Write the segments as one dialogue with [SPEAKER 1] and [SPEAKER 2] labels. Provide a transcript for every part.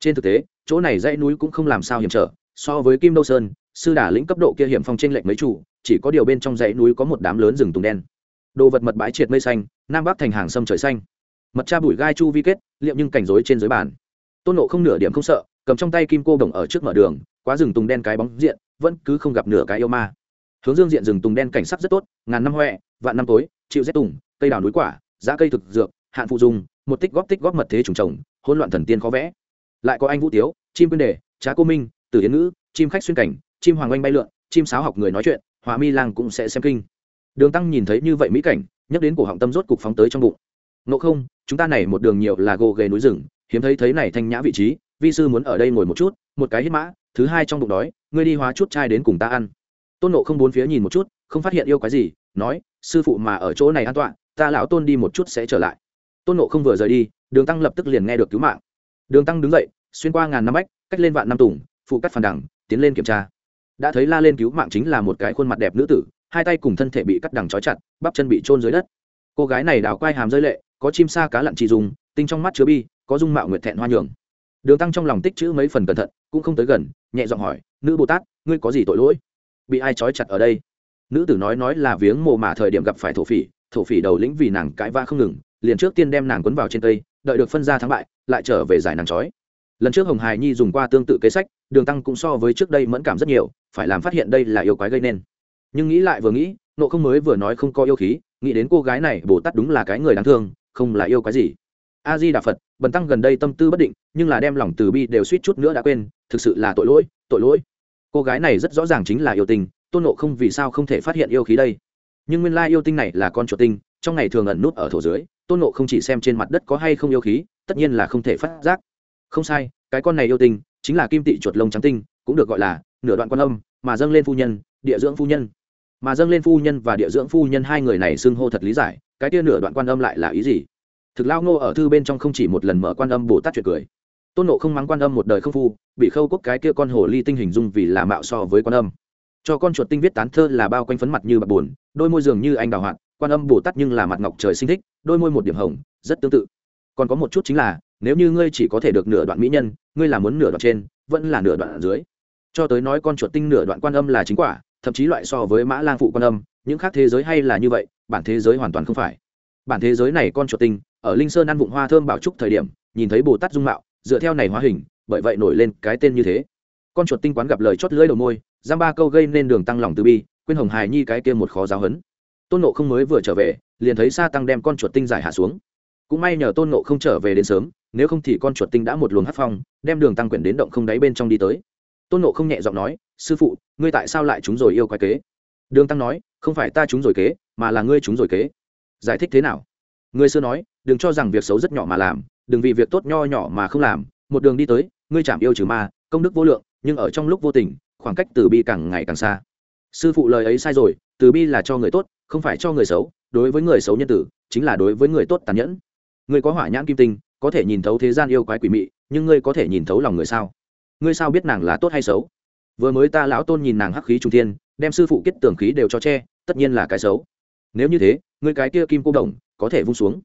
[SPEAKER 1] trên thực tế, chỗ này dãy núi cũng không làm sao hiểm trở, so với kim đô sơn, sư đà lĩnh cấp độ kia hiểm phong trên lệch mấy trụ chỉ có điều bên trong dãy núi có một đám lớn rừng tùng đen. Đồ vật mật bãi triệt mây xanh, nam bắc thành hàng sâm trời xanh. Mật cha bụi gai chu vi kết liệm nhưng cảnh rối trên dưới bàn. Tôn nộ không nửa điểm không sợ, cầm trong tay kim cô đồng ở trước mở đường, quá rừng tùng đen cái bóng diện, vẫn cứ không gặp nửa cái yêu ma. Hướng dương diện rừng tùng đen cảnh sắc rất tốt, ngàn năm huệ vạn năm tối, chịu rét tùng, cây đào núi quả, giá cây thực dược, hạn phụ dùng, một tích góp tích góp mật thế trùng trồng, hỗn loạn thần tiên khó vẽ lại có anh vũ tiếu, chim quyên đề, trá cô minh, tử yến ngữ, chim khách xuyên cảnh, chim hoàng oanh bay lượn, chim sáo học người nói chuyện hòa mi lang cũng sẽ xem kinh. Đường tăng nhìn thấy như vậy mỹ cảnh, nhắc đến cổ họng tâm rốt cục phóng tới trong bụng. Ngộ không, chúng ta này một đường nhiều là gồ ghề núi rừng, hiếm thấy thấy này thanh nhã vị trí, vi sư muốn ở đây ngồi một chút, một cái hít mã, thứ hai trong bụng đói, ngươi đi hóa chút chai đến cùng ta ăn. Tôn nộ không bốn phía nhìn một chút, không phát hiện yêu cái gì, nói, sư phụ mà ở chỗ này an toàn, ta lão tôn đi một chút sẽ trở lại. Tôn nộ không vừa rời đi, đường tăng lập tức liền nghe được cứu mạng đường tăng đứng dậy, xuyên qua ngàn năm bách, cách lên vạn năm tùng, phụ cắt phản đẳng, tiến lên kiểm tra. Đã thấy la lên cứu mạng chính là một cái khuôn mặt đẹp nữ tử, hai tay cùng thân thể bị cắt đằng trói chặt, bắp chân bị trôn dưới đất. Cô gái này đào quai hàm rơi lệ, có chim sa cá lặn chỉ dùng, tinh trong mắt chứa bi, có dung mạo nguyệt thẹn hoa nhường. Đường tăng trong lòng tích chữ mấy phần cẩn thận, cũng không tới gần, nhẹ giọng hỏi, nữ bồ tát, ngươi có gì tội lỗi? Bị ai trói chặt ở đây? Nữ tử nói nói là viếng mồ mả thời điểm gặp phải thổ phỉ thổ phỉ đầu lĩnh vì nàng cãi va không ngừng, liền trước tiên đem nàng quấn vào trên cây đợi được phân ra thắng bại, lại trở về giải nàng trói lần trước hồng hải nhi dùng qua tương tự kế sách, đường tăng cũng so với trước đây mẫn cảm rất nhiều, phải làm phát hiện đây là yêu quái gây nên. Nhưng nghĩ lại vừa nghĩ nộ không mới vừa nói không có yêu khí, nghĩ đến cô gái này, bồ tát đúng là cái người đáng thương, không là yêu quái gì. A di đà phật, bần tăng gần đây tâm tư bất định, nhưng là đem lòng từ bi đều suýt chút nữa đã quên, thực sự là tội lỗi tội lỗi. Cô gái này rất rõ ràng chính là yêu tình tôn nộ không vì sao không thể phát hiện yêu khí đây? Nhưng nguyên lai yêu tinh này là con chuột tinh, trong ngày thường ẩn nút ở thổ dưới tôn nộ không chỉ xem trên mặt đất có hay không yêu khí, tất nhiên là không thể phát giác. Không sai, cái con này yêu tinh chính là kim tị chuột lông trắng tinh, cũng được gọi là nửa đoạn quan âm, mà dâng lên phu nhân, địa dưỡng phu nhân. Mà dâng lên phu nhân và địa dưỡng phu nhân hai người này xưng hô thật lý giải, cái tia nửa đoạn quan âm lại là ý gì? Thực lao ngô ở thư bên trong không chỉ một lần mở quan âm bồ tát chuyện cười. Tôn nộ không mắng quan âm một đời không phu, bị khâu quốc cái kia con hồ ly tinh hình dung vì là mạo so với quan âm. Cho con chuột tinh viết tán thơ là bao quanh phấn mặt như bạc buồn, đôi môi dường như anh đào hoạt quan âm bồ tát nhưng là mặt ngọc trời sinh thích, đôi môi một điểm hồng, rất tương tự. Còn có một chút chính là, nếu như ngươi chỉ có thể được nửa đoạn mỹ nhân, ngươi là muốn nửa đoạn trên, vẫn là nửa đoạn dưới. Cho tới nói con chuột tinh nửa đoạn quan âm là chính quả, thậm chí loại so với mã lang phụ quan âm, những khác thế giới hay là như vậy, bản thế giới hoàn toàn không phải. Bản thế giới này con chuột tinh, ở linh sơn ăn vụng hoa thơm bảo trúc thời điểm, nhìn thấy bồ tát dung mạo, dựa theo này hóa hình, bởi vậy nổi lên cái tên như thế. Con chuột tinh quán gặp lời chót lưỡi đầu môi, giam ba câu gây nên đường tăng lòng từ bi, quên hồng hài nhi cái kia một khó giáo hấn tôn nộ không mới vừa trở về, liền thấy sa tăng đem con chuột tinh giải hạ xuống. Cũng may nhờ tôn nộ không trở về đến sớm, nếu không thì con chuột tinh đã một luồng hát phong, đem đường tăng quyển đến động không đáy bên trong đi tới. Tôn nộ không nhẹ giọng nói, sư phụ, ngươi tại sao lại chúng rồi yêu quái kế? Đường tăng nói, không phải ta chúng rồi kế, mà là ngươi chúng rồi kế. Giải thích thế nào? Ngươi xưa nói, đừng cho rằng việc xấu rất nhỏ mà làm, đừng vì việc tốt nho nhỏ mà không làm. Một đường đi tới, ngươi chạm yêu trừ ma, công đức vô lượng, nhưng ở trong lúc vô tình, khoảng cách từ bi càng ngày càng xa. Sư phụ lời ấy sai rồi, từ bi là cho người tốt không phải cho người xấu, đối với người xấu nhân tử, chính là đối với người tốt tàn nhẫn. Ngươi có hỏa nhãn kim tinh, có thể nhìn thấu thế gian yêu quái quỷ mị, nhưng ngươi có thể nhìn thấu lòng người sao? Ngươi sao biết nàng là tốt hay xấu? Vừa mới ta lão tôn nhìn nàng hắc khí trung thiên, đem sư phụ kết tưởng khí đều cho che, tất nhiên là cái xấu. Nếu như thế, ngươi cái kia kim cô đồng, có thể vung xuống.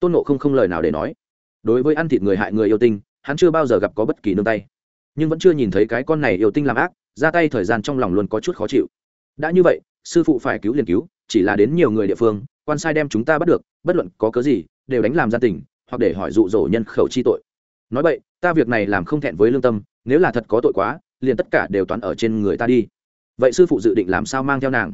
[SPEAKER 1] Tôn nộ không không lời nào để nói. Đối với ăn thịt người hại người yêu tinh, hắn chưa bao giờ gặp có bất kỳ nương tay. Nhưng vẫn chưa nhìn thấy cái con này yêu tinh làm ác, ra tay thời gian trong lòng luôn có chút khó chịu. Đã như vậy, sư phụ phải cứu liền cứu chỉ là đến nhiều người địa phương, quan sai đem chúng ta bắt được, bất luận có cớ gì, đều đánh làm gia tình, hoặc để hỏi dụ dỗ nhân khẩu chi tội. Nói vậy, ta việc này làm không thẹn với lương tâm, nếu là thật có tội quá, liền tất cả đều toán ở trên người ta đi. Vậy sư phụ dự định làm sao mang theo nàng?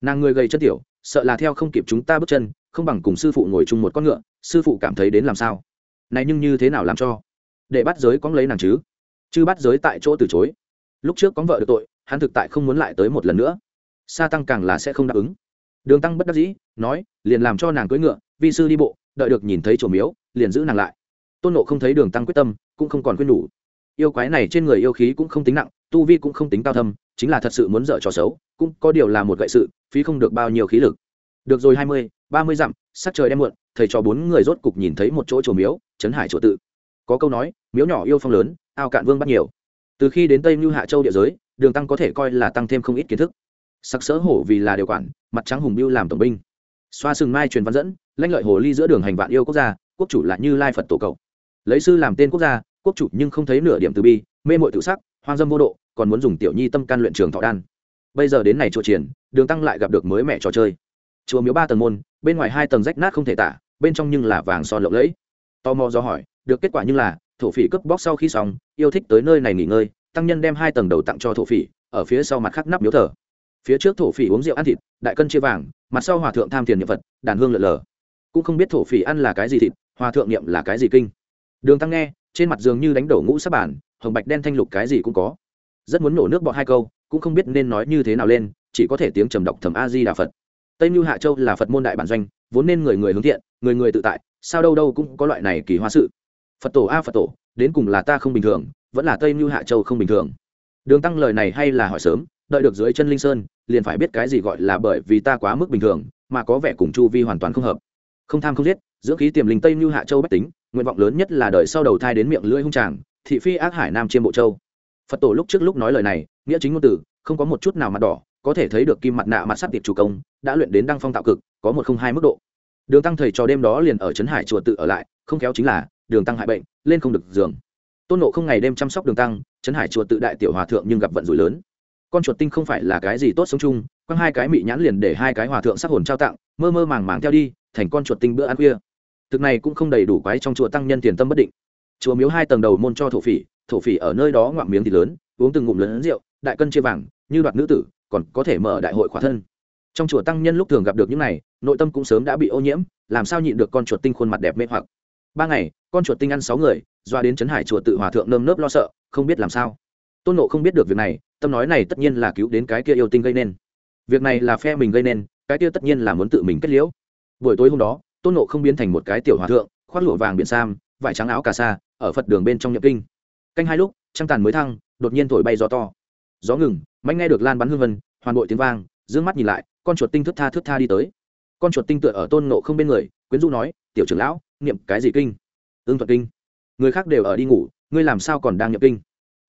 [SPEAKER 1] Nàng người gầy chất tiểu, sợ là theo không kịp chúng ta bước chân, không bằng cùng sư phụ ngồi chung một con ngựa, sư phụ cảm thấy đến làm sao? Này nhưng như thế nào làm cho? Để bắt giới có lấy nàng chứ? Chứ bắt giới tại chỗ từ chối. Lúc trước có vợ được tội, hắn thực tại không muốn lại tới một lần nữa. Sa tăng càng là sẽ không đáp ứng đường tăng bất đắc dĩ, nói, liền làm cho nàng cưỡi ngựa, vi sư đi bộ, đợi được nhìn thấy chỗ miếu, liền giữ nàng lại. Tôn nộ không thấy đường tăng quyết tâm, cũng không còn quyết nhủ. Yêu quái này trên người yêu khí cũng không tính nặng, tu vi cũng không tính cao thâm, chính là thật sự muốn dở trò xấu, cũng có điều là một gậy sự, phí không được bao nhiêu khí lực. Được rồi hai mươi, ba mươi dặm, sắc trời đem muộn, thầy cho bốn người rốt cục nhìn thấy một chỗ chùa miếu trấn hải chỗ tự. Có câu nói, miếu nhỏ yêu phong lớn, ao cạn vương bắt nhiều. Từ khi đến tây mưu hạ châu địa giới, đường tăng có thể coi là tăng thêm không ít kiến thức sắc sỡ hổ vì là điều quản, mặt trắng hùng biêu làm tổng binh. Xoa sừng mai truyền văn dẫn lãnh lợi hồ ly giữa đường hành vạn yêu quốc gia, quốc chủ là như lai phật tổ cầu. Lấy sư làm tên quốc gia, quốc chủ nhưng không thấy nửa điểm từ bi, mê mội tự sắc, hoang dâm vô độ, còn muốn dùng tiểu nhi tâm can luyện trường thọ đan. Bây giờ đến này chùa triển, đường tăng lại gặp được mới mẹ trò chơi. Chùa miếu ba tầng môn, bên ngoài hai tầng rách nát không thể tả, bên trong nhưng là vàng son lộng lẫy. Tò mò do hỏi, được kết quả như là, thổ phỉ cướp bóc sau khi xong, yêu thích tới nơi này nghỉ ngơi, tăng nhân đem hai tầng đầu tặng cho thổ phỉ, ở phía sau mặt khắc nắp miếu thờ phía trước thổ phỉ uống rượu ăn thịt, đại cân chia vàng, mặt sau hòa thượng tham tiền niệm vật đàn hương lợn lờ. Cũng không biết thổ phỉ ăn là cái gì thịt, hòa thượng niệm là cái gì kinh. Đường tăng nghe, trên mặt dường như đánh đổ ngũ sắc bản, hồng bạch đen thanh lục cái gì cũng có. Rất muốn nổ nước bọt hai câu, cũng không biết nên nói như thế nào lên, chỉ có thể tiếng trầm đọc thầm a di đà phật. Tây mưu hạ châu là phật môn đại bản doanh, vốn nên người người hướng thiện, người người tự tại, sao đâu đâu cũng có loại này kỳ hoa sự. Phật tổ a phật tổ, đến cùng là ta không bình thường, vẫn là tây mưu hạ châu không bình thường. Đường tăng lời này hay là hỏi sớm, đợi được dưới chân linh sơn liền phải biết cái gì gọi là bởi vì ta quá mức bình thường, mà có vẻ cùng chu vi hoàn toàn không hợp. Không tham không giết, dưỡng khí tiềm linh tây như hạ châu bách tính, nguyện vọng lớn nhất là đời sau đầu thai đến miệng lưỡi hung tràng, thị phi ác hải nam chiêm bộ châu. Phật tổ lúc trước lúc nói lời này, nghĩa chính ngôn từ, không có một chút nào mặt đỏ, có thể thấy được kim mặt nạ mặt sắt tiệp chủ công, đã luyện đến đăng phong tạo cực, có một không hai mức độ. Đường tăng thầy trò đêm đó liền ở trấn hải chùa tự ở lại, không khéo chính là, đường tăng hại bệnh, lên không được giường. Tôn nộ không ngày đêm chăm sóc đường tăng, trấn hải chùa tự đại tiểu hòa thượng nhưng gặp vận rủi lớn con chuột tinh không phải là cái gì tốt sống chung, quăng hai cái mị nhãn liền để hai cái hòa thượng sắc hồn trao tặng, mơ mơ màng màng theo đi, thành con chuột tinh bữa ăn khuya. Thực này cũng không đầy đủ quái trong chùa tăng nhân tiền tâm bất định. Chùa miếu hai tầng đầu môn cho thổ phỉ thổ phỉ ở nơi đó ngoạm miếng thì lớn, uống từng ngụm lớn rượu, đại cân chia vàng, như đoạt nữ tử, còn có thể mở đại hội khỏa thân. Trong chùa tăng nhân lúc thường gặp được những này, nội tâm cũng sớm đã bị ô nhiễm, làm sao nhịn được con chuột tinh khuôn mặt đẹp mê hoặc. Ba ngày, con chuột tinh ăn sáu người, doa đến trấn hải chùa tự hòa thượng nơm nớp lo sợ, không biết làm sao. Tôn nộ không biết được việc này tâm nói này tất nhiên là cứu đến cái kia yêu tinh gây nên. Việc này là phe mình gây nên, cái kia tất nhiên là muốn tự mình kết liễu. Buổi tối hôm đó, tôn nộ không biến thành một cái tiểu hòa thượng, khoác lụa vàng biển sam, vải trắng áo cà sa, ở phật đường bên trong nhập kinh. Canh hai lúc, trăng tàn mới thăng, đột nhiên thổi bay gió to. Gió ngừng mạnh nghe được lan bắn hương vân, hoàn bội tiếng vang d mắt nhìn lại, con chuột tinh thức tha thức tha đi tới. Con chuột tinh tựa ở tôn nộ không bên người, quyến du nói, tiểu trưởng lão, niệm cái gì kinh? Ương thuật kinh. Người khác đều ở đi ngủ, ngươi làm sao còn đang nhập kinh?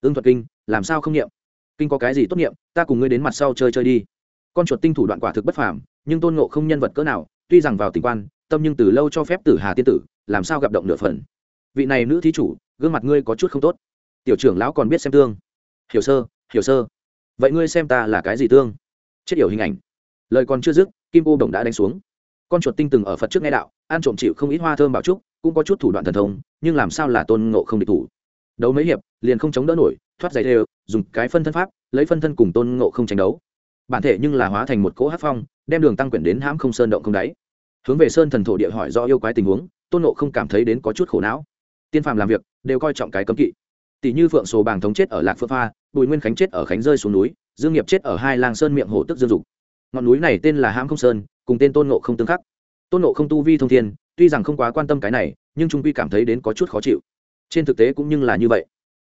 [SPEAKER 1] Ương thuật kinh, làm sao không niệm? Kinh có cái gì tốt niệm, ta cùng ngươi đến mặt sau chơi chơi đi. Con chuột tinh thủ đoạn quả thực bất phàm, nhưng tôn ngộ không nhân vật cỡ nào, tuy rằng vào tình quan, tâm nhưng từ lâu cho phép tử hà tiên tử, làm sao gặp động nửa phần. Vị này nữ thí chủ, gương mặt ngươi có chút không tốt. Tiểu trưởng lão còn biết xem tương. Hiểu sơ hiểu sơ. Vậy ngươi xem ta là cái gì tương? Chết hiểu hình ảnh. Lời còn chưa dứt, kim cô đồng đã đánh xuống. Con chuột tinh từng ở phật trước nghe đạo, ăn trộm chịu không ít hoa thơm bảo trúc, cũng có chút thủ đoạn thần thông, nhưng làm sao là tôn ngộ không địch thủ? Đấu mấy hiệp, liền không chống đỡ nổi thoát giày đều, dùng cái phân thân pháp, lấy phân thân cùng tôn ngộ không tranh đấu. Bản thể nhưng là hóa thành một cỗ hắc phong, đem đường tăng quyển đến hãm không sơn động không đáy. Hướng về sơn thần thổ địa hỏi do yêu quái tình huống, tôn ngộ không cảm thấy đến có chút khổ não. Tiên phàm làm việc, đều coi trọng cái cấm kỵ. Tỷ như phượng Sồ bàng thống chết ở lạc phượng pha, bùi nguyên khánh chết ở khánh rơi xuống núi, dương nghiệp chết ở hai làng sơn miệng hồ tức dương dục. Ngọn núi này tên là hãm không sơn, cùng tên tôn ngộ không tương khắc. Tôn ngộ không tu vi thông thiên, tuy rằng không quá quan tâm cái này, nhưng trung quy cảm thấy đến có chút khó chịu. Trên thực tế cũng như là như vậy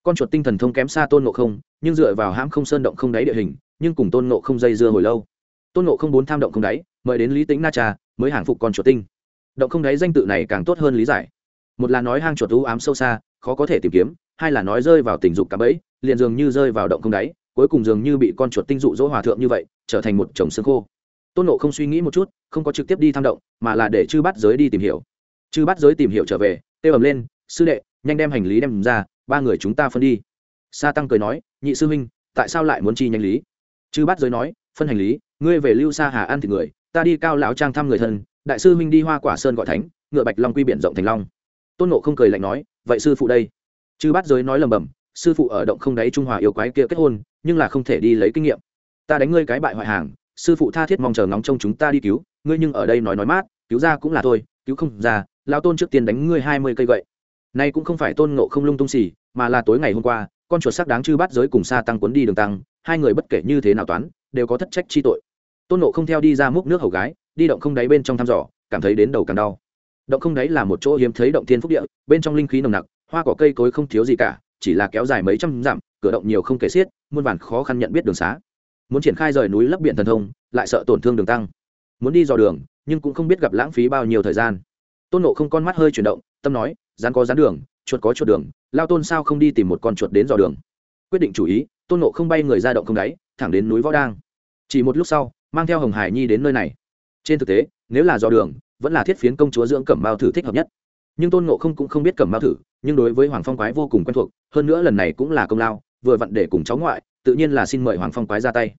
[SPEAKER 1] con chuột tinh thần thông kém xa tôn ngộ không, nhưng dựa vào hãm không sơn động không đáy địa hình, nhưng cùng tôn ngộ không dây dưa hồi lâu. Tôn ngộ không muốn tham động không đáy, mời đến lý tính na trà, mới hàng phục con chuột tinh. Động không đáy danh tự này càng tốt hơn lý giải. Một là nói hang chuột u ám sâu xa, khó có thể tìm kiếm, hai là nói rơi vào tình dục cả bẫy, liền dường như rơi vào động không đáy, cuối cùng dường như bị con chuột tinh dụ dỗ hòa thượng như vậy, trở thành một chồng xương khô. Tôn nộ không suy nghĩ một chút, không có trực tiếp đi tham động, mà là để chư bắt giới đi tìm hiểu. Chư bắt giới tìm hiểu trở về tê ầm lên, sư đệ, nhanh đem hành lý đem ra ba người chúng ta phân đi. Sa tăng cười nói, nhị sư huynh, tại sao lại muốn chi nhanh lý? Chư Bát giới nói, phân hành lý, ngươi về lưu sa hà ăn thì người, ta đi cao lão trang thăm người thân, đại sư huynh đi hoa quả sơn gọi thánh, ngựa bạch long quy biển rộng thành long. Tôn nộ không cười lạnh nói, vậy sư phụ đây? Chư Bát giới nói lầm bầm sư phụ ở động không đáy trung hòa yêu quái kia kết hôn, nhưng là không thể đi lấy kinh nghiệm. Ta đánh ngươi cái bại hoại hàng, sư phụ tha thiết mong chờ ngóng trông chúng ta đi cứu, ngươi nhưng ở đây nói nói mát, cứu ra cũng là thôi, cứu không ra lao tôn trước tiên đánh ngươi hai mươi cây gậy nay cũng không phải tôn ngộ không lung tung xì, mà là tối ngày hôm qua, con chuột sắc đáng chư bắt giới cùng xa tăng quấn đi đường tăng, hai người bất kể như thế nào toán, đều có thất trách chi tội. Tôn ngộ không theo đi ra múc nước hầu gái, đi động không đáy bên trong thăm dò, cảm thấy đến đầu càng đau. Động không đáy là một chỗ hiếm thấy động thiên phúc địa, bên trong linh khí nồng nặc, hoa cỏ cây cối không thiếu gì cả, chỉ là kéo dài mấy trăm dặm, cửa động nhiều không kể xiết, muôn vàn khó khăn nhận biết đường xá. Muốn triển khai rời núi lấp biển thần thông, lại sợ tổn thương đường tăng. Muốn đi dò đường, nhưng cũng không biết gặp lãng phí bao nhiêu thời gian. Tôn nộ không con mắt hơi chuyển động, tâm nói rắn có rắn đường, chuột có chuột đường, lao tôn sao không đi tìm một con chuột đến dò đường? Quyết định chủ ý, tôn nộ không bay người ra động không đáy, thẳng đến núi võ đang. Chỉ một lúc sau, mang theo hồng hải nhi đến nơi này. Trên thực tế, nếu là dò đường, vẫn là thiết phiến công chúa dưỡng cẩm mao thử thích hợp nhất. Nhưng tôn nộ không cũng không biết cẩm mao thử, nhưng đối với hoàng phong quái vô cùng quen thuộc, hơn nữa lần này cũng là công lao, vừa vặn để cùng cháu ngoại, tự nhiên là xin mời hoàng phong quái ra tay.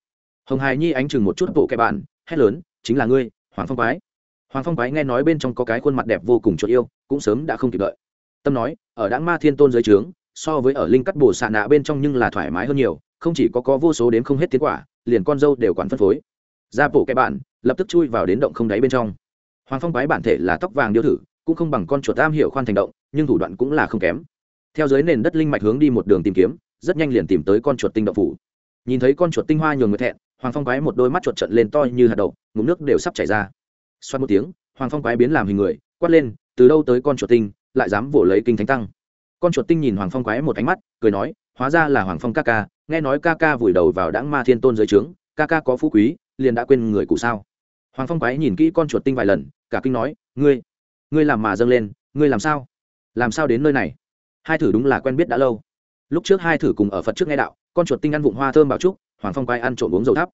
[SPEAKER 1] Hồng hải nhi ánh chừng một chút bộ kẻ bạn, hét lớn, chính là ngươi, hoàng phong quái. Hoàng phong quái nghe nói bên trong có cái khuôn mặt đẹp vô cùng chuột yêu, cũng sớm đã không kịp đợi tâm nói, ở đáng ma thiên tôn dưới trướng, so với ở linh cắt bồ xạ nạ bên trong nhưng là thoải mái hơn nhiều, không chỉ có có vô số đến không hết tiến quả, liền con dâu đều quản phân phối. Ra bộ cái bạn, lập tức chui vào đến động không đáy bên trong. Hoàng phong quái bản thể là tóc vàng điêu thử, cũng không bằng con chuột tam hiểu khoan thành động, nhưng thủ đoạn cũng là không kém. Theo dưới nền đất linh mạch hướng đi một đường tìm kiếm, rất nhanh liền tìm tới con chuột tinh động phủ. Nhìn thấy con chuột tinh hoa nhường người thẹn, hoàng phong quái một đôi mắt chuột trận lên to như hạt đậu, ngụm nước đều sắp chảy ra. Xoát một tiếng, hoàng phong quái biến làm hình người, quát lên, từ đâu tới con chuột tinh lại dám vỗ lấy kinh thánh tăng. Con chuột tinh nhìn hoàng phong quái một ánh mắt, cười nói, hóa ra là hoàng phong ca ca, nghe nói ca ca vùi đầu vào đáng ma thiên tôn dưới trướng, ca ca có phú quý, liền đã quên người cụ sao? Hoàng phong quái nhìn kỹ con chuột tinh vài lần, cả kinh nói, ngươi ngươi làm mà dâng lên, ngươi làm sao? Làm sao đến nơi này? Hai thử đúng là quen biết đã lâu. Lúc trước hai thử cùng ở phật trước nghe đạo, con chuột tinh ăn vụng hoa thơm bảo trúc, hoàng phong quái ăn trộm uống dầu thắp.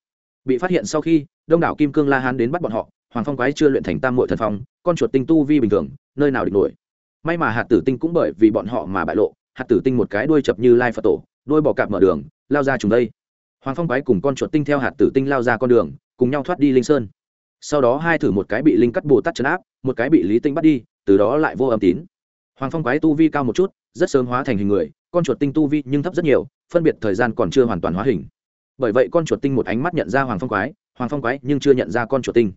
[SPEAKER 1] Bị phát hiện sau khi, đông đảo kim cương la hán đến bắt bọn họ, hoàng phong quái chưa luyện thành tam mội thần phong, con chuột tinh tu vi bình thường, nơi nào địch nổi? May mà hạt tử tinh cũng bởi vì bọn họ mà bại lộ, hạt tử tinh một cái đuôi chập như lai phật tổ đuôi bỏ cạp mở đường, lao ra trùng đây. Hoàng phong quái cùng con chuột tinh theo hạt tử tinh lao ra con đường, cùng nhau thoát đi linh sơn. Sau đó hai thử một cái bị linh cắt bồ tát chấn áp, một cái bị lý tinh bắt đi, từ đó lại vô âm tín. Hoàng phong quái tu vi cao một chút, rất sớm hóa thành hình người, con chuột tinh tu vi nhưng thấp rất nhiều, phân biệt thời gian còn chưa hoàn toàn hóa hình. Bởi vậy con chuột tinh một ánh mắt nhận ra hoàng phong quái, hoàng phong quái nhưng chưa nhận ra con chuột tinh.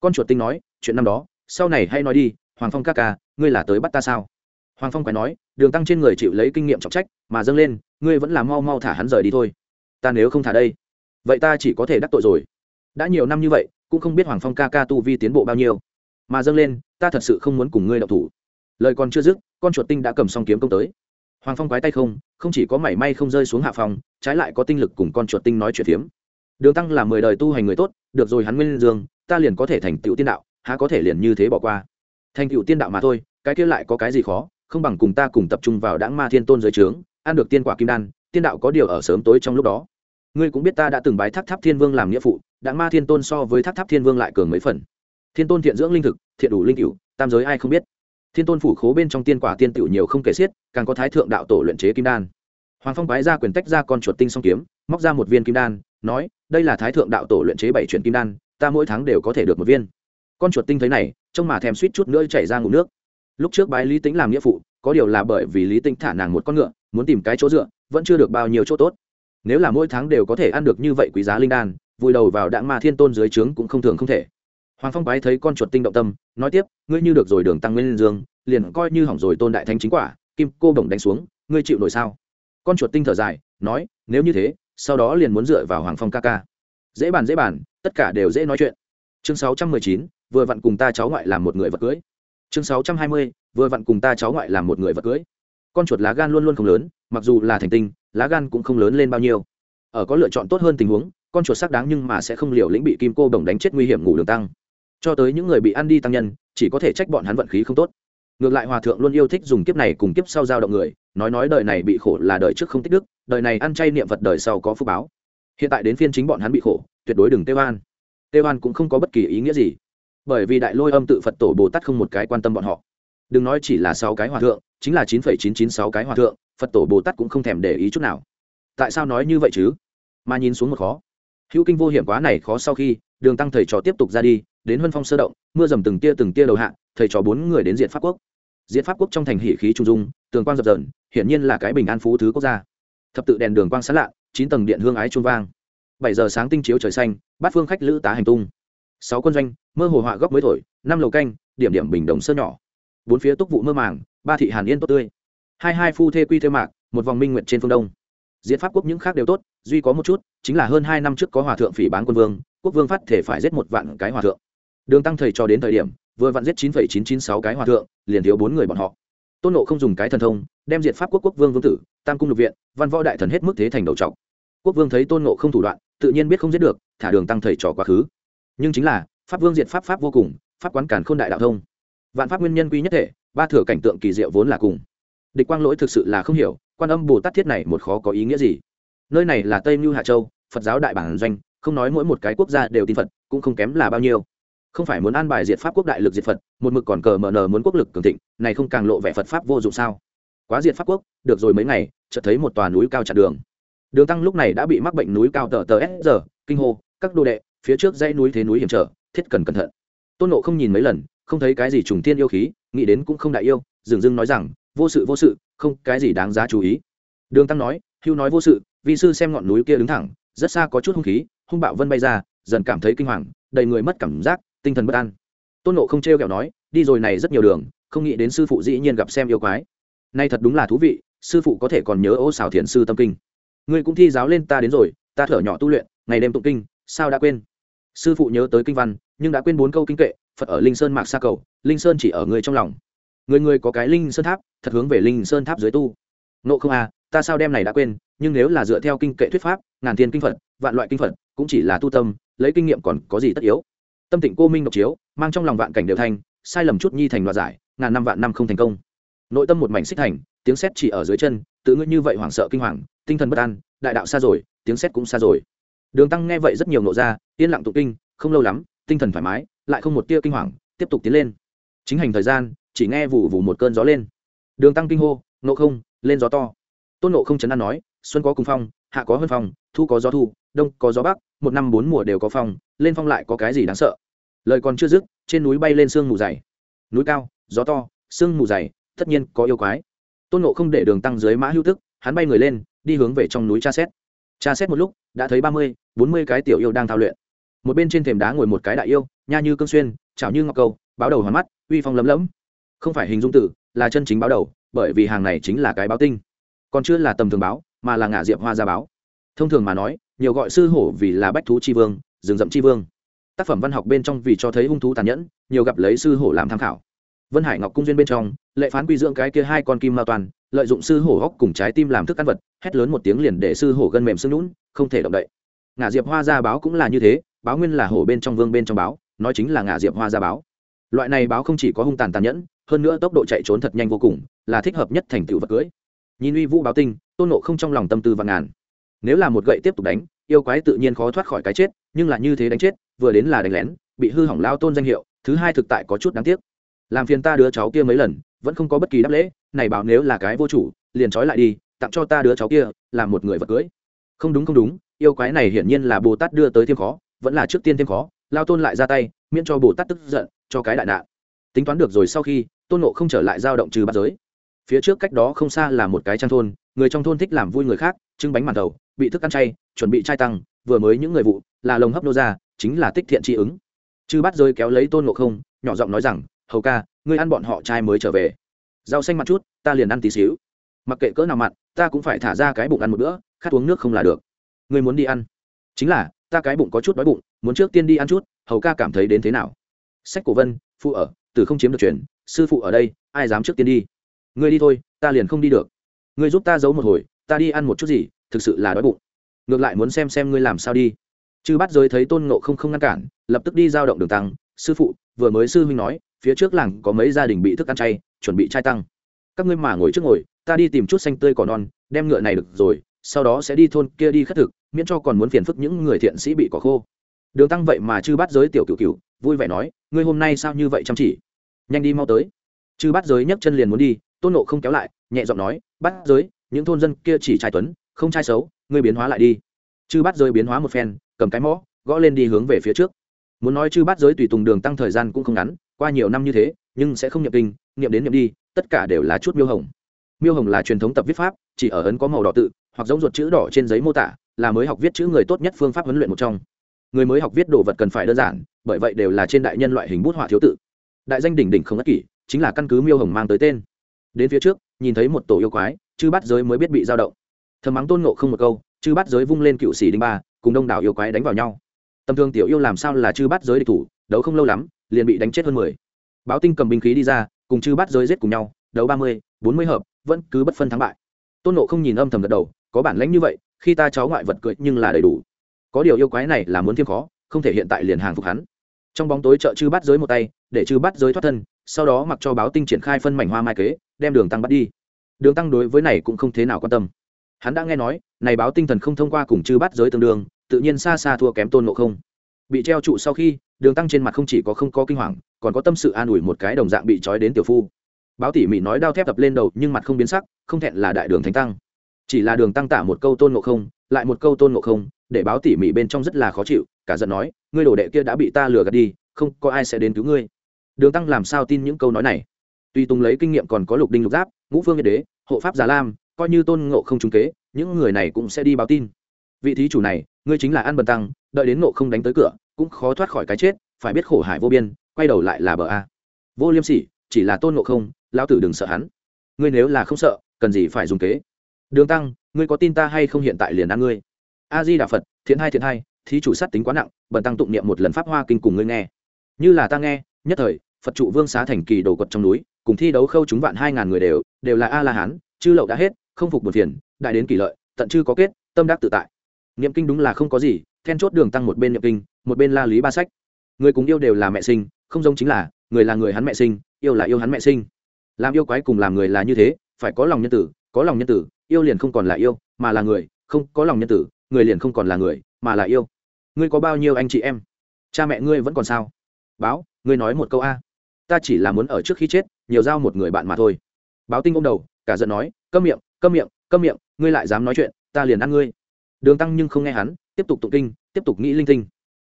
[SPEAKER 1] Con chuột tinh nói, chuyện năm đó, sau này hay nói đi hoàng phong ca ca, ngươi là tới bắt ta sao? Hoàng phong quái nói, đường tăng trên người chịu lấy kinh nghiệm trọng trách, mà dâng lên, ngươi vẫn là mau mau thả hắn rời đi thôi. Ta nếu không thả đây, vậy ta chỉ có thể đắc tội rồi. Đã nhiều năm như vậy, cũng không biết hoàng phong ca ca tu vi tiến bộ bao nhiêu. Mà dâng lên, ta thật sự không muốn cùng ngươi đậu thủ. Lời còn chưa dứt, con chuột tinh đã cầm xong kiếm công tới. Hoàng phong quái tay không không chỉ có mảy may không rơi xuống hạ phòng, trái lại có tinh lực cùng con chuột tinh nói chuyện phiếm. Đường tăng là mười đời tu hành người tốt, được rồi hắn nguyên dương, ta liền có thể thành tựu tiên đạo, há có thể liền như thế bỏ qua thành tựu tiên đạo mà thôi, cái kia lại có cái gì khó, không bằng cùng ta cùng tập trung vào đãng ma thiên tôn giới trướng, ăn được tiên quả kim đan, tiên đạo có điều ở sớm tối trong lúc đó. Ngươi cũng biết ta đã từng bái thác tháp thiên vương làm nghĩa phụ, đãng ma thiên tôn so với thác tháp thiên vương lại cường mấy phần. Thiên tôn thiện dưỡng linh thực, thiện đủ linh cựu tam giới ai không biết. Thiên tôn phủ khố bên trong tiên quả tiên tiểu nhiều không kể xiết, càng có thái thượng đạo tổ luyện chế kim đan. Hoàng phong bái ra quyền tách ra con chuột tinh song kiếm, móc ra một viên kim đan, nói, đây là thái thượng đạo tổ luyện chế bảy chuyển kim đan, ta mỗi tháng đều có thể được một viên. Con chuột tinh thấy này trông mà thèm suýt chút nữa chảy ra ngủ nước. Lúc trước bái lý tính làm nghĩa phụ, có điều là bởi vì lý tính thả nàng một con ngựa, muốn tìm cái chỗ dựa, vẫn chưa được bao nhiêu chỗ tốt. Nếu là mỗi tháng đều có thể ăn được như vậy quý giá linh đan vùi đầu vào đạn ma thiên tôn dưới trướng cũng không thường không thể. Hoàng phong bái thấy con chuột tinh động tâm, nói tiếp, ngươi như được rồi đường tăng nguyên dương, liền coi như hỏng rồi tôn đại thánh chính quả, kim cô đồng đánh xuống, ngươi chịu nổi sao? Con chuột tinh thở dài, nói, nếu như thế, sau đó liền muốn dựa vào hoàng phong ca ca. Dễ bàn dễ bàn, tất cả đều dễ nói chuyện. Chương sáu trăm mười chín vừa vặn cùng ta cháu ngoại làm một người vật cưới. Chương sáu trăm hai mươi, vừa vặn cùng ta cháu ngoại làm một người vật cưới. Con chuột lá gan luôn luôn không lớn, mặc dù là thành tinh, lá gan cũng không lớn lên bao nhiêu. Ở có lựa chọn tốt hơn tình huống, con chuột sắc đáng nhưng mà sẽ không liều lĩnh bị kim cô đồng đánh chết nguy hiểm ngủ đường tăng. Cho tới những người bị ăn đi tăng nhân, chỉ có thể trách bọn hắn vận khí không tốt. Ngược lại hòa thượng luôn yêu thích dùng kiếp này cùng kiếp sau giao động người, nói nói đời này bị khổ là đời trước không tích đức, đời này ăn chay niệm vật đời sau có phúc báo. Hiện tại đến phiên chính bọn hắn bị khổ, tuyệt đối đừng tê oan tê oan cũng không có bất kỳ ý nghĩa gì bởi vì đại lôi âm tự phật tổ bồ tát không một cái quan tâm bọn họ. Đừng nói chỉ là sáu cái hòa thượng, chính là chín phẩy chín chín sáu cái hòa thượng, phật tổ bồ tát cũng không thèm để ý chút nào. Tại sao nói như vậy chứ? Mà nhìn xuống một khó. Hữu kinh vô hiểm quá này khó sau khi, đường tăng thầy trò tiếp tục ra đi, đến huân phong sơ động, mưa dầm từng tia từng tia đầu hạ, thầy trò bốn người đến diện pháp quốc. Diện pháp quốc trong thành hỉ khí trung dung, tường quang dập dờn, hiển nhiên là cái bình an phú thứ quốc gia. Thập tự đèn đường quang sáng lạ, chín tầng điện hương ái chuông vang. Bảy giờ sáng tinh chiếu trời xanh, bát phương khách lữ tá hành tung. Sáu quân doanh mơ hồ họa góc mới thổi, năm lầu canh, điểm điểm bình đồng sơ nhỏ. Bốn phía túc vụ mơ màng, ba thị hàn yên tốt tươi. Hai hai phu thê quy thê mạc, một vòng minh nguyện trên phương đông. Diễn pháp quốc những khác đều tốt, duy có một chút, chính là hơn hai năm trước có hòa thượng phỉ bán quân vương, quốc vương phát thể phải giết một vạn cái hòa thượng. Đường tăng thầy cho đến thời điểm, vừa vặn giết chín phẩy chín chín sáu cái hòa thượng, liền thiếu bốn người bọn họ. Tôn nộ không dùng cái thần thông, đem diệt pháp quốc quốc vương vương tử, tam cung lục viện, văn võ đại thần hết mức thế thành đầu trọc. Quốc vương thấy tôn nộ không thủ đoạn, tự nhiên biết không giết được, thả đường tăng thầy trò quá khứ. Nhưng chính là pháp vương diệt pháp pháp vô cùng, pháp quán cản k h ô n đại đạo thông. Vạn pháp nguyên nhân quy nhất thể, ba thừa cảnh tượng kỳ diệu vốn là cùng. Địch quang lỗi thực sự là không hiểu, quan âm bồ tát thiết này một khó có ý nghĩa gì? Nơi này là tây mưu hạ châu, phật giáo đại bản doanh, không nói mỗi một cái quốc gia đều tin phật, cũng không kém là bao nhiêu. Không phải muốn an bài diệt pháp quốc đại lực diệt phật, một mực còn cờ mờ nờ muốn quốc lực cường thịnh, này không càng lộ vẻ phật pháp vô dụng sao? Quá diệt pháp quốc, được rồi mấy ngày, chợt thấy một tòa núi cao chặn đường. Đường tăng lúc này đã bị mắc bệnh núi cao tờ tờ s giờ kinh hô, các đô đệ, phía trước dãy núi thế núi hiểm trở thiết cần cẩn thận. Tôn nộ không nhìn mấy lần, không thấy cái gì trùng tiên yêu khí, nghĩ đến cũng không đại yêu dường dưng nói rằng, vô sự vô sự, không cái gì đáng giá chú ý. Đường tăng nói, hưu nói vô sự, vi sư xem ngọn núi kia đứng thẳng, rất xa có chút hung khí, hung bạo vân bay ra, dần cảm thấy kinh hoàng, đầy người mất cảm giác, tinh thần bất an. Tôn nộ không t r kẹo nói, đi rồi này rất nhiều đường, không nghĩ đến sư phụ dĩ nhiên gặp xem yêu quái. Nay thật đúng là thú vị, sư phụ có thể còn nhớ ô xào thiền sư tâm kinh. Ngươi cũng thi giáo lên ta đến rồi, ta thở nhỏ tu luyện, ngày đêm tụng kinh, sao đã quên? Sư phụ nhớ tới kinh văn, nhưng đã quên bốn câu kinh kệ, phật ở linh sơn mạc xa cầu, linh sơn chỉ ở người trong lòng. Người người có cái linh sơn tháp, thật hướng về linh sơn tháp dưới tu. Nộ không à ta sao đem này đã quên, nhưng nếu là dựa theo kinh kệ thuyết pháp, ngàn thiên kinh phật, vạn loại kinh phật, cũng chỉ là tu tâm, lấy kinh nghiệm còn có gì tất yếu. Tâm tịnh cô minh độc chiếu, mang trong lòng vạn cảnh đều thành, sai lầm chút nhi thành loạt giải, ngàn năm vạn năm không thành công. Nội tâm một mảnh xích thành, tiếng sét chỉ ở dưới chân, tự ngươi như vậy hoảng sợ kinh hoàng, tinh thần bất an, đại đạo xa rồi, tiếng sét cũng xa rồi đường tăng nghe vậy rất nhiều nộ ra, yên lặng tụ kinh, không lâu lắm, tinh thần thoải mái, lại không một tia kinh hoàng, tiếp tục tiến lên. Chính hành thời gian, chỉ nghe vụ vụ một cơn gió lên. Đường tăng kinh hô, nộ không, lên gió to. Tôn nộ không chấn an nói, xuân có cùng phong, hạ có hơn phong, thu có gió thu, đông có gió bắc, một năm bốn mùa đều có phong, lên phong lại có cái gì đáng sợ? Lời còn chưa dứt, trên núi bay lên sương mù dày. Núi cao, gió to, sương mù dày, tất nhiên có yêu quái. Tôn nộ không để đường tăng dưới mã hưu tức, hắn bay người lên, đi hướng về trong núi tra xét tra xét một lúc đã thấy ba mươi bốn mươi cái tiểu yêu đang thao luyện. Một bên trên thềm đá ngồi một cái đại yêu nha như cương xuyên chảo như ngọc cầu, báo đầu hoàn mắt uy phong lấm lấm. Không phải hình dung tử là chân chính báo đầu bởi vì hàng này chính là cái báo tinh. Còn chưa là tầm thường báo mà là ngả diệp hoa gia báo. Thông thường mà nói nhiều gọi sư hổ vì là bách thú tri vương rừng rậm tri vương. Tác phẩm văn học bên trong vì cho thấy hung thú tàn nhẫn nhiều gặp lấy sư hổ làm tham khảo. Vân hải ngọc cung duyên bên trong lệ phán quy dưỡng cái kia hai con kim mao toàn lợi dụng sư hổ hóc cùng trái tim làm thức ăn vật, hét lớn một tiếng liền để sư hổ gân mềm xương lún không thể động đậy. Ngả diệp hoa gia báo cũng là như thế, báo nguyên là hổ bên trong vương bên trong báo, nói chính là ngả diệp hoa gia báo. Loại này báo không chỉ có hung tàn tàn nhẫn, hơn nữa tốc độ chạy trốn thật nhanh vô cùng, là thích hợp nhất thành tựu vật cưới. Nhìn uy vũ báo tinh, tôn nộ không trong lòng tâm tư và ngàn. Nếu là một gậy tiếp tục đánh, yêu quái tự nhiên khó thoát khỏi cái chết, nhưng là như thế đánh chết, vừa đến là đánh lén, bị hư hỏng lao tôn danh hiệu, thứ hai thực tại có chút đáng tiếc. Làm phiền ta đứa cháu kia mấy lần, vẫn không có bất kỳ đáp lễ này bảo nếu là cái vô chủ, liền trói lại đi, tặng cho ta đứa cháu kia làm một người vật cưới. Không đúng không đúng, yêu quái này hiển nhiên là bồ tát đưa tới thêm khó, vẫn là trước tiên thêm khó, lao tôn lại ra tay, miễn cho bồ tát tức giận, cho cái đại nạn. Tính toán được rồi sau khi, tôn nộ không trở lại giao động trừ bắt giới. Phía trước cách đó không xa là một cái trang thôn, người trong thôn thích làm vui người khác, trưng bánh màn đầu, bị thức ăn chay, chuẩn bị chai tăng, vừa mới những người vụ, là lồng hấp nô ra, chính là tích thiện tri ứng. Chư bắt rơi kéo lấy tôn ngộ không, nhỏ giọng nói rằng, hầu ca, ngươi ăn bọn họ trai mới trở về rau xanh mặt chút, ta liền ăn tí xíu. Mặc kệ cỡ nào mặn, ta cũng phải thả ra cái bụng ăn một bữa, khát uống nước không là được. Ngươi muốn đi ăn? Chính là, ta cái bụng có chút đói bụng, muốn trước tiên đi ăn chút, hầu ca cảm thấy đến thế nào? Sách cổ vân, phụ ở, từ không chiếm được chuyển sư phụ ở đây, ai dám trước tiên đi? Ngươi đi thôi, ta liền không đi được. Ngươi giúp ta giấu một hồi, ta đi ăn một chút gì, thực sự là đói bụng. Ngược lại muốn xem xem ngươi làm sao đi. Chư bắt giới thấy tôn ngộ không không ngăn cản, lập tức đi giao động đường tăng. Sư phụ, vừa mới sư huynh nói, phía trước làng có mấy gia đình bị thức ăn chay chuẩn bị trai tăng. Các ngươi mà ngồi trước ngồi, ta đi tìm chút xanh tươi cỏ non, đem ngựa này được rồi, sau đó sẽ đi thôn kia đi khất thực, miễn cho còn muốn phiền phức những người thiện sĩ bị cỏ khô. Đường tăng vậy mà chư bắt giới tiểu cựu cựu vui vẻ nói, ngươi hôm nay sao như vậy chăm chỉ? Nhanh đi mau tới. Chư bắt giới nhấc chân liền muốn đi, tôn nộ không kéo lại, nhẹ giọng nói bắt giới, những thôn dân kia chỉ trai tuấn, không trai xấu, ngươi biến hóa lại đi. Chư bắt giới biến hóa một phen, cầm cái mõ, gõ lên đi hướng về phía trước. Muốn nói chư bắt giới tùy tùng đường tăng thời gian cũng không ngắn, qua nhiều năm như thế nhưng sẽ không nhập kinh, niệm đến niệm đi, tất cả đều là chút miêu hồng. Miêu hồng là truyền thống tập viết pháp, chỉ ở ấn có màu đỏ tự, hoặc giống ruột chữ đỏ trên giấy mô tả, là mới học viết chữ người tốt nhất phương pháp huấn luyện một trong. Người mới học viết đồ vật cần phải đơn giản, bởi vậy đều là trên đại nhân loại hình bút họa thiếu tự. Đại danh đỉnh đỉnh không ất kỷ, chính là căn cứ miêu hồng mang tới tên. Đến phía trước, nhìn thấy một tổ yêu quái, chư bắt giới mới biết bị dao động. Thầm mắng tôn ngộ không một câu, chư bắt giới vung lên cựu sĩ đinh ba, cùng đông đảo yêu quái đánh vào nhau. Tầm thường tiểu yêu làm sao là chư bắt giới địch thủ, đấu không lâu lắm, liền bị đánh chết hơn mười báo tinh cầm binh khí đi ra, cùng chư bắt giới giết cùng nhau, đấu ba mươi, bốn mươi hợp, vẫn cứ bất phân thắng bại. Tôn nộ không nhìn âm thầm gật đầu, có bản lãnh như vậy, khi ta cháu ngoại vật cưỡi nhưng là đầy đủ. Có điều yêu quái này là muốn thêm khó, không thể hiện tại liền hàng phục hắn. Trong bóng tối trợ chư bắt giới một tay, để chư bắt giới thoát thân, sau đó mặc cho báo tinh triển khai phân mảnh hoa mai kế, đem đường tăng bắt đi. Đường tăng đối với này cũng không thế nào quan tâm. Hắn đã nghe nói, này báo tinh thần không thông qua cùng chư bắt giới tương đương, tự nhiên xa xa thua kém tôn ngộ không. Bị treo trụ sau khi, đường tăng trên mặt không chỉ có không có kinh hoàng còn có tâm sự an ủi một cái đồng dạng bị trói đến tiểu phu. Báo tỉ mỉ nói đao thép tập lên đầu, nhưng mặt không biến sắc, không thẹn là đại đường thánh tăng. Chỉ là đường tăng tả một câu tôn ngộ không, lại một câu tôn ngộ không, để báo tỉ mỉ bên trong rất là khó chịu, cả giận nói, ngươi đồ đệ kia đã bị ta lừa gạt đi, không có ai sẽ đến cứu ngươi. Đường tăng làm sao tin những câu nói này? Tuy tùng lấy kinh nghiệm còn có lục đinh lục giáp, ngũ phương nhiệt đế, hộ pháp già lam, coi như tôn ngộ không trúng kế, những người này cũng sẽ đi báo tin. Vị thí chủ này, ngươi chính là an bần tăng, đợi đến ngộ không đánh tới cửa, cũng khó thoát khỏi cái chết, phải biết khổ hải vô biên quay đầu lại là bờ a. Vô liêm sỉ, chỉ là tôn ngộ không, lão tử đừng sợ hắn. Ngươi nếu là không sợ, cần gì phải dùng kế? Đường tăng, ngươi có tin ta hay không hiện tại liền ăn ngươi? A di đà phật thiện hai thiện hai, thí chủ sát tính quá nặng, bần tăng tụng niệm một lần pháp hoa kinh cùng ngươi nghe. Như là ta nghe, nhất thời, phật trụ vương xá thành kỳ đồ quật trong núi, cùng thi đấu khâu chúng vạn hai ngàn người đều đều là a la hán chư lậu đã hết, không phục một phiền, đại đến kỳ lợi, tận chư có kết, tâm đắc tự tại. Niệm kinh đúng là không có gì, then chốt đường tăng một bên niệm kinh, một bên la lý ba sách. Người cùng yêu đều là mẹ sinh không giống chính là, người là người hắn mẹ sinh, yêu là yêu hắn mẹ sinh. Làm yêu quái cùng làm người là như thế, phải có lòng nhân tử, có lòng nhân tử, yêu liền không còn là yêu, mà là người, không có lòng nhân tử, người liền không còn là người, mà là yêu. Ngươi có bao nhiêu anh chị em? Cha mẹ ngươi vẫn còn sao? Báo, ngươi nói một câu a. Ta chỉ là muốn ở trước khi chết, nhiều giao một người bạn mà thôi. Báo tinh ô m đầu, cả giận nói, câm miệng câm miệng câm miệng, ngươi lại dám nói chuyện, ta liền ăn ngươi. Đường tăng nhưng không nghe hắn, tiếp tục tụng kinh, tiếp tục nghĩ linh tinh.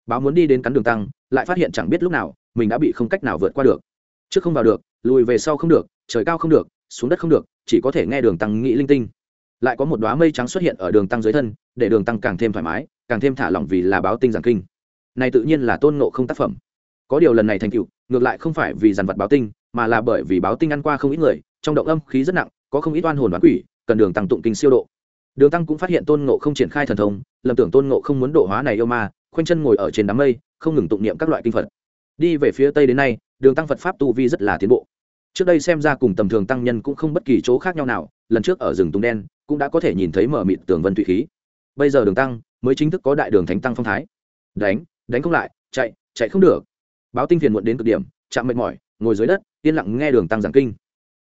[SPEAKER 1] Báo muốn đi đến cắn đường tăng lại phát hiện chẳng biết lúc nào, mình đã bị không cách nào vượt qua được. Trước không vào được, lùi về sau không được, trời cao không được, xuống đất không được, chỉ có thể nghe đường tăng nghĩ linh tinh. Lại có một đoá mây trắng xuất hiện ở đường tăng dưới thân, để đường tăng càng thêm thoải mái, càng thêm thả lỏng vì là báo tinh giảng kinh. Này tự nhiên là tôn nộ không tác phẩm. Có điều lần này thành cựu ngược lại không phải vì dàn vật báo tinh, mà là bởi vì báo tinh ăn qua không ít người, trong động âm khí rất nặng, có không ít oan hồn đoán quỷ, cần đường tăng tụng kinh siêu độ. Đường tăng cũng phát hiện tôn ngộ không triển khai thần thông, lầm tưởng tôn ngộ không muốn độ hóa này yêu ma khoanh chân ngồi ở trên đám mây, không ngừng tụng niệm các loại kinh phật. Đi về phía tây đến nay, đường tăng phật pháp tu vi rất là tiến bộ. Trước đây xem ra cùng tầm thường tăng nhân cũng không bất kỳ chỗ khác nhau nào, lần trước ở rừng tùng đen, cũng đã có thể nhìn thấy mở mịt tường vân thụy khí. Bây giờ đường tăng mới chính thức có đại đường thánh tăng phong thái. Đánh đánh không lại, chạy chạy không được. Báo tinh phiền muộn đến cực điểm, chạm mệt mỏi, ngồi dưới đất, yên lặng nghe đường tăng giảng kinh.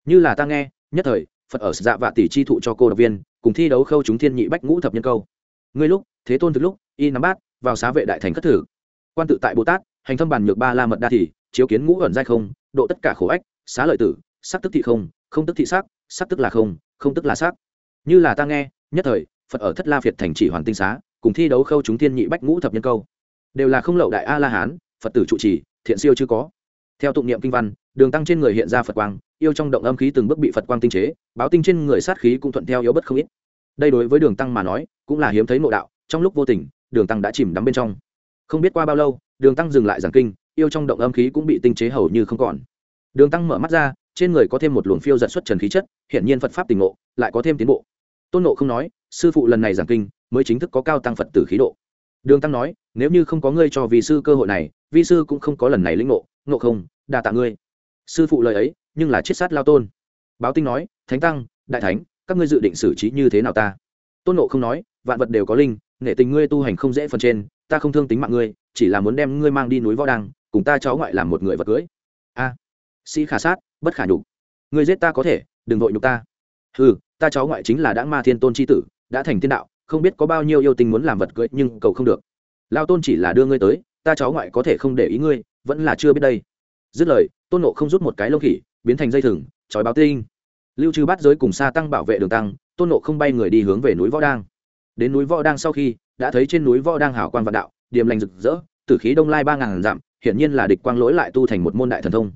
[SPEAKER 1] Như là ta nghe, nhất thời, phật ở dạ vạ tỷ chi thụ cho cô độc viên, cùng thi đấu khâu chúng thiên nhị bách ngũ thập nhân câu. Ngươi lúc, thế tôn thực lúc, y nắm bát vào xá vệ đại thành cất thử. Quan tự tại bồ tát, hành thâm bàn nhược ba la mật đa thì, chiếu kiến ngũ ẩn giai không, độ tất cả khổ ách, xá lợi tử, sắc tức thị không không tức thị sắc sắc tức là không không tức là sắc. Như là ta nghe, nhất thời, phật ở thất la việt thành chỉ hoàn tinh xá, cùng thi đấu khâu chúng thiên nhị bách ngũ thập nhân câu. Đều là không lậu đại a la hán, phật tử trụ trì, thiện siêu chưa có. Theo tụng niệm kinh văn, đường tăng trên người hiện ra phật quang, yêu trong động âm khí từng bước bị phật quang tinh chế, báo tinh trên người sát khí cũng thuận theo yếu bất không ít. Đây đối với đường tăng mà nói, cũng là hiếm thấy nội đạo, trong lúc vô tình đường tăng đã chìm đắm bên trong. Không biết qua bao lâu, đường tăng dừng lại giảng kinh, yêu trong động âm khí cũng bị tinh chế hầu như không còn. Đường tăng mở mắt ra, trên người có thêm một luồng phiêu giận xuất trần khí chất, hiển nhiên phật pháp tình ngộ, lại có thêm tiến bộ. Tôn nộ không nói, sư phụ lần này giảng kinh, mới chính thức có cao tăng phật tử khí độ. Đường tăng nói, nếu như không có ngươi cho vị sư cơ hội này, vi sư cũng không có lần này lĩnh ngộ. Ngộ không, đa tạ ngươi. Sư phụ lời ấy, nhưng là chiết sát lao tôn. Báo tinh nói, thánh tăng, đại thánh, các ngươi dự định xử trí như thế nào ta? Tôn nộ không nói, vạn vật đều có linh nể tình ngươi tu hành không dễ phần trên, ta không thương tính mạng ngươi, chỉ là muốn đem ngươi mang đi núi võ đăng, cùng ta cháu ngoại làm một người vật cưới. A, sĩ khả sát, bất khả nhục. Ngươi giết ta có thể, đừng vội nhục ta. Ừ ta cháu ngoại chính là đã ma thiên tôn c h i tử, đã thành thiên đạo, không biết có bao nhiêu yêu tình muốn làm vật cưới, nhưng cầu không được. Lao tôn chỉ là đưa ngươi tới, ta cháu ngoại có thể không để ý ngươi, vẫn là chưa biết đây. Dứt lời, tôn nộ không rút một cái lông khỉ, biến thành dây thừng, trói báo tinh. Lưu trừ bắt giới cùng xa tăng bảo vệ đường tăng, tôn nộ không bay người đi hướng về núi võ đang đến núi võ đang sau khi, đã thấy trên núi võ đang hảo quan vạn đạo, điềm lành rực rỡ, tử khí đông lai ba ngàn dặm, hiển nhiên là địch quang lỗi lại tu thành một môn đại thần thông.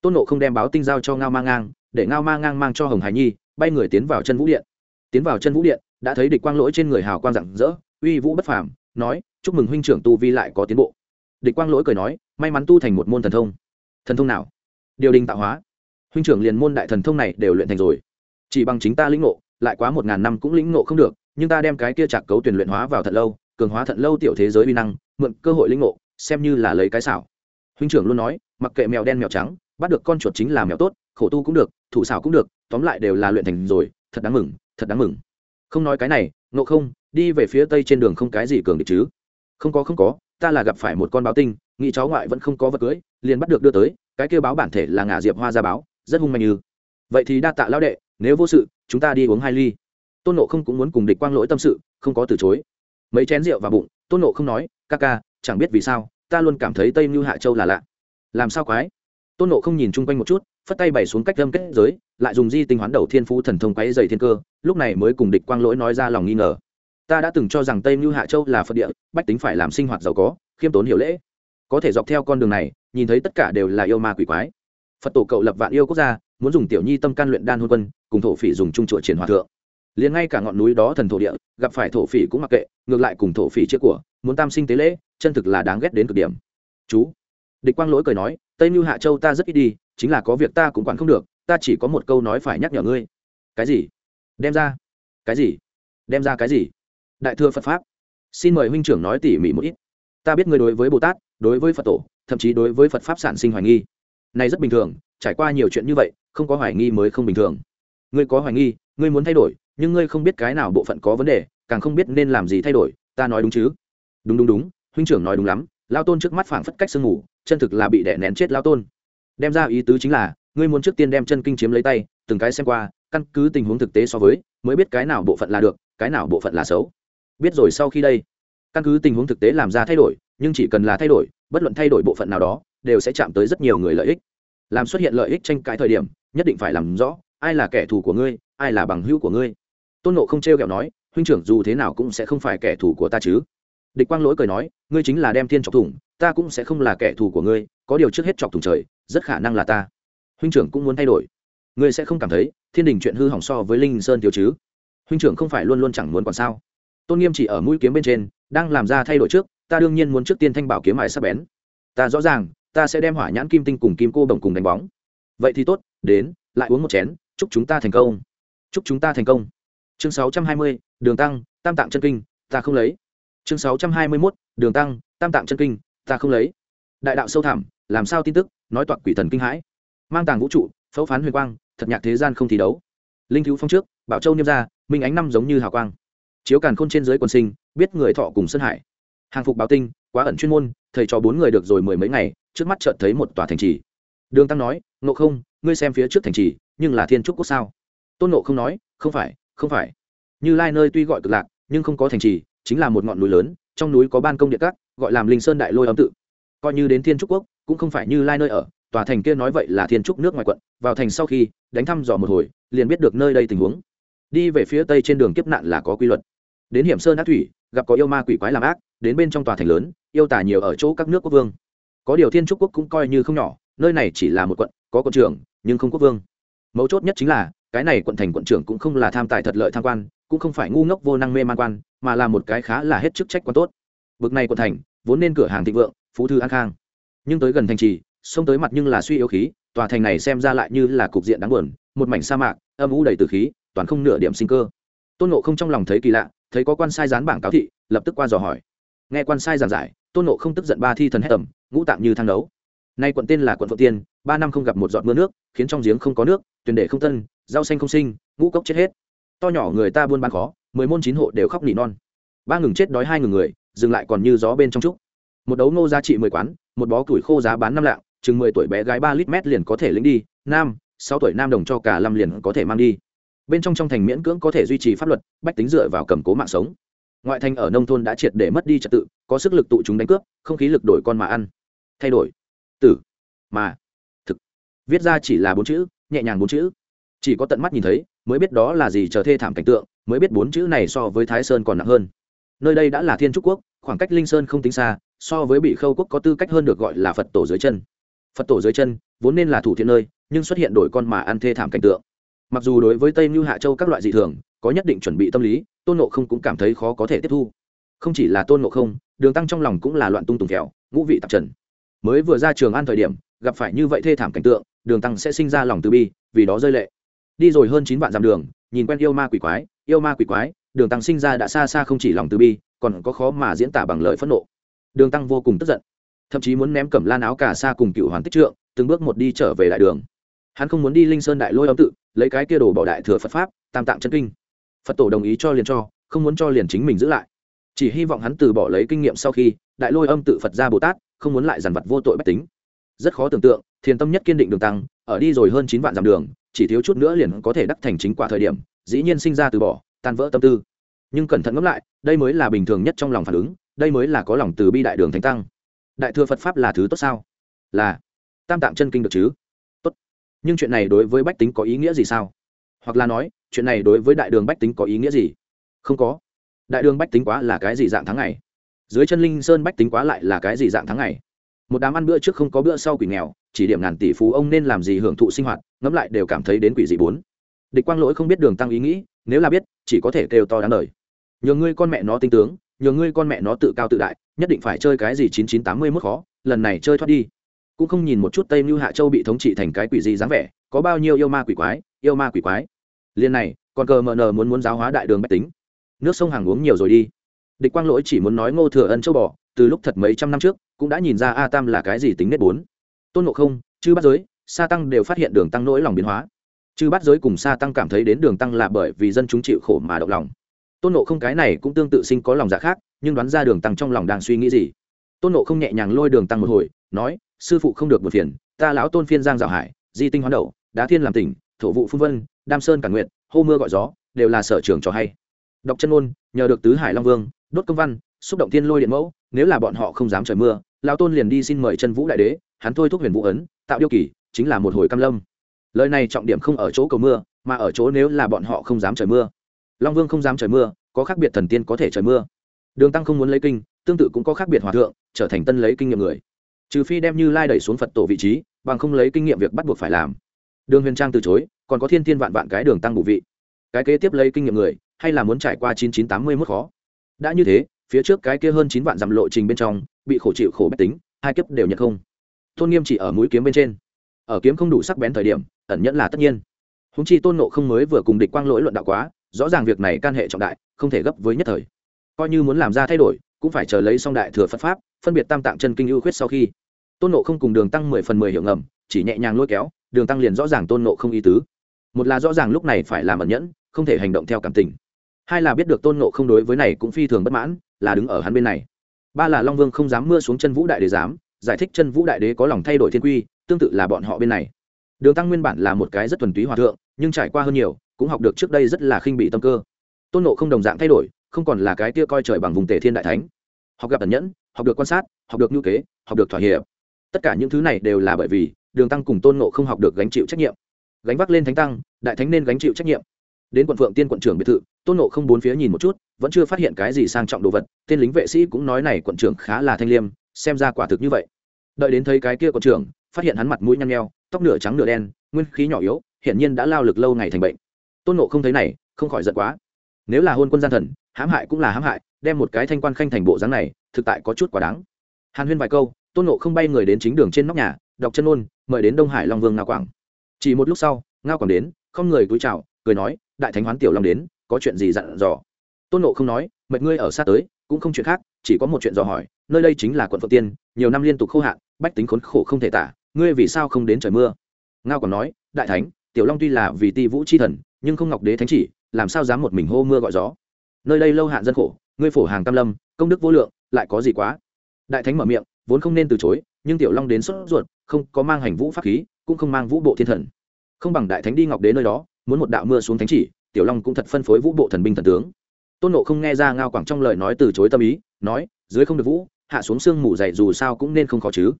[SPEAKER 1] Tôn nộ không đem báo tinh giao cho ngao ma ngang, để ngao ma ngang mang cho hồng hải nhi, bay người tiến vào chân vũ điện. Tiến vào chân vũ điện, đã thấy địch quang lỗi trên người hào quang rạng rỡ, uy vũ bất phàm, nói, chúc mừng huynh trưởng tu vi lại có tiến bộ. Địch quang lỗi cười nói, may mắn tu thành một môn thần thông. Thần thông nào? Điều đình tạo hóa. Huynh trưởng liền môn đại thần thông này đều luyện thành rồi. Chỉ bằng chính ta lĩnh ngộ, lại quá một ngàn năm cũng lĩnh ngộ không được nhưng ta đem cái kia chạc cấu tuyển luyện hóa vào thật lâu, cường hóa thật lâu tiểu thế giới vi năng, mượn cơ hội linh ngộ, xem như là lấy cái xảo. Huynh trưởng luôn nói, mặc kệ mèo đen mèo trắng, bắt được con chuột chính là mèo tốt, khổ tu cũng được, thủ xảo cũng được, tóm lại đều là luyện thành rồi, thật đáng mừng, thật đáng mừng. Không nói cái này, ngộ không, đi về phía tây trên đường không cái gì cường địch chứ. Không có không có, ta là gặp phải một con báo tinh, nghĩ cháu ngoại vẫn không có vật cưới, liền bắt được đưa tới, cái kêu báo bản thể là ngả diệp hoa ra báo, rất hung mạnh như. Vậy thì đa tạ lão đệ, nếu vô sự, chúng ta đi uống hai ly tôn nộ không cũng muốn cùng địch quang lỗi tâm sự, không có từ chối. Mấy chén rượu vào bụng, tôn nộ không nói, ca ca, chẳng biết vì sao, ta luôn cảm thấy tây mưu hạ châu là lạ. Làm sao quái? Tôn nộ không nhìn chung quanh một chút, phất tay bày xuống cách lâm kết giới, lại dùng di tinh hoán đầu thiên phú thần thông quáy dày thiên cơ, lúc này mới cùng địch quang lỗi nói ra lòng nghi ngờ. Ta đã từng cho rằng tây mưu hạ châu là phật địa, bách tính phải làm sinh hoạt giàu có, khiêm tốn hiểu lễ. Có thể dọc theo con đường này, nhìn thấy tất cả đều là yêu ma quỷ quái. Phật tổ cậu lập vạn yêu quốc gia, muốn dùng tiểu nhi tâm can luyện đan hôn quân, cùng thổ phỉ dùng trung chùa triển hòa thượng liền ngay cả ngọn núi đó thần thổ địa, gặp phải thổ phỉ cũng mặc kệ, ngược lại cùng thổ phỉ trước của, muốn tam sinh tế lễ, chân thực là đáng ghét đến cực điểm. Chú. Địch quang lỗi cười nói, tây mưu hạ châu ta rất ít đi, chính là có việc ta cũng quản không được, ta chỉ có một câu nói phải nhắc nhở ngươi. Cái gì? Đem ra. Cái gì? Đem ra cái gì? Đại thừa phật pháp. Xin mời huynh trưởng nói tỉ mỉ một ít. Ta biết ngươi đối với bồ tát, đối với phật tổ, thậm chí đối với phật pháp sản sinh hoài nghi. Này rất bình thường, trải qua nhiều chuyện như vậy, không có hoài nghi mới không bình thường. Ngươi có hoài nghi, ngươi muốn thay đổi nhưng ngươi không biết cái nào bộ phận có vấn đề, càng không biết nên làm gì thay đổi, ta nói đúng chứ? Đúng đúng đúng, huynh trưởng nói đúng lắm, lao tôn trước mắt phảng phất cách sương ngủ chân thực là bị đẻ nén chết lao tôn. Đem ra ý tứ chính là, ngươi muốn trước tiên đem chân kinh chiếm lấy tay, từng cái xem qua, căn cứ tình huống thực tế so với, mới biết cái nào bộ phận là được, cái nào bộ phận là xấu. Biết rồi sau khi đây, căn cứ tình huống thực tế làm ra thay đổi, nhưng chỉ cần là thay đổi, bất luận thay đổi bộ phận nào đó, đều sẽ chạm tới rất nhiều người lợi ích. Làm xuất hiện lợi ích tranh cãi thời điểm, nhất định phải làm rõ, ai là kẻ thù của ngươi, ai là bằng hữu của ngươi tôn nộ không t r e o kẹo nói, huynh trưởng dù thế nào cũng sẽ không phải kẻ thù của ta chứ. Địch quang lỗi cười nói, ngươi chính là đem thiên chọc thủng, ta cũng sẽ không là kẻ thù của ngươi, có điều trước hết chọc thủng trời, rất khả năng là ta. Huynh trưởng cũng muốn thay đổi. Ngươi sẽ không cảm thấy, thiên đình chuyện hư hỏng so với linh sơn thiếu chứ? Huynh trưởng không phải luôn luôn chẳng muốn còn sao. Tôn nghiêm chỉ ở mũi kiếm bên trên, đang làm ra thay đổi trước, ta đương nhiên muốn trước tiên thanh bảo kiếm mài sắp bén. Ta rõ ràng, ta sẽ đem hỏa nhãn kim tinh cùng kim cô đồng cùng đánh bóng. Vậy thì tốt, đến, lại uống một chén, chúc chúng ta thành công. Chúc chúng ta thành công chương sáu trăm hai mươi, đường tăng, tam tạng chân kinh, ta không lấy. Chương sáu trăm hai mươi mốt, đường tăng, tam tạng chân kinh, ta không lấy. Đại đạo sâu thẳm, làm sao tin tức, nói toạc quỷ thần kinh hãi. Mang tàng vũ trụ, phẫu phán huyền quang, thật nhạc thế gian không thi đấu. Linh cứu phong trước, bảo châu niêm ra, minh ánh năm giống như hào quang. Chiếu càn khôn trên dưới quần sinh, biết người thọ cùng sơn hải. Hàng phục báo tinh, quá ẩn chuyên môn, thầy cho bốn người được rồi mười mấy ngày, trước mắt chợt thấy một tòa thành trì. Đường tăng nói nộ không, ngươi xem phía trước thành trì, nhưng là thiên trúc quốc sao? Tôn nộ không nói, không phải không phải. Như lai nơi tuy gọi cực lạc, nhưng không có thành trì, chính là một ngọn núi lớn, trong núi có ban công địa cát, gọi làm linh sơn đại lôi âm tự. Coi như đến thiên trúc quốc, cũng không phải như lai nơi ở, tòa thành kia nói vậy là thiên trúc nước ngoài quận, vào thành sau khi, đánh thăm dò một hồi, liền biết được nơi đây tình huống. Đi về phía tây trên đường kiếp nạn là có quy luật. Đến hiểm sơn ác thủy, gặp có yêu ma quỷ quái làm ác, đến bên trong tòa thành lớn, yêu tả nhiều ở chỗ các nước quốc vương. Có điều thiên trúc quốc cũng coi như không nhỏ, nơi này chỉ là một quận, có quận trưởng, nhưng không quốc vương. Mấu chốt nhất chính là cái này quận thành quận trưởng cũng không là tham tài thật lợi tham quan, cũng không phải ngu ngốc vô năng mê man quan, mà là một cái khá là hết chức trách quan tốt. Bực này quận thành, vốn nên cửa hàng thịnh vượng, phú thư an khang. Nhưng tới gần thành trì xông tới mặt nhưng là suy yếu khí, tòa thành này xem ra lại như là cục diện đáng buồn, một mảnh sa mạc, âm u đầy từ khí, toàn không nửa điểm sinh cơ. Tôn nộ không trong lòng thấy kỳ lạ, thấy có quan sai dán bảng cáo thị, lập tức qua dò hỏi. Nghe quan sai giảng giải, tôn nộ không tức giận ba thi thần hết tầm ngũ tạm như thang đấu nay quận tên là quận phượng tiên, ba năm không gặp một giọt mưa nước, khiến trong giếng không có nước tuyền để không tân rau xanh không sinh, ngũ cốc chết hết. To nhỏ người ta buôn bán khó, mười môn chín hộ đều khóc nỉ non. Ba ngừng chết đói hai ngừng người, dừng lại còn như gió bên trong trúc. Một đấu ngô giá trị mười quán, một bó củi khô giá bán năm lạng, chừng mười tuổi bé gái ba lít mét liền có thể lĩnh đi, nam, sáu tuổi nam đồng cho cả năm liền có thể mang đi. Bên trong trong thành miễn cưỡng có thể duy trì pháp luật, bách tính dựa vào cầm cố mạng sống. Ngoại thành ở nông thôn đã triệt để mất đi trật tự, có sức lực tụ chúng đánh cướp, không khí lực đổi con mà ăn. Thay đổi tử. Mà, thực, viết ra chỉ là bốn chữ, nhẹ nhàng bốn chữ. Chỉ có tận mắt nhìn thấy, mới biết đó là gì chờ thê thảm cảnh tượng, mới biết bốn chữ này so với thái sơn còn nặng hơn. Nơi đây đã là thiên trúc quốc, khoảng cách linh sơn không tính xa, so với bị khâu quốc có tư cách hơn được gọi là phật tổ dưới chân. Phật tổ dưới chân, vốn nên là thủ thiện nơi, nhưng xuất hiện đổi con mà ăn thê thảm cảnh tượng. Mặc dù đối với tây mưu hạ châu các loại dị thường, có nhất định chuẩn bị tâm lý, tôn nộ không cũng cảm thấy khó có thể tiếp thu. Không chỉ là tôn nộ không, đường tăng trong lòng cũng là loạn tung tùng kẹo ngũ vị tạp trần mới vừa ra trường an thời điểm, gặp phải như vậy thê thảm cảnh tượng, đường tăng sẽ sinh ra lòng từ bi, vì đó rơi lệ. Đi rồi hơn chín vạn dặm đường, nhìn quen yêu ma quỷ quái, yêu ma quỷ quái, đường tăng sinh ra đã xa xa không chỉ lòng từ bi, còn có khó mà diễn tả bằng lời phẫn nộ. Đường tăng vô cùng tức giận, thậm chí muốn ném cẩm lan áo cả xa cùng cựu hoàn tích trượng, từng bước một đi trở về đại đường. Hắn không muốn đi linh sơn đại lôi âm tự, lấy cái kia đồ bỏ đại thừa phật pháp, tam tạng chân kinh. Phật tổ đồng ý cho liền cho, không muốn cho liền chính mình giữ lại. Chỉ hy vọng hắn từ bỏ lấy kinh nghiệm sau khi, đại lôi âm tự phật ra bồ tát không muốn lại dằn vặt vô tội bách tính. Rất khó tưởng tượng, thiền tâm nhất kiên định đường tăng, ở đi rồi hơn chín vạn dặm đường, chỉ thiếu chút nữa liền có thể đắc thành chính quả thời điểm, dĩ nhiên sinh ra từ bỏ, tan vỡ tâm tư. Nhưng cẩn thận ngẫm lại, đây mới là bình thường nhất trong lòng phản ứng, đây mới là có lòng từ bi đại đường thánh tăng. Đại thừa phật pháp là thứ tốt sao? Là. Tam tạng chân kinh được chứ? Tốt. Nhưng chuyện này đối với bách tính có ý nghĩa gì sao? Hoặc là nói, chuyện này đối với đại đường bách tính có ý nghĩa gì? Không có. Đại đường bách tính quá là cái gì dạng tháng ngày? Dưới chân linh sơn bách tính quá lại là cái gì dạng tháng ngày? Một đám ăn bữa trước không có bữa sau quỷ nghèo, chỉ điểm ngàn tỷ phú ông nên làm gì hưởng thụ sinh hoạt, ngẫm lại đều cảm thấy đến quỷ dị bốn. Địch quang lỗi không biết đường tăng ý nghĩ, nếu là biết, chỉ có thể kêu to đáng lời nhờ ngươi con mẹ nó tinh tướng, nhờ ngươi con mẹ nó tự cao tự đại, nhất định phải chơi cái gì chín chín tám mươi mức khó, lần này chơi thoát đi. Cũng không nhìn một chút tây mưu hạ châu bị thống trị thành cái quỷ gì dáng vẻ, có bao nhiêu yêu ma quỷ quái, yêu ma quỷ quái. Liên này, còn cờ mờ nờ muốn muốn giáo hóa đại đường bách tính. Nước sông hàng uống nhiều rồi đi địch quang lỗi chỉ muốn nói ngô thừa ân châu bò, từ lúc thật mấy trăm năm trước, cũng đã nhìn ra a tam là cái gì tính nết bốn. Tôn ngộ không, chư bắt giới, sa tăng đều phát hiện đường tăng nỗi lòng biến hóa. Chư bắt giới cùng sa tăng cảm thấy đến đường tăng là bởi vì dân chúng chịu khổ mà động lòng. Tôn ngộ không cái này cũng tương tự sinh có lòng dạ khác, nhưng đoán ra đường tăng trong lòng đang suy nghĩ gì. Tôn ngộ không nhẹ nhàng lôi đường tăng một hồi, nói, sư phụ không được một phiền, ta lão tôn phiên giang dạo hải, di tinh hoán đậu, đá thiên làm tỉnh, thổ vụ phun vân, đam sơn cả nguyện, hô mưa gọi gió, đều là sở trường cho hay. Đọc chân ôn, nhờ được tứ hải long vương đốt công văn, xúc động thiên lôi điện mẫu, nếu là bọn họ không dám trời mưa, lão tôn liền đi xin mời chân vũ đại đế, hắn thôi thúc huyền vũ ấn, tạo điêu kỳ, chính là một hồi cam lâm. Lời này trọng điểm không ở chỗ cầu mưa, mà ở chỗ nếu là bọn họ không dám trời mưa. Long vương không dám trời mưa, có khác biệt thần tiên có thể trời mưa. Đường tăng không muốn lấy kinh, tương tự cũng có khác biệt hòa thượng, trở thành tân lấy kinh nghiệm người. Trừ phi đem như lai đẩy xuống phật tổ vị trí, bằng không lấy kinh nghiệm việc bắt buộc phải làm. Đường huyền trang từ chối, còn có thiên thiên vạn vạn cái đường tăng bù vị. Cái kế tiếp lấy kinh nghiệm người, hay là muốn trải qua chín chín tám mươi mức khó? Đã như thế, phía trước cái kia hơn chín vạn dặm lộ trình bên trong, bị khổ chịu khổ bách tính, hai kiếp đều nhận không. Tôn nghiêm chỉ ở mũi kiếm bên trên. Ở kiếm không đủ sắc bén thời điểm, ẩn nhẫn là tất nhiên. Húng chi tôn nộ không mới vừa cùng địch quang lỗi luận đạo quá, rõ ràng việc này can hệ trọng đại, không thể gấp với nhất thời. Coi như muốn làm ra thay đổi, cũng phải chờ lấy song đại thừa phật pháp, phân biệt tam tạng chân kinh ưu khuyết sau khi. Tôn nộ không cùng đường tăng mười phần mười hiệu ngầm, chỉ nhẹ nhàng lôi kéo, đường tăng liền rõ ràng tôn nộ không ý tứ. Một là rõ ràng lúc này phải làm ẩn nhẫn, không thể hành động theo cảm tình hai là biết được tôn nộ không đối với này cũng phi thường bất mãn, là đứng ở hắn bên này. Ba là long vương không dám mưa xuống chân vũ đại đế dám, giải thích chân vũ đại đế có lòng thay đổi thiên quy, tương tự là bọn họ bên này. Đường tăng nguyên bản là một cái rất thuần túy hòa thượng, nhưng trải qua hơn nhiều, cũng học được trước đây rất là khinh bị tâm cơ. Tôn nộ không đồng dạng thay đổi, không còn là cái tia coi trời bằng vùng tề thiên đại thánh. Học gặp tẩn nhẫn, học được quan sát, học được ngữ kế, học được thỏa hiệp. Tất cả những thứ này đều là bởi vì đường tăng cùng tôn nộ không học được gánh chịu trách nhiệm. Gánh vác lên thánh tăng, đại thánh nên gánh chịu trách nhiệm đến quận phượng tiên quận trưởng biệt thự, tôn nộ không bốn phía nhìn một chút, vẫn chưa phát hiện cái gì sang trọng đồ vật, tên lính vệ sĩ cũng nói này quận trưởng khá là thanh liêm, xem ra quả thực như vậy. Đợi đến thấy cái kia quận trưởng, phát hiện hắn mặt mũi nhăn nheo, tóc nửa trắng nửa đen, nguyên khí nhỏ yếu, hiển nhiên đã lao lực lâu ngày thành bệnh. Tôn nộ không thấy này, không khỏi giận quá. Nếu là hôn quân gian thần, hãm hại cũng là hãm hại, đem một cái thanh quan khanh thành bộ dáng này, thực tại có chút quá đáng. Hàn huyên vài câu, tôn nộ không bay người đến chính đường trên nóc nhà, đọc chân ôn, mời đến đông hải long vương ngao quảng. Chỉ một lúc sau, ngao quảng đến, không người cúi chào, cười nói đại thánh hoán tiểu long đến, có chuyện gì dặn dò? Tôn nộ không nói, mệt ngươi ở xa tới, cũng không chuyện khác, chỉ có một chuyện dò hỏi, nơi đây chính là quận phượng tiên, nhiều năm liên tục khô hạn, bách tính khốn khổ không thể tả, ngươi vì sao không đến trời mưa? Ngao còn nói, đại thánh, tiểu long tuy là vì ti vũ c h i thần, nhưng không ngọc đế thánh chỉ, làm sao dám một mình hô mưa gọi gió? Nơi đây lâu hạn dân khổ, ngươi phổ hàng tam lâm, công đức vô lượng, lại có gì quá? Đại thánh mở miệng, vốn không nên từ chối, nhưng tiểu long đến sốt ruột, không có mang hành vũ pháp khí, cũng không mang vũ bộ thiên thần không bằng đại thánh đi ngọc đế nơi đó, muốn một đạo mưa xuống thánh chỉ, tiểu long cũng thật phân phối vũ bộ thần binh thần tướng. Tôn nộ không nghe ra ngao quảng trong lời nói từ chối tâm ý, nói, dưới không được vũ, hạ xuống sương mù dày dù sao cũng nên không khó chứ.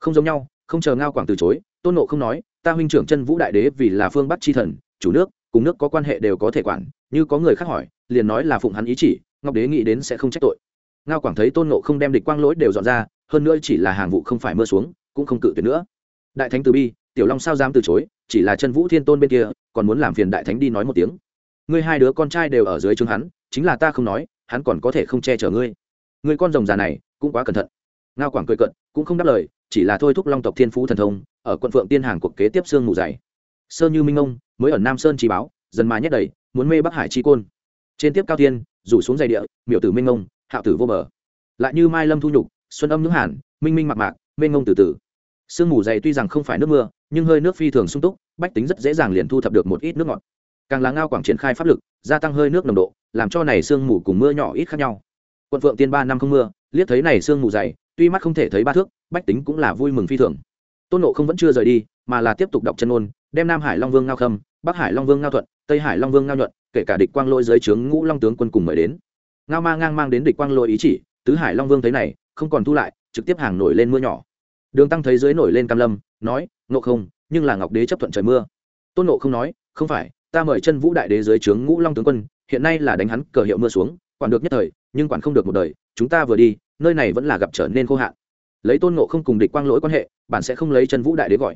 [SPEAKER 1] Không giống nhau, không chờ ngao quảng từ chối, tôn nộ không nói, ta huynh trưởng chân vũ đại đế vì là phương bắc c h i thần, chủ nước, cùng nước có quan hệ đều có thể quản, như có người khác hỏi, liền nói là phụng hắn ý chỉ, ngọc đế nghĩ đến sẽ không trách tội. Ngao quảng thấy tôn nộ không đem địch quang lỗi đều dọn ra, hơn nữa chỉ là hàng vụ không phải mưa xuống, cũng không cự tuyệt nữa. Đại thánh từ bi tiểu long sao dám từ chối, chỉ là chân vũ thiên tôn bên kia, còn muốn làm phiền đại thánh đi nói một tiếng. Ngươi hai đứa con trai đều ở dưới trướng hắn, chính là ta không nói, hắn còn có thể không che chở ngươi. Người con rồng già này, cũng quá cẩn thận. Ngao quảng cười cận cũng không đáp lời, chỉ là thôi thúc long tộc thiên phú thần thông, ở quận phượng tiên hàng cuộc kế tiếp sương mù dày. Sơ như minh ông, mới ở nam sơn chỉ báo, dần mà nhét đầy, muốn mê bắc hải chi côn. Trên tiếp cao tiên rủ xuống dày địa, miểu tử minh ông, hạo tử vô bờ. Lại như mai lâm thu nhục, xuân âm nước hàn, minh minh mạc mạc, minh ông từ từ. Sương mù dày tuy rằng không phải nước mưa nhưng hơi nước phi thường sung túc, bách tính rất dễ dàng liền thu thập được một ít nước ngọt. Càng là ngao quảng triển khai pháp lực, gia tăng hơi nước nồng độ, làm cho này sương mù cùng mưa nhỏ ít khác nhau. Quận phượng tiên ba năm không mưa, liếc thấy này sương mù dày, tuy mắt không thể thấy ba thước, bách tính cũng là vui mừng phi thường. Tôn nộ không vẫn chưa rời đi, mà là tiếp tục đọc chân ôn đem nam hải long vương ngao khâm, bắc hải long vương ngao thuận, tây hải long vương ngao nhuận, kể cả địch quang Lỗi dưới trướng ngũ long tướng quân cùng mời đến. Ngao ma ngang mang đến địch quang Lỗi ý chỉ, tứ hải long vương thấy này, không còn thu lại, trực tiếp hàng nổi lên mưa nhỏ đường tăng thấy dưới nổi lên cam lâm, nói, ngộ không, nhưng là ngọc đế chấp thuận trời mưa. Tôn nộ không nói, không phải, ta mời chân vũ đại đế dưới trướng ngũ long tướng quân, hiện nay là đánh hắn cờ hiệu mưa xuống, quản được nhất thời, nhưng quản không được một đời, chúng ta vừa đi, nơi này vẫn là gặp trở nên khô hạn. Lấy tôn nộ không cùng địch quang lỗi quan hệ bạn sẽ không lấy chân vũ đại đế gọi.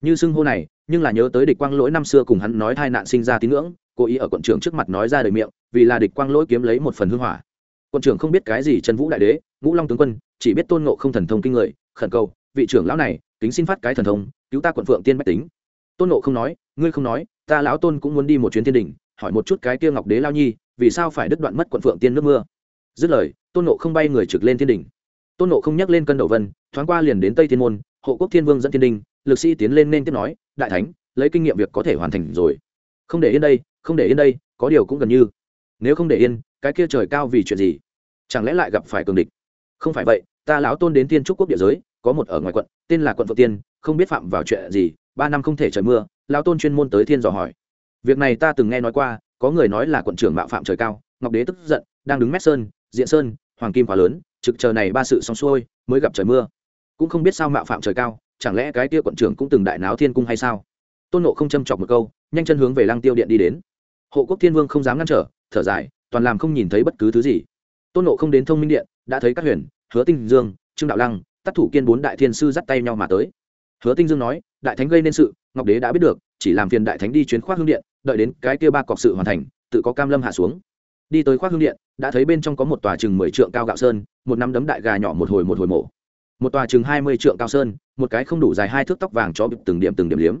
[SPEAKER 1] Như xưng hô này, nhưng là nhớ tới địch quang lỗi năm xưa cùng hắn nói thai nạn sinh ra tín ngưỡng, cố ý ở quận trưởng trước mặt nói ra đời miệng, vì là địch quang lỗi kiếm lấy một phần hư hỏa. Quận trưởng không biết cái gì chân vũ đại đế, ngũ long tướng quân, chỉ biết tôn nộ không thần thông kinh người, khẩn cầu vị trưởng lão này, kính xin phát cái thần thông, cứu ta quận phượng tiên bách tính. Tôn nộ không nói, ngươi không nói, ta lão tôn cũng muốn đi một chuyến thiên đình, hỏi một chút cái kia ngọc đế lao nhi, vì sao phải đứt đoạn mất quận phượng tiên nước mưa? Dứt lời, tôn nộ không bay người trực lên thiên đình. Tôn nộ không nhắc lên cân đầu vân, thoáng qua liền đến tây thiên môn, hộ quốc thiên vương dẫn thiên đình, lực sĩ tiến lên nên tiếp nói, đại thánh, lấy kinh nghiệm việc có thể hoàn thành rồi. Không để yên đây, không để yên đây, có điều cũng gần như. Nếu không để yên, cái kia trời cao vì chuyện gì? Chẳng lẽ lại gặp phải cường địch? Không phải vậy, ta lão tôn đến tiên trúc quốc địa giới có một ở ngoài quận, tên là quận phượng tiên, không biết phạm vào chuyện gì, ba năm không thể trời mưa, lão tôn chuyên môn tới thiên dò hỏi. Việc này ta từng nghe nói qua, có người nói là quận trưởng mạo phạm trời cao, ngọc đế tức giận, đang đứng mét sơn, diện sơn, hoàng kim quá lớn, trực chờ này ba sự xong xuôi, mới gặp trời mưa. Cũng không biết sao mạo phạm trời cao, chẳng lẽ cái kia quận trưởng cũng từng đại náo thiên cung hay sao? Tôn nộ không châm chọc một câu, nhanh chân hướng về lăng tiêu điện đi đến. Hộ quốc thiên vương không dám ngăn trở, thở dài, toàn làm không nhìn thấy bất cứ thứ gì. Tôn nộ không đến thông minh điện, đã thấy các huyền, hứa tinh dương, trương đạo lăng tác thủ kiên bốn đại thiên sư dắt tay nhau mà tới. Hứa tinh dương nói, đại thánh gây nên sự, ngọc đế đã biết được, chỉ làm phiền đại thánh đi chuyến khoác hương điện, đợi đến cái kia ba cọc sự hoàn thành, tự có cam lâm hạ xuống. Đi tới khoác hương điện, đã thấy bên trong có một tòa chừng mười trượng cao gạo sơn, một nắm đấm đại gà nhỏ một hồi một hồi mổ. Một tòa chừng hai mươi trượng cao sơn, một cái không đủ dài hai thước tóc vàng cho bịp từng điểm từng điểm liếm.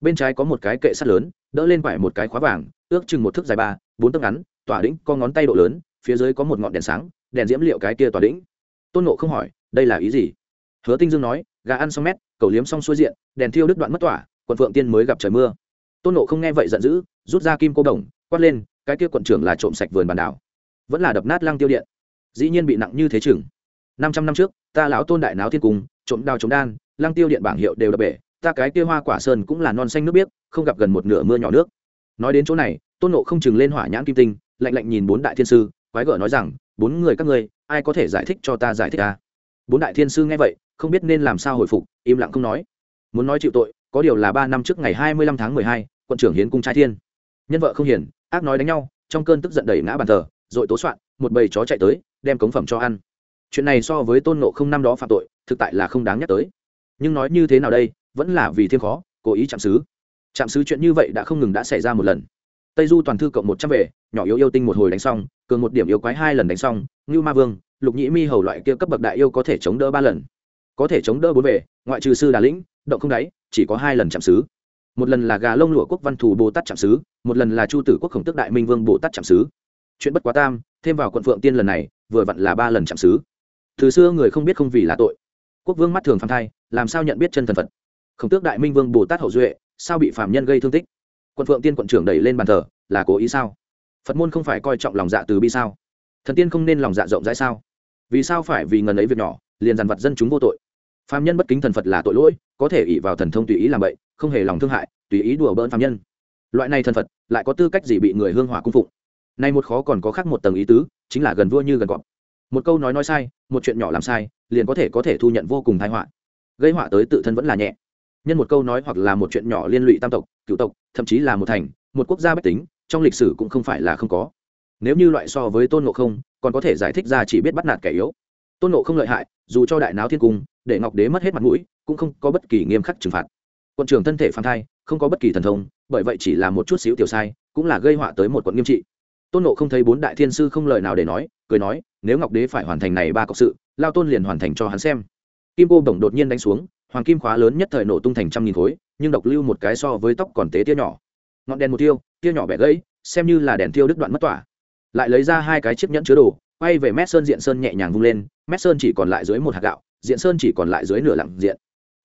[SPEAKER 1] Bên trái có một cái kệ sắt lớn, đỡ lên phải một cái khóa vàng, ước chừng một thước dài ba, bốn tấc ngắn, tỏa đĩnh có ngón tay độ lớn, phía dưới có một ngọn đèn sáng, đèn diễm liệu cái kia tỏa đĩnh tôn nộ không hỏi, đây là ý gì? Hứa tinh dương nói, gà ăn xong mét, cầu liếm xong xuôi diện, đèn thiêu đứt đoạn mất tỏa, quận phượng tiên mới gặp trời mưa. Tôn nộ không nghe vậy giận dữ, rút ra kim cô đồng, quát lên, cái kia quận trưởng là trộm sạch vườn bàn đảo, vẫn là đập nát lăng tiêu điện. Dĩ nhiên bị nặng như thế chừng. Năm trăm năm trước, ta lão tôn đại náo thiên cung, trộm đào trộm đan lăng tiêu điện bảng hiệu đều đập bể, ta cái kia hoa quả sơn cũng là non xanh nước biếc, không gặp gần một nửa mưa nhỏ nước. Nói đến chỗ này, tôn nộ không chừng lên hỏa nhãn kim tinh, lạnh lạnh nhìn bốn đại thiên sư, quái gở nói rằng, bốn người các ngươi, ai có thể giải thích cho ta giải thích ta bốn đại thiên sư nghe vậy không biết nên làm sao hồi phục, im lặng không nói. Muốn nói chịu tội, có điều là ba năm trước ngày hai mươi lăm tháng mười hai, quận trưởng hiến cung trai thiên. Nhân vợ không hiền, ác nói đánh nhau, trong cơn tức giận đẩy ngã bàn thờ rồi tố soạn, một bầy chó chạy tới, đem cống phẩm cho ăn. Chuyện này so với tôn nộ không năm đó phạm tội, thực tại là không đáng nhắc tới. Nhưng nói như thế nào đây, vẫn là vì thêm khó, cố ý chạm xứ. Chạm xứ chuyện như vậy đã không ngừng đã xảy ra một lần. Tây du toàn thư cộng một trăm về, nhỏ yếu yêu tinh một hồi đánh xong, cường một điểm yêu quái hai lần đánh xong, ngưu ma vương, lục nhĩ mi hầu loại kia cấp bậc đại yêu có thể chống đỡ ba lần có thể chống đỡ bốn về, ngoại trừ sư đà lĩnh, động không đáy, chỉ có hai lần chạm xứ. Một lần là gà lông lụa quốc văn thù bồ tát chạm xứ, một lần là chu tử quốc khổng tức đại minh vương bồ tát chạm xứ. Chuyện bất quá tam, thêm vào quận phượng tiên lần này, vừa vặn là ba lần chạm xứ. Từ xưa người không biết không vì là tội. Quốc vương mắt thường phạm thai, làm sao nhận biết chân thần phật? Khổng tước đại minh vương bồ tát hậu duệ, sao bị phạm nhân gây thương tích? Quận phượng tiên quận trưởng đẩy lên bàn thờ, là cố ý sao? Phật môn không phải coi trọng lòng dạ từ bi sao? Thần tiên không nên lòng dạ rộng rãi sao? Vì sao phải vì ngần ấy việc nhỏ, liền dàn vật dân chúng vô tội? Phạm nhân bất kính thần phật là tội lỗi, có thể ỷ vào thần thông tùy ý làm vậy không hề lòng thương hại, tùy ý đùa bỡn phạm nhân. Loại này thần phật, lại có tư cách gì bị người hương hỏa cung phụng? Nay một khó còn có khác một tầng ý tứ, chính là gần vua như gần cọp. Một câu nói nói sai, một chuyện nhỏ làm sai, liền có thể có thể thu nhận vô cùng thái họa. Gây họa tới tự thân vẫn là nhẹ. Nhân một câu nói hoặc là một chuyện nhỏ liên lụy tam tộc cựu tộc, thậm chí là một thành, một quốc gia bách tính, trong lịch sử cũng không phải là không có. Nếu như loại so với tôn ngộ không, còn có thể giải thích ra chỉ biết bắt nạt kẻ yếu tôn nộ không lợi hại, dù cho đại náo thiên cung, để ngọc đế mất hết mặt mũi, cũng không có bất kỳ nghiêm khắc trừng phạt. Quận trưởng thân thể phản thai, không có bất kỳ thần thông, bởi vậy chỉ là một chút xíu tiểu sai, cũng là gây họa tới một quận nghiêm trị. Tôn nộ không thấy bốn đại thiên sư không lời nào để nói, cười nói, nếu ngọc đế phải hoàn thành này ba cọc sự, lao tôn liền hoàn thành cho hắn xem. Kim cô bổng đột nhiên đánh xuống, hoàng kim khóa lớn nhất thời nổ tung thành trăm nghìn khối, nhưng độc lưu một cái so với tóc còn tế tia nhỏ. Ngọn đèn một tiêu tia nhỏ bẻ gãy, xem như là đèn tiêu đứt đoạn mất tỏa. Lại lấy ra hai cái chiếc nhẫn chứa đồ quay về mét sơn diện sơn nhẹ nhàng vung lên, mét sơn chỉ còn lại dưới một hạt gạo, diện sơn chỉ còn lại dưới nửa lặng diện.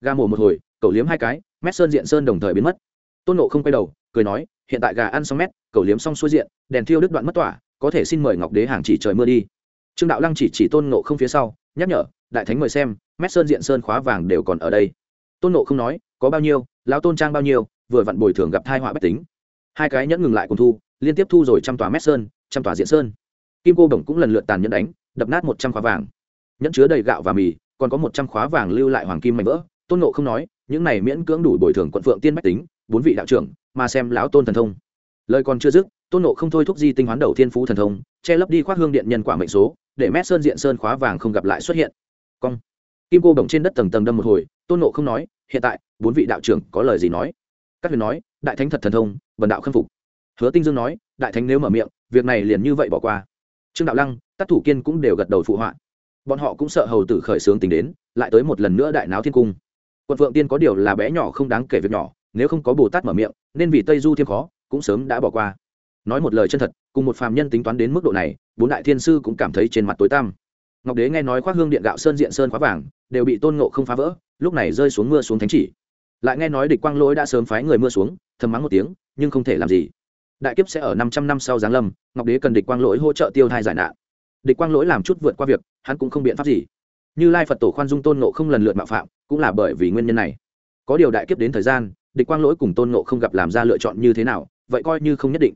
[SPEAKER 1] Ga mổ một hồi, cậu liếm hai cái, mét sơn diện sơn đồng thời biến mất. Tôn nộ không quay đầu, cười nói, hiện tại gà ăn xong mét, cậu liếm xong xuôi diện, đèn thiêu đứt đoạn mất tỏa, có thể xin mời ngọc đế hàng chỉ trời mưa đi. Trương đạo lăng chỉ chỉ tôn nộ không phía sau, nhắc nhở, đại thánh mời xem, mét sơn diện sơn khóa vàng đều còn ở đây. Tôn nộ không nói, có bao nhiêu, lão tôn trang bao nhiêu, vừa vặn bồi thường gặp thai họa bách tính. Hai cái nhẫn ngừng lại cùng thu, liên tiếp thu rồi trăm tòa mét sơn, trăm tòa diện sơn kim cô đồng cũng lần lượt tàn nhẫn đánh, đập nát một trăm khóa vàng. Nhẫn chứa đầy gạo và mì, còn có một trăm khóa vàng lưu lại hoàng kim mảnh vỡ. Tôn nộ không nói, những này miễn cưỡng đủ bồi thường quận phượng tiên bách tính, bốn vị đạo trưởng, mà xem lão tôn thần thông. Lời còn chưa dứt, tôn nộ không thôi thúc di tinh hoán đầu thiên phú thần thông, che lấp đi khoác hương điện nhân quả mệnh số, để mét sơn diện sơn khóa vàng không gặp lại xuất hiện. Cong. Kim cô bổng trên đất tầng tầng đâm một hồi, tôn nộ không nói, hiện tại, bốn vị đạo trưởng có lời gì nói? Các huyền nói, đại thánh thật thần thông vần đạo khâm phục. Hứa tinh dương nói, đại thánh nếu mở miệng, việc này liền như vậy bỏ qua trương đạo lăng tác thủ kiên cũng đều gật đầu phụ họa. Bọn họ cũng sợ hầu tử khởi sướng tính đến, lại tới một lần nữa đại náo thiên cung. Quận phượng tiên có điều là bé nhỏ không đáng kể việc nhỏ, nếu không có bồ tát mở miệng, nên vì tây du thêm khó, cũng sớm đã bỏ qua. Nói một lời chân thật, cùng một phàm nhân tính toán đến mức độ này, bốn đại thiên sư cũng cảm thấy trên mặt tối tăm. Ngọc đế nghe nói khoác hương điện gạo sơn diện sơn khóa vàng, đều bị tôn ngộ không phá vỡ, lúc này rơi xuống mưa xuống thánh chỉ. Lại nghe nói địch quang lỗi đã sớm phái người mưa xuống, thầm mắng một tiếng, nhưng không thể làm gì đại kiếp sẽ ở năm trăm năm sau giáng lâm, ngọc đế cần địch quang lỗi hỗ trợ tiêu thai giải nạn. Địch quang lỗi làm chút vượt qua việc, hắn cũng không biện pháp gì. Như lai phật tổ khoan dung tôn nộ không lần lượt mạo phạm, cũng là bởi vì nguyên nhân này. Có điều đại kiếp đến thời gian, địch quang lỗi cùng tôn nộ không gặp làm ra lựa chọn như thế nào, vậy coi như không nhất định.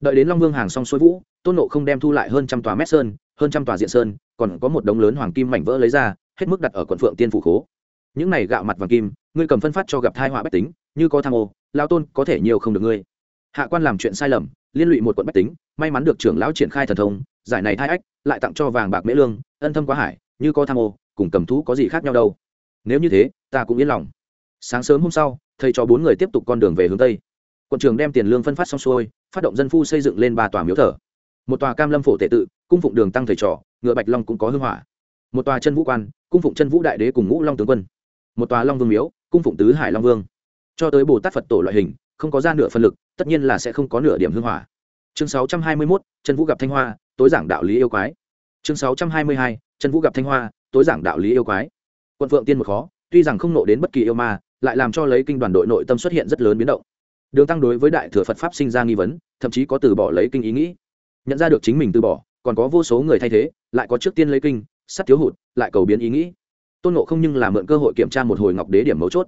[SPEAKER 1] Đợi đến long vương hàng xong xuôi vũ, tôn nộ không đem thu lại hơn trăm tòa mét sơn, hơn trăm tòa diện sơn, còn có một đống lớn hoàng kim mảnh vỡ lấy ra, hết mức đặt ở quận phượng tiên phủ khố. Những này gạo mặt vàng kim, ngươi cầm phân phát cho gặp thai họa bách tính, như có tham ô lao tôn có thể nhiều không được ngươi hạ quan làm chuyện sai lầm, liên lụy một quận bách tính, may mắn được trưởng lão triển khai thần thông, giải này thai ách, lại tặng cho vàng bạc mễ lương, ân thâm quá hải, như có tham ô, cùng cầm thú có gì khác nhau đâu. Nếu như thế, ta cũng yên lòng. Sáng sớm hôm sau, thầy cho bốn người tiếp tục con đường về hướng tây. Quận trường đem tiền lương phân phát xong xuôi, phát động dân phu xây dựng lên ba tòa miếu thờ. Một tòa cam lâm phổ tệ tự, cung phụng đường tăng thầy trò, ngựa bạch long cũng có hư hỏa. Một tòa chân vũ quan, cung phụng chân vũ đại đế cùng ngũ long tướng quân. Một tòa long vương miếu, cung phụng tứ hải long vương. Cho tới bồ tát phật tổ loại hình, không có ra nửa phân lực tất nhiên là sẽ không có nửa điểm hư hỏa. Chương 621, chân vũ gặp thanh hoa tối giảng đạo lý yêu quái. Chương sáu trăm hai mươi hai, chân vũ gặp thanh hoa tối giảng đạo lý yêu quái. Quận phượng tiên một khó tuy rằng không nộ đến bất kỳ yêu ma lại làm cho lấy kinh đoàn đội nội tâm xuất hiện rất lớn biến động. Đường tăng đối với đại thừa phật pháp sinh ra nghi vấn thậm chí có từ bỏ lấy kinh ý nghĩ. Nhận ra được chính mình từ bỏ còn có vô số người thay thế lại có trước tiên lấy kinh sắt thiếu hụt lại cầu biến ý nghĩ. Tôn nộ không nhưng là mượn cơ hội kiểm tra một hồi ngọc đế điểm mấu chốt.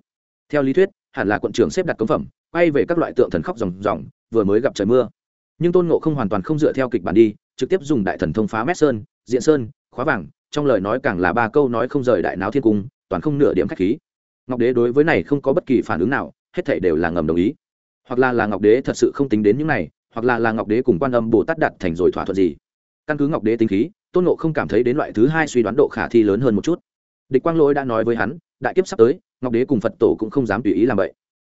[SPEAKER 1] Theo lý thuyết hẳn là quận trưởng xếp đặt cấm phẩm quay về các loại tượng thần khóc ròng ròng, vừa mới gặp trời mưa. Nhưng tôn ngộ không hoàn toàn không dựa theo kịch bản đi, trực tiếp dùng đại thần thông phá mét sơn, diện sơn, khóa vàng, trong lời nói càng là ba câu nói không rời đại náo thiên cung, toàn không nửa điểm khách khí. Ngọc đế đối với này không có bất kỳ phản ứng nào, hết thảy đều là ngầm đồng ý. Hoặc là là ngọc đế thật sự không tính đến những này, hoặc là là ngọc đế cùng quan âm bồ tát đặt thành rồi thỏa thuận gì. Căn cứ ngọc đế tính khí, tôn ngộ không cảm thấy đến loại thứ hai suy đoán độ khả thi lớn hơn một chút. Địch quang lỗi đã nói với hắn, đại kiếp sắp tới, ngọc đế cùng phật tổ cũng không dám tùy ý làm vậy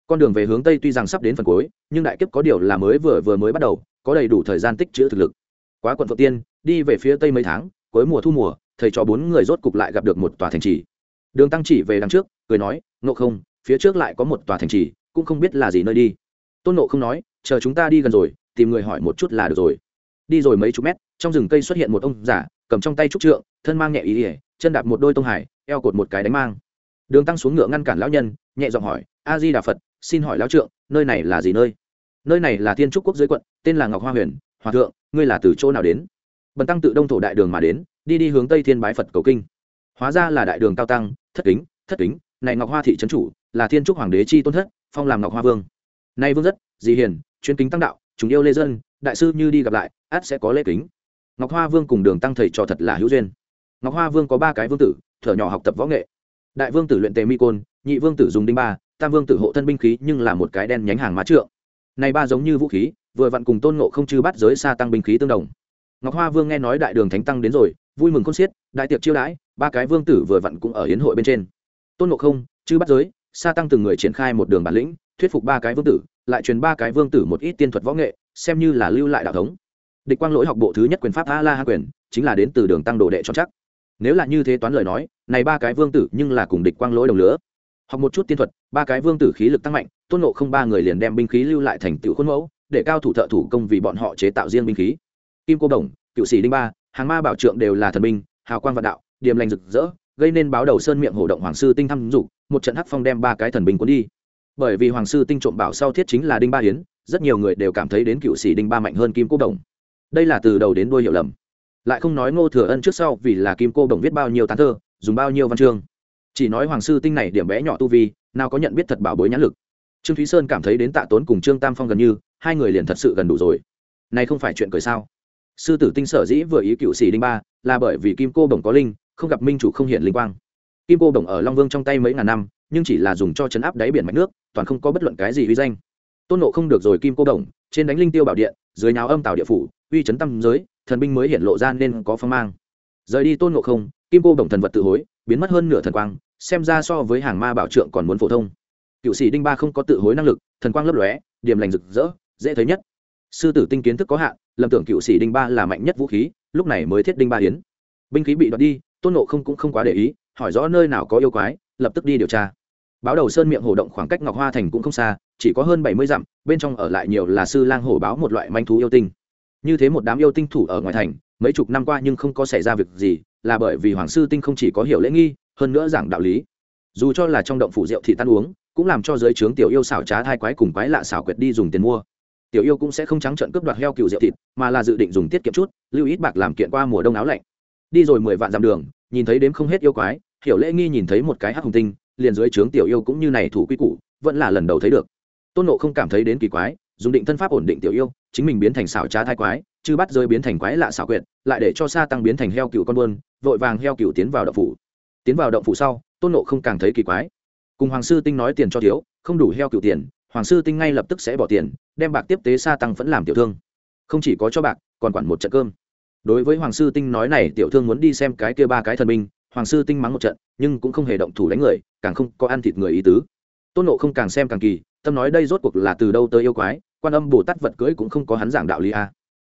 [SPEAKER 1] con đường về hướng tây tuy rằng sắp đến phần cuối, nhưng đại kiếp có điều là mới vừa vừa mới bắt đầu, có đầy đủ thời gian tích chữ thực lực. Quá quận phượng tiên, đi về phía tây mấy tháng, cuối mùa thu mùa, thầy cho bốn người rốt cục lại gặp được một tòa thành trì. Đường tăng chỉ về đằng trước, cười nói nộ không, phía trước lại có một tòa thành trì, cũng không biết là gì nơi đi. Tôn nộ không nói, chờ chúng ta đi gần rồi, tìm người hỏi một chút là được rồi. Đi rồi mấy chục mét, trong rừng cây xuất hiện một ông giả cầm trong tay trúc trượng, thân mang nhẹ ý ỉa chân đạp một đôi tông hải, eo cột một cái đánh mang. Đường tăng xuống ngựa ngăn cản lão nhân nhẹ giọng hỏi, a di đà phật, xin hỏi lão trượng, nơi này là gì nơi? Nơi này là thiên trúc quốc dưới quận, tên là ngọc hoa huyền, hòa thượng, ngươi là từ chỗ nào đến? Bần tăng tự đông thổ đại đường mà đến, đi đi hướng tây thiên bái phật cầu kinh. Hóa ra là đại đường cao tăng, thất kính thất kính, này ngọc hoa thị trấn chủ, là thiên trúc hoàng đế chi tôn thất, phong làm ngọc hoa vương. Nay vương rất dì hiền, chuyên kính tăng đạo, chúng yêu lê dân, đại sư như đi gặp lại át sẽ có lễ kính. Ngọc hoa vương cùng đường tăng thầy trò thật là hữu duyên. Ngọc hoa vương có ba cái vương tử, thở nhỏ học tập võ nghệ. Đại vương tử luyện tề mi côn nhị vương tử dùng đinh ba, tam vương tử hộ thân binh khí nhưng là một cái đen nhánh hàng má trượng. Này ba giống như vũ khí, vừa vặn cùng tôn ngộ không chư bắt giới xa tăng binh khí tương đồng. Ngọc hoa vương nghe nói đại đường thánh tăng đến rồi, vui mừng con xiết, đại tiệc chiêu đãi, ba cái vương tử vừa vặn cũng ở hiến hội bên trên. Tôn ngộ không, chư bắt giới xa tăng từng người triển khai một đường bản lĩnh, thuyết phục ba cái vương tử, lại truyền ba cái vương tử một ít tiên thuật võ nghệ, xem như là lưu lại đạo thống. Địch quang lỗi học bộ thứ nhất quyền pháp a la ha quyền, chính là đến từ đường tăng đồ đệ cho chắc. Nếu là như thế toán lời nói, này ba cái vương tử nhưng là cùng địch quang lỗi đồng lứa học một chút tiên thuật, ba cái vương tử khí lực tăng mạnh, tôn nộ không ba người liền đem binh khí lưu lại thành tựu khuôn mẫu, để cao thủ thợ thủ công vì bọn họ chế tạo riêng binh khí. Kim cô đồng, cựu sĩ đinh ba, hàng ma bảo trượng đều là thần binh, hào quang vạn đạo, điềm lành rực rỡ, gây nên báo đầu sơn miệng hổ động hoàng sư tinh thăm dục, một trận hắc phong đem ba cái thần binh cuốn đi. Bởi vì hoàng sư tinh trộm bảo sau thiết chính là đinh ba hiến, rất nhiều người đều cảm thấy đến cựu sĩ đinh ba mạnh hơn kim cô đồng. Đây là từ đầu đến đuôi hiểu lầm. Lại không nói ngô thừa ân trước sau vì là kim cô đồng viết bao nhiêu tán thơ, dùng bao nhiêu văn chương chỉ nói hoàng sư tinh này điểm bé nhỏ tu vi, nào có nhận biết thật bảo bối nhãn lực. Trương thúy sơn cảm thấy đến tạ tốn cùng trương tam phong gần như, hai người liền thật sự gần đủ rồi. Này không phải chuyện cười sao? Sư tử tinh sở dĩ vừa ý cựu sĩ đinh ba, là bởi vì kim cô bồng có linh, không gặp minh chủ không hiện linh quang. Kim cô đồng ở long vương trong tay mấy ngàn năm, nhưng chỉ là dùng cho chấn áp đáy biển mạch nước, toàn không có bất luận cái gì uy danh. Tôn nộ không được rồi kim cô đồng trên đánh linh tiêu bảo điện, dưới nháo âm tạo địa phủ, uy chấn tâm giới, thần binh mới hiện lộ ra nên có phong mang. Rời đi tôn nộ không, kim cô đồng thần vật tự hối biến mất hơn nửa thần quang, xem ra so với hàng ma bảo trượng còn muốn phổ thông. Cựu sĩ đinh ba không có tự hối năng lực, thần quang lấp lóe, điểm lành rực rỡ, dễ thấy nhất. Sư tử tinh kiến thức có hạn, lầm tưởng cựu sĩ đinh ba là mạnh nhất vũ khí, lúc này mới thiết đinh ba hiến binh khí bị đoạt đi, tôn nộ không cũng không quá để ý, hỏi rõ nơi nào có yêu quái, lập tức đi điều tra. Báo đầu sơn miệng hồ động khoảng cách ngọc hoa thành cũng không xa, chỉ có hơn bảy mươi dặm, bên trong ở lại nhiều là sư lang hổ báo một loại manh thú yêu tinh. Như thế một đám yêu tinh thủ ở ngoài thành, mấy chục năm qua nhưng không có xảy ra việc gì là bởi vì hoàng sư tinh không chỉ có hiểu lễ nghi, hơn nữa giảng đạo lý. Dù cho là trong động phủ rượu thì tan uống, cũng làm cho giới trướng tiểu yêu xảo trá thai quái cùng quái lạ xảo quyệt đi dùng tiền mua. Tiểu yêu cũng sẽ không trắng trợn cướp đoạt heo cựu rượu thịt, mà là dự định dùng tiết kiệm chút, lưu ít bạc làm kiện qua mùa đông áo lạnh. Đi rồi mười vạn dặm đường, nhìn thấy đếm không hết yêu quái, hiểu lễ nghi nhìn thấy một cái hắc hồng tinh, liền dưới trướng tiểu yêu cũng như này thủ quy củ, vẫn là lần đầu thấy được. Tôn nộ không cảm thấy đến kỳ quái, dùng định thân pháp ổn định tiểu yêu chính mình biến thành xảo trá thai quái chứ bắt rơi biến thành quái lạ xảo quyệt, lại để cho sa tăng biến thành heo cựu con buôn, vội vàng heo cựu tiến vào động phủ. Tiến vào động phủ sau, tôn nộ không càng thấy kỳ quái. Cùng hoàng sư tinh nói tiền cho thiếu, không đủ heo cựu tiền, hoàng sư tinh ngay lập tức sẽ bỏ tiền, đem bạc tiếp tế sa tăng vẫn làm tiểu thương. Không chỉ có cho bạc, còn quản một trận cơm. Đối với hoàng sư tinh nói này, tiểu thương muốn đi xem cái kia ba cái thần minh. hoàng sư tinh mắng một trận, nhưng cũng không hề động thủ đánh người, càng không có ăn thịt người ý tứ. Tôn nộ không càng xem càng kỳ, tâm nói đây rốt cuộc là từ đâu tới yêu quái quan âm bồ tát vật cưỡi cũng không có hắn giảng đạo lý a.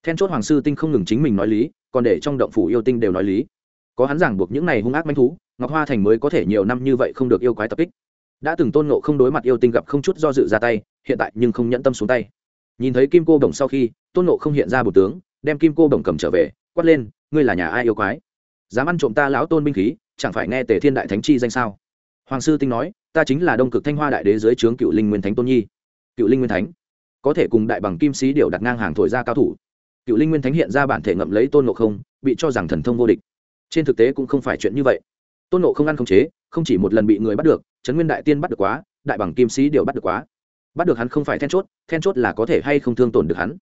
[SPEAKER 1] Then chốt hoàng sư tinh không ngừng chính mình nói lý, còn để trong động phủ yêu tinh đều nói lý. Có hắn giảng buộc những này hung ác manh thú, ngọc hoa thành mới có thể nhiều năm như vậy không được yêu quái tập kích. Đã từng tôn nộ không đối mặt yêu tinh gặp không chút do dự ra tay, hiện tại nhưng không nhẫn tâm xuống tay. Nhìn thấy kim cô đồng sau khi, tôn nộ không hiện ra bột tướng, đem kim cô đồng cầm trở về, quát lên, ngươi là nhà ai yêu quái? Dám ăn trộm ta lão tôn binh khí, chẳng phải nghe tề thiên đại thánh chi danh sao? Hoàng sư tinh nói, ta chính là đông cực thanh hoa đại đế dưới trướng cựu linh nguyên thánh tôn nhi. Cựu linh nguyên thánh có thể cùng đại bằng kim sĩ điều đặt ngang hàng thổi ra cao thủ. Cựu linh nguyên thánh hiện ra bản thể ngậm lấy tôn nộ không, bị cho rằng thần thông vô địch. Trên thực tế cũng không phải chuyện như vậy. Tôn nộ không ăn không chế, không chỉ một lần bị người bắt được, trấn nguyên đại tiên bắt được quá, đại bằng kim sĩ điều bắt được quá. Bắt được hắn không phải then chốt then chốt là có thể hay không thương tổn được hắn.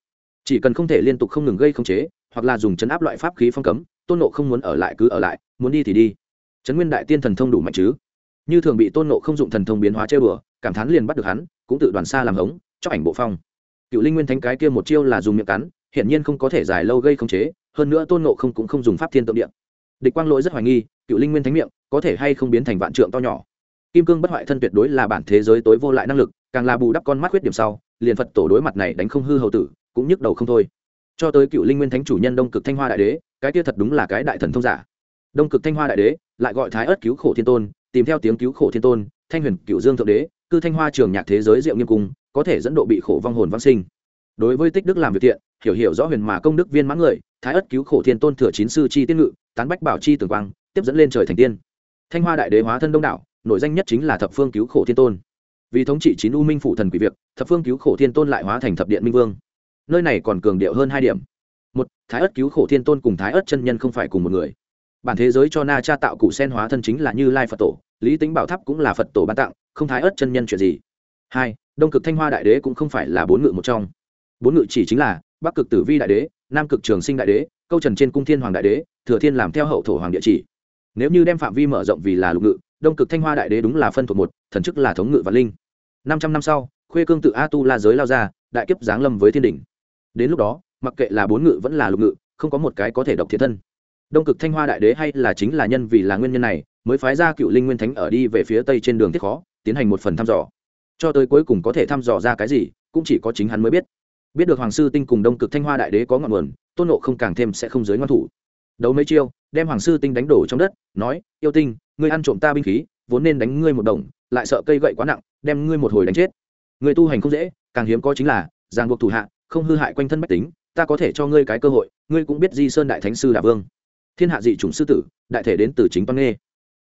[SPEAKER 1] Chỉ cần không thể liên tục không ngừng gây không chế, hoặc là dùng chấn áp loại pháp khí phong cấm, tôn nộ không muốn ở lại cứ ở lại, muốn đi thì đi. Trấn nguyên đại tiên thần thông đủ mạnh chứ? Như thường bị tôn nộ không dụng thần thông biến hóa chơi bừa cảm thán liền bắt được hắn, cũng tự đoàn xa làm hống, cho ảnh bộ phong cựu linh nguyên thánh cái kia một chiêu là dùng miệng cắn, hiển nhiên không có thể dài lâu gây không chế, hơn nữa tôn nộ không cũng không dùng pháp thiên tượng điện địch quang lỗi rất hoài nghi, cựu linh nguyên thánh miệng có thể hay không biến thành vạn trượng to nhỏ. Kim cương bất hoại thân tuyệt đối là bản thế giới tối vô lại năng lực, càng là bù đắp con mắt khuyết điểm sau, liền phật tổ đối mặt này đánh không hư hầu tử, cũng nhức đầu không thôi. Cho tới cựu linh nguyên thánh chủ nhân đông cực thanh hoa đại đế, cái kia thật đúng là cái đại thần thông giả. Đông cực thanh hoa đại đế, lại gọi thái ớt cứu khổ thiên tôn, tìm theo tiếng cứu khổ thiên tôn, thanh huyền cựu dương thượng đế, cư thanh hoa trường nhạc thế giới diệu nghiêm cung có thể dẫn độ bị khổ vong hồn vang sinh. Đối với tích đức làm việc thiện, hiểu hiểu rõ huyền mà công đức viên mãn người, thái ất cứu khổ thiên tôn thừa chín sư chi tiên ngự, tán bách bảo chi tường quang, tiếp dẫn lên trời thành tiên. Thanh hoa đại đế hóa thân đông đảo nội danh nhất chính là thập phương cứu khổ thiên tôn. Vì thống trị chín u minh phụ thần quỷ việc, thập phương cứu khổ thiên tôn lại hóa thành thập điện minh vương. Nơi này còn cường điệu hơn hai điểm. Một, thái ất cứu khổ thiên tôn cùng thái ất chân nhân không phải cùng một người. Bản thế giới cho na cha tạo cụ sen hóa thân chính là như lai phật tổ, lý tính bảo tháp cũng là phật tổ ban tặng, không thái ất chân nhân chuyện gì? Hai, đông cực thanh hoa đại đế cũng không phải là bốn ngự một trong. Bốn ngự chỉ chính là bắc cực tử vi đại đế, nam cực trường sinh đại đế, câu trần trên cung thiên hoàng đại đế, thừa thiên làm theo hậu thổ hoàng địa chỉ. Nếu như đem phạm vi mở rộng vì là lục ngự, đông cực thanh hoa đại đế đúng là phân thuộc một, thần chức là thống ngự và linh. Năm trăm năm sau, khuê cương tự a tu la giới lao ra, đại kiếp giáng lâm với thiên đình đến lúc đó, mặc kệ là bốn ngự vẫn là lục ngự, không có một cái có thể độc thiện thân. Đông cực thanh hoa đại đế hay là chính là nhân vì là nguyên nhân này, mới phái ra cựu linh nguyên thánh ở đi về phía tây trên đường thiết khó, tiến hành một phần thăm dò cho tới cuối cùng có thể thăm dò ra cái gì, cũng chỉ có chính hắn mới biết. Biết được hoàng sư tinh cùng đông cực thanh hoa đại đế có ngọn nguồn, tôn nộ không càng thêm sẽ không giới ngoan thủ. Đấu mấy chiêu, đem hoàng sư tinh đánh đổ trong đất, nói, yêu tinh, ngươi ăn trộm ta binh khí, vốn nên đánh ngươi một đồng, lại sợ cây gậy quá nặng, đem ngươi một hồi đánh chết. Người tu hành không dễ, càng hiếm có chính là, ràng buộc thủ hạ, không hư hại quanh thân bách tính, ta có thể cho ngươi cái cơ hội, ngươi cũng biết di sơn đại thánh sư đà vương. Thiên hạ dị chủng sư tử, đại thể đến từ chính toan nghê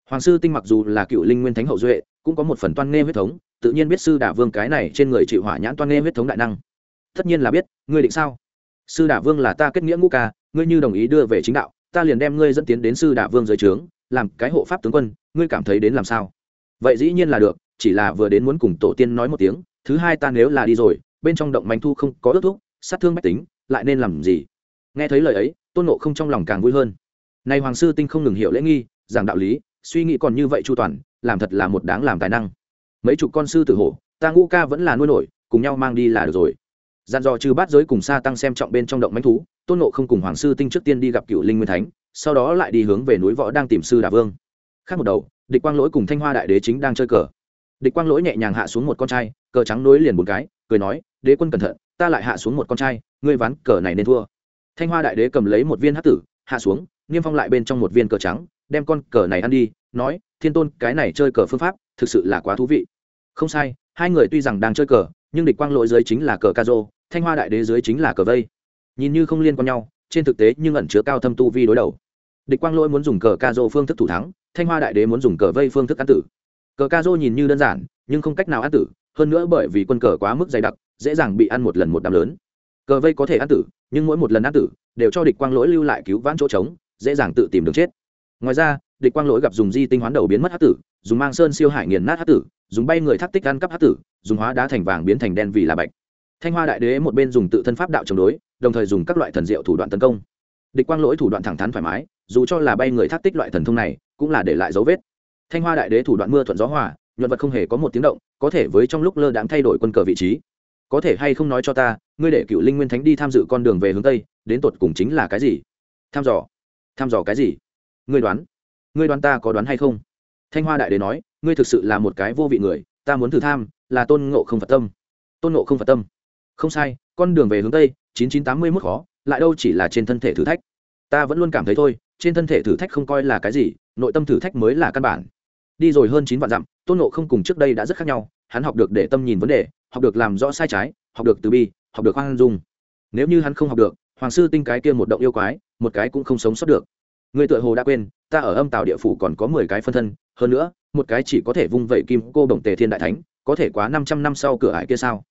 [SPEAKER 1] hoàng sư tinh mặc dù là cựu linh nguyên thánh hậu duệ, cũng có một phần toan nghê huyết thống, tự nhiên biết sư đả vương cái này trên người chịu hỏa nhãn toan nghê huyết thống đại năng. Tất nhiên là biết, ngươi định sao? Sư đả vương là ta kết nghĩa ngũ ca, ngươi như đồng ý đưa về chính đạo, ta liền đem ngươi dẫn tiến đến sư đả vương dưới trướng, làm cái hộ pháp tướng quân, ngươi cảm thấy đến làm sao? Vậy dĩ nhiên là được, chỉ là vừa đến muốn cùng tổ tiên nói một tiếng, thứ hai ta nếu là đi rồi, bên trong động manh thu không có ước thuốc sát thương mạch tính, lại nên làm gì? Nghe thấy lời ấy, tôn nộ không trong lòng càng vui hơn. Nay hoàng sư tinh không ngừng hiểu lễ nghi, giảng đạo lý suy nghĩ còn như vậy chu toàn, làm thật là một đáng làm tài năng. Mấy chục con sư tử hổ, ta ngũ ca vẫn là nuôi nổi, cùng nhau mang đi là được rồi. Dàn dò trừ bát giới cùng xa tăng xem trọng bên trong động mánh thú, tôn nộ không cùng hoàng sư tinh trước tiên đi gặp cựu linh nguyên thánh, sau đó lại đi hướng về núi võ đang tìm sư đà vương. Khác một đầu, địch quang lỗi cùng thanh hoa đại đế chính đang chơi cờ. Địch quang lỗi nhẹ nhàng hạ xuống một con trai, cờ trắng nối liền một cái, cười nói, đế quân cẩn thận, ta lại hạ xuống một con trai, ngươi ván cờ này nên thua. Thanh hoa đại đế cầm lấy một viên hát tử, hạ xuống, niêm phong lại bên trong một viên cờ trắng đem con cờ này ăn đi, nói, thiên tôn, cái này chơi cờ phương pháp thực sự là quá thú vị. Không sai, hai người tuy rằng đang chơi cờ, nhưng địch quang lỗi dưới chính là cờ ca dô thanh hoa đại đế dưới chính là cờ vây. Nhìn như không liên quan nhau, trên thực tế nhưng ẩn chứa cao thâm tu vi đối đầu. Địch quang lỗi muốn dùng cờ ca dô phương thức thủ thắng, thanh hoa đại đế muốn dùng cờ vây phương thức ăn tử. Cờ ca dô nhìn như đơn giản, nhưng không cách nào ăn tử, hơn nữa bởi vì quân cờ quá mức dày đặc, dễ dàng bị ăn một lần một đám lớn. Cờ vây có thể ăn tử, nhưng mỗi một lần ăn tử, đều cho địch quang lỗi lưu lại cứu vãn chỗ trống, dễ dàng tự tìm đường chết ngoài ra, địch quang lỗi gặp dùng di tinh hoán đầu biến mất hát tử, dùng mang sơn siêu hải nghiền nát hát tử, dùng bay người thác tích ăn cắp hát tử, dùng hóa đá thành vàng biến thành đen vì là bạch. Thanh hoa đại đế một bên dùng tự thân pháp đạo chống đối, đồng thời dùng các loại thần diệu thủ đoạn tấn công. Địch quang lỗi thủ đoạn thẳng thắn thoải mái, dù cho là bay người thác tích loại thần thông này, cũng là để lại dấu vết. Thanh hoa đại đế thủ đoạn mưa thuận gió hòa, nhuận vật không hề có một tiếng động, có thể với trong lúc lơ đãng thay đổi quân cờ vị trí. Có thể hay không nói cho ta, ngươi để cựu linh nguyên thánh đi tham dự con đường về hướng tây, đến tột cùng chính là cái gì? Tham dò. Tham dò cái gì? Ngươi đoán ngươi đoán ta có đoán hay không? Thanh hoa đại đế nói, ngươi thực sự là một cái vô vị người, ta muốn thử tham, là tôn ngộ không phật tâm. Tôn ngộ không phật tâm. Không sai, con đường về hướng tây, chín chín tám mươi mốt khó, lại đâu chỉ là trên thân thể thử thách. Ta vẫn luôn cảm thấy thôi, trên thân thể thử thách không coi là cái gì, nội tâm thử thách mới là căn bản. Đi rồi hơn chín vạn dặm, tôn ngộ không cùng trước đây đã rất khác nhau, hắn học được để tâm nhìn vấn đề, học được làm rõ sai trái, học được từ bi, học được khoan dung. Nếu như hắn không học được, hoàng sư tinh cái kia một động yêu quái, một cái cũng không sống sót được người tựa hồ đã quên, ta ở âm tàu địa phủ còn có mười cái phân thân, hơn nữa, một cái chỉ có thể vung vẩy kim cô đồng tề thiên đại thánh, có thể quá năm trăm năm sau cửa ải kia sao?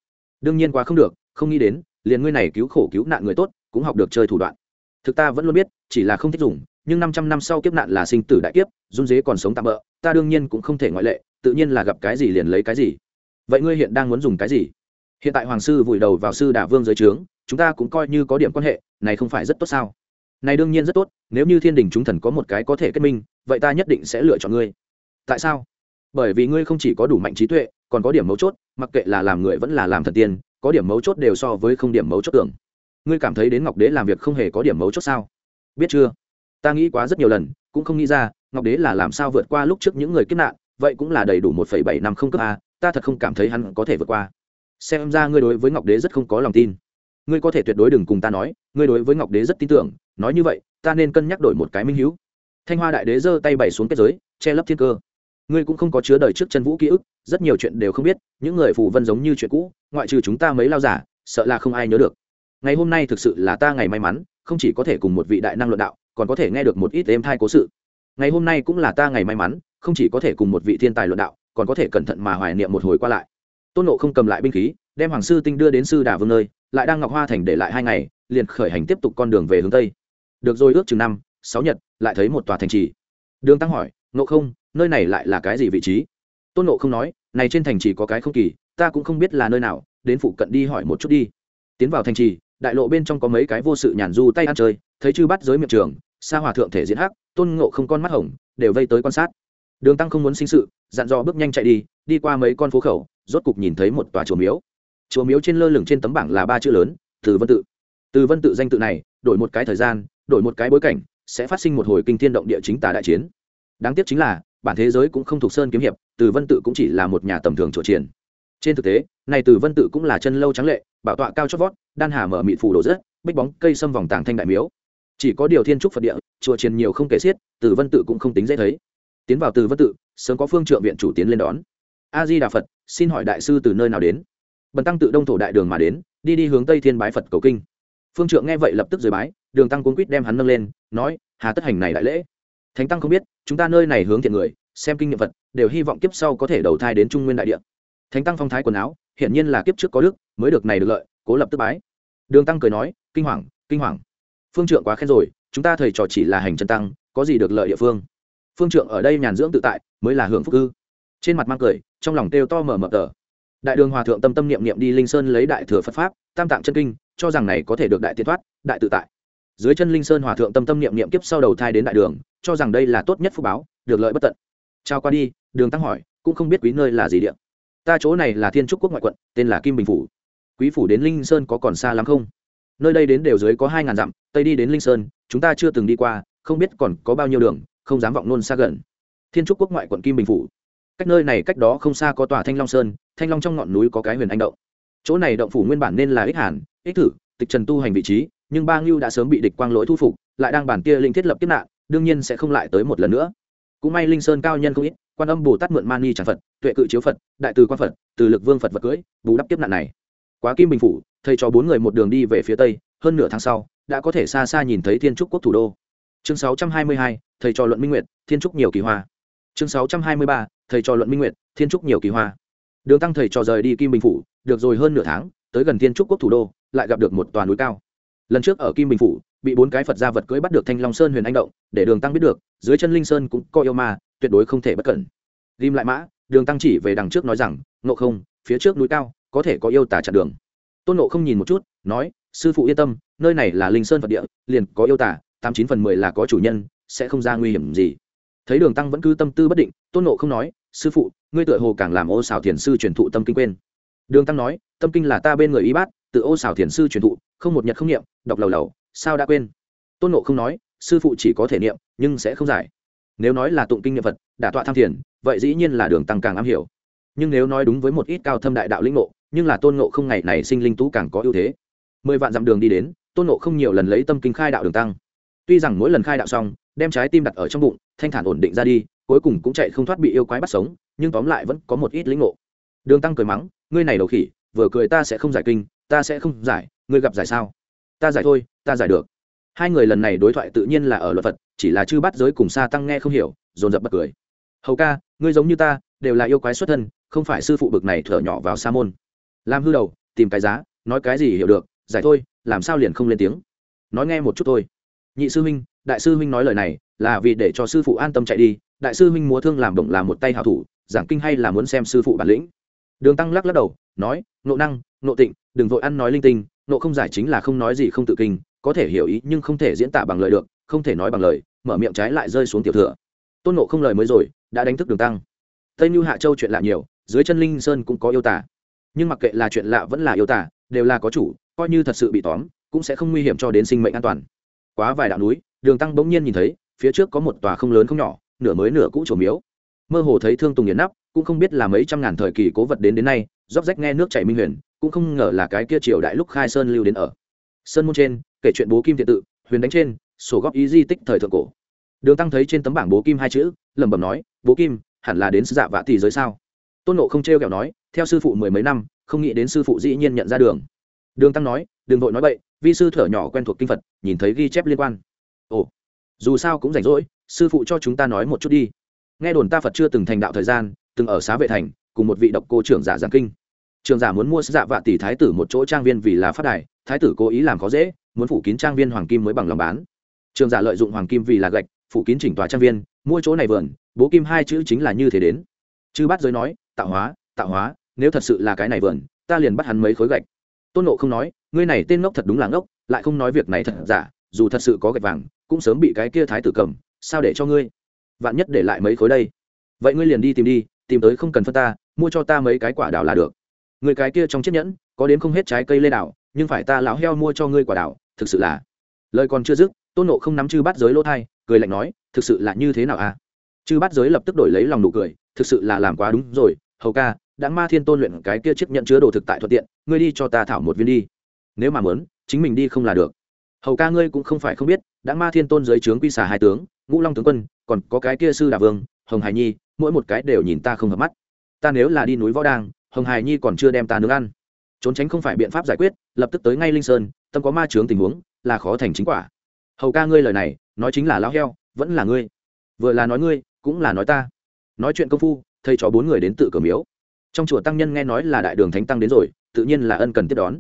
[SPEAKER 1] Đương nhiên quá không được, không nghĩ đến, liền ngươi này cứu khổ cứu nạn người tốt, cũng học được chơi thủ đoạn. Thực ta vẫn luôn biết, chỉ là không thích dùng, nhưng năm trăm năm sau kiếp nạn là sinh tử đại kiếp, run dế còn sống tạm bỡ ta đương nhiên cũng không thể ngoại lệ, tự nhiên là gặp cái gì liền lấy cái gì. Vậy ngươi hiện đang muốn dùng cái gì? Hiện tại hoàng sư vùi đầu vào sư đả vương dưới trướng, chúng ta cũng coi như có điểm quan hệ, này không phải rất tốt sao? Này đương nhiên rất tốt, nếu như thiên đình chúng thần có một cái có thể kết minh, vậy ta nhất định sẽ lựa chọn ngươi. Tại sao? Bởi vì ngươi không chỉ có đủ mạnh trí tuệ, còn có điểm mấu chốt, mặc kệ là làm người vẫn là làm thần tiên, có điểm mấu chốt đều so với không điểm mấu chốt tưởng. Ngươi cảm thấy đến ngọc đế làm việc không hề có điểm mấu chốt sao? Biết chưa? Ta nghĩ quá rất nhiều lần, cũng không nghĩ ra, ngọc đế là làm sao vượt qua lúc trước những người kiếp nạn, vậy cũng là đầy đủ một phẩy bảy năm không cấp a, ta thật không cảm thấy hắn có thể vượt qua. Xem ra ngươi đối với ngọc đế rất không có lòng tin. Ngươi có thể tuyệt đối đừng cùng ta nói, ngươi đối với ngọc đế rất tin tưởng nói như vậy, ta nên cân nhắc đổi một cái minh hữu thanh hoa đại đế giơ tay bày xuống kết giới, che lấp thiên cơ. Ngươi cũng không có chứa đời trước chân vũ ký ức, rất nhiều chuyện đều không biết, những người phù vân giống như chuyện cũ, ngoại trừ chúng ta mấy lao giả, sợ là không ai nhớ được. Ngày hôm nay thực sự là ta ngày may mắn, không chỉ có thể cùng một vị đại năng luận đạo, còn có thể nghe được một ít êm thai cố sự. Ngày hôm nay cũng là ta ngày may mắn, không chỉ có thể cùng một vị thiên tài luận đạo, còn có thể cẩn thận mà hoài niệm một hồi qua lại. Tôn nộ không cầm lại binh khí, đem hoàng sư tinh đưa đến sư đà vương nơi, lại đang ngọc hoa thành để lại hai ngày, liền khởi hành tiếp tục con đường về hướng tây được rồi ước chừng năm, sáu nhật, lại thấy một tòa thành trì. Đường tăng hỏi nộ không, nơi này lại là cái gì vị trí? Tôn nộ không nói, này trên thành trì có cái không kỳ, ta cũng không biết là nơi nào, đến phụ cận đi hỏi một chút đi. Tiến vào thành trì, đại lộ bên trong có mấy cái vô sự nhàn du tay ăn chơi, thấy chư bắt giới miệng trường xa hòa thượng thể diễn hắc, tôn ngộ không con mắt hồng, đều vây tới quan sát. Đường tăng không muốn sinh sự, dặn dò bước nhanh chạy đi đi qua mấy con phố khẩu, rốt cục nhìn thấy một tòa chùa miếu. Chùa miếu trên lơ lửng trên tấm bảng là ba chữ lớn, từ vân tự. Từ vân tự danh tự này, đổi một cái thời gian đổi một cái bối cảnh, sẽ phát sinh một hồi kinh thiên động địa chính tà đại chiến. Đáng tiếc chính là, bản thế giới cũng không thuộc sơn kiếm hiệp, từ vân tự cũng chỉ là một nhà tầm thường trổ triển. Trên thực tế, này từ vân tự cũng là chân lâu trắng lệ, bảo tọa cao chót vót, đan hà mở mị phủ đổ rớt bích bóng cây xâm vòng tàng thanh đại miếu. Chỉ có điều thiên trúc phật địa, chùa triền nhiều không kể xiết, từ vân tự cũng không tính dễ thấy. Tiến vào từ vân tự, sớm có phương trượng viện chủ tiến lên đón. A di đà phật, xin hỏi đại sư từ nơi nào đến? Bần tăng tự đông thổ đại đường mà đến, đi đi hướng tây thiên bái phật cầu kinh phương trượng nghe vậy lập tức rời bái đường tăng cuốn quýt đem hắn nâng lên nói hà tất hành này đại lễ. Thánh tăng không biết chúng ta nơi này hướng thiện người xem kinh nghiệm vật, đều hy vọng kiếp sau có thể đầu thai đến trung nguyên đại địa. Thánh tăng phong thái quần áo hiển nhiên là kiếp trước có đức mới được này được lợi cố lập tức bái. Đường tăng cười nói kinh hoàng kinh hoàng. Phương trượng quá khen rồi chúng ta thầy trò chỉ là hành chân tăng có gì được lợi địa phương? Phương trượng ở đây nhàn dưỡng tự tại mới là hưởng phúc cư trên mặt mang cười trong lòng kêu to mở mở tờ. Đại đường hòa thượng tâm tâm niệm niệm đi linh sơn lấy đại thừa phật pháp tam tạng chân kinh cho rằng này có thể được đại tiến thoát, đại tự tại. Dưới chân linh sơn hòa thượng tâm tâm niệm niệm kiếp sau đầu thai đến đại đường, cho rằng đây là tốt nhất phúc báo, được lợi bất tận. Trao qua đi, đường tăng hỏi, cũng không biết quý nơi là gì địa. Ta chỗ này là thiên trúc quốc ngoại quận, tên là kim bình phủ. Quý phủ đến linh sơn có còn xa lắm không? Nơi đây đến đều dưới có hai ngàn dặm, tây đi đến linh sơn, chúng ta chưa từng đi qua, không biết còn có bao nhiêu đường, không dám vọng nôn xa gần. Thiên trúc quốc ngoại quận kim bình phủ. Cách nơi này cách đó không xa có tòa thanh long sơn, thanh long trong ngọn núi có cái huyền anh động chỗ này động phủ nguyên bản nên là ích hàn ích thử tịch trần tu hành vị trí nhưng ba ngưu đã sớm bị địch quang lỗi thu phục lại đang bản kia linh thiết lập kiếp nạn đương nhiên sẽ không lại tới một lần nữa. Cũng may linh sơn cao nhân không ít quan âm bồ tát mượn mani tràng phật tuệ cự chiếu phật đại từ quan phật từ lực vương phật vật cưỡi bù đắp kiếp nạn này. Quá kim bình phủ thầy cho bốn người một đường đi về phía tây hơn nửa tháng sau đã có thể xa xa nhìn thấy thiên trúc quốc thủ đô. Chương 622, thầy trò luận minh nguyệt thiên trúc nhiều kỳ hoa. Chương 623, thầy trò luận minh nguyệt thiên trúc nhiều kỳ hoa. Đường tăng thầy trò rời đi kim bình phủ được rồi, hơn nửa tháng, tới gần thiên trúc quốc thủ đô, lại gặp được một tòa núi cao. Lần trước ở kim bình phủ, bị bốn cái phật gia vật cưỡi bắt được thanh long sơn huyền anh động, để đường tăng biết được, dưới chân linh sơn cũng có yêu ma, tuyệt đối không thể bất cẩn. Ghim lại mã, đường tăng chỉ về đằng trước nói rằng nộ không, phía trước núi cao, có thể có yêu tả chặn đường. Tôn nộ không nhìn một chút, nói, sư phụ yên tâm, nơi này là linh sơn phật địa, liền có yêu tả tám chín phần mười là có chủ nhân, sẽ không ra nguy hiểm gì. Thấy đường tăng vẫn cứ tâm tư bất định, tôn nộ không nói, sư phụ, ngươi tựa hồ càng làm ô xào thiền sư truyền thụ tâm kinh quên đường tăng nói, tâm kinh là ta bên người y bát, tự ô xảo thiền sư truyền thụ, không một nhật không niệm, đọc lầu lầu, sao đã quên? Tôn nộ không nói, sư phụ chỉ có thể niệm, nhưng sẽ không giải. Nếu nói là tụng kinh niệm phật, đả tọa tham thiền, vậy dĩ nhiên là đường tăng càng am hiểu. Nhưng nếu nói đúng với một ít cao thâm đại đạo lĩnh ngộ, nhưng là tôn ngộ không ngày này sinh linh tú càng có ưu thế. Mười vạn dặm đường đi đến, tôn ngộ không nhiều lần lấy tâm kinh khai đạo đường tăng. Tuy rằng mỗi lần khai đạo xong, đem trái tim đặt ở trong bụng, thanh thản ổn định ra đi, cuối cùng cũng chạy không thoát bị yêu quái bắt sống, nhưng tóm lại vẫn có một ít lĩnh ngộ. Đường tăng cười mắng ngươi này đầu khỉ, vừa cười ta sẽ không giải kinh, ta sẽ không giải, ngươi gặp giải sao? Ta giải thôi, ta giải được. Hai người lần này đối thoại tự nhiên là ở luật phật, chỉ là chư bắt giới cùng xa tăng nghe không hiểu, dồn dập bật cười. Hầu ca, ngươi giống như ta, đều là yêu quái xuất thân, không phải sư phụ bực này thở nhỏ vào sa môn. Làm hư đầu, tìm cái giá, nói cái gì hiểu được, giải thôi, làm sao liền không lên tiếng. Nói nghe một chút thôi. Nhị sư huynh, đại sư huynh nói lời này, là vì để cho sư phụ an tâm chạy đi, đại sư huynh múa thương làm động làm một tay hảo thủ, giảng kinh hay là muốn xem sư phụ bản lĩnh đường tăng lắc lắc đầu, nói nộ năng nộ tịnh, đừng vội ăn nói linh tinh nộ không giải chính là không nói gì không tự kinh, có thể hiểu ý nhưng không thể diễn tả bằng lời được, không thể nói bằng lời. Mở miệng trái lại rơi xuống tiểu thừa. Tôn nộ không lời mới rồi, đã đánh thức đường tăng. Tây như hạ châu chuyện lạ nhiều, dưới chân linh sơn cũng có yêu tả nhưng mặc kệ là chuyện lạ vẫn là yêu tả đều là có chủ, coi như thật sự bị tóm, cũng sẽ không nguy hiểm cho đến sinh mệnh an toàn. Quá vài đạo núi, đường tăng bỗng nhiên nhìn thấy, phía trước có một tòa không lớn không nhỏ, nửa mới nửa cũ trổ miếu. Mơ hồ thấy thương tùng nghiền nắp cũng không biết là mấy trăm ngàn thời kỳ cố vật đến đến nay róc rách nghe nước chảy minh huyền, cũng không ngờ là cái kia triều đại lúc khai sơn lưu đến ở. Sơn môn trên, kể chuyện bố kim thiện tự, huyền đánh trên, sổ góp ý di tích thời thượng cổ. Đường tăng thấy trên tấm bảng bố kim hai chữ, lẩm bẩm nói, bố kim, hẳn là đến sư dạ vạ tỷ giới sao? Tôn nộ không trêu kẹo nói, theo sư phụ mười mấy năm, không nghĩ đến sư phụ dĩ nhiên nhận ra đường. Đường tăng nói, đừng vội nói bậy, vi sư thở nhỏ quen thuộc kinh phật, nhìn thấy ghi chép liên quan. Ồ, dù sao cũng rảnh rỗi, sư phụ cho chúng ta nói một chút đi. Nghe đồn ta phật chưa từng thành đạo thời gian từng ở xá vệ thành, cùng một vị độc cô trưởng giả giảng kinh. Trường giả muốn mua dạ vạ tỷ thái tử một chỗ trang viên vì là phát đài, thái tử cố ý làm khó dễ, muốn phủ kín trang viên hoàng kim mới bằng lòng bán. Trường giả lợi dụng hoàng kim vì là gạch, phủ kín chỉnh tòa trang viên, mua chỗ này vườn, bố kim hai chữ chính là như thế đến. Chư bát giới nói, tạo hóa tạo hóa, nếu thật sự là cái này vườn, ta liền bắt hắn mấy khối gạch. Tôn nộ không nói, ngươi này tên ngốc thật đúng là ngốc, lại không nói việc này thật giả, dù thật sự có gạch vàng, cũng sớm bị cái kia thái tử cầm, sao để cho ngươi? Vạn nhất để lại mấy khối đây. Vậy ngươi liền đi tìm đi tìm tới không cần phân ta, mua cho ta mấy cái quả đào là được. Người cái kia trong chiếc nhẫn, có đến không hết trái cây lê đào, nhưng phải ta lão heo mua cho ngươi quả đào, thực sự là lời còn chưa dứt, tôn nộ không nắm chư bát giới lỗ thai, cười lạnh nói, thực sự là như thế nào à? Chư bát giới lập tức đổi lấy lòng nụ cười, thực sự là làm quá đúng rồi, hầu ca, đã ma thiên tôn luyện cái kia chiếc nhận chứa đồ thực tại thuận tiện, ngươi đi cho ta thảo một viên đi. Nếu mà muốn, chính mình đi không là được. Hầu ca ngươi cũng không phải không biết, đã ma thiên tôn dưới trướng quy xà hai tướng, ngũ long tướng quân, còn có cái kia sư đà vương hồng hải nhi, mỗi một cái đều nhìn ta không hợp mắt. Ta nếu là đi núi võ đang, hồng hải nhi còn chưa đem ta nướng ăn. Trốn tránh không phải biện pháp giải quyết, lập tức tới ngay linh sơn, tâm có ma chướng tình huống, là khó thành chính quả. Hầu ca ngươi lời này, nói chính là lão heo, vẫn là ngươi. Vừa là nói ngươi, cũng là nói ta. Nói chuyện công phu, thầy trò bốn người đến tự cửa miếu. Trong chùa tăng nhân nghe nói là đại đường thánh tăng đến rồi, tự nhiên là ân cần tiếp đón.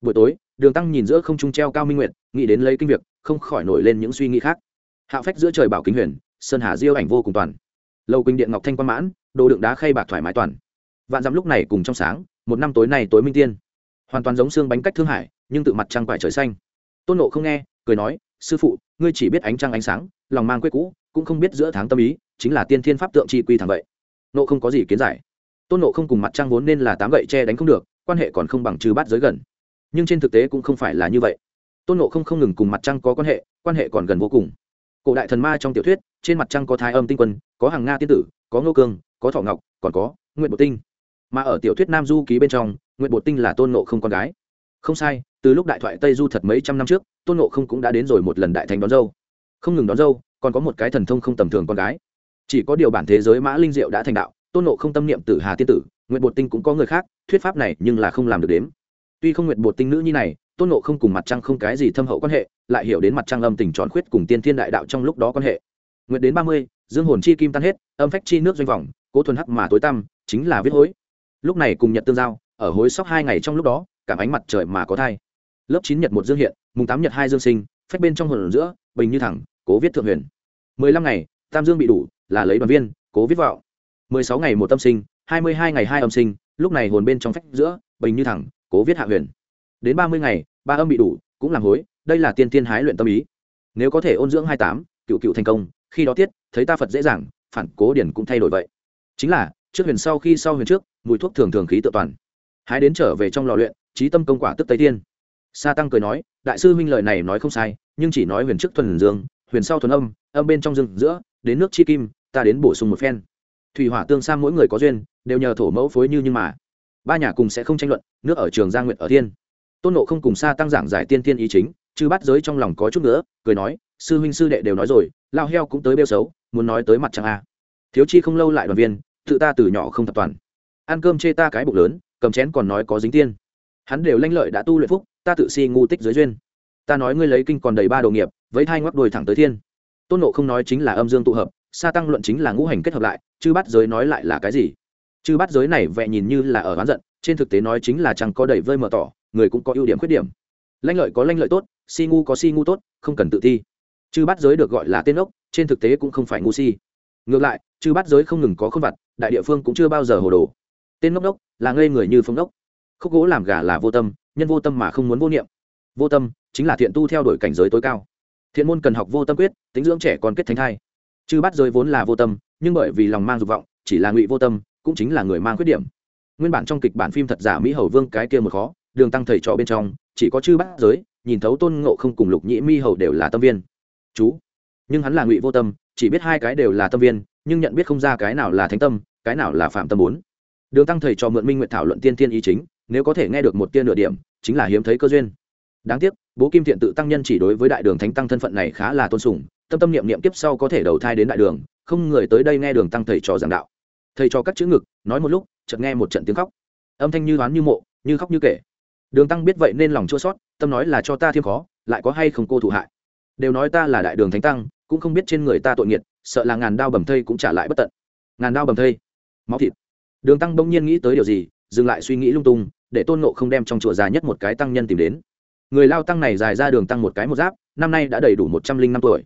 [SPEAKER 1] Buổi tối, đường tăng nhìn giữa không trung treo cao minh nguyện nghĩ đến lấy kinh việc, không khỏi nổi lên những suy nghĩ khác. Hạ phách giữa trời bảo kính huyền, sơn hà diêu ảnh vô cùng toàn lâu quỳnh điện ngọc thanh quan mãn, đồ đựng đá khay bạc thoải mái toàn. Vạn dặm lúc này cùng trong sáng, một năm tối này tối minh tiên. Hoàn toàn giống xương bánh cách thương hải, nhưng tự mặt trăng quải trời xanh. Tôn nộ không nghe, cười nói, sư phụ, ngươi chỉ biết ánh trăng ánh sáng, lòng mang quê cũ, cũng không biết giữa tháng tâm ý, chính là tiên thiên pháp tượng chi quy thẳng vậy. Nộ không có gì kiến giải. Tôn nộ không cùng mặt trăng vốn nên là tám gậy che đánh không được, quan hệ còn không bằng trừ bát giới gần. Nhưng trên thực tế cũng không phải là như vậy. Tôn nộ không không ngừng cùng mặt trăng có quan hệ quan hệ còn gần vô cùng cổ đại thần ma trong tiểu thuyết, trên mặt trăng có thái âm tinh quân, có hàng nga tiên tử, có ngô cương, có thọ ngọc, còn có nguyện bột tinh. Mà ở tiểu thuyết nam du ký bên trong nguyện bột tinh là tôn nộ không con gái. Không sai, từ lúc đại thoại tây du thật mấy trăm năm trước, tôn nộ không cũng đã đến rồi một lần đại thành đón dâu. Không ngừng đón dâu, còn có một cái thần thông không tầm thường con gái. Chỉ có điều bản thế giới mã linh diệu đã thành đạo, tôn nộ không tâm niệm tử hà tiên tử nguyện bột tinh cũng có người khác, thuyết pháp này nhưng là không làm được đếm tuy không nguyện bột tinh nữ như này, tôn nộ không cùng mặt trăng không cái gì thâm hậu quan hệ, lại hiểu đến mặt trăng âm tình tròn khuyết cùng tiên thiên đại đạo trong lúc đó quan hệ. Nguyện đến ba mươi, dương hồn chi kim tan hết, âm phách chi nước doanh vòng cố thuần hắc mà tối tăm, chính là viết hối. Lúc này cùng nhật tương giao, ở hối sóc hai ngày trong lúc đó, cảm ánh mặt trời mà có thai. Lớp chín nhật một dương hiện, mùng tám nhật hai dương sinh, phách bên trong hồn giữa, bình như thẳng, cố viết thượng huyền. Mười lăm ngày, tam dương bị đủ, là lấy đoàn viên, cố viết vào mười sáu ngày một tâm sinh, hai mươi hai ngày hai âm sinh, lúc này hồn bên trong phách giữa, bình như thẳng cố viết hạ huyền. Đến ba mươi ngày, ba âm bị đủ, cũng làm hối, đây là tiên tiên hái luyện tâm ý. Nếu có thể ôn dưỡng hai tám, cựu cựu thành công, khi đó tiết, thấy ta phật dễ dàng, phản cố điển cũng thay đổi vậy. Chính là, trước huyền sau khi sau huyền trước, mùi thuốc thường thường khí tự toàn. Hái đến trở về trong lò luyện, trí tâm công quả tức tây tiên. Sa tăng cười nói, đại sư huynh lời này nói không sai, nhưng chỉ nói huyền trước thuần dương, huyền sau thuần âm âm bên trong rừng giữa, đến nước chi kim, ta đến bổ sung một phen. Thủy hỏa tương sang mỗi người có duyên, đều nhờ thổ mẫu phối như nhưng mà ba nhà cùng sẽ không tranh luận, nước ở trường gia nguyện ở thiên. Tôn nộ không cùng xa tăng giảng giải tiên tiên ý chính chứ bắt giới trong lòng có chút nữa cười nói, sư huynh sư đệ đều nói rồi, lao heo cũng tới bêu xấu, muốn nói tới mặt trăng a. Thiếu chi không lâu lại đoàn viên, tự ta từ nhỏ không tập toàn. Ăn cơm chê ta cái bụng lớn, cầm chén còn nói có dính tiên. Hắn đều lanh lợi đã tu luyện phúc, ta tự si ngu tích giới duyên. Ta nói ngươi lấy kinh còn đầy ba đồ nghiệp, với thai ngoắc đồi thẳng tới thiên. Tôn nộ không nói chính là âm dương tụ hợp, sa tăng luận chính là ngũ hành kết hợp lại chứ bắt giới nói lại là cái gì? Chứ bắt giới này vẻ nhìn như là ở oán giận, trên thực tế nói chính là chẳng có đầy vơi mờ tỏ, người cũng có ưu điểm khuyết điểm. Lanh lợi có lanh lợi tốt, si ngu có si ngu tốt, không cần tự thi chư bắt giới được gọi là tên ốc, trên thực tế cũng không phải ngu si. Ngược lại, chư bắt giới không ngừng có không vặt, đại địa phương cũng chưa bao giờ hồ đồ. Tên ngốc đốc là ngây người như phong đốc khúc gỗ làm gà là vô tâm, nhân vô tâm mà không muốn vô niệm. Vô tâm, chính là thiện tu theo đuổi cảnh giới tối cao. Thiện môn cần học vô tâm quyết, tính dưỡng trẻ còn kết thánh thai. Chư bắt giới vốn là vô tâm, nhưng bởi vì lòng mang dục vọng, chỉ là ngụy vô tâm cũng chính là người mang khuyết điểm. Nguyên bản trong kịch bản phim thật giả mỹ hầu vương cái kia một khó, đường tăng thầy trò bên trong, chỉ có chư bát giới, nhìn thấu tôn ngộ không cùng lục nhĩ mi hầu đều là tâm viên. Chú. Nhưng hắn là ngụy vô tâm, chỉ biết hai cái đều là tâm viên, nhưng nhận biết không ra cái nào là thánh tâm, cái nào là phạm tâm bốn. Đường tăng thầy cho mượn minh nguyện thảo luận tiên tiên ý chính, nếu có thể nghe được một tiên nửa điểm, chính là hiếm thấy cơ duyên. Đáng tiếc, bố kim thiện tự tăng nhân chỉ đối với đại đường thánh tăng thân phận này khá là tôn sùng, tâm tâm niệm niệm kiếp sau có thể đầu thai đến đại đường, không người tới đây nghe đường tăng thầy trò giảng đạo thầy cho các chữ ngực, nói một lúc, chợt nghe một trận tiếng khóc. Âm thanh như đoán như mộ, như khóc như kể. Đường tăng biết vậy nên lòng chua sót tâm nói là cho ta thêm khó, lại có hay không cô thủ hại. Đều nói ta là đại đường thánh tăng, cũng không biết trên người ta tội nghiệt, sợ là ngàn đao bầm thây cũng trả lại bất tận. Ngàn đao bầm thây, máu thịt. Đường tăng bỗng nhiên nghĩ tới điều gì, dừng lại suy nghĩ lung tung, để tôn nộ không đem trong chùa già nhất một cái tăng nhân tìm đến. Người lao tăng này dài ra đường tăng một cái một giáp, năm nay đã đầy đủ một trăm linh năm tuổi.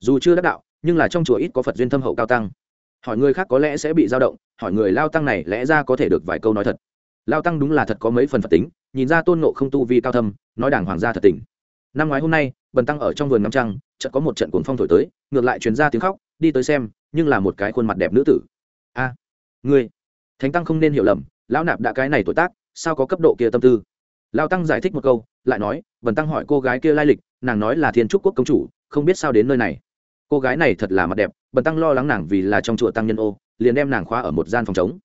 [SPEAKER 1] Dù chưa đắc đạo, nhưng là trong chùa ít có phật duyên thâm hậu cao tăng hỏi người khác có lẽ sẽ bị dao động hỏi người lao tăng này lẽ ra có thể được vài câu nói thật. Lao tăng đúng là thật có mấy phần phật tính nhìn ra tôn nộ không tu vi cao thâm nói đảng hoàng gia thật tình. Năm ngoái hôm nay bần tăng ở trong vườn ngắm trăng chợt có một trận cuồng phong thổi tới ngược lại truyền ra tiếng khóc đi tới xem nhưng là một cái khuôn mặt đẹp nữ tử. A à, ngươi thánh tăng không nên hiểu lầm lão nạp đã cái này tuổi tác sao có cấp độ kia tâm tư? Lão tăng giải thích một câu lại nói bần tăng hỏi cô gái kia lai lịch nàng nói là thiên trúc quốc công chủ không biết sao đến nơi này. Cô gái này thật là mặt đẹp bần tăng lo lắng nàng vì là trong chùa tăng nhân ô, liền đem nàng khóa ở một gian phòng trống.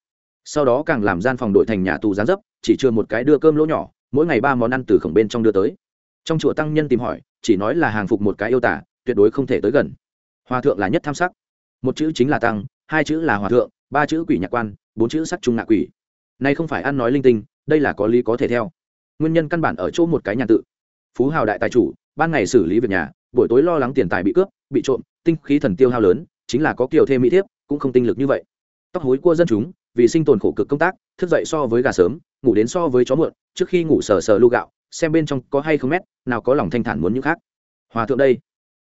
[SPEAKER 1] Sau đó càng làm gian phòng đội thành nhà tù gián dấp, chỉ chưa một cái đưa cơm lỗ nhỏ, mỗi ngày ba món ăn từ khổng bên trong đưa tới. Trong chùa tăng nhân tìm hỏi, chỉ nói là hàng phục một cái yêu tả, tuyệt đối không thể tới gần. Hòa thượng là nhất tham sắc. Một chữ chính là tăng, hai chữ là hòa thượng, ba chữ quỷ nhạc quan, bốn chữ sắc trung ngạ quỷ. Nay không phải ăn nói linh tinh, đây là có lý có thể theo. Nguyên nhân căn bản ở chỗ một cái nhà tự. Phú hào đại tài chủ, ban ngày xử lý việc nhà, buổi tối lo lắng tiền tài bị cướp, bị trộm, tinh khí thần tiêu hao lớn chính là có kiều thêm mỹ thiếp, cũng không tinh lực như vậy. Tóc hối cua dân chúng, vì sinh tồn khổ cực công tác, thức dậy so với gà sớm, ngủ đến so với chó muộn, trước khi ngủ sờ sờ lu gạo, xem bên trong có hay không mét, nào có lòng thanh thản muốn những khác. Hòa thượng đây.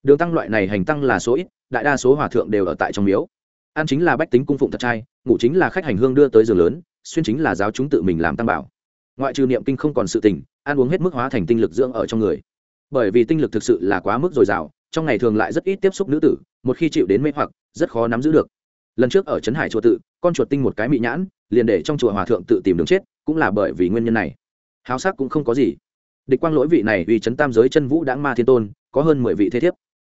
[SPEAKER 1] Đường tăng loại này hành tăng là số ít, đại đa số hòa thượng đều ở tại trong miếu. Ăn chính là bách tính cung phụng thật trai, ngủ chính là khách hành hương đưa tới giường lớn, xuyên chính là giáo chúng tự mình làm tăng bảo. Ngoại trừ niệm kinh không còn sự tình, ăn uống hết mức hóa thành tinh lực dưỡng ở trong người. Bởi vì tinh lực thực sự là quá mức dồi dào trong ngày thường lại rất ít tiếp xúc nữ tử, một khi chịu đến mê hoặc, rất khó nắm giữ được. Lần trước ở trấn hải chùa tự, con chuột tinh một cái mị nhãn, liền để trong chùa hòa thượng tự tìm đường chết, cũng là bởi vì nguyên nhân này. Háo sắc cũng không có gì. Địch quang lỗi vị này vì trấn tam giới chân vũ đã ma thiên tôn, có hơn mười vị thế thiếp.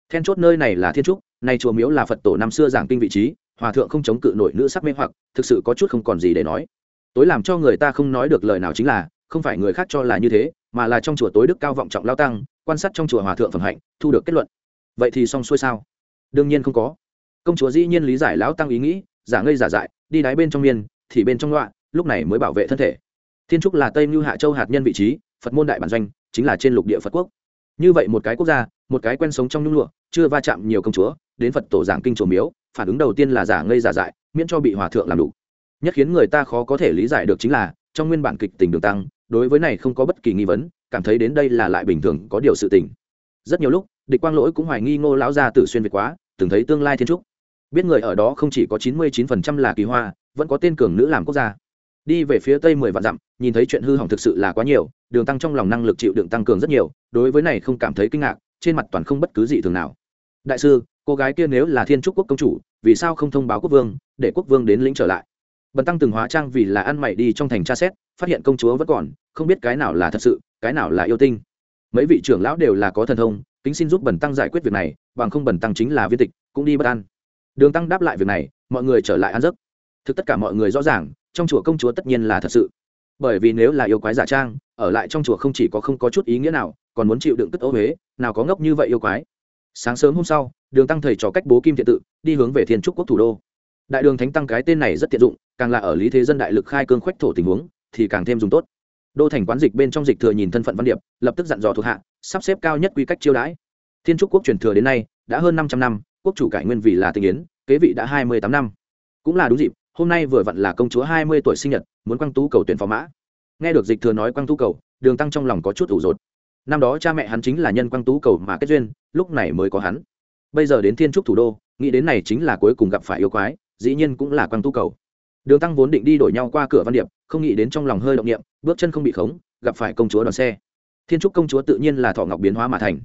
[SPEAKER 1] Then chốt nơi này là thiên trúc, nay chùa miếu là phật tổ năm xưa giảng kinh vị trí, hòa thượng không chống cự nổi nữ sắc mê hoặc, thực sự có chút không còn gì để nói. Tối làm cho người ta không nói được lời nào chính là, không phải người khác cho là như thế, mà là trong chùa tối đức cao vọng trọng lao tăng, quan sát trong chùa hòa thượng phẩm hạnh, thu được kết luận vậy thì xong xuôi sao? Đương nhiên không có. Công chúa dĩ nhiên lý giải lão tăng ý nghĩ, giả ngây giả dại, đi đáy bên trong miên, thì bên trong loạn, lúc này mới bảo vệ thân thể. Thiên trúc là tây mưu hạ châu hạt nhân vị trí, phật môn đại bản doanh, chính là trên lục địa phật quốc. Như vậy một cái quốc gia, một cái quen sống trong nhung lụa, chưa va chạm nhiều công chúa, đến phật tổ giảng kinh trổ miếu, phản ứng đầu tiên là giả ngây giả dại, miễn cho bị hòa thượng làm đủ. Nhất khiến người ta khó có thể lý giải được chính là, trong nguyên bản kịch tình đường tăng, đối với này không có bất kỳ nghi vấn, cảm thấy đến đây là lại bình thường, có điều sự tình. Rất nhiều lúc địch quang lỗi cũng hoài nghi ngô lão gia tử xuyên việt quá, từng thấy tương lai thiên trúc. Biết người ở đó không chỉ có chín mươi chín phần trăm là kỳ hoa, vẫn có tên cường nữ làm quốc gia. Đi về phía tây mười vạn dặm, nhìn thấy chuyện hư hỏng thực sự là quá nhiều, đường tăng trong lòng năng lực chịu đựng tăng cường rất nhiều, đối với này không cảm thấy kinh ngạc, trên mặt toàn không bất cứ gì thường nào. Đại sư, cô gái kia nếu là thiên trúc quốc công chủ, vì sao không thông báo quốc vương, để quốc vương đến lĩnh trở lại? Bần tăng từng hóa trang vì là ăn mày đi trong thành tra xét, phát hiện công chúa vẫn còn, không biết cái nào là thật sự, cái nào là yêu tinh. Mấy vị trưởng lão đều là có thần thông kính xin giúp bần tăng giải quyết việc này, bằng không bần tăng chính là viên tịch, cũng đi bất an. Đường tăng đáp lại việc này, mọi người trở lại ăn giấc. Thực tất cả mọi người rõ ràng, trong chùa công chúa tất nhiên là thật sự. Bởi vì nếu là yêu quái giả trang, ở lại trong chùa không chỉ có không có chút ý nghĩa nào, còn muốn chịu đựng tức ô huế, nào có ngốc như vậy yêu quái. Sáng sớm hôm sau, đường tăng thầy trò cách bố kim thiện tự, đi hướng về thiên trúc quốc thủ đô. Đại đường thánh tăng cái tên này rất tiện dụng, càng là ở lý thế dân đại lực khai cương khoách thổ tình huống, thì càng thêm dùng tốt đô thành quán dịch bên trong dịch thừa nhìn thân phận văn điệp, lập tức dặn dò thuộc hạ, sắp xếp cao nhất quy cách chiêu đãi. Thiên trúc quốc truyền thừa đến nay, đã hơn 500 năm, quốc chủ cải nguyên vì là tình yến, kế vị đã 28 năm. Cũng là đúng dịp, hôm nay vừa vặn là công chúa 20 tuổi sinh nhật, muốn quăng tú cầu tuyển phó mã. Nghe được dịch thừa nói quăng tú cầu, đường tăng trong lòng có chút ủ rột. Năm đó cha mẹ hắn chính là nhân quăng tú cầu mà kết duyên, lúc này mới có hắn. Bây giờ đến thiên trúc thủ đô, nghĩ đến này chính là cuối cùng gặp phải yêu quái, dĩ nhiên cũng là quăng tú cầu đường tăng vốn định đi đổi nhau qua cửa văn điệp, không nghĩ đến trong lòng hơi động niệm, bước chân không bị khống, gặp phải công chúa đoàn xe. Thiên trúc công chúa tự nhiên là thọ ngọc biến hóa mà thành.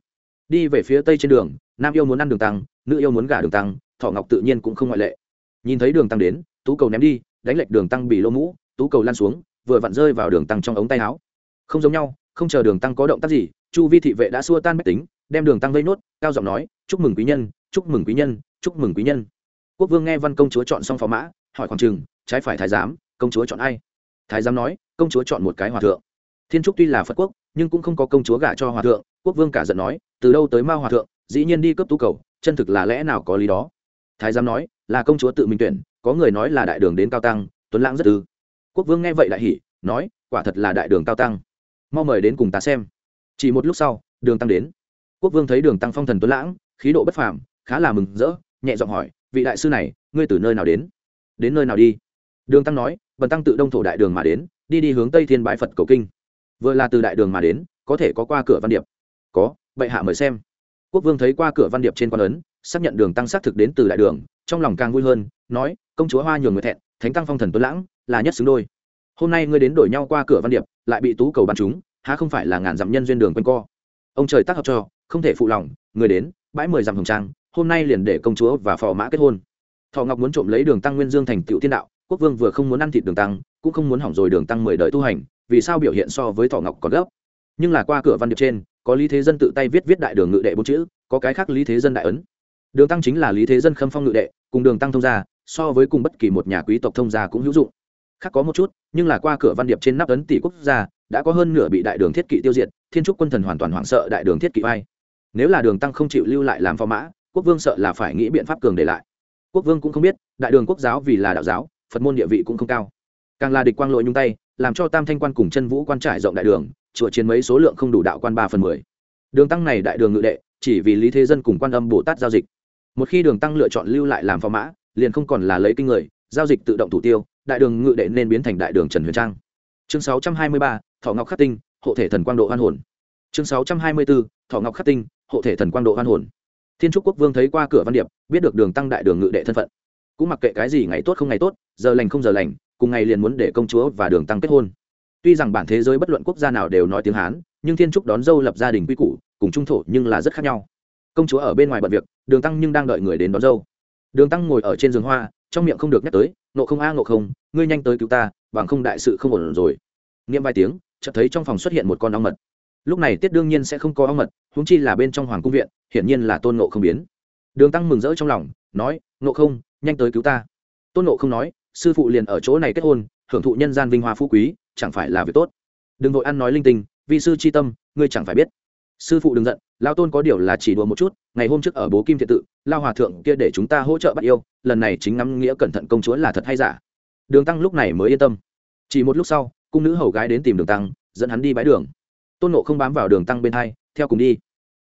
[SPEAKER 1] Đi về phía tây trên đường, nam yêu muốn ăn đường tăng, nữ yêu muốn gả đường tăng, thọ ngọc tự nhiên cũng không ngoại lệ. Nhìn thấy đường tăng đến, tú cầu ném đi, đánh lệch đường tăng bị lỗ mũ, tú cầu lan xuống, vừa vặn rơi vào đường tăng trong ống tay áo. Không giống nhau, không chờ đường tăng có động tác gì, chu vi thị vệ đã xua tan mách tính, đem đường tăng vây nốt, cao giọng nói, chúc mừng quý nhân, chúc mừng quý nhân, chúc mừng quý nhân. Quốc vương nghe văn công chúa chọn xong phó mã, hỏi khoảng chừng trái phải thái giám, công chúa chọn ai? Thái giám nói, công chúa chọn một cái hòa thượng. Thiên trúc tuy là phật quốc, nhưng cũng không có công chúa gả cho hòa thượng, quốc vương cả giận nói, từ đâu tới ma hòa thượng, dĩ nhiên đi cấp tú cầu, chân thực là lẽ nào có lý đó? Thái giám nói, là công chúa tự mình tuyển, có người nói là đại đường đến cao tăng, tuấn lãng rất ư. Quốc vương nghe vậy đại hỉ, nói, quả thật là đại đường cao tăng. Mau mời đến cùng ta xem. Chỉ một lúc sau, đường tăng đến. Quốc vương thấy đường tăng phong thần tuấn lãng, khí độ bất phàm, khá là mừng rỡ, nhẹ giọng hỏi, vị đại sư này, ngươi từ nơi nào đến? Đến nơi nào đi? Đường tăng nói, bần tăng tự đông thổ đại đường mà đến, đi đi hướng tây thiên bãi phật cầu kinh. Vừa là từ đại đường mà đến, có thể có qua cửa văn điệp. Có, bệ hạ mời xem. Quốc vương thấy qua cửa văn điệp trên quan ấn, xác nhận đường tăng xác thực đến từ đại đường, trong lòng càng vui hơn, nói, công chúa hoa nhường người thẹn, thánh tăng phong thần tuấn lãng, là nhất xứng đôi. Hôm nay ngươi đến đổi nhau qua cửa văn điệp, lại bị tú cầu bắn chúng há không phải là ngàn dặm nhân duyên đường quanh co? Ông trời tác hợp cho, không thể phụ lòng, người đến, bãi mười dặm hồng trang, hôm nay liền để công chúa và phò mã kết hôn. Thọ ngọc muốn trộm lấy đường tăng nguyên dương thành tựu tiên đạo quốc vương vừa không muốn ăn thịt đường tăng, cũng không muốn hỏng rồi đường tăng mười đời tu hành, vì sao biểu hiện so với thọ ngọc còn gấp? Nhưng là qua cửa văn điệp trên, có lý thế dân tự tay viết viết đại đường ngự đệ bốn chữ, có cái khác lý thế dân đại ấn. Đường tăng chính là lý thế dân khâm phong ngự đệ, cùng đường tăng thông gia, so với cùng bất kỳ một nhà quý tộc thông gia cũng hữu dụng. Khác có một chút, nhưng là qua cửa văn điệp trên nắp ấn tỷ quốc gia, đã có hơn nửa bị đại đường thiết kỵ tiêu diệt, thiên trúc quân thần hoàn toàn hoảng sợ đại đường thiết kỵ vai nếu là đường tăng không chịu lưu lại làm phò mã, quốc vương sợ là phải nghĩ biện pháp cường để lại. Quốc vương cũng không biết, đại đường quốc giáo vì là đạo giáo phật môn địa vị cũng không cao. Càng là địch quang lội nhung tay, làm cho tam thanh quan cùng chân vũ quan trải rộng đại đường, chùa chiến mấy số lượng không đủ đạo quan ba phần mười. Đường tăng này đại đường ngự đệ, chỉ vì lý thế dân cùng quan âm bồ tát giao dịch. Một khi đường tăng lựa chọn lưu lại làm phò mã, liền không còn là lấy kinh người, giao dịch tự động thủ tiêu, đại đường ngự đệ nên biến thành đại đường trần huyền trang. Chương sáu trăm hai mươi ba, thọ ngọc khắc tinh, hộ thể thần quang độ hoan hồn. Chương sáu trăm hai mươi bốn, thọ ngọc khắc tinh, hộ thể thần quang độ hoan hồn. Thiên trúc quốc vương thấy qua cửa văn điệp, biết được đường tăng đại đường ngự đệ thân phận cũng mặc kệ cái gì ngày tốt không ngày tốt giờ lành không giờ lành cùng ngày liền muốn để công chúa và đường tăng kết hôn. Tuy rằng bản thế giới bất luận quốc gia nào đều nói tiếng hán nhưng thiên trúc đón dâu lập gia đình quy củ cùng trung thổ nhưng là rất khác nhau. Công chúa ở bên ngoài bận việc đường tăng nhưng đang đợi người đến đón dâu. Đường tăng ngồi ở trên giường hoa trong miệng không được nhắc tới nộ không a à, nộ không ngươi nhanh tới cứu ta bằng không đại sự không ổn rồi. Niệm vài tiếng chợt thấy trong phòng xuất hiện một con ong mật. Lúc này tiết đương nhiên sẽ không có ong mật huống chi là bên trong hoàng cung viện hiển nhiên là tôn nộ không biến đường tăng mừng rỡ trong lòng, nói nộ không, nhanh tới cứu ta. Tôn nộ không nói, sư phụ liền ở chỗ này kết hôn, hưởng thụ nhân gian vinh hoa phú quý, chẳng phải là việc tốt. Đừng vội ăn nói linh tinh vì sư c h i tâm, ngươi chẳng phải biết. Sư phụ đừng giận lao tôn có điều là chỉ đùa một chút, ngày hôm trước ở bố kim thiện tự, lao hòa thượng kia để chúng ta hỗ trợ bắt yêu, lần này chính ngắm nghĩa cẩn thận công chúa là thật hay giả? Đường tăng lúc này mới yên tâm. Chỉ một lúc sau, cung nữ hầu gái đến tìm đường tăng, dẫn hắn đi bãi đường. Tôn nộ không bám vào đường tăng bên hai, theo cùng đi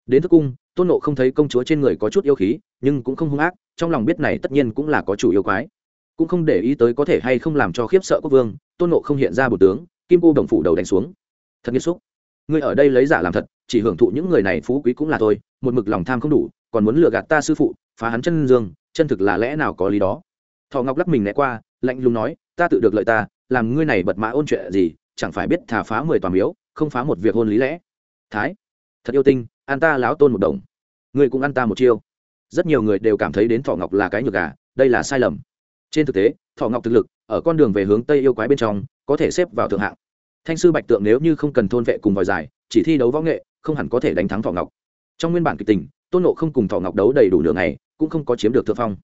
[SPEAKER 1] đến thức cung, tôn nộ không thấy công chúa trên người có chút yêu khí, nhưng cũng không hung ác, trong lòng biết này tất nhiên cũng là có chủ yêu quái. Cũng không để ý tới có thể hay không làm cho khiếp sợ quốc vương, tôn nộ không hiện ra bột tướng, kim cô đồng phủ đầu đánh xuống. Thật nghiêm xúc ngươi ở đây lấy giả làm thật, chỉ hưởng thụ những người này phú quý cũng là thôi, một mực lòng tham không đủ, còn muốn lừa gạt ta sư phụ, phá hắn chân dương, chân thực là lẽ nào có lý đó? Thọ ngọc lắc mình né qua, lạnh lùng nói, ta tự được lợi ta, làm ngươi này bật mã ôn chuyện gì, chẳng phải biết thả phá mười tòa miếu, không phá một việc hôn lý lẽ. Thái, thật yêu tinh an ta láo tôn một đồng. Ngươi cũng ăn ta một chiêu. Rất nhiều người đều cảm thấy đến thọ ngọc là cái nhược gà, đây là sai lầm. Trên thực tế thọ ngọc thực lực, ở con đường về hướng tây yêu quái bên trong, có thể xếp vào thượng hạng. Thanh sư bạch tượng nếu như không cần thôn vệ cùng vòi dài, chỉ thi đấu võ nghệ, không hẳn có thể đánh thắng thọ ngọc. Trong nguyên bản kịch tình, tôn nộ không cùng thọ ngọc đấu đầy đủ nửa ngày, cũng không có chiếm được thượng phong.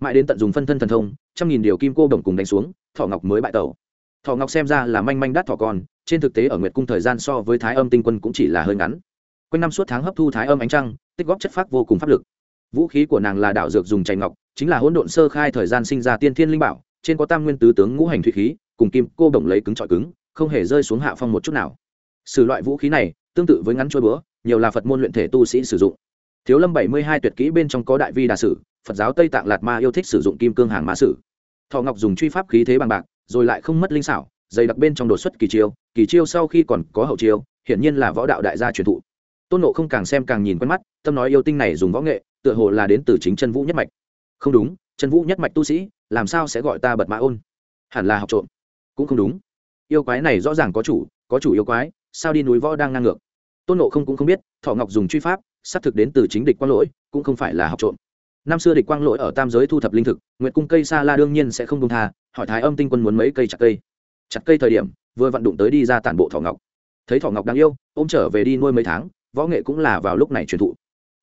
[SPEAKER 1] Mãi đến tận dùng phân thân thần thông, trăm nghìn điều kim cô đồng cùng đánh xuống thọ ngọc mới bại tẩu. Thọ ngọc xem ra là manh manh đắt thọ con, trên thực tế ở nguyệt cung thời gian so với thái âm tinh quân cũng chỉ là hơi ngắn quanh năm suốt tháng hấp thu thái âm ánh trăng, tích góp chất phác vô cùng pháp lực. Vũ khí của nàng là đạo dược dùng chảy ngọc, chính là hỗn độn sơ khai thời gian sinh ra tiên thiên linh bảo, trên có tam nguyên tứ tướng ngũ hành thủy khí, cùng kim, cô đồng lấy cứng trọi cứng, không hề rơi xuống hạ phong một chút nào. Sử loại vũ khí này, tương tự với ngắn trôi búa, nhiều là phật môn luyện thể tu sĩ sử dụng. Thiếu lâm bảy mươi hai tuyệt kỹ bên trong có đại vi đà sử, phật giáo tây tạng lạt ma yêu thích sử dụng kim cương hàng mã sử. Thọ ngọc dùng truy pháp khí thế bằng bạc, rồi lại không mất linh xảo, dày đặc bên trong đột xuất kỳ chiêu kỳ chiêu sau khi còn có hậu chiêu, hiển nhiên là võ đạo đại gia truyền thụ tôn nộ không càng xem càng nhìn quen mắt, tâm nói yêu tinh này dùng võ nghệ, tựa hồ là đến từ chính chân vũ nhất mạch. Không đúng chân vũ nhất mạch tu sĩ, làm sao sẽ gọi ta bật mã ôn? Hẳn là học trộm. Cũng không đúng. Yêu quái này rõ ràng có chủ có chủ yêu quái, sao đi núi võ đang ngang ngược? Tôn nộ không cũng không biết, thọ ngọc dùng truy pháp, xác thực đến từ chính địch quang lỗi, cũng không phải là học trộm. Năm xưa địch quang lỗi ở tam giới thu thập linh thực, nguyệt cung cây xa la đương nhiên sẽ không đông tha, hỏi thái âm tinh quân muốn mấy cây chặt cây. Chặt cây thời điểm, vừa vận đụng tới đi ra tản bộ thọ ngọc. Thấy thọ ngọc đáng yêu, ôm trở về đi nuôi mấy tháng võ nghệ cũng là vào lúc này truyền thụ.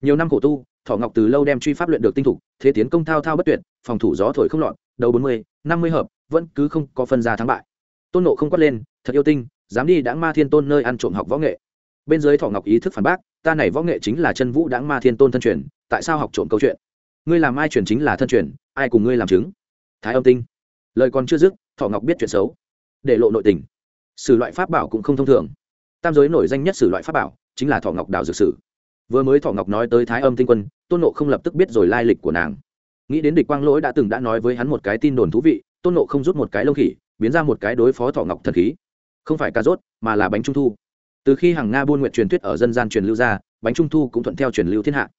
[SPEAKER 1] Nhiều năm khổ tu, thọ ngọc từ lâu đem truy pháp luyện được tinh thục, thế tiến công thao thao bất tuyệt, phòng thủ gió thổi không lọt, đầu bốn mươi, năm mươi hợp, vẫn cứ không có phân ra thắng bại. Tôn nộ không quát lên, thật yêu tinh, dám đi đáng ma thiên tôn nơi ăn trộm học võ nghệ. Bên dưới thọ ngọc ý thức phản bác, ta này võ nghệ chính là chân vũ đáng ma thiên tôn thân truyền, tại sao học trộm câu chuyện? Ngươi làm ai truyền chính là thân truyền, ai cùng ngươi làm chứng? Thái âm tinh. Lời còn chưa dứt, thọ ngọc biết chuyện xấu, để lộ nội tình. Sử loại pháp bảo cũng không thông thường. Tam giới nổi danh nhất sử loại pháp bảo chính là thọ ngọc đào dược sử. Vừa mới thọ ngọc nói tới thái âm tinh quân, tôn nộ không lập tức biết rồi lai lịch của nàng. Nghĩ đến địch quang lỗi đã từng đã nói với hắn một cái tin đồn thú vị, tôn nộ không rút một cái lông khỉ, biến ra một cái đối phó thọ ngọc thần khí. Không phải cà rốt, mà là bánh trung thu. Từ khi hàng nga buôn nguyện truyền thuyết ở dân gian truyền lưu ra, bánh trung thu cũng thuận theo truyền lưu thiên hạ.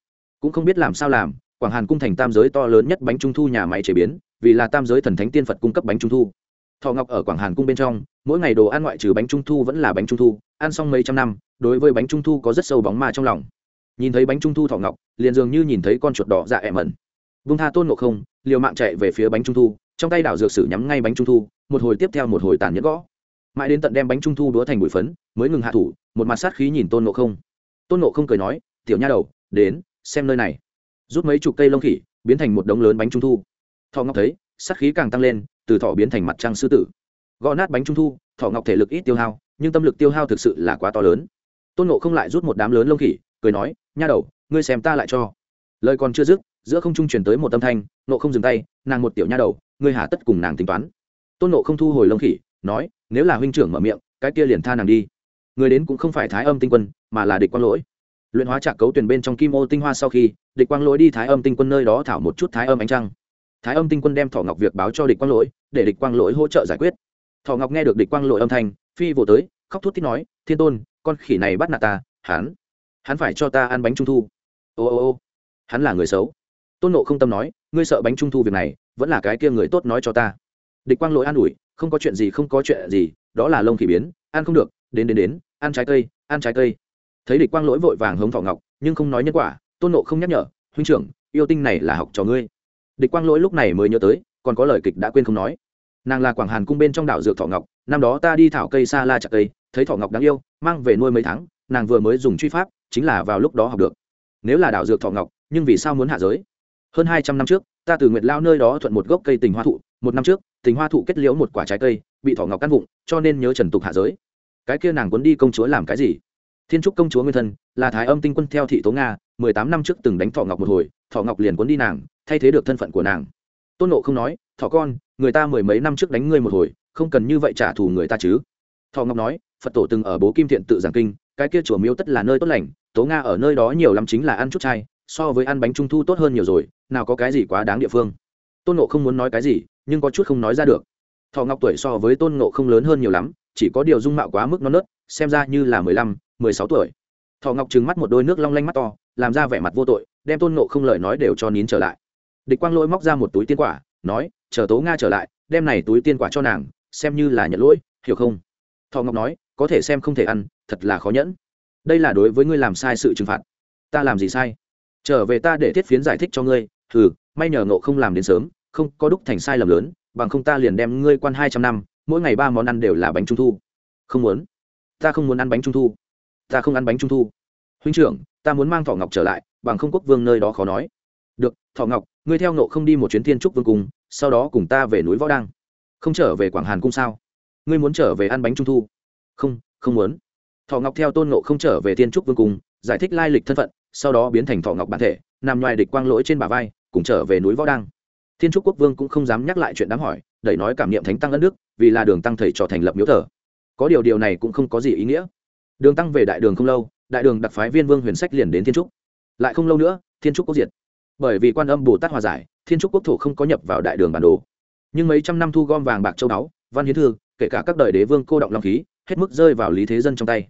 [SPEAKER 1] Cũng không biết làm sao làm, quảng hàn cung thành tam giới to lớn nhất bánh trung thu nhà máy chế biến, vì là tam giới thần thánh tiên phật cung cấp bánh trung thu thọ ngọc ở quảng hàn cung bên trong, mỗi ngày đồ ăn ngoại trừ bánh trung thu vẫn là bánh trung thu, ăn xong mấy trăm năm, đối với bánh trung thu có rất sâu bóng ma trong lòng. Nhìn thấy bánh trung thu thọ ngọc, liền dường như nhìn thấy con chuột đỏ dạ ẻm mẩn. Vung tha tôn ngộ không, liều mạng chạy về phía bánh trung thu, trong tay đảo dược sử nhắm ngay bánh trung thu, một hồi tiếp theo một hồi tàn nhẫn gõ. Mãi đến tận đem bánh trung thu đúa thành bụi phấn, mới ngừng hạ thủ, một mặt sát khí nhìn tôn ngộ không. Tôn ngộ không cười nói, tiểu nha đầu, đến, xem nơi này. Rút mấy chục cây lông khỉ, biến thành một đống lớn bánh trung thu. Thọ ngọc thấy, sát khí càng tăng lên từ thọ biến thành mặt trăng sư tử. Gõ nát bánh trung thu, thọ ngọc thể lực ít tiêu hao, nhưng tâm lực tiêu hao thực sự là quá to lớn. Tôn nộ không lại rút một đám lớn lông khỉ, cười nói, nha đầu, ngươi xem ta lại cho. Lời còn chưa dứt, giữa không trung truyền tới một âm thanh nộ không dừng tay, nàng một tiểu nha đầu, ngươi hà tất cùng nàng tính toán. Tôn nộ không thu hồi lông khỉ, nói, nếu là huynh trưởng mở miệng, cái kia liền tha nàng đi. Người đến cũng không phải thái âm tinh quân, mà là địch quang lỗi. Luyện hóa trạc cấu tuyển bên trong kim ô tinh hoa sau khi, địch quang lỗi đi thái âm tinh quân nơi đó thảo một chút thái âm ánh trăng. Thái âm tinh quân đem thọ ngọc việc báo cho địch quang lỗi để địch quang lỗi hỗ trợ giải quyết. Thọ ngọc nghe được địch quang lỗi âm thanh, phi vỗ tới, khóc thút thít nói, thiên tôn, con khỉ này bắt nạt ta, hắn hắn phải cho ta ăn bánh trung thu. Ô ô ô, hắn là người xấu. Tôn nộ không tâm nói, ngươi sợ bánh trung thu việc này, vẫn là cái kia người tốt nói cho ta. Địch quang lỗi an ủi, không có chuyện gì, không có chuyện gì, đó là lông khỉ biến, ăn không được, đến đến đến, ăn trái cây, ăn trái cây. Thấy địch quang lỗi vội vàng hống thọ ngọc, nhưng không nói nhân quả, tôn nộ không nhắc nhở, huynh trưởng, yêu tinh này là học trò ngươi. Địch quang lỗi lúc này mới nhớ tới còn có lời kịch đã quên không nói. Nàng là quảng hàn cung bên trong đảo dược thọ ngọc, năm đó ta đi thảo cây xa la chặt cây, thấy thọ ngọc đáng yêu, mang về nuôi mấy tháng, nàng vừa mới dùng truy pháp, chính là vào lúc đó học được. Nếu là đảo dược thọ ngọc, nhưng vì sao muốn hạ giới? Hơn hai trăm năm trước, ta từ nguyệt lao nơi đó thuận một gốc cây tình hoa thụ, một năm trước, tình hoa thụ kết liễu một quả trái cây, bị thọ ngọc căn vụng cho nên nhớ trần tục hạ giới. Cái kia nàng muốn đi công chúa làm cái gì? Thiên trúc công chúa nguyên thân, là thái âm tinh quân theo thị tố nga, mười tám năm trước từng đánh thọ ngọc một hồi, thọ ngọc liền cuốn đi nàng, thay thế được thân phận của nàng tôn nộ không nói thọ con, người ta mười mấy năm trước đánh ngươi một hồi, không cần như vậy trả thù người ta chứ. Thọ ngọc nói, phật tổ từng ở bố kim thiện tự giảng kinh, cái kia chùa miếu tất là nơi tốt lành, tố nga ở nơi đó nhiều lắm chính là ăn chút chay, so với ăn bánh trung thu tốt hơn nhiều rồi, nào có cái gì quá đáng địa phương. Tôn nộ không muốn nói cái gì, nhưng có chút không nói ra được. Thọ ngọc tuổi so với tôn nộ không lớn hơn nhiều lắm, chỉ có điều dung mạo quá mức non nớt, xem ra như là mười lăm, mười sáu tuổi. Thọ ngọc trừng mắt một đôi nước long lanh mắt to, làm ra vẻ mặt vô tội, đem tôn nộ không lời nói đều cho nín trở lại địch quang lỗi móc ra một túi tiên quả, nói, chờ tố nga trở lại, đem này túi tiên quả cho nàng, xem như là nhận lỗi, hiểu không? Thọ ngọc nói, có thể xem không thể ăn, thật là khó nhẫn. Đây là đối với ngươi làm sai sự trừng phạt. Ta làm gì sai? Trở về ta để thiết phiến giải thích cho ngươi. Thử may nhờ ngộ không làm đến sớm, không có đúc thành sai lầm lớn, bằng không ta liền đem ngươi quan hai trăm năm, mỗi ngày ba món ăn đều là bánh trung thu. Không muốn. Ta không muốn ăn bánh trung thu. Ta không ăn bánh trung thu. Huynh trưởng, ta muốn mang thọ ngọc trở lại, bằng không quốc vương nơi đó khó nói. Được, thọ ngọc ngươi theo nộ không đi một chuyến thiên trúc vương cung, sau đó cùng ta về núi võ đăng. Không trở về quảng hàn cung sao? Ngươi muốn trở về ăn bánh trung thu? Không không muốn. Thọ ngọc theo tôn nộ không trở về thiên trúc vương cung, giải thích lai lịch thân phận, sau đó biến thành thọ ngọc bản thể, nằm ngoài địch quang lỗi trên bả vai, cùng trở về núi võ đăng. Thiên trúc quốc vương cũng không dám nhắc lại chuyện đám hỏi, đẩy nói cảm niệm thánh tăng ân đức, vì là đường tăng thầy trò thành lập miếu thờ. Có điều điều này cũng không có gì ý nghĩa. Đường tăng về đại đường không lâu, đại đường đặc phái viên vương huyền sách liền đến thiên trúc. Lại không lâu nữa, thiên trúc quốc diệt bởi vì quan âm bồ tát hòa giải, thiên trúc quốc thổ không có nhập vào đại đường bản đồ. Nhưng mấy trăm năm thu gom vàng bạc châu báu, văn hiến thư, kể cả các đời đế vương cô động long khí, hết mức rơi vào lý thế dân trong tay.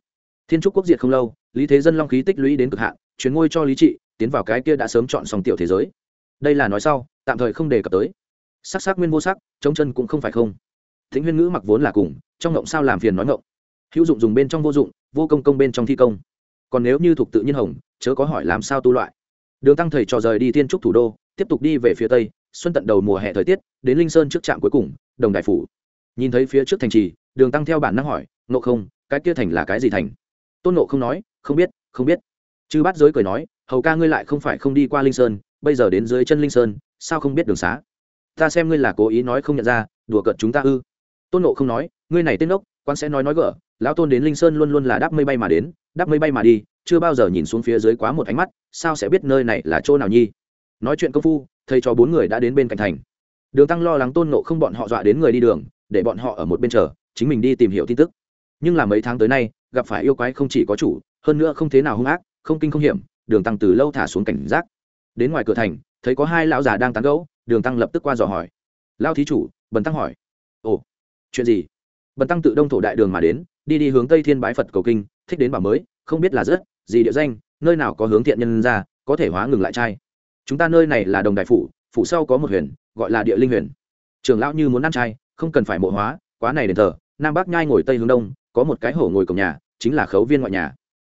[SPEAKER 1] Thiên trúc quốc diệt không lâu, lý thế dân long khí tích lũy đến cực hạn chuyến ngôi cho lý trị, tiến vào cái kia đã sớm chọn xong tiểu thế giới. Đây là nói sau, tạm thời không đề cập tới. Sắc sắc nguyên vô sắc trống chân cũng không phải không. Thính huyên ngữ mặc vốn là cùng, trong ngộng sao làm phiền nói ngộng. Hữu dụng dùng bên trong vô dụng, vô công công bên trong thi công. Còn nếu như thuộc tự nhiên hồng, chớ có hỏi làm sao tu loại đường tăng thầy trò rời đi thiên trúc thủ đô, tiếp tục đi về phía tây, xuân tận đầu mùa hè thời tiết, đến linh sơn trước trạm cuối cùng, đồng đại phủ. Nhìn thấy phía trước thành trì, đường tăng theo bản năng hỏi nộ không, cái kia thành là cái gì thành? Tôn nộ không nói, không biết không biết. Chư bát giới cười nói, hầu ca ngươi lại không phải không đi qua linh sơn, bây giờ đến dưới chân linh sơn, sao không biết đường xá? Ta xem ngươi là cố ý nói không nhận ra, đùa cợt chúng ta ư. Tôn nộ không nói, ngươi này tên ốc quan sẽ nói nói gở, lão tôn đến linh sơn luôn luôn là đáp mây bay mà đến, đáp mây bay mà đi chưa bao giờ nhìn xuống phía dưới quá một ánh mắt, sao sẽ biết nơi này là chỗ nào nhi? Nói chuyện công phu, thầy cho bốn người đã đến bên cạnh thành. Đường tăng lo lắng tôn nộ không bọn họ dọa đến người đi đường, để bọn họ ở một bên chờ, chính mình đi tìm hiểu tin tức. Nhưng là mấy tháng tới nay, gặp phải yêu quái không chỉ có chủ, hơn nữa không thế nào hung ác, không kinh không hiểm, đường tăng từ lâu thả xuống cảnh giác. Đến ngoài cửa thành, thấy có hai lão già đang tán gẫu, đường tăng lập tức qua dò hỏi. Lao thí chủ, bần tăng hỏi. Ồ, chuyện gì? Bần tăng tự đông thổ đại đường mà đến, đi đi hướng tây thiên bái phật cầu kinh, thích đến bảo mới không biết là rất gì địa danh, nơi nào có hướng thiện nhân ra, có thể hóa ngừng lại trai. Chúng ta nơi này là đồng đại phủ phủ sau có một huyền, gọi là địa linh huyền. Trường lão như muốn ăn trai, không cần phải mộ hóa, quá này đền thờ, nam bắc nhai ngồi tây hướng đông, có một cái hổ ngồi cổng nhà, chính là khấu viên ngoại nhà.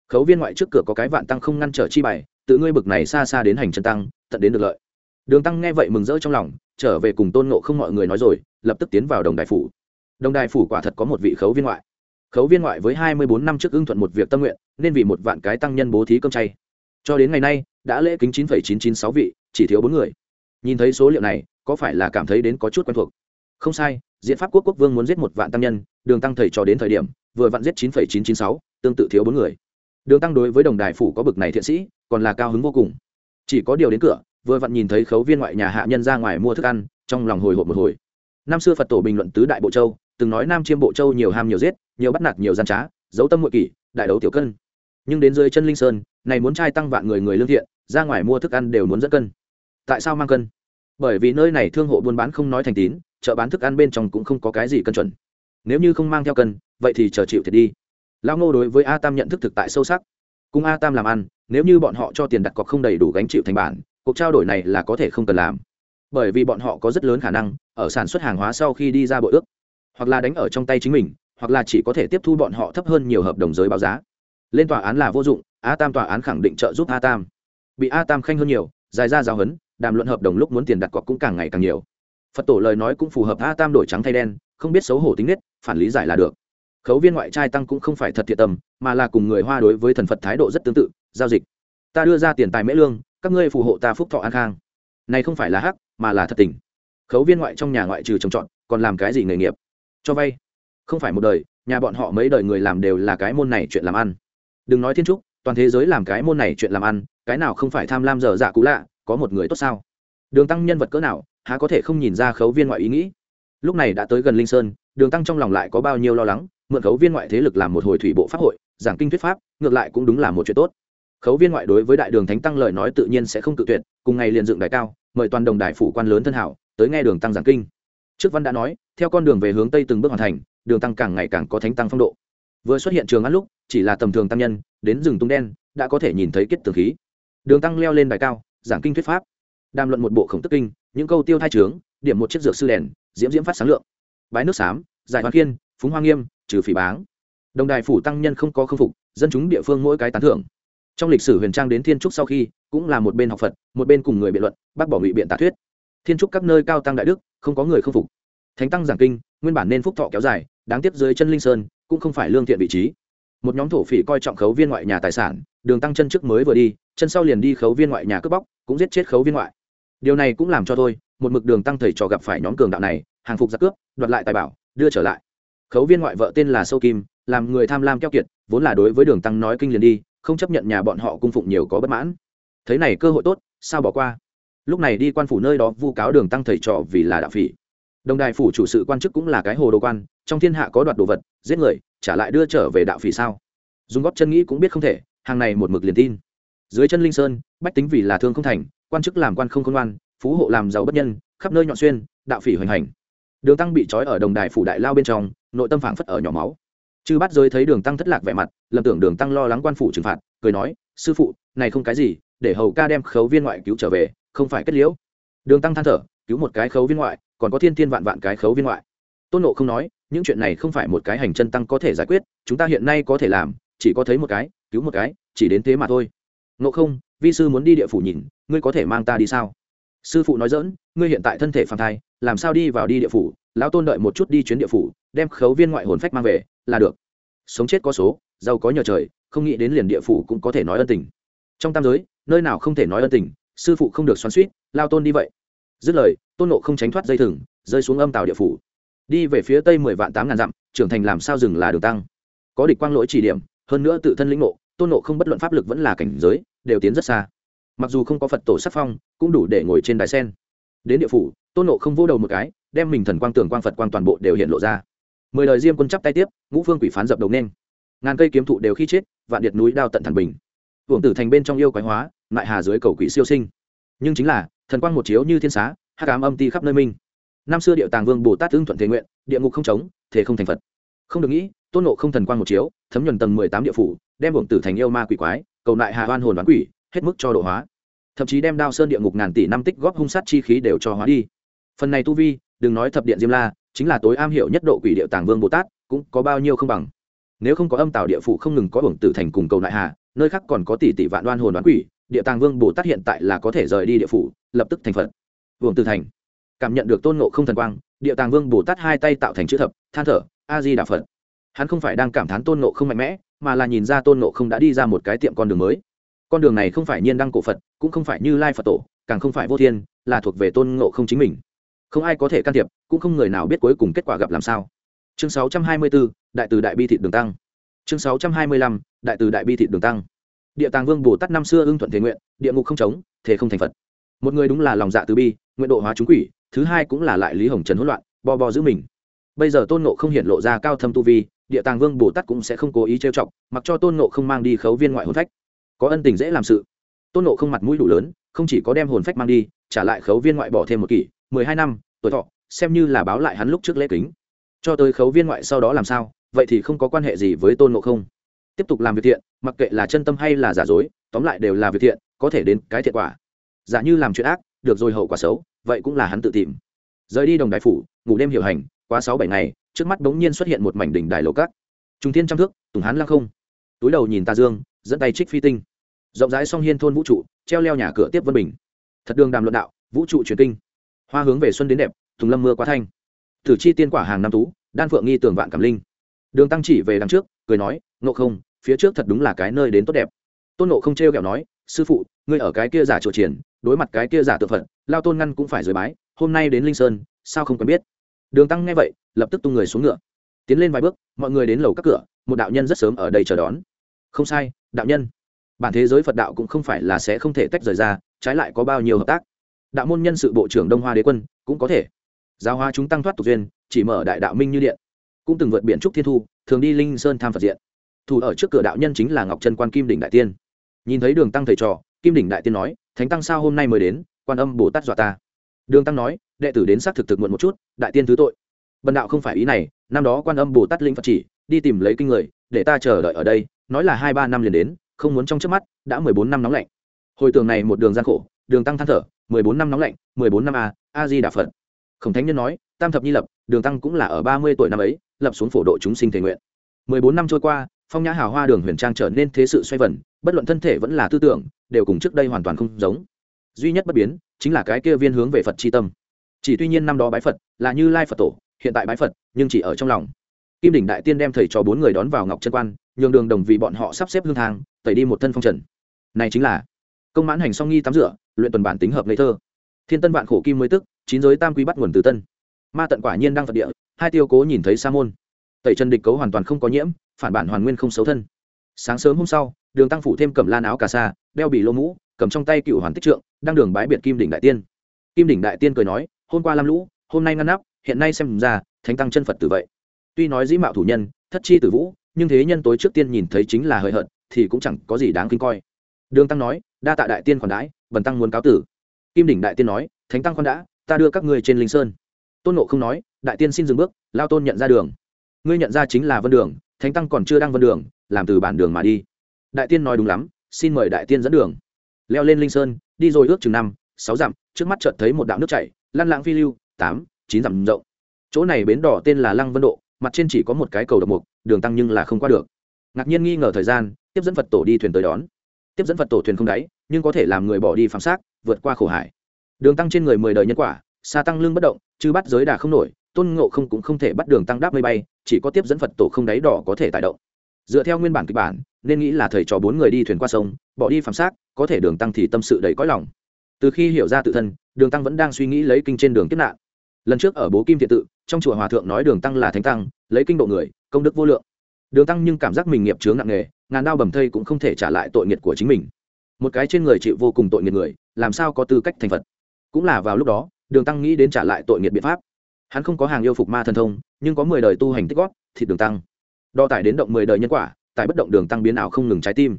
[SPEAKER 1] Khấu viên ngoại trước cửa có cái vạn tăng không ngăn trở chi bày tự ngươi bực này xa xa đến hành chân tăng, tận đến được lợi. Đường tăng nghe vậy mừng rỡ trong lòng, trở về cùng tôn nộ không mọi người nói rồi, lập tức tiến vào đồng đại phủ. Đồng đại phủ quả thật có một vị khấu viên ngoại khấu viên ngoại với hai mươi bốn năm trước ưng thuận một việc tâm nguyện, nên vì một vạn cái tăng nhân bố thí cơm chay. Cho đến ngày nay, đã lễ kính chín chín chín sáu vị, chỉ thiếu bốn người. Nhìn thấy số liệu này, có phải là cảm thấy đến có chút quen thuộc? Không sai diện pháp quốc quốc vương muốn giết một vạn tăng nhân, đường tăng thầy cho đến thời điểm, vừa vặn giết chín chín chín sáu, tương tự thiếu bốn người. Đường tăng đối với đồng đài phủ có bực này thiện sĩ, còn là cao hứng vô cùng. Chỉ có điều đến cửa, vừa vặn nhìn thấy khấu viên ngoại nhà hạ nhân ra ngoài mua thức ăn, trong lòng hồi hộp một hồi. Năm xưa phật tổ bình luận tứ đại bộ châu từng nói nam chiêm bộ châu nhiều ham nhiều giết, nhiều bắt nạt nhiều gian trá dấu tâm ngụy kỷ, đại đấu tiểu cân. Nhưng đến dưới chân linh sơn, này muốn trai tăng vạn người người lương thiện, ra ngoài mua thức ăn đều muốn dẫn cân. Tại sao mang cân? Bởi vì nơi này thương hộ buôn bán không nói thành tín, chợ bán thức ăn bên trong cũng không có cái gì cân chuẩn. Nếu như không mang theo cân, vậy thì chờ chịu thiệt đi. Lao ngô đối với a tam nhận thức thực tại sâu sắc. Cùng a tam làm ăn, nếu như bọn họ cho tiền đặt cọc không đầy đủ gánh chịu thành bản, cuộc trao đổi này là có thể không cần làm. Bởi vì bọn họ có rất lớn khả năng, ở sản xuất hàng hóa sau khi đi ra bộ ước hoặc là đánh ở trong tay chính mình hoặc là chỉ có thể tiếp thu bọn họ thấp hơn nhiều hợp đồng giới báo giá. Lên tòa án là vô dụng a tam tòa án khẳng định trợ giúp a tam. Bị a tam khanh hơn nhiều dài ra giáo hấn, đàm luận hợp đồng lúc muốn tiền đặt cọc cũng càng ngày càng nhiều. Phật tổ lời nói cũng phù hợp a tam đổi trắng thay đen không biết xấu hổ tính nết phản lý giải là được. Khấu viên ngoại trai tăng cũng không phải thật thiệt tâm mà là cùng người hoa đối với thần phật thái độ rất tương tự giao dịch. Ta đưa ra tiền tài mễ lương các ngươi phù hộ ta phúc thọ an khang. Này không phải là hắc mà là thật tình. Khấu viên ngoại trong nhà ngoại trừ trồng trọt còn làm cái gì nghề nghiệp? Cho vay. Không phải một đời, nhà bọn họ mấy đời người làm đều là cái môn này chuyện làm ăn. Đừng nói thiên trúc, toàn thế giới làm cái môn này chuyện làm ăn, cái nào không phải tham lam dở dạ cũ lạ, có một người tốt sao? Đường tăng nhân vật cỡ nào, há có thể không nhìn ra khấu viên ngoại ý nghĩ? Lúc này đã tới gần linh sơn, đường tăng trong lòng lại có bao nhiêu lo lắng, mượn khấu viên ngoại thế lực làm một hồi thủy bộ pháp hội, giảng kinh thuyết pháp, ngược lại cũng đúng là một chuyện tốt. Khấu viên ngoại đối với đại đường thánh tăng lời nói tự nhiên sẽ không tự tuyệt, cùng ngày liền dựng đại cao, mời toàn đồng đại phủ quan lớn thân hảo, tới nghe đường tăng giảng kinh. Trước văn đã nói theo con đường về hướng tây từng bước hoàn thành, đường tăng càng ngày càng có thánh tăng phong độ. Vừa xuất hiện trường ăn lúc, chỉ là tầm thường tăng nhân, đến rừng tung đen, đã có thể nhìn thấy kết tường khí. Đường tăng leo lên đài cao, giảng kinh thuyết pháp. Đàm luận một bộ khổng tức kinh, những câu tiêu thai trướng, điểm một chiếc dược sư đèn, diễm diễm phát sáng lượng. Bái nước xám giải hoàn kiên phúng hoa nghiêm, trừ phỉ báng. Đồng đài phủ tăng nhân không có khâm phục, dân chúng địa phương mỗi cái tán thưởng. Trong lịch sử huyền trang đến thiên trúc sau khi, cũng là một bên học phật, một bên cùng người biện luận, bác bỏ ngụy biện tả thuyết. Thiên trúc các nơi cao tăng đại đức, không có người khâm phục thánh tăng giảng kinh, nguyên bản nên phúc thọ kéo dài, đáng tiếc dưới chân linh sơn cũng không phải lương thiện vị trí. Một nhóm thổ phỉ coi trọng khấu viên ngoại nhà tài sản, đường tăng chân trước mới vừa đi, chân sau liền đi khấu viên ngoại nhà cướp bóc, cũng giết chết khấu viên ngoại. Điều này cũng làm cho tôi một mực đường tăng thầy trò gặp phải nhóm cường đạo này, hàng phục giặc cướp, đoạt lại tài bảo, đưa trở lại. Khấu viên ngoại vợ tên là sâu kim, làm người tham lam keo kiệt, vốn là đối với đường tăng nói kinh liền đi, không chấp nhận nhà bọn họ cung phụng nhiều có bất mãn. Thấy này cơ hội tốt, sao bỏ qua? Lúc này đi quan phủ nơi đó vu cáo đường tăng thầy trò vì là đạo phỉ đồng đài phủ chủ sự quan chức cũng là cái hồ đồ quan, trong thiên hạ có đoạt đồ vật, giết người, trả lại đưa trở về đạo phỉ sao? Dùng góp chân nghĩ cũng biết không thể, hàng này một mực liền tin. Dưới chân linh sơn, bách tính vì là thương không thành, quan chức làm quan không công an phú hộ làm giàu bất nhân, khắp nơi nhọn xuyên, đạo phỉ hoành hành. Đường tăng bị trói ở đồng đài phủ đại lao bên trong, nội tâm phảng phất ở nhỏ máu. Chư bắt giới thấy đường tăng thất lạc vẻ mặt, lầm tưởng đường tăng lo lắng quan phủ trừng phạt, cười nói, sư phụ, này không cái gì, để hầu ca đem khấu viên ngoại cứu trở về, không phải kết liễu. Đường tăng than thở, cứu một cái khấu viên ngoại còn có thiên thiên vạn vạn cái khấu viên ngoại. Tôn nộ không nói, những chuyện này không phải một cái hành chân tăng có thể giải quyết, chúng ta hiện nay có thể làm, chỉ có thấy một cái, cứu một cái, chỉ đến thế mà thôi. Nộ không, vi sư muốn đi địa phủ nhìn, ngươi có thể mang ta đi sao? Sư phụ nói dỡn ngươi hiện tại thân thể phàm thai, làm sao đi vào đi địa phủ? Lão tôn đợi một chút đi chuyến địa phủ, đem khấu viên ngoại hồn phách mang về, là được. Sống chết có số, giàu có nhờ trời, không nghĩ đến liền địa phủ cũng có thể nói ân tình. Trong tam giới, nơi nào không thể nói ân tình, sư phụ không được xoắn suýt lao tôn đi vậy. Dứt lời tôn nộ không tránh thoát dây thừng, rơi xuống âm tàu địa phủ. Đi về phía tây mười vạn tám ngàn dặm, trưởng thành làm sao dừng là đường tăng. Có địch quang lỗi chỉ điểm, hơn nữa tự thân lĩnh nộ tôn nộ không bất luận pháp lực vẫn là cảnh giới, đều tiến rất xa. Mặc dù không có phật tổ sắc phong, cũng đủ để ngồi trên đài sen. Đến địa phủ, tôn nộ không vô đầu một cái, đem mình thần quang tường quang phật quang toàn bộ đều hiện lộ ra. Mười đời diêm quân chắp tay tiếp, ngũ phương quỷ phán dập đầu nên. Ngàn cây kiếm thụ đều khi chết, vạn điện núi đao tận thần bình. Hưởng tử thành bên trong yêu quái hóa lại hà dưới cầu quỷ siêu sinh. Nhưng chính là, thần quang một chiếu như thiên xá hắc ám âm ti khắp nơi minh. Năm xưa điệu tàng vương bồ tát tương thuận thế nguyện, địa ngục không chống thể không thành phật. Không được nghĩ, tôn nộ không thần quang một chiếu, thấm nhuần tầng mười tám địa phủ, đem hưởng tử thành yêu ma quỷ quái, cầu lại hà oan hồn đoán quỷ, hết mức cho độ hóa. Thậm chí đem đao sơn địa ngục ngàn tỷ năm tích góp hung sát chi khí đều cho hóa đi. Phần này tu vi, đừng nói thập điện diêm la, chính là tối am hiểu nhất độ quỷ điệu tàng vương bồ tát, cũng có bao nhiêu không bằng. Nếu không có âm tạo địa phủ không ngừng có hưởng tử thành cùng cầu đại hà, nơi khác còn có tỷ tỷ vạn đoan hồn đoán quỷ, địa tàng vương bồ tát hiện tại là có thể rời đi địa phủ, lập tức thành phật uổng từ thành. Cảm nhận được tôn nộ không thần quang địa tàng vương bồ tát hai tay tạo thành chữ thập than thở a di đà phật. Hắn không phải đang cảm thán tôn nộ không mạnh mẽ mà là nhìn ra tôn nộ không đã đi ra một cái tiệm con đường mới. Con đường này không phải nhiên đăng cổ phật cũng không phải như lai phật tổ càng không phải vô thiên là thuộc về tôn ngộ không chính mình. Không ai có thể can thiệp cũng không người nào biết cuối cùng kết quả gặp làm sao. Chương 624, đại từ đại bi thịt đường tăng. Chương 625, đại từ đại bi thịt đường tăng. Địa tàng vương bồ tát năm xưa ưng thuận thế nguyện địa ngục không chống thế không thành phật. Một người đúng là lòng dạ từ bi nguyện độ hóa chúng quỷ, thứ hai cũng là lại lý hồng trần hỗn loạn, bo bo giữ mình. Bây giờ tôn nộ không hiện lộ ra cao thâm tu vi, địa tàng vương bồ tát cũng sẽ không cố ý trêu chọc, mặc cho tôn nộ không mang đi khấu viên ngoại hồn phách. Có ân tình dễ làm sự. Tôn nộ không mặt mũi đủ lớn, không chỉ có đem hồn phách mang đi, trả lại khấu viên ngoại bỏ thêm một kỷ, mười hai năm, tuổi thọ, xem như là báo lại hắn lúc trước lễ kính. Cho tới khấu viên ngoại sau đó làm sao, vậy thì không có quan hệ gì với tôn nộ không. Tiếp tục làm việc thiện, mặc kệ là chân tâm hay là giả dối, tóm lại đều là việc thiện, có thể đến cái thiện quả. Giả như làm chuyện ác được rồi hậu quả xấu, vậy cũng là hắn tự tìm. Rời đi đồng đại phủ, ngủ đêm hiểu hành, quá sáu bảy ngày, trước mắt bỗng nhiên xuất hiện một mảnh đỉnh đài lầu cát. Trung thiên trăm thước, tùng hán lăng không. Túi đầu nhìn ta dương, dẫn tay trích phi tinh. Rộng rãi song hiên thôn vũ trụ, treo leo nhà cửa tiếp vân bình. Thật đường đàm luận đạo, vũ trụ truyền kinh. Hoa hướng về xuân đến đẹp thùng lâm mưa quá thanh. Thử chi tiên quả hàng năm tú, đan phượng nghi tường vạn cảm linh. Đường tăng chỉ về đằng trước, cười nói nộ không, phía trước thật đúng là cái nơi đến tốt đẹp. Tôn nộ không t r e o kẹo nói sư phụ, ngươi ở cái kia giả trộ triển, đối mặt cái kia giả tự phận lao tôn ngăn cũng phải rời bái, hôm nay đến linh sơn, sao không quen biết? Đường tăng nghe vậy, lập tức tung người xuống ngựa. Tiến lên vài bước, mọi người đến lầu các cửa, một đạo nhân rất sớm ở đây chờ đón. Không sai, đạo nhân. Bản thế giới phật đạo cũng không phải là sẽ không thể tách rời ra, trái lại có bao nhiêu hợp tác? Đạo môn nhân sự bộ trưởng đông hoa đế quân, cũng có thể. Giao hoa chúng tăng thoát tục duyên, chỉ mở đại đạo minh như điện. Cũng từng vượt biển trúc thiên thu, thường đi linh sơn tham phật diện. Thủ ở trước cửa đạo nhân chính là ngọc trân quan kim đỉnh đại tiên nhìn thấy đường tăng thầy trò, kim đỉnh đại tiên nói, thánh tăng sao hôm nay mới đến, quan âm bồ tát dọa ta? Đường tăng nói, đệ tử đến xác thực thực muộn một chút, đại tiên thứ tội. Bần đạo không phải ý này, năm đó quan âm bồ tát linh phật chỉ, đi tìm lấy kinh người, để ta chờ đợi ở đây, nói là hai ba năm liền đến, không muốn trong trước mắt, đã mười bốn năm nóng lạnh. Hồi tường này một đường gian khổ, đường tăng than thở, mười bốn năm nóng lạnh, mười bốn năm à, a a di đà phật. Khổng thánh nhân nói, tam thập nhi lập, đường tăng cũng là ở ba mươi tuổi năm ấy, lập xuống phổ độ chúng sinh thể nguyện. mười bốn năm trôi qua phong nhã hào hoa đường huyền trang trở nên thế sự xoay vần, bất luận thân thể vẫn là tư tưởng, đều cùng trước đây hoàn toàn không giống. Duy nhất bất biến, chính là cái kia viên hướng về phật c tâm. Chỉ tuy nhiên năm đó bái phật, là như lai phật tổ, hiện tại bái phật, nhưng chỉ ở trong lòng. Kim đỉnh đại tiên đem thầy cho bốn người đón vào ngọc Trân quan, nhường đường đồng vì bọn họ sắp xếp hương thang, tẩy đi một thân phong trần. Này chính là công mãn hành song nghi tắm rửa luyện tuần bản tính hợp lấy thơ. Thiên tân vạn khổ kim mới tức, chín giới tam quý bắt nguồn từ tân. Ma tận quả nhiên đang phật địa, hai tiêu cố nhìn thấy sa môn. Tẩy chân địch cấu hoàn toàn không có nhiễm phản bản hoàn nguyên không xấu thân. Sáng sớm hôm sau, đường tăng phủ thêm cầm lan áo cà sa, đeo bị lô mũ, cầm trong tay cựu hoàn tích trượng, đang đường bái biệt kim đỉnh đại tiên. Kim đỉnh đại tiên cười nói, hôm qua lam lũ, hôm nay ngăn nắp, hiện nay xem ra, thánh tăng chân phật tử vậy. Tuy nói dĩ mạo thủ nhân, thất chi tử vũ, nhưng thế nhân tối trước tiên nhìn thấy chính là hời hợt, thì cũng chẳng có gì đáng kinh coi. Đường tăng nói, đa tạ đại tiên khoản đãi, bần tăng muốn cáo tử. Kim đỉnh đại tiên nói, thánh tăng khoan đã, ta đưa các ngươi trên linh sơn. Tôn nộ không nói, đại tiên xin dừng bước, lao tôn nhận ra đường. Ngươi nhận ra chính là vân đường thánh tăng còn chưa đang vân đường, làm từ bản đường mà đi. Đại tiên nói đúng lắm, xin mời đại tiên dẫn đường. Leo lên linh sơn, đi rồi ước chừng năm, sáu dặm, trước mắt chợt thấy một đạo nước chảy, lăn lãng phi lưu, tám, chín dặm rộng. Chỗ này bến đỏ tên là lăng vân độ, mặt trên chỉ có một cái cầu độc mục, đường tăng nhưng là không qua được. Ngạc nhiên nghi ngờ thời gian, tiếp dẫn phật tổ đi thuyền tới đón. Tiếp dẫn phật tổ thuyền không đáy, nhưng có thể làm người bỏ đi phạm xác, vượt qua khổ hải. Đường tăng trên người mười đời nhân quả xa tăng lương bất động chứ bắt giới đà không nổi tôn ngộ không cũng không thể bắt đường tăng đáp mây bay, chỉ có tiếp dẫn phật tổ không đáy đỏ có thể tải động. Dựa theo nguyên bản kịch bản, nên nghĩ là thầy trò bốn người đi thuyền qua sông, bỏ đi phạm xác, có thể đường tăng thì tâm sự đầy cõi lòng. Từ khi hiểu ra tự thân, đường tăng vẫn đang suy nghĩ lấy kinh trên đường kiếp nạn. Lần trước ở bố kim thiện tự, trong chùa hòa thượng nói đường tăng là thánh tăng, lấy kinh độ người, công đức vô lượng. Đường tăng nhưng cảm giác mình nghiệp chướng nặng nề, ngàn đao bầm thây cũng không thể trả lại tội nghiệt của chính mình. Một cái trên người chịu vô cùng tội nghiệt người, làm sao có tư cách thành phật? Cũng là vào lúc đó, đường tăng nghĩ đến trả lại tội nghiệt biện pháp hắn không có hàng yêu phục ma thần thông, nhưng có mười đời tu hành tích góp, thịt đường tăng. Đo tải đến động mười đời nhân quả tại bất động đường tăng biến ảo không ngừng trái tim.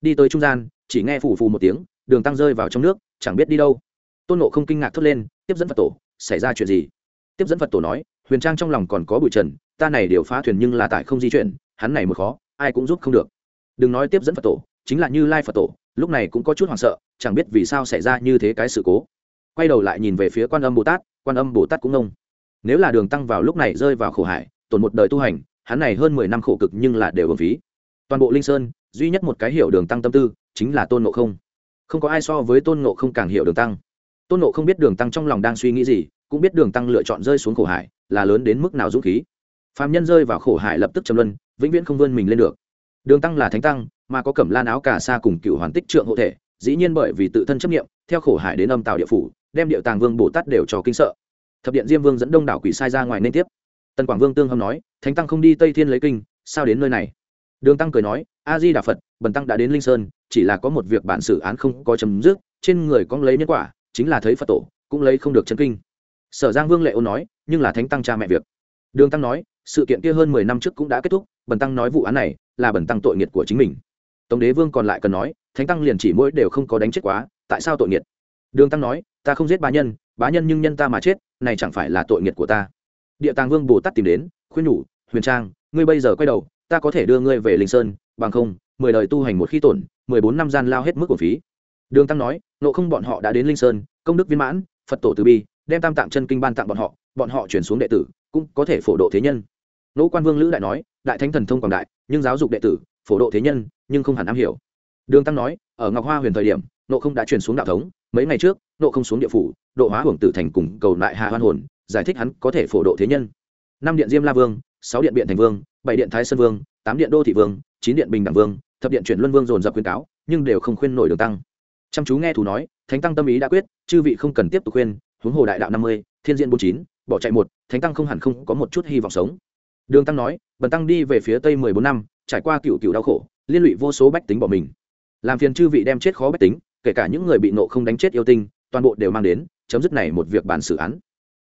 [SPEAKER 1] Đi tới trung gian, chỉ nghe phù phù một tiếng, đường tăng rơi vào trong nước, chẳng biết đi đâu. Tôn nộ không kinh ngạc thốt lên, tiếp dẫn phật tổ, xảy ra chuyện gì? Tiếp dẫn phật tổ nói, huyền trang trong lòng còn có bụi trần, ta này đều phá thuyền nhưng là tại không di chuyển, hắn này một khó, ai cũng giúp không được. Đừng nói tiếp dẫn phật tổ, chính là như lai phật tổ, lúc này cũng có chút hoảng sợ, chẳng biết vì sao xảy ra như thế cái sự cố. Quay đầu lại nhìn về phía quan âm bồ tát, quan âm bồ tát cũng nông nếu là đường tăng vào lúc này rơi vào khổ hải, tổn một đời tu hành, hắn này hơn mười năm khổ cực nhưng là đều bổng phí. Toàn bộ linh sơn, duy nhất một cái hiểu đường tăng tâm tư, chính là tôn ngộ không. Không có ai so với tôn ngộ không càng hiểu đường tăng. Tôn ngộ không biết đường tăng trong lòng đang suy nghĩ gì, cũng biết đường tăng lựa chọn rơi xuống khổ hải, là lớn đến mức nào dũng khí. Phạm nhân rơi vào khổ hải lập tức châm luân, vĩnh viễn không vươn mình lên được. Đường tăng là thánh tăng, mà có cẩm lan áo cà sa cùng cựu hoàn tích trượng hộ thể, dĩ nhiên bởi vì tự thân chấp nghiệm theo khổ hải đến âm tàu địa phủ, đem điệu tàng vương bồ tát đều cho kinh sợ thập điện diêm vương dẫn đông đảo quỷ sai ra ngoài nên tiếp. Tần quảng vương tương hâm nói, thánh tăng không đi tây thiên lấy kinh, sao đến nơi này? Đường tăng cười nói, a di đà phật, bần tăng đã đến linh sơn, chỉ là có một việc bản xử án không có chấm dứt, trên người con lấy nhân quả, chính là thấy phật tổ, cũng lấy không được chân kinh. Sở giang vương lệ ôn nói, nhưng là thánh tăng cha mẹ việc. Đường tăng nói, sự kiện kia hơn mười năm trước cũng đã kết thúc, bần tăng nói vụ án này là bần tăng tội nghiệt của chính mình. Tổng đế vương còn lại cần nói, thánh tăng liền chỉ mỗi đều không có đánh chết quá, tại sao tội nghiệt? Đường tăng nói, ta không giết ba nhân bá nhân nhưng nhân ta mà chết, này chẳng phải là tội nghiệt của ta. Địa tàng vương bồ tát tìm đến, khuyên nhủ, huyền trang, ngươi bây giờ quay đầu, ta có thể đưa ngươi về linh sơn, bằng không, mười đời tu hành một khi tổn, mười bốn năm gian lao hết mức của phí. Đường tăng nói, nộ không bọn họ đã đến linh sơn, công đức viên mãn, phật tổ từ bi, đem tam tạng chân kinh ban tặng bọn họ bọn họ chuyển xuống đệ tử, cũng có thể phổ độ thế nhân. Nỗ quan vương lữ đại nói, đại thánh thần thông quảng đại, nhưng giáo dục đệ tử, phổ độ thế nhân, nhưng không hẳn am hiểu. Đường tăng nói, ở ngọc hoa huyền thời điểm nộ không đã truyền xuống đạo thống, mấy ngày trước, nộ không xuống địa phủ, độ hóa hưởng tử thành cùng cầu lại hạ hoan hồn, giải thích hắn có thể phổ độ thế nhân. Năm điện diêm la vương, sáu điện biện thành vương, bảy điện thái sơn vương, tám điện đô thị vương, chín điện bình đẳng vương, thập điện chuyển luân vương dồn dập khuyên cáo, nhưng đều không khuyên nổi đường tăng. Chăm chú nghe thủ nói, thánh tăng tâm ý đã quyết, chư vị không cần tiếp tục khuyên, huống hồ đại đạo năm mươi, thiên diện bốn chín, bỏ chạy một, thánh tăng không hẳn không có một chút hy vọng sống. Đường tăng nói, bần tăng đi về phía tây mười bốn năm, trải qua cựu cựu đau khổ, liên lụy vô số bách tính bỏ mình. Làm phiền chư vị đem chết khó bách tính kể cả những người bị nộ không đánh chết yêu tinh, toàn bộ đều mang đến, chấm dứt này một việc bàn xử án.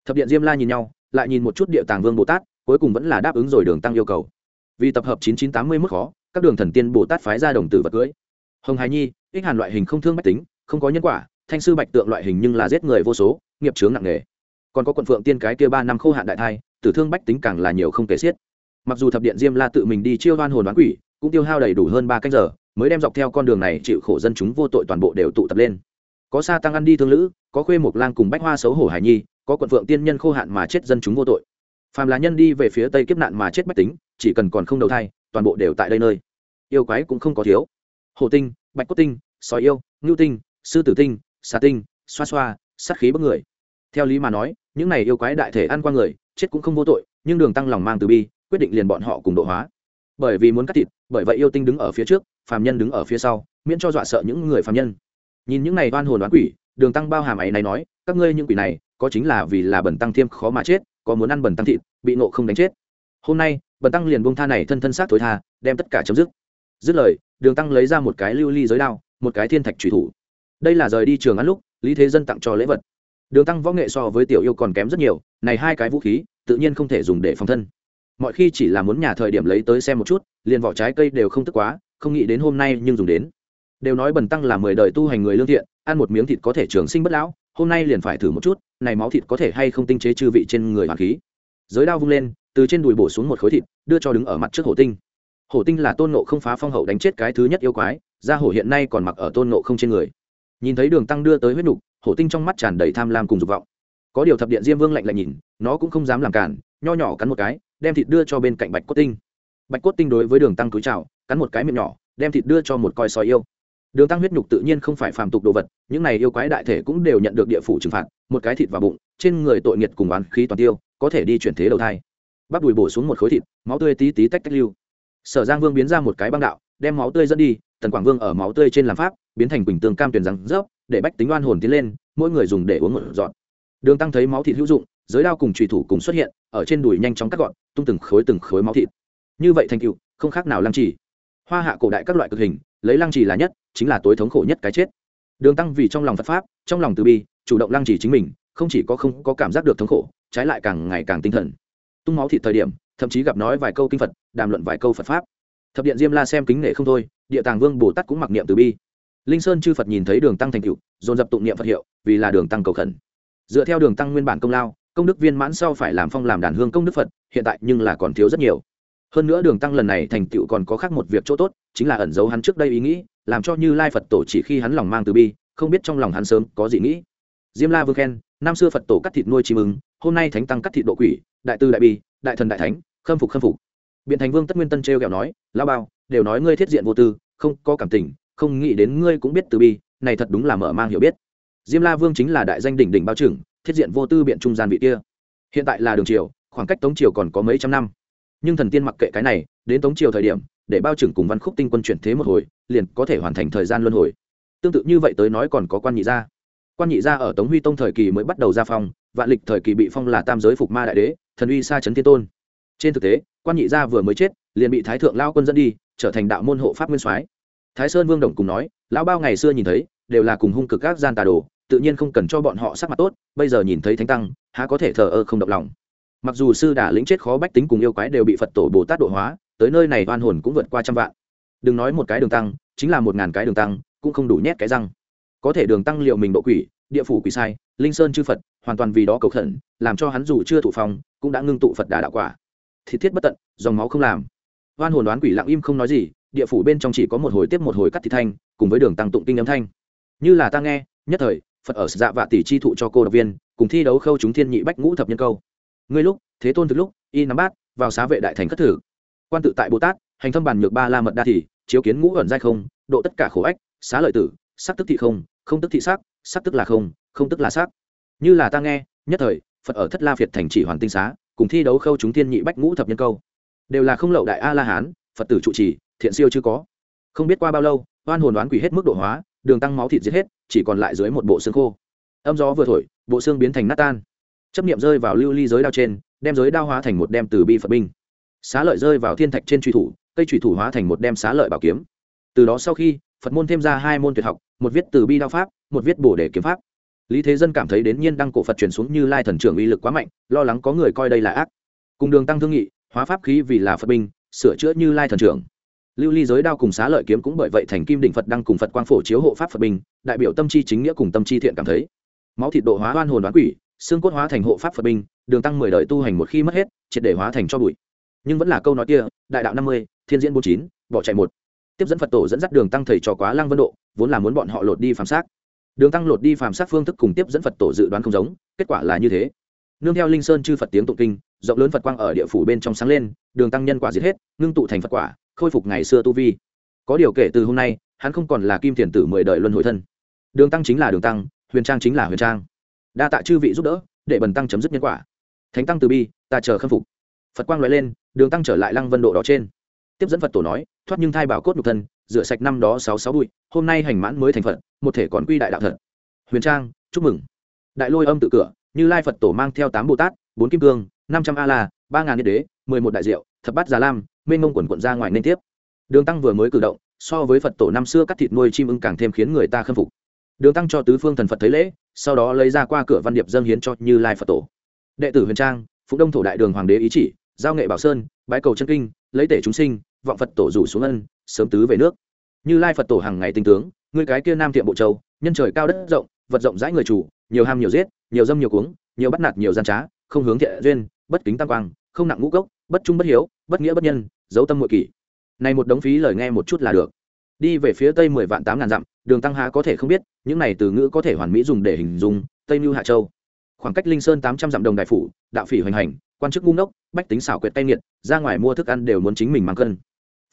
[SPEAKER 1] Thập điện diêm la nhìn nhau, lại nhìn một chút địa tàng vương bồ tát, cuối cùng vẫn là đáp ứng rồi đường tăng yêu cầu. Vì tập hợp chín chín tám mươi mức khó, các đường thần tiên bồ tát phái ra đồng tử vật cưới. Hồng hài nhi, ích hàn loại hình không thương bách tính, không có nhân quả, thanh sư bạch tượng loại hình nhưng là giết người vô số, nghiệp chướng nặng nề. Còn có quận phượng tiên cái kia ba năm khô hạn đại thai, tử thương bách tính càng là nhiều không kể xiết. Mặc dù thập điện diêm la tự mình đi chiêu đoan hồn đoán quỷ, cũng tiêu hao đầy đủ hơn ba canh giờ mới đem dọc theo con đường này chịu khổ dân chúng vô tội toàn bộ đều tụ tập lên. Có xa tăng ăn đi thương lữ, có khuê mộc lang cùng bách hoa xấu hổ hải nhi, có quận phượng tiên nhân khô hạn mà chết dân chúng vô tội. Phàm là nhân đi về phía tây kiếp nạn mà chết bách tính, chỉ cần còn không đầu thai, toàn bộ đều tại đây nơi. Yêu quái cũng không có thiếu. Hồ tinh, bạch cốt tinh, sói yêu, ngưu tinh, sư tử tinh, xà tinh, xoa xoa, sát khí bất người. Theo lý mà nói, những này yêu quái đại thể ăn qua người, chết cũng không vô tội, nhưng đường tăng lòng mang từ bi, quyết định liền bọn họ cùng độ hóa bởi vì muốn cắt thịt, bởi vậy yêu tinh đứng ở phía trước, phàm nhân đứng ở phía sau, miễn cho dọa sợ những người phàm nhân. Nhìn những này oan hồn đoán quỷ, đường tăng bao hàm ấy này nói, các ngươi những quỷ này, có chính là vì là bẩn tăng thiêm khó mà chết, có muốn ăn bẩn tăng thịt, bị nộ không đánh chết. Hôm nay, bẩn tăng liền buông tha này thân thân xác thối tha, đem tất cả chấm dứt. Dứt lời, đường tăng lấy ra một cái lưu ly giới đao, một cái thiên thạch trùy thủ. Đây là rời đi trường ăn lúc, lý thế dân tặng cho lễ vật. Đường tăng võ nghệ so với tiểu yêu còn kém rất nhiều, này hai cái vũ khí, tự nhiên không thể dùng để phòng thân mọi khi chỉ là muốn nhà thời điểm lấy tới xem một chút, liền vỏ trái cây đều không tức quá, không nghĩ đến hôm nay nhưng dùng đến. Đều nói bần tăng là mười đời tu hành người lương thiện, ăn một miếng thịt có thể trường sinh bất lão, hôm nay liền phải thử một chút, này máu thịt có thể hay không tinh chế chư vị trên người hoàng khí. Giới đao vung lên, từ trên đùi bổ xuống một khối thịt, đưa cho đứng ở mặt trước hổ tinh. Hổ tinh là tôn nộ không phá phong hậu đánh chết cái thứ nhất yêu quái, gia hổ hiện nay còn mặc ở tôn nộ không trên người. Nhìn thấy đường tăng đưa tới huyết nục, hổ tinh trong mắt tràn đầy tham lam cùng dục vọng. Có điều thập điện diêm vương lạnh lạnh nhìn, nó cũng không dám làm cản, nho nhỏ cắn một cái đem thịt đưa cho bên cạnh bạch cốt tinh. Bạch cốt tinh đối với đường tăng túi trào cắn một cái miệng nhỏ, đem thịt đưa cho một coi sói yêu. Đường tăng huyết nhục tự nhiên không phải phàm tục đồ vật, những này yêu quái đại thể cũng đều nhận được địa phủ trừng phạt, một cái thịt vào bụng, trên người tội nghiệt cùng oán khí toàn tiêu, có thể đi chuyển thế đầu thai. Bắt đùi bổ xuống một khối thịt, máu tươi tí tí tách tách lưu. Sở giang vương biến ra một cái băng đạo, đem máu tươi dẫn đi, tần quảng vương ở máu tươi trên làm pháp, biến thành quỳnh tương cam tuyển rắn rớp, để bách tính oan hồn tiến lên, mỗi người dùng để uống một dọn đường tăng thấy máu thịt hữu dụng giới đao cùng trùy thủ cùng xuất hiện, ở trên đùi nhanh chóng cắt gọn, tung từng khối từng khối máu thịt. Như vậy thành cựu không khác nào lăng trì. Hoa hạ cổ đại các loại cực hình, lấy lăng trì là nhất, chính là tối thống khổ nhất cái chết. Đường tăng vì trong lòng phật pháp, trong lòng từ bi, chủ động lăng trì chính mình, không chỉ có không có cảm giác được thống khổ, trái lại càng ngày càng tinh thần. Tung máu thịt thời điểm, thậm chí gặp nói vài câu kinh phật, đàm luận vài câu phật pháp. Thập điện diêm la xem kính nể không thôi, địa tàng vương bồ tát cũng mặc niệm từ bi. Linh sơn chư phật nhìn thấy đường tăng thành cựu dồn dập tụng niệm phật hiệu, vì là đường tăng cầu khẩn. Dựa theo đường tăng nguyên bản công lao công đức viên mãn sau phải làm phong làm đàn hương công đức phật, hiện tại nhưng là còn thiếu rất nhiều. Hơn nữa đường tăng lần này thành tựu còn có khác một việc chỗ tốt, chính là ẩn giấu hắn trước đây ý nghĩ, làm cho như lai phật tổ chỉ khi hắn lòng mang từ bi, không biết trong lòng hắn sớm có gì nghĩ. Diêm la vương khen, năm xưa phật tổ cắt thịt nuôi chim ứng hôm nay thánh tăng cắt thịt độ quỷ, đại tư đại bi, đại thần đại thánh, khâm phục khâm phục. Biện thành vương tất nguyên tân t r nói lao bao, đều nói ngươi thiết diện vô tư, không có cảm tình, không nghĩ đến ngươi cũng biết từ bi, này thật đúng là mở mang hiểu biết. Diêm la vương chính là đại danh đỉnh đỉnh bao trưởng thiết diện vô tư biện trung gian vị kia. Hiện tại là đường triều, khoảng cách tống triều còn có mấy trăm năm. Nhưng thần tiên mặc kệ cái này, đến tống triều thời điểm, để bao trưởng cùng văn khúc tinh quân chuyển thế một hồi, liền có thể hoàn thành thời gian luân hồi. Tương tự như vậy tới nói còn có quan nhị gia. Quan nhị gia ở tống huy tông thời kỳ mới bắt đầu ra phong, vạn lịch thời kỳ bị phong là tam giới phục ma đại đế, thần uy sa trấn thiên tôn. Trên thực tế, quan nhị gia vừa mới chết, liền bị thái thượng lao quân dẫn đi, trở thành đạo môn hộ pháp nguyên soái. Thái sơn vương đồng cùng nói, lão bao ngày xưa nhìn thấy, đều là cùng hung cực các gian tà đồ tự nhiên không cần cho bọn họ sắc mặt tốt, bây giờ nhìn thấy thánh tăng, há có thể thờ ơ không động lòng. Mặc dù sư đà lĩnh chết khó bách tính cùng yêu quái đều bị phật tổ bồ tát độ hóa, tới nơi này oan hồn cũng vượt qua trăm vạn. Đừng nói một cái đường tăng, chính là một ngàn cái đường tăng, cũng không đủ nhét cái răng. Có thể đường tăng liệu mình độ quỷ, địa phủ quỷ sai, linh sơn chư phật, hoàn toàn vì đó cầu khẩn, làm cho hắn dù chưa thụ phong, cũng đã ngưng tụ phật đà đạo quả. Thì thiết bất tận, dòng máu không làm. Oan hồn đoán quỷ lặng im không nói gì, địa phủ bên trong chỉ có một hồi tiếp một hồi cắt thị thanh, cùng với đường tăng tụng kinh âm thanh. Như là ta nghe, nhất thời phật ở dạ vạ tỷ chi thụ cho cô độc viên, cùng thi đấu khâu chúng thiên nhị bách ngũ thập nhân câu. Ngươi lúc, thế tôn thực lúc, y nắm bát, vào xá vệ đại thành khất thử. Quan tự tại bồ tát, hành thâm bàn nhược ba la mật đa thì chiếu kiến ngũ ẩn giai không, độ tất cả khổ ách, xá lợi tử, sắc tức thị không không tức thị sắc sắc tức là không không tức là sắc. Như là ta nghe, nhất thời, phật ở thất la việt thành chỉ hoàn tinh xá, cùng thi đấu khâu chúng thiên nhị bách ngũ thập nhân câu. Đều là không lậu đại a la hán, phật tử trụ trì, thiện siêu chưa có. Không biết qua bao lâu, oan hồn đoán quỷ hết mức độ hóa đường tăng máu thịt giết hết, chỉ còn lại dưới một bộ xương khô. Âm gió vừa thổi, bộ xương biến thành nát tan. Chấp niệm rơi vào lưu ly giới đao trên, đem giới đao hóa thành một đem từ bi phật binh. Xá lợi rơi vào thiên thạch trên truy thủ, cây truy thủ hóa thành một đem xá lợi bảo kiếm. Từ đó sau khi, phật môn thêm ra hai môn tuyệt học, một viết từ bi đao pháp, một viết bổ để kiếm pháp. Lý thế dân cảm thấy đến nhiên đăng cổ phật truyền xuống như lai thần trưởng uy lực quá mạnh, lo lắng có người coi đây là ác. Cùng đường tăng thương nghị, hóa pháp khí vì là phật binh, sửa chữa như lai thần trưởng lưu ly giới đao cùng xá lợi kiếm cũng bởi vậy thành kim đỉnh phật đăng cùng phật quang phổ chiếu hộ pháp phật bình, đại biểu tâm chi chính nghĩa cùng tâm chi thiện cảm thấy. Máu thịt độ hóa oan hồn đoán quỷ, xương cốt hóa thành hộ pháp phật binh đường tăng mười đời tu hành một khi mất hết, triệt để hóa thành cho bụi. Nhưng vẫn là câu nói kia, đại đạo năm mươi, thiên diễn bốn chín, bỏ chạy một. Tiếp dẫn phật tổ dẫn dắt đường tăng thầy trò quá lăng vân độ, vốn là muốn bọn họ lột đi phàm xác. Đường tăng lột đi phàm xác phương thức cùng tiếp dẫn phật tổ dự đoán không giống, kết quả là như thế. Nương theo linh sơn chư phật tiếng tụng kinh, rộng lớn phật quang ở địa phủ bên trong sáng lên, đường tăng nhân quả giết hết, ngưng tụ thành phật quả khôi phục ngày xưa tu vi. Có điều kể từ hôm nay, hắn không còn là kim thiền tử mười đời luân hồi thân. Đường tăng chính là đường tăng, huyền trang chính là huyền trang. Đa tạ chư vị giúp đỡ, để bần tăng chấm dứt nhân quả. Thánh tăng từ bi, ta chờ khâm phục. Phật quang loại lên, đường tăng trở lại lăng vân độ đó trên. Tiếp dẫn phật tổ nói, thoát nhưng thai bảo cốt nhục thân, rửa sạch năm đó sáu sáu bụi, hôm nay hành mãn mới thành phật, một thể còn quy đại đạo thật. Huyền trang, chúc mừng. Đại lôi âm tự cửa, như lai phật tổ mang theo tám bồ tát, bốn kim cương, năm trăm a la, ba ngàn yên đế, mười một đại diệu, thập bát già lam mênh mông quần quận ra ngoài nên tiếp. Đường tăng vừa mới cử động, so với phật tổ năm xưa cắt thịt nuôi chim ưng càng thêm khiến người ta khâm phục. Đường tăng cho tứ phương thần phật thấy lễ, sau đó lấy ra qua cửa văn điệp dâng hiến cho như lai phật tổ. Đệ tử huyền trang, phụng đông thổ đại đường hoàng đế ý chỉ, giao nghệ bảo sơn, bái cầu chân kinh, lấy tể chúng sinh, vọng phật tổ rủ xuống ân, sớm tứ về nước. Như lai phật tổ hàng ngày tinh tướng người cái kia nam thiện bộ châu, nhân trời cao đất rộng, vật rộng rãi người chủ, nhiều ham nhiều giết, nhiều dâm nhiều cuống, nhiều bắt nạt nhiều gian trá, không hướng thiện duyên, bất kính tam quang, không nặng ngũ cốc bất trung bất hiếu bất nghĩa bất nhân dấu tâm mội kỷ. Này một đống phí lời nghe một chút là được. Đi về phía tây mười vạn tám ngàn dặm, đường tăng há có thể không biết, những này từ ngữ có thể hoàn mỹ dùng để hình dung, tây mưu hạ châu. Khoảng cách linh sơn tám trăm dặm đồng đại phủ, đạo phỉ hoành hành, quan chức ngu ngốc, bách tính xảo quyệt tay nghiệt, ra ngoài mua thức ăn đều muốn chính mình mang cân.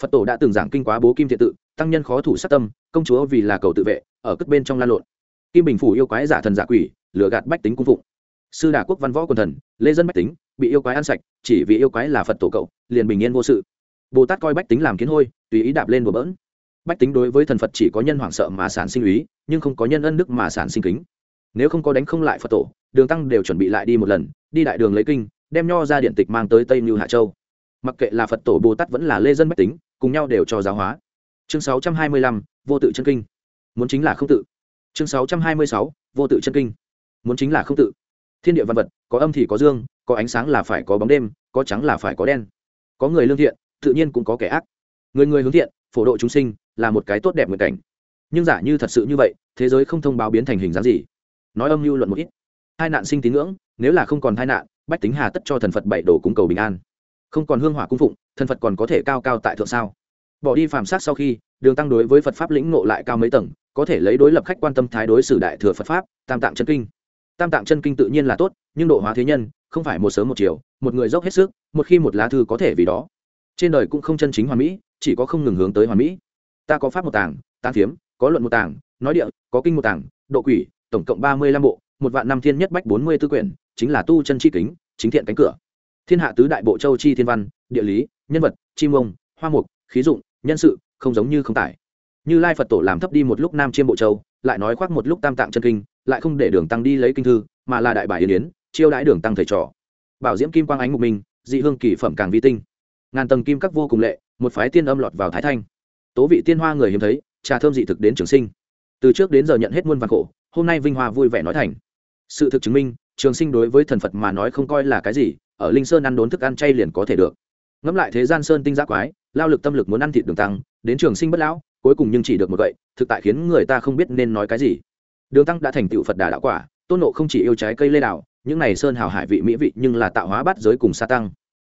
[SPEAKER 1] Phật tổ đã từng giảng kinh quá bố kim thiện tự, tăng nhân khó thủ sát tâm, công chúa vì là cầu tự vệ, ở cất bên trong lan lộn. Kim bình phủ yêu quái giả thần giả quỷ, lừa gạt bách tính cung phụng sư đà quốc văn võ quần thần lê dân bách tính bị yêu quái ăn sạch chỉ vì yêu quái là phật tổ cậu liền bình yên vô sự. Bồ tát coi bách tính làm kiến hôi tùy ý đạp lên bờ bỡn. Bách tính đối với thần phật chỉ có nhân hoảng sợ mà sản sinh ý nhưng không có nhân ân đức mà sản sinh kính. Nếu không có đánh không lại phật tổ đường tăng đều chuẩn bị lại đi một lần đi đại đường lấy kinh đem nho ra điện tịch mang tới tây như hạ châu. Mặc kệ là phật tổ bồ tát vẫn là lê dân bách tính cùng nhau đều cho giáo hóa. Chương 625, vô tự chân kinh. Muốn chính là không tự. Chương 626, vô tự chân kinh. Muốn chính là không tự thiên địa văn vật, có âm thì có dương, có ánh sáng là phải có bóng đêm, có trắng là phải có đen. Có người lương thiện, tự nhiên cũng có kẻ ác. Người người hướng thiện, phổ độ chúng sinh, là một cái tốt đẹp nguyện cảnh. Nhưng giả như thật sự như vậy, thế giới không thông báo biến thành hình dáng gì? Nói âm mưu luận một ít. Hai nạn sinh tín ngưỡng, nếu là không còn hai nạn, bách tính hà tất cho thần phật bảy đồ cung cầu bình an. Không còn hương hỏa cung phụng, thần phật còn có thể cao cao tại thượng sao? Bỏ đi phàm sát sau khi, đường tăng đối với phật pháp lĩnh ngộ lại cao mấy tầng, có thể lấy đối lập khách quan tâm thái đối xử đại thừa phật pháp, tam tạng chân kinh tam tạng chân kinh tự nhiên là tốt, nhưng độ hóa thế nhân, không phải một sớm một chiều, một người dốc hết sức, một khi một lá thư có thể vì đó. Trên đời cũng không chân chính hoàn mỹ, chỉ có không ngừng hướng tới hoàn mỹ. Ta có pháp một tàng, tán phiếm, có luận một tàng, nói địa, có kinh một tàng, độ quỷ, tổng cộng ba mươi lăm bộ, một vạn năm thiên nhất bách bốn mươi tư quyển, chính là tu chân chi kính, chính thiện cánh cửa. Thiên hạ tứ đại bộ châu chi thiên văn, địa lý, nhân vật, chim ông, hoa mục, khí dụng, nhân sự, không giống như không tải. Như lai phật tổ làm thấp đi một lúc nam chiêm bộ châu, lại nói khoác một lúc tam tạng chân kinh lại không để đường tăng đi lấy kinh thư, mà là đại bài yên yến, chiêu đãi đường tăng thầy trò. Bảo diễm kim quang ánh mục minh dị hương kỳ phẩm càng vi tinh. Ngàn tầng kim các vô cùng lệ, một phái tiên âm lọt vào thái thanh. Tố vị tiên hoa người hiếm thấy, trà thơm dị thực đến trường sinh. Từ trước đến giờ nhận hết muôn vàng khổ, hôm nay vinh hoa vui vẻ nói thành. Sự thực chứng minh, trường sinh đối với thần phật mà nói không coi là cái gì, ở linh sơn ăn đốn thức ăn chay liền có thể được. Ngẫm lại thế gian sơn tinh giác quái, lao lực tâm lực muốn ăn thịt đường tăng, đến trường sinh bất lão, cuối cùng nhưng chỉ được một vậy thực tại khiến người ta không biết nên nói cái gì đường tăng đã thành tựu phật đà đạo quả, tôn nộ không chỉ yêu trái cây lê đào, những này sơn hào hải vị mỹ vị nhưng là tạo hóa bát giới cùng sa tăng.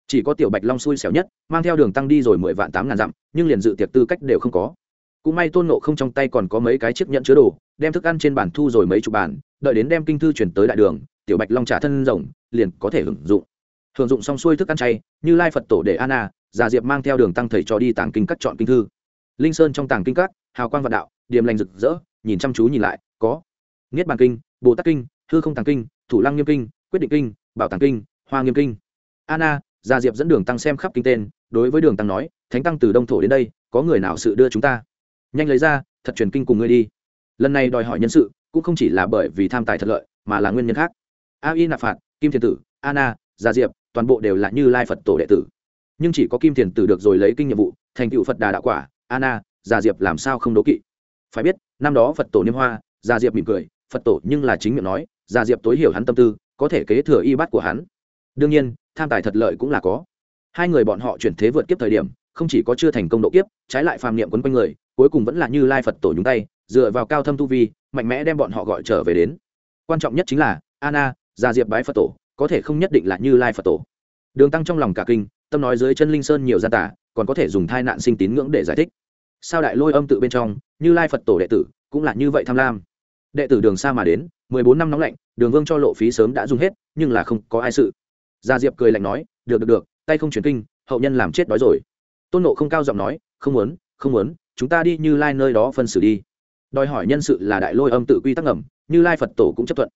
[SPEAKER 1] Chỉ có tiểu bạch long xui xẻo nhất, mang theo đường tăng đi rồi mười vạn tám ngàn dặm, nhưng liền dự tiệc tư cách đều không có. Cũng may tôn nộ không trong tay còn có mấy cái chiếc nhẫn chứa đồ, đem thức ăn trên bàn thu rồi mấy chục bàn, đợi đến đem kinh thư chuyển tới đại đường, tiểu bạch long trả thân rồng, liền có thể hưởng dụng. Hưởng dụng xong xuôi thức ăn chay, như lai phật tổ để anna, già diệp mang theo đường tăng thầy cho đi tàng kinh cắt chọn kinh thư. Linh sơn trong tàng kinh cắt hào quang vạn đạo, điềm lành rực rỡ, nhìn chăm chú nhìn lại có. Niết bàn kinh, bồ tát kinh, hư không tàng kinh, thủ lăng nghiêm kinh, quyết định kinh, bảo tàng kinh, hoa nghiêm kinh. Anna, gia diệp dẫn đường tăng xem khắp kinh tên, đối với đường tăng nói, thánh tăng từ đông thổ đến đây, có người nào sự đưa chúng ta? Nhanh lấy ra, thật truyền kinh cùng ngươi đi. Lần này đòi hỏi nhân sự, cũng không chỉ là bởi vì tham tài thật lợi, mà là nguyên nhân khác. A y nạp phạt, kim thiền tử, anna, gia diệp, toàn bộ đều là như lai phật tổ đệ tử. Nhưng chỉ có kim thiền tử được rồi lấy kinh nhiệm vụ, thành tựu phật đà đạo quả, anna, gia diệp làm sao không đố kỵ? Phải biết, năm đó phật tổ niêm hoa gia diệp mỉm cười phật tổ nhưng là chính miệng nói gia diệp tối hiểu hắn tâm tư có thể kế thừa y bát của hắn. Đương nhiên tham tài thật lợi cũng là có. Hai người bọn họ chuyển thế vượt kiếp thời điểm không chỉ có chưa thành công độ kiếp trái lại phàm niệm quấn quanh người cuối cùng vẫn là như lai phật tổ nhúng tay dựa vào cao thâm tu vi mạnh mẽ đem bọn họ gọi trở về đến. Quan trọng nhất chính là Anna, gia diệp bái phật tổ có thể không nhất định là như lai phật tổ. Đường tăng trong lòng cả kinh tâm nói dưới chân linh sơn nhiều gia tả còn có thể dùng thai nạn sinh tín ngưỡng để giải thích. Sao đại lôi âm tự bên trong như lai phật tổ đệ tử cũng là như vậy tham lam? Đệ tử đường xa mà đến, mười bốn năm nóng lạnh, đường vương cho lộ phí sớm đã dùng hết, nhưng là không có ai sự. Gia diệp cười lạnh nói, được được được, tay không chuyển kinh, hậu nhân làm chết đói rồi. Tôn nộ không cao giọng nói, không muốn không muốn, chúng ta đi như lai nơi đó phân xử đi. Đòi hỏi nhân sự là đại lôi âm tự quy tắc ngầm, như lai phật tổ cũng chấp thuận.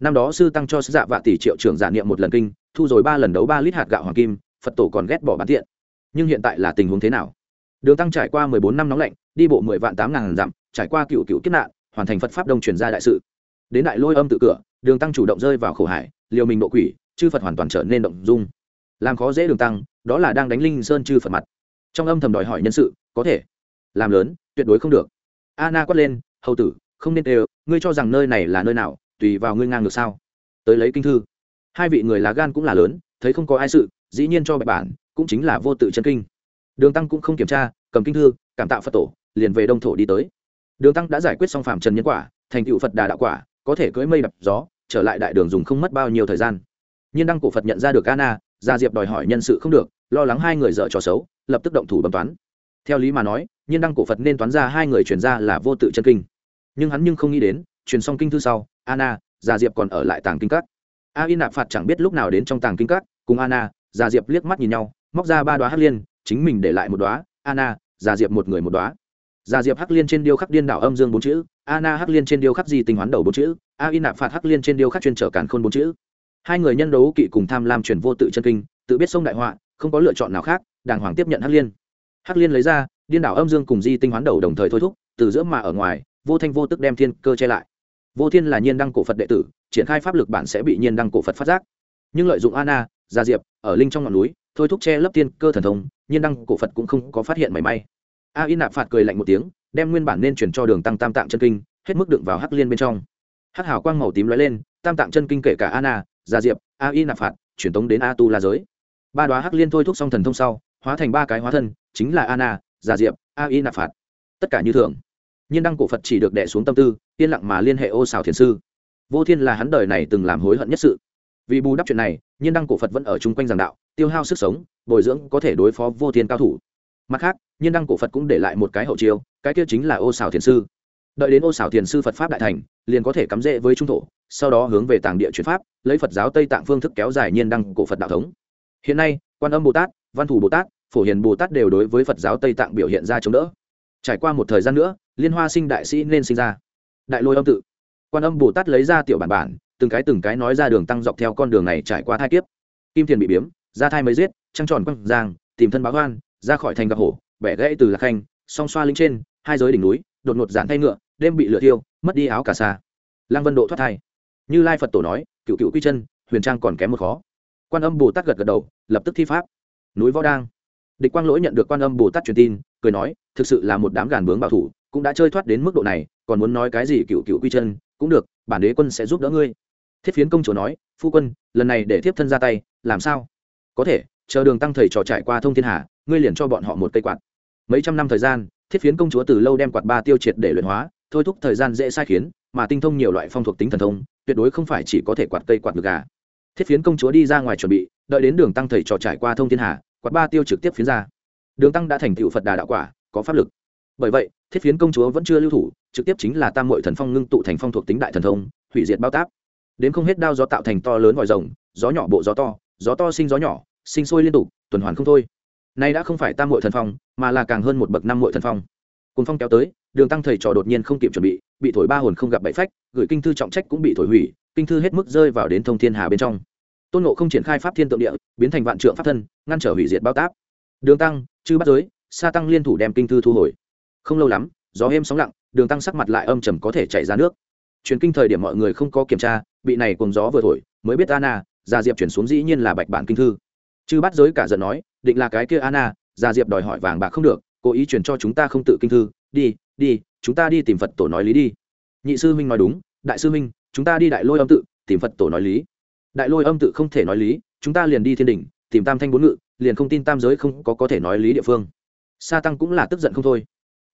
[SPEAKER 1] Năm đó sư tăng cho sứ dạ vạ tỷ triệu trưởng giả niệm một lần kinh, thu rồi ba lần đấu ba lít hạt gạo hoàng kim, phật tổ còn ghét bỏ bán thiện. nhưng hiện tại là tình huống thế nào? Đường tăng trải qua mười bốn năm nóng lạnh, đi bộ mười vạn tám ngàn dặm, trải qua cựu cựu kiếp nạn hoàn thành phật pháp đông truyền ra đại sự. Đến đại lôi âm tự cửa, đường tăng chủ động rơi vào khổ hải, liều mình độ quỷ, chư phật hoàn toàn trở nên động dung. Làm khó dễ đường tăng, đó là đang đánh linh sơn chư phật mặt. Trong âm thầm đòi hỏi nhân sự, có thể. Làm lớn, tuyệt đối không được. Anna quát lên, hầu tử, không nên đều ngươi cho rằng nơi này là nơi nào, tùy vào ngươi ngang ngược sao? Tới lấy kinh thư. Hai vị người lá gan cũng là lớn, thấy không có ai sự, dĩ nhiên cho bạch bản, cũng chính là vô tự chân kinh. Đường tăng cũng không kiểm tra, cầm kinh thư, cảm tạo phật tổ, liền về đông thổ đi tới đường tăng đã giải quyết xong phạm trần nhân quả thành tựu phật đà đạo quả có thể cưỡi mây đập gió trở lại đại đường dùng không mất bao nhiêu thời gian. Nhiên đăng cổ phật nhận ra được Anna, gia diệp đòi hỏi nhân sự không được lo lắng hai người dở trò xấu lập tức động thủ bấm toán. Theo lý mà nói nhiên đăng cổ phật nên toán ra hai người chuyển ra là vô tự chân kinh. Nhưng hắn nhưng không nghĩ đến truyền xong kinh thư sau Anna, gia diệp còn ở lại tàng kinh các. A y nạp phạt chẳng biết lúc nào đến trong tàng kinh các cùng Anna, gia diệp liếc mắt nhìn nhau móc ra ba đoá hắc liên chính mình để lại một đoá Anna, gia diệp một người một đoá gia diệp hắc liên trên điêu khắc điên đảo âm dương bốn chữ Anna hắc liên trên điêu khắc di tinh hoán đầu bốn chữ, a y nạp phạt hắc liên trên điêu khắc chuyên trở cản khôn bốn chữ. Hai người nhân đấu kỵ cùng tham lam truyền vô tự chân kinh, tự biết sông đại họa, không có lựa chọn nào khác, đàng hoàng tiếp nhận hắc liên. Hắc liên lấy ra, điên đảo âm dương cùng di tinh hoán đầu đồng thời thôi thúc, từ giữa mà ở ngoài, vô thanh vô tức đem thiên cơ che lại. Vô thiên là nhiên đăng cổ phật đệ tử, triển khai pháp lực bản sẽ bị nhiên đăng cổ phật phát giác. Nhưng lợi dụng ana, gia diệp, ở linh trong ngọn núi, thôi thúc che lấp thiên cơ thần thông, nhiên đăng cổ phật cũng không có phát hiện mảy may a in nạp phạt cười lạnh một tiếng đem nguyên bản nên chuyển cho đường tăng tam tạng chân kinh hết mức đựng vào hắc liên bên trong. Hắc hào quang màu tím lóe lên tam tạng chân kinh kể cả Anna, gia diệp a in nạp phạt truyền tống đến a tu la giới. Ba đoá hắc liên thôi thúc xong thần thông sau hóa thành ba cái hóa thân chính là Anna, gia diệp a in nạp phạt. Tất cả như thường. Nhiên đăng cổ phật chỉ được đẻ xuống tâm tư yên lặng mà liên hệ ô xào thiền sư. Vô thiên là hắn đời này từng làm hối hận nhất sự. Vì bù đắp chuyện này nhiên đăng cổ phật vẫn ở chung quanh giảng đạo tiêu hao sức sống bồi dưỡng có thể đối phó vô thiên cao thủ mặt khác, nhiên đăng cổ phật cũng để lại một cái hậu chiêu, cái kia chính là ô xảo thiền sư. Đợi đến ô xảo thiền sư phật pháp đại thành, liền có thể cắm rễ với trung thổ, sau đó hướng về tàng địa chuyển pháp, lấy phật giáo tây tạng phương thức kéo dài nhiên đăng cổ phật đạo thống. Hiện nay, quan âm bồ tát, văn thủ bồ tát, phổ hiền bồ tát đều đối với phật giáo tây tạng biểu hiện ra chống đỡ. Trải qua một thời gian nữa, liên hoa sinh đại sĩ nên sinh ra. Đại lôi âm tự. Quan âm bồ tát lấy ra tiểu bản bản, từng cái từng cái nói ra đường tăng dọc theo con đường này trải qua thai kiếp. Kim tiền bị biếm, ra thai mới giết, trăng tròn quăng giang, tìm thân báo hoan ra khỏi thành gặp hổ, bẻ gãy từ lạc khanh, song xoa linh trên, hai giới đỉnh núi, đột ngột giản thay ngựa, đêm bị lửa thiêu, mất đi áo cả xa lang vân độ thoát thai. Như lai phật tổ nói, cựu cựu quy chân, huyền trang còn kém một khó. Quan âm bồ tát gật gật đầu, lập tức thi pháp. Núi võ đang. Địch quang lỗi nhận được quan âm bồ tát truyền tin, cười nói, thực sự là một đám gàn bướng bảo thủ, cũng đã chơi thoát đến mức độ này, còn muốn nói cái gì cựu cựu quy chân, cũng được, bản đế quân sẽ giúp đỡ ngươi. Thiết phiến công chúa nói, phu quân, lần này để tiếp thân ra tay, làm sao? Có thể, chờ đường tăng thầy trò trải qua thông thiên hà ngươi liền cho bọn họ một cây quạt. Mấy trăm năm thời gian, thiết phiến công chúa từ lâu đem quạt ba tiêu triệt để luyện hóa, thôi thúc thời gian dễ sai khiến, mà tinh thông nhiều loại phong thuộc tính thần thông, tuyệt đối không phải chỉ có thể quạt cây quạt được gà. Thiết phiến công chúa đi ra ngoài chuẩn bị, đợi đến đường tăng thầy trò trải qua thông thiên hà, quạt ba tiêu trực tiếp phiến ra. Đường tăng đã thành tựu phật đà đạo quả, có pháp lực. Bởi vậy, thiết phiến công chúa vẫn chưa lưu thủ, trực tiếp chính là tam mội thần phong ngưng tụ thành phong thuộc tính đại thần thông, hủy diệt bao táp. Đến không hết đao gió tạo thành to lớn vòi rồng, gió nhỏ bộ gió to gió to sinh gió nhỏ, sinh sôi liên tục, tuần hoàn không thôi nay đã không phải tam muội thần phong, mà là càng hơn một bậc năm muội thần phong. Cùng phong kéo tới, đường tăng thầy trò đột nhiên không kịp chuẩn bị bị thổi ba hồn không gặp bậy phách, gửi kinh thư trọng trách cũng bị thổi hủy, kinh thư hết mức rơi vào đến thông thiên hà bên trong. Tôn nộ không triển khai pháp thiên tượng địa, biến thành vạn trượng pháp thân, ngăn trở hủy diệt bao táp. Đường tăng, chư bắt giới, sa tăng liên thủ đem kinh thư thu hồi. Không lâu lắm, gió êm sóng lặng, đường tăng sắc mặt lại âm trầm có thể chảy ra nước. Truyền kinh thời điểm mọi người không có kiểm tra, bị này cùng gió vừa thổi, mới biết ana, gia diệp chuyển xuống dĩ nhiên là bạch bản kinh thư chư bắt giới cả giận nói, định là cái kia Anna gia diệp đòi hỏi vàng bạc không được, cố ý truyền cho chúng ta không tự kinh thư, đi đi, chúng ta đi tìm phật tổ nói lý đi. Nhị sư minh nói đúng, đại sư minh chúng ta đi đại lôi âm tự, tìm phật tổ nói lý. Đại lôi âm tự không thể nói lý, chúng ta liền đi thiên đình, tìm tam thanh bốn ngự, liền không tin tam giới không có có thể nói lý địa phương. Sa tăng cũng là tức giận không thôi.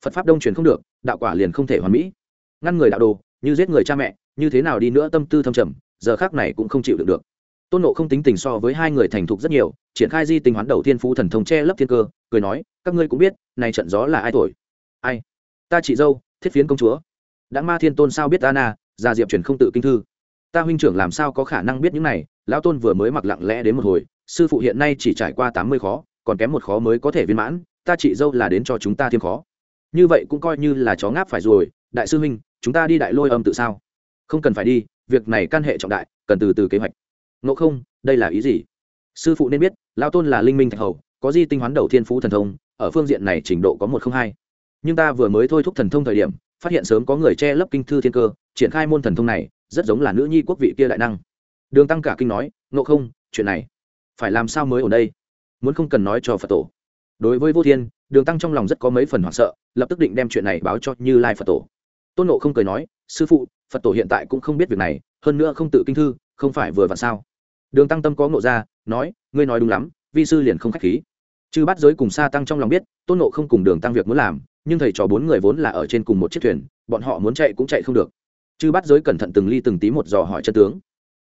[SPEAKER 1] Phật pháp đông truyền không được, đạo quả liền không thể hoàn mỹ. Ngăn người đạo đồ, như giết người cha mẹ, như thế nào đi nữa tâm tư thâm trầm, giờ khác này cũng không chịu được được tôn nộ không tính tình so với hai người thành thục rất nhiều, triển khai di tình hoán đầu tiên phú thần thông che lấp thiên cơ, cười nói, các ngươi cũng biết, này trận gió là ai thổi? Ai? Ta chị dâu, thiết phiến công chúa. Đã ma thiên tôn sao biết ta na Ra diệp truyền không tự kinh thư. Ta huynh trưởng làm sao có khả năng biết những này? Lão tôn vừa mới mặc lặng lẽ đến một hồi, sư phụ hiện nay chỉ trải qua tám mươi khó, còn kém một khó mới có thể viên mãn, ta chị dâu là đến cho chúng ta thêm khó. Như vậy cũng coi như là chó ngáp phải rồi. Đại sư huynh, chúng ta đi đại lôi âm tự sao? Không cần phải đi, việc này can hệ trọng đại, cần từ từ kế hoạch ngộ không, đây là ý gì? Sư phụ nên biết, lao tôn là linh minh thạch hầu, có di tinh hoán đầu thiên phú thần thông, ở phương diện này trình độ có một không hai. Nhưng ta vừa mới thôi thúc thần thông thời điểm, phát hiện sớm có người che lấp kinh thư thiên cơ, triển khai môn thần thông này, rất giống là nữ nhi quốc vị kia đại năng. Đường tăng cả kinh nói, ngộ không, chuyện này phải làm sao mới ở đây? Muốn không cần nói cho phật tổ. Đối với vô thiên, đường tăng trong lòng rất có mấy phần hoảng sợ, lập tức định đem chuyện này báo cho như lai phật tổ. Tôn nộ không cười nói, sư phụ, phật tổ hiện tại cũng không biết việc này, hơn nữa không tự kinh thư, không phải vừa vặn sao? Đường tăng tâm có ngộ ra, nói, ngươi nói đúng lắm, vi sư liền không k h á c h khí. Chư bắt giới cùng xa tăng trong lòng biết, tôn nộ không cùng đường tăng việc muốn làm, nhưng thầy trò bốn người vốn là ở trên cùng một chiếc thuyền, bọn họ muốn chạy cũng chạy không được. Chư bắt giới cẩn thận từng ly từng tí một dò hỏi chân tướng.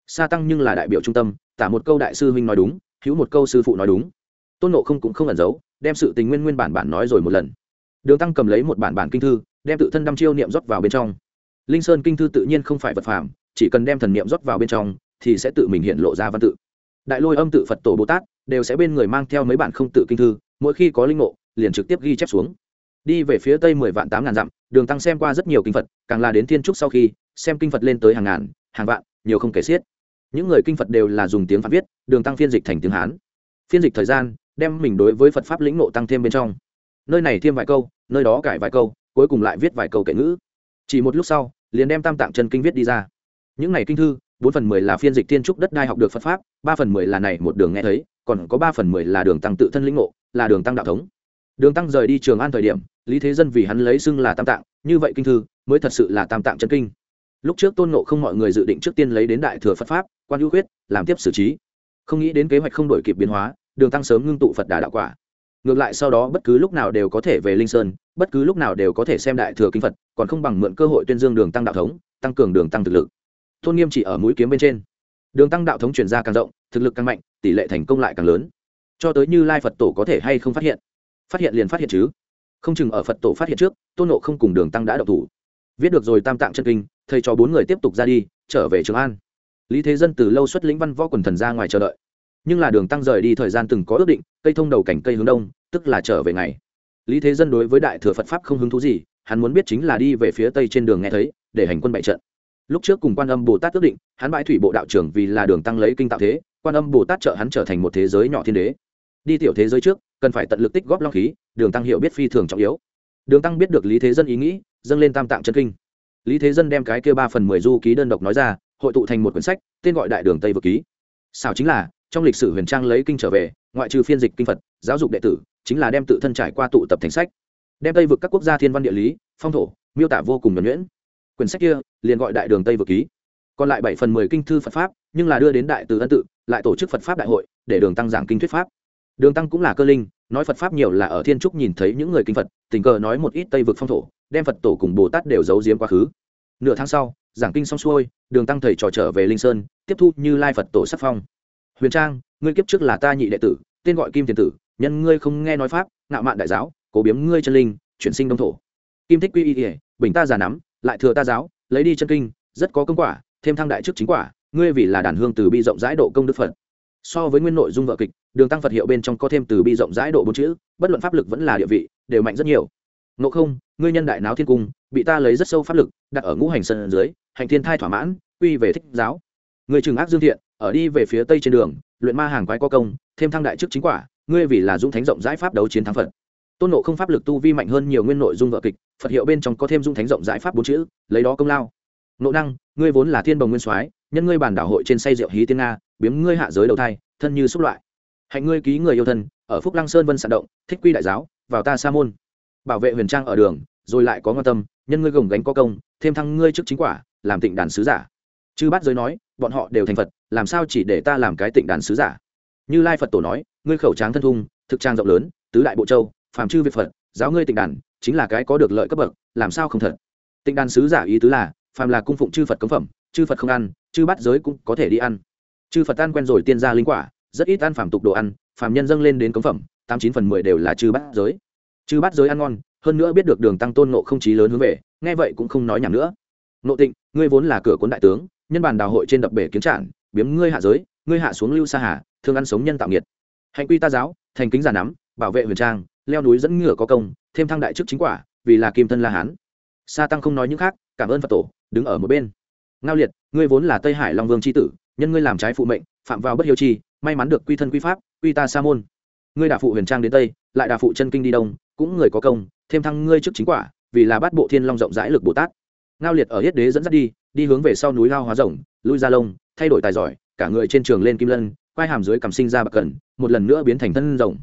[SPEAKER 1] Xa tăng nhưng là đại biểu trung tâm, tả một câu đại sư huynh nói đúng, hữu một câu sư phụ nói đúng. Tôn nộ không cũng không ẩn giấu, đem sự tình nguyên nguyên bản bản nói rồi một lần. Đường tăng cầm lấy một bản bản kinh thư, đem tự thân đăm chiêu niệm rót vào bên trong. Linh sơn kinh thư tự nhiên không phải vật phàm, chỉ cần đem thần niệm rót vào bên trong thì sẽ tự mình hiện lộ ra văn tự. Đại lôi âm tự phật tổ bồ tát đều sẽ bên người mang theo mấy bản không tự kinh thư, mỗi khi có linh ngộ, liền trực tiếp ghi chép xuống. Đi về phía tây mười vạn tám ngàn dặm, đường tăng xem qua rất nhiều kinh phật, càng là đến thiên trúc sau khi, xem kinh phật lên tới hàng ngàn, hàng vạn, nhiều không kể xiết. Những người kinh phật đều là dùng tiếng phạn viết, đường tăng phiên dịch thành tiếng hán. Phiên dịch thời gian, đem mình đối với phật pháp lĩnh ngộ tăng thêm bên trong. Nơi này thêm vài câu, nơi đó cải vài câu, cuối cùng lại viết vài câu kệ ngữ. Chỉ một lúc sau, liền đem tam tạng chân kinh viết đi ra. Những này kinh thư bốn phần mười là phiên dịch tiên trúc đất đai học được phật pháp, ba phần mười là này một đường nghe thấy, còn có ba phần mười là đường tăng tự thân lĩnh ngộ, là đường tăng đạo thống. Đường tăng rời đi trường an thời điểm, lý thế dân vì hắn lấy xưng là tam tạng, như vậy kinh thư, mới thật sự là tam tạng chân kinh. Lúc trước tôn nộ không mọi người dự định trước tiên lấy đến đại thừa phật pháp, quan hữu huyết làm tiếp xử trí. Không nghĩ đến kế hoạch không đổi kịp biến hóa, đường tăng sớm ngưng tụ phật đà đạo quả. Ngược lại sau đó bất cứ lúc nào đều có thể về linh sơn, bất cứ lúc nào đều có thể xem đại thừa kinh phật, còn không bằng mượn cơ hội tuyên dương đường tăng đạo thống, tăng cường đường tăng thực lực tôn nghiêm chỉ ở mũi kiếm bên trên. Đường tăng đạo thống chuyển ra càng rộng, thực lực càng mạnh, tỷ lệ thành công lại càng lớn. Cho tới như lai phật tổ có thể hay không phát hiện? Phát hiện liền phát hiện chứ. Không chừng ở phật tổ phát hiện trước, tôn nộ không cùng đường tăng đã độc thủ. Viết được rồi tam tạng chân kinh, thầy cho bốn người tiếp tục ra đi, trở về trường an. Lý thế dân từ lâu xuất lĩnh văn võ quần thần ra ngoài chờ đợi. Nhưng là đường tăng rời đi thời gian từng có ước định, cây thông đầu cảnh, cây hướng đông, tức là trở về ngày. Lý thế dân đối với đại thừa phật pháp không hứng thú gì, hắn muốn biết chính là đi về phía tây trên đường nghe thấy, để hành quân bại trận lúc trước cùng quan âm bồ tát ước định, hắn bãi thủy bộ đạo trưởng vì là đường tăng lấy kinh tạo thế, quan âm bồ tát trợ hắn trở thành một thế giới nhỏ thiên đế. Đi tiểu thế giới trước, cần phải tận lực tích góp long khí, đường tăng hiểu biết phi thường trọng yếu. Đường tăng biết được lý thế dân ý nghĩ, dâng lên tam tạng chân kinh. Lý thế dân đem cái kêu ba phần mười du ký đơn độc nói ra, hội tụ thành một quyển sách, tên gọi đại đường tây vực ký. Sao chính là, trong lịch sử huyền trang lấy kinh trở về, ngoại trừ phiên dịch kinh phật, giáo dục đệ tử, chính là đem tự thân trải qua tụ tập thành sách. Đem tây vực các quốc gia thiên văn địa lý, phong thổ, miêu tả vô cùng nhuẩn nhuyễn quyển sách kia, liền gọi đại đường tây vực ký. Còn lại bảy phần mười kinh thư phật pháp, nhưng là đưa đến đại từ ân tự, lại tổ chức phật pháp đại hội để đường tăng giảng kinh thuyết pháp. Đường tăng cũng là cơ linh, nói phật pháp nhiều là ở thiên trúc nhìn thấy những người kinh phật, tình cờ nói một ít tây vực phong thổ, đem phật tổ cùng bồ tát đều giấu giếm quá khứ. Nửa tháng sau, giảng kinh xong xuôi, đường tăng thầy trò trở về linh sơn, tiếp thu như lai phật tổ sắc phong. Huyền trang, ngươi kiếp trước là ta nhị đệ tử, tên gọi kim thiền tử, nhân ngươi không nghe nói pháp, ngạo mạn đại giáo, cố biếm ngươi chân linh, chuyển sinh đông thổ. Kim thích quy y ỉa bình ta già nắm lại thừa ta giáo, lấy đi chân kinh, rất có công quả, thêm thăng đại chức chính quả, ngươi vì là đàn hương từ bi rộng rãi độ công đức phật. So với nguyên nội dung vợ kịch, đường tăng phật hiệu bên trong có thêm từ bi rộng rãi độ bốn chữ, bất luận pháp lực vẫn là địa vị, đều mạnh rất nhiều. Nộ không, ngươi nhân đại náo thiên cung, bị ta lấy rất sâu pháp lực, đặt ở ngũ hành sân dưới, hành thiên thai thỏa mãn uy về thích giáo. Người trừng ác dương thiện, ở đi về phía tây trên đường, luyện ma hàng quái có công, thêm thăng đại chức chính quả, ngươi vì là dũng thánh rộng rãi pháp đấu chiến thắng phật tôn nộ không pháp lực tu vi mạnh hơn nhiều nguyên nội dung vợ kịch, phật hiệu bên trong có thêm dung thánh rộng giải pháp bốn chữ, lấy đó công lao. Nộ năng, ngươi vốn là thiên bồng nguyên soái, nhân ngươi bản đảo hội trên say rượu hí tiên nga, biếm ngươi hạ giới đầu thai, thân như xúc loại. Hạnh ngươi ký người yêu thân, ở phúc lăng sơn vân sạn động, thích quy đại giáo, vào ta sa môn. Bảo vệ huyền trang ở đường, rồi lại có ngon tâm, nhân ngươi gồng gánh có công, thêm thăng ngươi trước chính quả, làm tịnh đàn sứ giả. Chư bát giới nói, bọn họ đều thành phật, làm sao chỉ để ta làm cái tịnh đàn sứ giả? Như lai phật tổ nói, ngươi khẩu tráng thân thung, thực trang rộng lớn, tứ đại bộ châu phàm chư việt phật, giáo ngươi tịnh đàn, chính là cái có được lợi cấp bậc, làm sao không thật? Tịnh đàn sứ giả ý tứ là, phàm là cung phụng chư phật cấm phẩm, chư phật không ăn, chư bát giới cũng có thể đi ăn. Chư phật ăn quen rồi tiên gia linh quả, rất ít ăn phàm tục đồ ăn, phàm nhân dâng lên đến cấm phẩm, tám chín phần mười đều là chư bát giới. Chư bát giới ăn ngon, hơn nữa biết được đường tăng tôn nộ không chí lớn hướng về, nghe vậy cũng không nói nhảm nữa. Nộ tịnh, ngươi vốn là cửa cuốn đại tướng, nhân bàn đào hội trên đập bể kiếm trạn, biếm ngươi hạ giới, ngươi hạ xuống lưu sa hà, thương ăn sống nhân tạo nghiệt. Hạnh quy ta giáo, thành kính giả nắm, bảo vệ huyền trang leo núi dẫn ngựa có công, thêm thăng đại chức chính quả, vì là kim thân la hán. Sa tăng không nói những khác, cảm ơn phật tổ, đứng ở một bên. Ngao liệt, ngươi vốn là tây hải long vương c h i tử, nhân ngươi làm trái phụ mệnh, phạm vào bất hiếu chi, may mắn được quy thân quy pháp, quy ta sa môn. Ngươi đà phụ huyền trang đến tây, lại đà phụ chân kinh đi đông, cũng người có công, thêm thăng ngươi trước chính quả, vì là bát bộ thiên long rộng rãi lực bồ tát. Ngao liệt ở yết đế dẫn dắt đi đi hướng về sau núi lao hóa rồng, lui ra lông, thay đổi tài giỏi, cả người trên trường lên kim lân, quai hàm dưới cầm sinh ra bạc cần một lần nữa biến thành thân rồng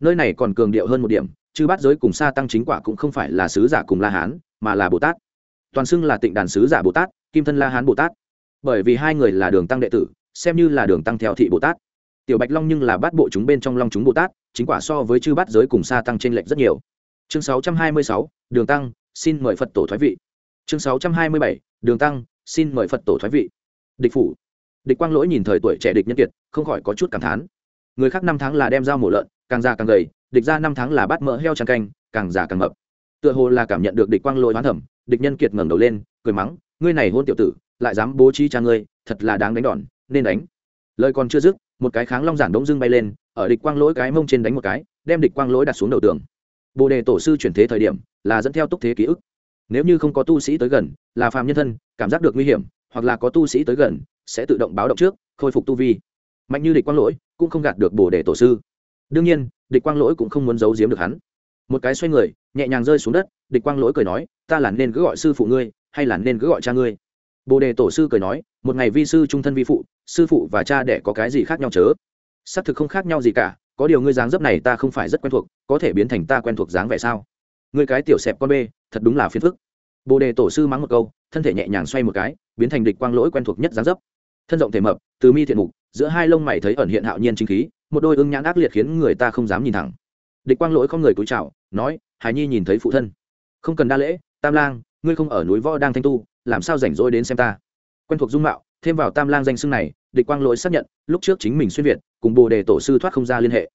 [SPEAKER 1] nơi này còn cường điệu hơn một điểm chứ bát giới cùng xa tăng chính quả cũng không phải là sứ giả cùng la hán mà là bồ tát. Toàn xưng là tịnh đàn sứ giả bồ tát kim thân la hán bồ tát. Bởi vì hai người là đường tăng đệ tử xem như là đường tăng theo thị bồ tát. Tiểu bạch long nhưng là bát bộ chúng bên trong long chúng bồ tát chính quả so với chư bát giới cùng xa tăng t r ê n lệch rất nhiều. Chương 626, đường tăng xin mời phật tổ thoái vị. Chương 627, đường tăng xin mời phật tổ thoái vị. Địch phủ. Địch quang lỗi nhìn thời tuổi trẻ địch nhân kiệt không khỏi có chút cảm thán. Người khác năm tháng là đem dao mổ lợn càng già càng gầy, địch ra năm tháng là bát mỡ heo tràn canh, càng già càng mập. Tựa hồ là cảm nhận được địch quang lôi hoán thẩm, địch nhân kiệt ngẩng đầu lên, cười mắng, ngươi này hôn tiểu tử, lại dám bố trí cha ngươi, thật là đáng đánh đòn, nên đánh. Lời còn chưa dứt, một cái kháng long giản đống dưng bay lên, ở địch quang lỗi cái mông trên đánh một cái, đem địch quang lỗi đặt xuống đầu tường. Bồ đề tổ sư chuyển thế thời điểm, là dẫn theo túc thế ký ức. Nếu như không có tu sĩ tới gần, là phàm nhân thân, cảm giác được nguy hiểm, hoặc là có tu sĩ tới gần, sẽ tự động báo động trước, khôi phục tu vi. Mạnh như địch quang lỗi, cũng không gạt được bồ đề tổ sư đương nhiên, địch quang lỗi cũng không muốn giấu giếm được hắn. Một cái xoay người, nhẹ nhàng rơi xuống đất, địch quang lỗi cười nói, ta là nên cứ gọi sư phụ ngươi, hay là nên cứ gọi cha ngươi? Bồ đề tổ sư cười nói, một ngày vi sư trung thân vi phụ, sư phụ và cha đẻ có cái gì khác nhau chớ? Xác thực không khác nhau gì cả, có điều ngươi dáng dấp này ta không phải rất quen thuộc, có thể biến thành ta quen thuộc dáng vẻ sao? Ngươi cái tiểu xẹp con bê, thật đúng là phiền phức. Bồ đề tổ sư mắng một câu, thân thể nhẹ nhàng xoay một cái, biến thành địch quang lỗi quen thuộc nhất dáng dấp. Thân rộng thể mập, từ mi thiện mục giữa hai lông mày thấy ẩn hiện hạo nhiên chính khí, một đôi ưng nhãn ác liệt khiến người ta không dám nhìn thẳng. Địch quang lỗi không người cúi chào, nói, hải nhi nhìn thấy phụ thân. Không cần đa lễ, tam lang, ngươi không ở núi võ đang thanh tu, làm sao rảnh rỗi đến xem ta? Quen thuộc dung mạo, thêm vào tam lang danh xưng này, địch quang lỗi xác nhận, lúc trước chính mình xuyên việt, cùng bồ đề tổ sư thoát không ra liên hệ.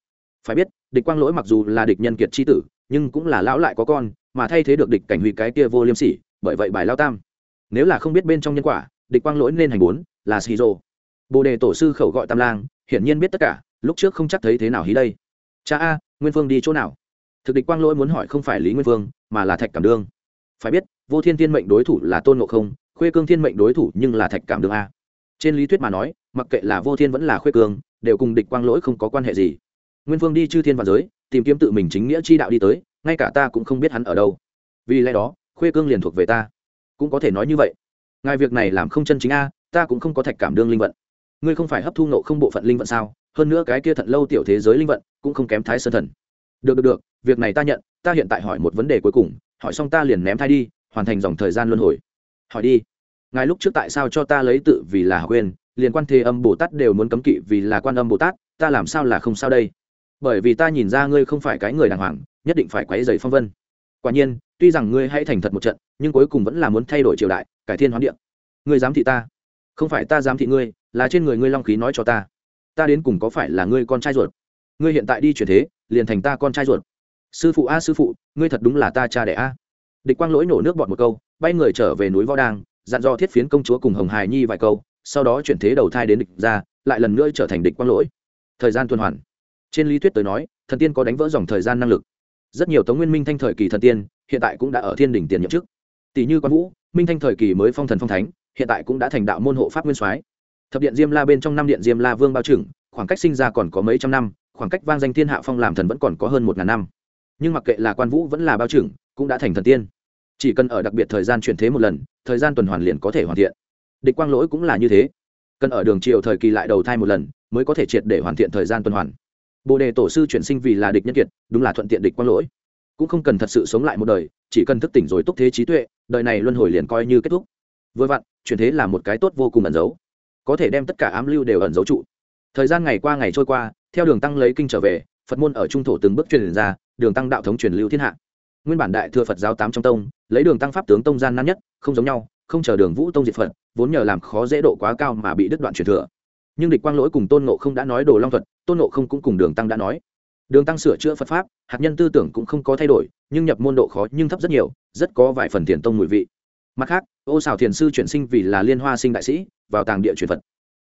[SPEAKER 1] Phải biết, địch quang lỗi mặc dù là địch nhân kiệt c h i tử, nhưng cũng là lão lại có con, mà thay thế được địch cảnh huy cái kia vô liêm sỉ, bởi vậy bài lao tam. Nếu là không biết bên trong nhân quả, địch quang lỗi nên hành bốn, là xì rô bồ đề tổ sư khẩu gọi tam lang, hiển nhiên biết tất cả, lúc trước không chắc thấy thế nào hí đây. Cha a, nguyên phương đi chỗ nào? Thực địch quang lỗi muốn hỏi không phải lý nguyên phương mà là thạch cảm đương. Phải biết, vô thiên thiên mệnh đối thủ là tôn ngộ không, khuê cương thiên mệnh đối thủ nhưng là thạch cảm đương a. Trên lý thuyết mà nói, mặc kệ là vô thiên vẫn là khuê cương, đều cùng địch quang lỗi không có quan hệ gì. Nguyên phương đi chư thiên và giới, tìm kiếm tự mình chính nghĩa chi đạo đi tới, ngay cả ta cũng không biết hắn ở đâu. Vì lẽ đó, khuê cương liền thuộc về ta. Cũng có thể nói như vậy. Ngài việc này làm không chân chính a, ta cũng không có thạch cảm đương linh vận ngươi không phải hấp thu nộ không bộ phận linh vận sao? Hơn nữa cái kia thận lâu tiểu thế giới linh vận cũng không kém thái sơn thần. Được được được, việc này ta nhận, ta hiện tại hỏi một vấn đề cuối cùng, hỏi xong ta liền ném thai đi, hoàn thành dòng thời gian luân hồi. Hỏi đi. Ngài lúc trước tại sao cho ta lấy tự vì là quên liền quan thế âm bồ tát đều muốn cấm kỵ vì là quan âm bồ tát, ta làm sao là không sao đây? Bởi vì ta nhìn ra ngươi không phải cái người đàng hoàng, nhất định phải quấy dày phong vân. Quả nhiên, tuy rằng ngươi hãy thành thật một trận, nhưng cuối cùng vẫn là muốn thay đổi triều đại, cải thiên hoán điệm ngươi dám thị ta. Không phải ta dám thị ngươi là trên người ngươi long khí nói cho ta. Ta đến cùng có phải là ngươi con trai ruột? Ngươi hiện tại đi chuyển thế, liền thành ta con trai ruột. Sư phụ a, sư phụ, ngươi thật đúng là ta cha đẻ a. Địch quang lỗi nổ nước bọt một câu, bay người trở về núi võ đang dặn dò thiết phiến công chúa cùng hồng hài nhi vài câu, sau đó chuyển thế đầu thai đến địch ra lại lần nữa trở thành địch quang lỗi. Thời gian tuần hoàn. Trên lý thuyết tới nói, thần tiên có đánh vỡ dòng thời gian năng lực. Rất nhiều tống nguyên minh thanh thời kỳ thần tiên, hiện tại cũng đã ở thiên đỉnh tiền nhậm chức tỷ như quan vũ, minh thanh thời kỳ mới phong thần phong thánh, hiện tại cũng đã thành đạo môn hộ pháp nguyên soái thập điện diêm la bên trong năm điện diêm la vương bao trưởng khoảng cách sinh ra còn có mấy trăm năm, khoảng cách vang danh thiên hạ phong làm thần vẫn còn có hơn một ngàn năm. Nhưng mặc kệ là quan vũ vẫn là bao trưởng cũng đã thành thần tiên. Chỉ cần ở đặc biệt thời gian chuyển thế một lần, thời gian tuần hoàn liền có thể hoàn thiện. Địch quang lỗi cũng là như thế. Cần ở đường triều thời kỳ lại đầu thai một lần, mới có thể triệt để hoàn thiện thời gian tuần hoàn. Bồ đề tổ sư chuyển sinh vì là địch nhân kiệt, đúng là thuận tiện địch quang lỗi. Cũng không cần thật sự sống lại một đời, chỉ cần thức tỉnh rồi túc thế trí tuệ, đời này luân hồi liền coi như kết thúc. Vừa vặn, chuyển thế là một cái tốt vô cùng ẩn giấu có thể đem tất cả ám lưu đều ẩn giấu trụ. Thời gian ngày qua ngày trôi qua, theo đường tăng lấy kinh trở về, phật môn ở trung thổ từng bước truyền ra, đường tăng đạo thống truyền lưu thiên hạ. Nguyên bản đại thừa phật giáo tám trong tông, lấy đường tăng pháp tướng tông gian nan nhất, không giống nhau, không chờ đường vũ tông diệt phật, vốn nhờ làm khó dễ độ quá cao mà bị đứt đoạn truyền thừa. Nhưng địch quang lỗi cùng tôn nộ không đã nói đồ long thuật, tôn nộ không cũng cùng đường tăng đã nói. Đường tăng sửa chữa phật pháp, hạt nhân tư tưởng cũng không có thay đổi, nhưng nhập môn độ khó nhưng thấp rất nhiều, rất có vài phần tiền tông mùi vị. Mặt khác, ô xào thiền sư chuyển sinh vì là liên hoa sinh đại sĩ vào tàng địa truyền phật.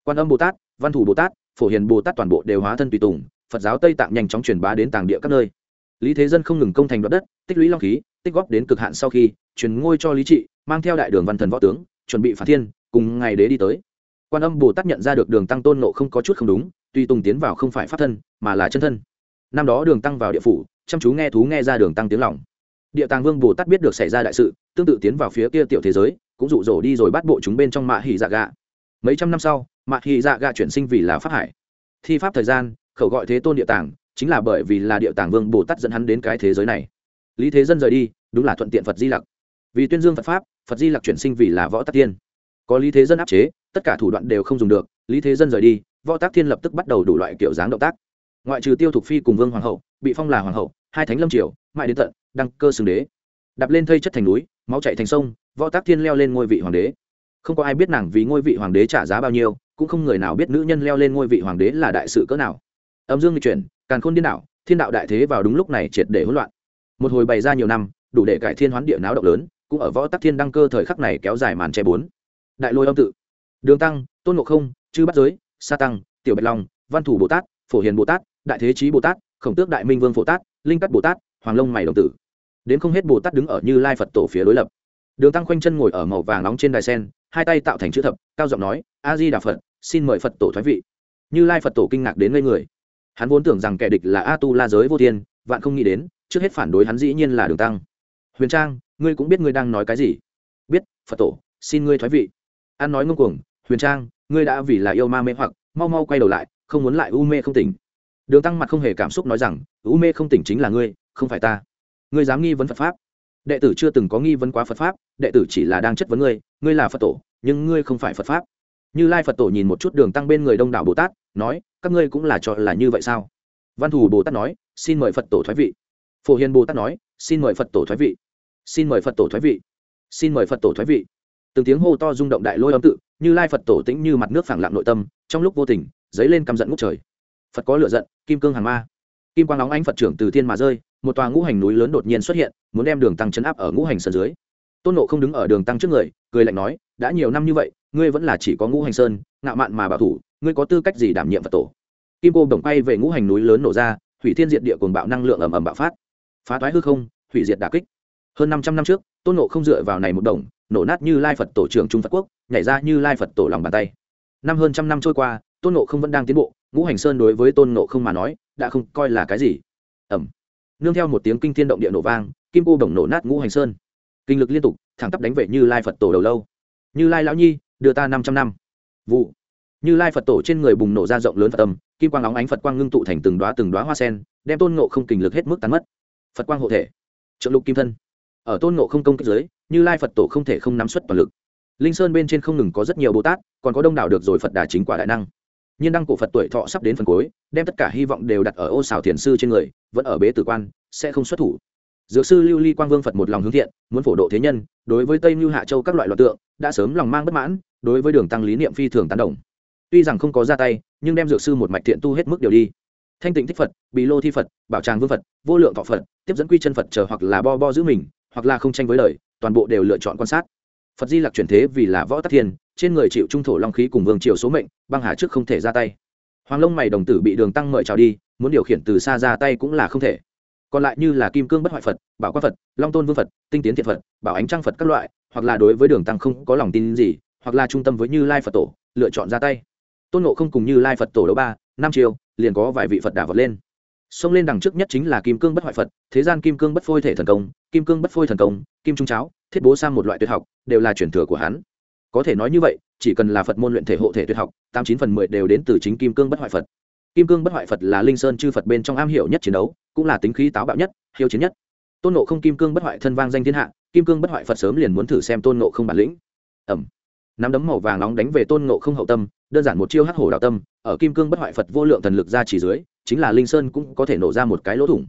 [SPEAKER 1] Quan âm bồ tát, văn thủ bồ tát, phổ hiền bồ tát toàn bộ đều hóa thân tùy tùng, phật giáo tây tạng nhanh chóng truyền bá đến tàng địa các nơi. Lý thế dân không ngừng công thành đoạt đất, tích lũy long khí, tích góp đến cực hạn sau khi truyền ngôi cho lý trị, mang theo đại đường văn thần võ tướng, chuẩn bị phản thiên, cùng ngày đế đi tới. Quan âm bồ tát nhận ra được đường tăng tôn nộ không có chút không đúng tuy tùng tiến vào không phải pháp thân, mà là chân thân. Năm đó đường tăng vào địa phủ, chăm chú nghe thú nghe ra đường tăng tiếng lòng. Địa tàng vương bồ tát biết được xảy ra đại sự, tương tự tiến vào phía kia tiểu thế giới, cũng rụ rỗ đi rồi bắt bộ chúng bên trong mạ hỉ dạ gạ mấy trăm năm sau, mạc hỉ dạ gạ chuyển sinh vì là pháp hải. Thi pháp thời gian, khẩu gọi thế tôn địa tàng, chính là bởi vì là địa tàng vương bồ tát dẫn hắn đến cái thế giới này. Lý thế dân rời đi, đúng là thuận tiện phật di lặc. Vì tuyên dương phật pháp, phật di lặc chuyển sinh vì là võ tắc tiên. Có lý thế dân áp chế, tất cả thủ đoạn đều không dùng được, lý thế dân rời đi, võ tác thiên lập tức bắt đầu đủ loại kiểu dáng động tác. Ngoại trừ tiêu thục phi cùng vương hoàng hậu, bị phong là hoàng hậu, hai thánh lâm triều mãi đến tận, đăng cơ xưng đế. Đạp lên thây chất thành núi, máu chạy thành sông, võ tác thiên leo lên ngôi vị hoàng đế không có ai biết nàng vì ngôi vị hoàng đế trả giá bao nhiêu, cũng không người nào biết nữ nhân leo lên ngôi vị hoàng đế là đại sự cỡ nào. Âm dương chuyển, càn khôn điên đảo, thiên đạo đại thế vào đúng lúc này triệt để hỗn loạn. Một hồi bày ra nhiều năm, đủ để cải thiên hoán địa náo động lớn, cũng ở võ tắc thiên đăng cơ thời khắc này kéo dài màn che bốn. Đại lôi âm tự. Đường tăng, tôn ngộ không, chư bắt giới, sa tăng, tiểu bạch long, văn thủ bồ tát, phổ hiền bồ tát, đại thế chí bồ tát, khổng tước đại minh vương phổ tát, linh cắt bồ tát, hoàng long mày đồng tử. Đến không hết bồ tát đứng ở như lai phật tổ phía đối lập. Đường tăng khoanh chân ngồi ở màu vàng nóng trên đài sen hai tay tạo thành chữ thập, cao giọng nói a di đà phật, xin mời phật tổ thoái vị. Như lai phật tổ kinh ngạc đến ngây người. Hắn vốn tưởng rằng kẻ địch là a tu la giới vô thiên vạn không nghĩ đến, trước hết phản đối hắn dĩ nhiên là đường tăng. Huyền trang, ngươi cũng biết ngươi đang nói cái gì. Biết, phật tổ, xin ngươi thoái vị. An nói ngông cuồng, huyền trang, ngươi đã vì là yêu ma mê hoặc, mau mau quay đầu lại, không muốn lại u mê không tỉnh. Đường tăng mặt không hề cảm xúc nói rằng, u mê không tỉnh chính là ngươi, không phải ta. Ngươi dám nghi vấn phật pháp đệ tử chưa từng có nghi vấn quá phật pháp, đệ tử chỉ là đang chất vấn ngươi ngươi là phật tổ, nhưng ngươi không phải phật pháp. Như lai phật tổ nhìn một chút đường tăng bên người đông đảo bồ tát, nói, các ngươi cũng là cho là như vậy sao? Văn thù bồ tát nói, xin mời phật tổ thoái vị. Phổ hiền bồ tát nói, xin mời phật tổ thoái vị. Xin mời phật tổ thoái vị. Xin mời phật tổ thoái vị. Từng tiếng hô to rung động đại lôi âm tự, như lai phật tổ tĩnh như mặt nước phẳng lặng nội tâm, trong lúc vô tình, dấy lên căm giận ngút trời. Phật có lựa giận, kim cương hàng ma. Kim quang nóng ánh phật trưởng từ thiên mà rơi một tòa ngũ hành núi lớn đột nhiên xuất hiện, muốn đem đường tăng chấn áp ở ngũ hành sơn dưới. Tôn nộ không đứng ở đường tăng trước người, cười lạnh nói, đã nhiều năm như vậy, ngươi vẫn là chỉ có ngũ hành sơn, ngạo mạn mà bảo thủ, ngươi có tư cách gì đảm nhiệm phật tổ? Kim cô bổng bay về ngũ hành núi lớn nổ ra, hủy thiên diệt địa cuồng bạo năng lượng ầm ầm bạo phát. Phá toái hư không, hủy diệt đà kích. Hơn năm trăm năm trước, tôn nộ không dựa vào này một đồng, nổ nát như lai phật tổ trưởng trung phật quốc, nhảy ra như lai phật tổ lòng bàn tay. Năm hơn trăm năm trôi qua, tôn nộ không vẫn đang tiến bộ, ngũ hành sơn đối với tôn nộ không mà nói, đã không coi là cái gì. Ẩm nương theo một tiếng kinh thiên động địa nổ vang, kim cô đồng nổ nát ngũ hành sơn. Kinh lực liên tục, thẳng tắp đánh về như lai phật tổ đầu lâu. Như lai lão nhi, đưa ta năm trăm năm. Vụ. Như lai phật tổ trên người bùng nổ ra rộng lớn phật tâm kim quang óng ánh phật quang ngưng tụ thành từng đoá từng đoá hoa sen, đem tôn nộ không kinh lực hết mức tán mất. Phật quang hộ thể. Trợ lục kim thân. Ở tôn nộ không công kích giới như lai phật tổ không thể không nắm suất toàn lực. Linh sơn bên trên không ngừng có rất nhiều bồ tát, còn có đông đảo được rồi phật đà chính quả đại năng nhiên đăng cổ phật tuổi thọ sắp đến phần cuối, đem tất cả hy vọng đều đặt ở ô xào thiền sư trên người, vẫn ở bế tử quan, sẽ không xuất thủ. Dược sư lưu ly quang vương phật một lòng hướng thiện, muốn phổ độ thế nhân, đối với tây mưu hạ châu các loại loạt tượng, đã sớm lòng mang bất mãn, đối với đường tăng lý niệm phi thường tán đồng. Tuy rằng không có ra tay, nhưng đem dược sư một mạch thiện tu hết mức điều đi. Thanh tịnh thích phật bị lô thi phật, bảo tràng vương phật, vô lượng thọ phật, tiếp dẫn quy chân phật chờ hoặc là bo bo giữ mình, hoặc là không tranh với đời, toàn bộ đều lựa chọn quan sát. Phật di lặc chuyển thế vì là võ tắc thiên, trên người chịu trung thổ long khí cùng vương triều số mệnh băng hà trước không thể ra tay. Hoàng long mày đồng tử bị đường tăng mời trào đi, muốn điều khiển từ xa ra tay cũng là không thể. Còn lại như là kim cương bất hoại phật, bảo quan phật, long tôn vương phật, tinh tiến thiện phật, bảo ánh trăng phật các loại, hoặc là đối với đường tăng không có lòng tin gì, hoặc là trung tâm với như lai phật tổ, lựa chọn ra tay. Tôn nộ không cùng như lai phật tổ đấu ba, năm chiều liền có vài vị phật đả vật lên. Xông lên đằng trước nhất chính là kim cương bất hoại phật, thế gian kim cương bất phôi thể thần công, kim cương bất phôi thần công, kim trung cháo, thiết bố sang một loại tuyệt học, đều là truyền thừa của hắn. Có thể nói như vậy chỉ cần là phật môn luyện thể hộ thể tuyệt học, tám chín phần mười đều đến từ chính kim cương bất hoại phật. Kim cương bất hoại phật là linh sơn chư phật bên trong am hiểu nhất chiến đấu, cũng là tính khí táo bạo nhất, hiếu chiến nhất. Tôn nộ không kim cương bất hoại thân vang danh thiên hạ, kim cương bất hoại phật sớm liền muốn thử xem tôn nộ không bản lĩnh. Ẩm. Nắm đấm màu vàng nóng đánh về tôn nộ không hậu tâm, đơn giản một chiêu hắc hổ đạo tâm, ở kim cương bất hoại phật vô lượng thần lực ra chỉ dưới, chính là linh sơn cũng có thể nổ ra một cái lỗ thủng.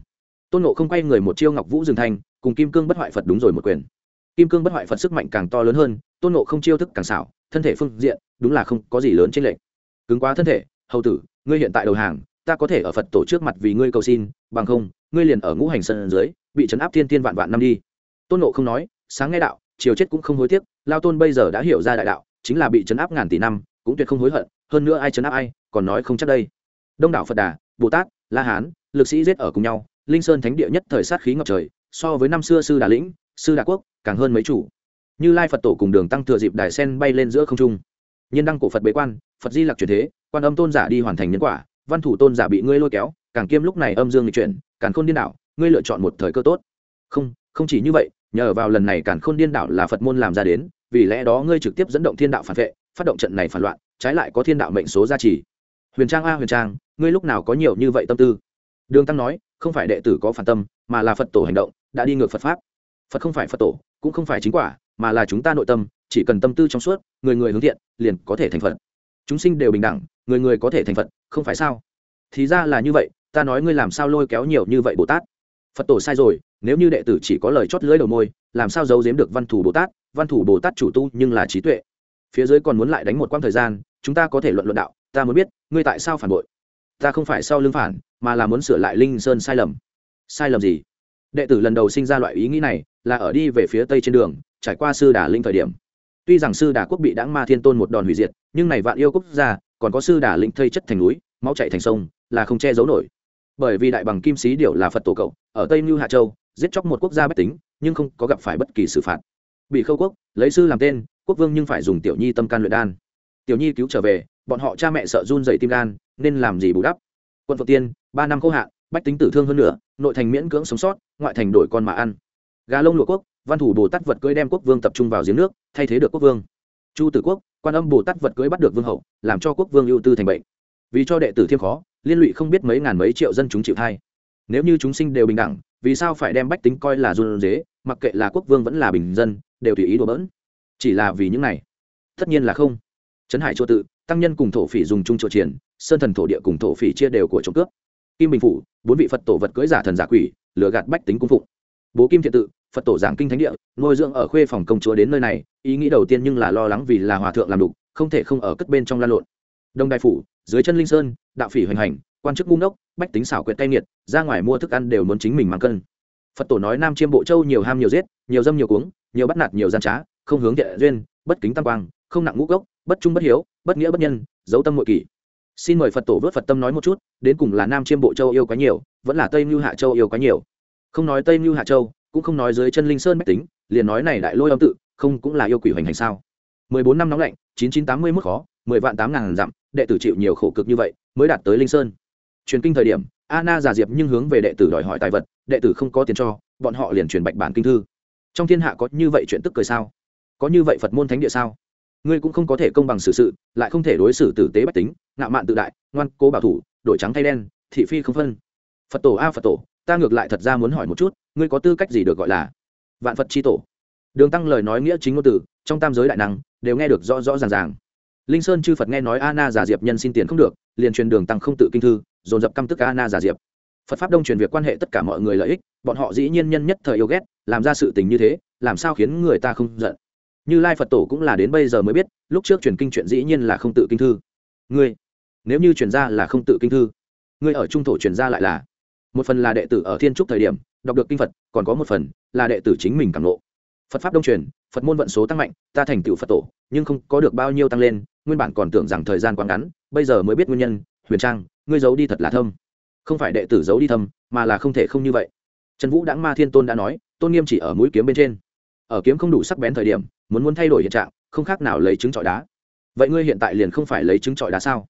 [SPEAKER 1] Tôn nộ không quay người một chiêu ngọc vũ dừng thanh cùng kim cương bất hoại phật đúng rồi một quyền. Kim cương bất hoại phật sức mạnh càng to lớn hơn, tôn nộ không chiêu thức càng xảo thân thể phương diện, đúng là không có gì lớn trên lệnh cứng quá thân thể, hầu tử, ngươi hiện tại đầu hàng, ta có thể ở phật tổ trước mặt vì ngươi cầu xin, bằng không, ngươi liền ở ngũ hành sân dưới, bị chấn áp thiên tiên vạn vạn năm đi. Tôn nộ không nói, sáng nghe đạo chiều chết cũng không hối tiếc, lao tôn bây giờ đã hiểu ra đại đạo, chính là bị chấn áp ngàn tỷ năm, cũng tuyệt không hối hận, hơn nữa ai chấn áp ai, còn nói không chắc đây. Đông đảo phật đà, bồ tát, la hán, lực sĩ giết ở cùng nhau, linh sơn thánh địa nhất thời sát khí ngập trời, so với năm xưa sư đà lĩnh, sư đà quốc, càng hơn mấy chủ như lai phật tổ cùng đường tăng thừa dịp đài sen bay lên giữa không trung nhân đăng cổ phật bế quan phật di lặc truyền thế quan âm tôn giả đi hoàn thành nhân quả văn thủ tôn giả bị ngươi lôi kéo càng kiêm lúc này âm dương lịch chuyển càng khôn điên đảo ngươi lựa chọn một thời cơ tốt không không chỉ như vậy nhờ vào lần này càng khôn điên đảo là phật môn làm ra đến vì lẽ đó ngươi trực tiếp dẫn động thiên đạo phản vệ phát động trận này phản loạn trái lại có thiên đạo mệnh số gia trì huyền trang a huyền trang ngươi lúc nào có nhiều như vậy tâm tư đường tăng nói không phải đệ tử có phản tâm mà là phật tổ hành động đã đi ngược phật pháp phật không phải phật tổ cũng không phải chính quả mà là chúng ta nội tâm, chỉ cần tâm tư trong suốt, người người hướng thiện, liền có thể thành phật. Chúng sinh đều bình đẳng, người người có thể thành phật, không phải sao? Thì ra là như vậy, ta nói ngươi làm sao lôi kéo nhiều như vậy bồ tát? Phật tổ sai rồi, nếu như đệ tử chỉ có lời chót lưỡi đầu môi, làm sao giấu giếm được văn thủ bồ tát? Văn thủ bồ tát chủ tu nhưng là trí tuệ. Phía dưới còn muốn lại đánh một quãng thời gian, chúng ta có thể luận luận đạo, ta muốn biết, ngươi tại sao phản bội? Ta không phải sau lưng phản, mà là muốn sửa lại linh sơn sai lầm. Sai lầm gì? Đệ tử lần đầu sinh ra loại ý nghĩ này, là ở đi về phía tây trên đường trải qua sư đà linh thời điểm. Tuy rằng sư đà quốc bị đãng ma thiên tôn một đòn hủy diệt, nhưng này vạn yêu quốc gia, còn có sư đà linh thây chất thành núi, máu chạy thành sông, là không che giấu nổi. Bởi vì đại bằng kim sĩ điệu là phật tổ cậu, ở tây mưu hạ châu, giết chóc một quốc gia bất tính, nhưng không có gặp phải bất kỳ xử phạt. Bị khâu quốc, lấy sư làm tên, quốc vương nhưng phải dùng tiểu nhi tâm can luyện đan. Tiểu nhi cứu trở về, bọn họ cha mẹ sợ run dày tim gan, nên làm gì bù đắp? Quân phật tiên, ba năm khô hạn, bách tính tử thương hơn nữa nội thành miễn cưỡng sống sót, ngoại thành đổi con mà ăn. Gà lông lụa quốc văn thủ bồ tát vật cưới đem quốc vương tập trung vào giếng nước, thay thế được quốc vương. Chu tử quốc, quan âm bồ tát vật cưới bắt được vương hậu, làm cho quốc vương ưu tư thành bệnh. Vì cho đệ tử thiêm khó, liên lụy không biết mấy ngàn mấy triệu dân chúng chịu thay nếu như chúng sinh đều bình đẳng, vì sao phải đem bách tính coi là run dế mặc kệ là quốc vương vẫn là bình dân, đều tùy ý đùa bỡn? Chỉ là vì những này. Tất nhiên là không. Trấn hải chỗ tự, tăng nhân cùng thổ phỉ dùng chung chỗ triển, sơn thần thổ địa cùng thổ phỉ chia đều của trộm cướp. Kim bình phủ, bốn vị phật tổ vật cưới giả thần giả quỷ, lừa gạt bách tính cung phụng. Bố kim thiện tự phật tổ giảng kinh thánh địa, nuôi dưỡng ở khuê phòng công chúa đến nơi này, ý nghĩ đầu tiên nhưng là lo lắng vì là hòa thượng làm đục, không thể không ở cất bên trong lan lộn. Đông đại phủ, dưới chân linh sơn, đạo phỉ hoành hành, quan chức ngu ngốc, bách tính xảo quyệt tay nghiệt, ra ngoài mua thức ăn đều muốn chính mình mang cân. Phật tổ nói nam chiêm bộ châu nhiều ham nhiều giết, nhiều dâm nhiều cuống, nhiều bắt nạt nhiều gian trá, không hướng thiện duyên, bất kính tam quang, không nặng ngũ gốc, bất trung bất hiếu, bất nghĩa bất nhân dấu tâm nội kỷ. Xin mời phật tổ vớt phật tâm nói một chút, đến cùng là nam chiêm bộ châu yêu quá nhiều, vẫn là tây mưu hạ châu yêu quá nhiều. Không nói tây mưu hạ châu cũng không nói dưới chân linh sơn mách tính, liền nói này đại lôi âm tự, không cũng là yêu quỷ hoành hành sao? mười bốn năm nóng lạnh, chín chín tám mươi mức khó, mười vạn tám ngàn dặm, đệ tử chịu nhiều khổ cực như vậy mới đạt tới linh sơn. Truyền kinh thời điểm, Anna giả diệp nhưng hướng về đệ tử đòi hỏi tài vật, đệ tử không có tiền cho, bọn họ liền truyền bạch bản kinh thư. Trong thiên hạ có như vậy chuyện tức cười sao? Có như vậy phật môn thánh địa sao? Ngươi cũng không có thể công bằng xử sự, lại không thể đối xử tử tế bách tính, ngạo mạn tự đại, ngoan cố bảo thủ, đổi trắng thay đen, thị phi không phân. Phật tổ a phật tổ ta ngược lại thật ra muốn hỏi một chút, ngươi có tư cách gì được gọi là vạn phật c tổ? Đường tăng lời nói nghĩa chính ngôn từ, trong tam giới đại năng, đều nghe được rõ rõ ràng ràng. Linh sơn chư phật nghe nói a na giả diệp nhân xin tiền không được, liền truyền đường tăng không tự kinh thư, dồn dập căm tức a na giả diệp. Phật pháp đông truyền việc quan hệ tất cả mọi người lợi ích, bọn họ dĩ nhiên nhân nhất thời yêu ghét, làm ra sự tình như thế, làm sao khiến người ta không giận? Như lai phật tổ cũng là đến bây giờ mới biết, lúc trước truyền kinh chuyện dĩ nhiên là không tự kinh thư. Ngươi, nếu như truyền ra là không tự kinh thư, ngươi ở trung thổ truyền ra lại là một phần là đệ tử ở thiên trúc thời điểm, đọc được kinh phật, còn có một phần là đệ tử chính mình cảm lộ. phật pháp đông truyền, phật môn vận số tăng mạnh, ta thành tựu phật tổ, nhưng không có được bao nhiêu tăng lên, nguyên bản còn tưởng rằng thời gian quá ngắn, bây giờ mới biết nguyên nhân, huyền trang, ngươi giấu đi thật là thâm. Không phải đệ tử giấu đi thâm, mà là không thể không như vậy. Trần vũ đãng ma thiên tôn đã nói, tôn nghiêm chỉ ở mũi kiếm bên trên. Ở kiếm không đủ sắc bén thời điểm, muốn muốn thay đổi hiện trạng, không khác nào lấy trứng trọi đá. Vậy ngươi hiện tại liền không phải lấy trứng trọi đá sao?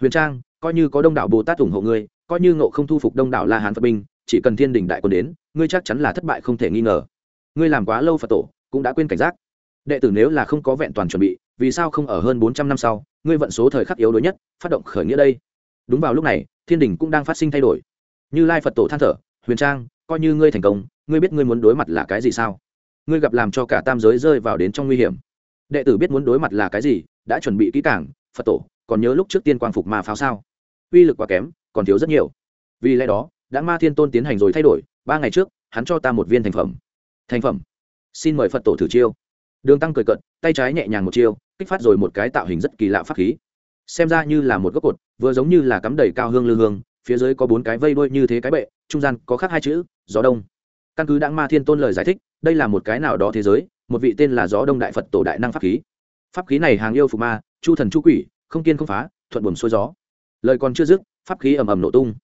[SPEAKER 1] Huyền trang, coi như có đông đảo bồ tát ủng hộ ngươi, coi như ngộ không thu phục đông đảo la hán phật binh, chỉ cần thiên đình đại quân đến, ngươi chắc chắn là thất bại không thể nghi ngờ. Ngươi làm quá lâu phật tổ, cũng đã quên cảnh giác. Đệ tử nếu là không có vẹn toàn chuẩn bị, vì sao không ở hơn bốn trăm năm sau, ngươi vận số thời khắc yếu đuối nhất, phát động khởi nghĩa đây? Đúng vào lúc này, thiên đình cũng đang phát sinh thay đổi. Như lai phật tổ than thở, huyền trang, coi như ngươi thành công, ngươi biết ngươi muốn đối mặt là cái gì sao? Ngươi gặp làm cho cả tam giới rơi vào đến trong nguy hiểm. Đệ tử biết muốn đối mặt là cái gì, đã chuẩn bị kỹ cảng phật tổ còn nhớ lúc trước tiên quang phục ma pháo sao? Uy lực quá kém, còn thiếu rất nhiều. Vì lẽ đó, đã ma thiên tôn tiến hành rồi thay đổi, ba ngày trước, hắn cho ta một viên thành phẩm. Thành phẩm. Xin mời phật tổ thử chiêu. Đường tăng cười cận tay trái nhẹ nhàng một chiêu, kích phát rồi một cái tạo hình rất kỳ lạ pháp khí. Xem ra như là một gốc cột, vừa giống như là cắm đầy cao hương lư hương, phía dưới có bốn cái vây đuôi như thế cái bệ, trung gian có khắc hai chữ, gió đông. Căn cứ đãng ma thiên tôn lời giải thích, đây là một cái nào đó thế giới, một vị tên là gió đông đại phật tổ đại năng pháp khí. Pháp khí này hàng yêu phục ma, chu thần chu quỷ không kiên không phá thuận buồm xuôi gió. Lời còn chưa dứt pháp khí ầm ầm nổ tung.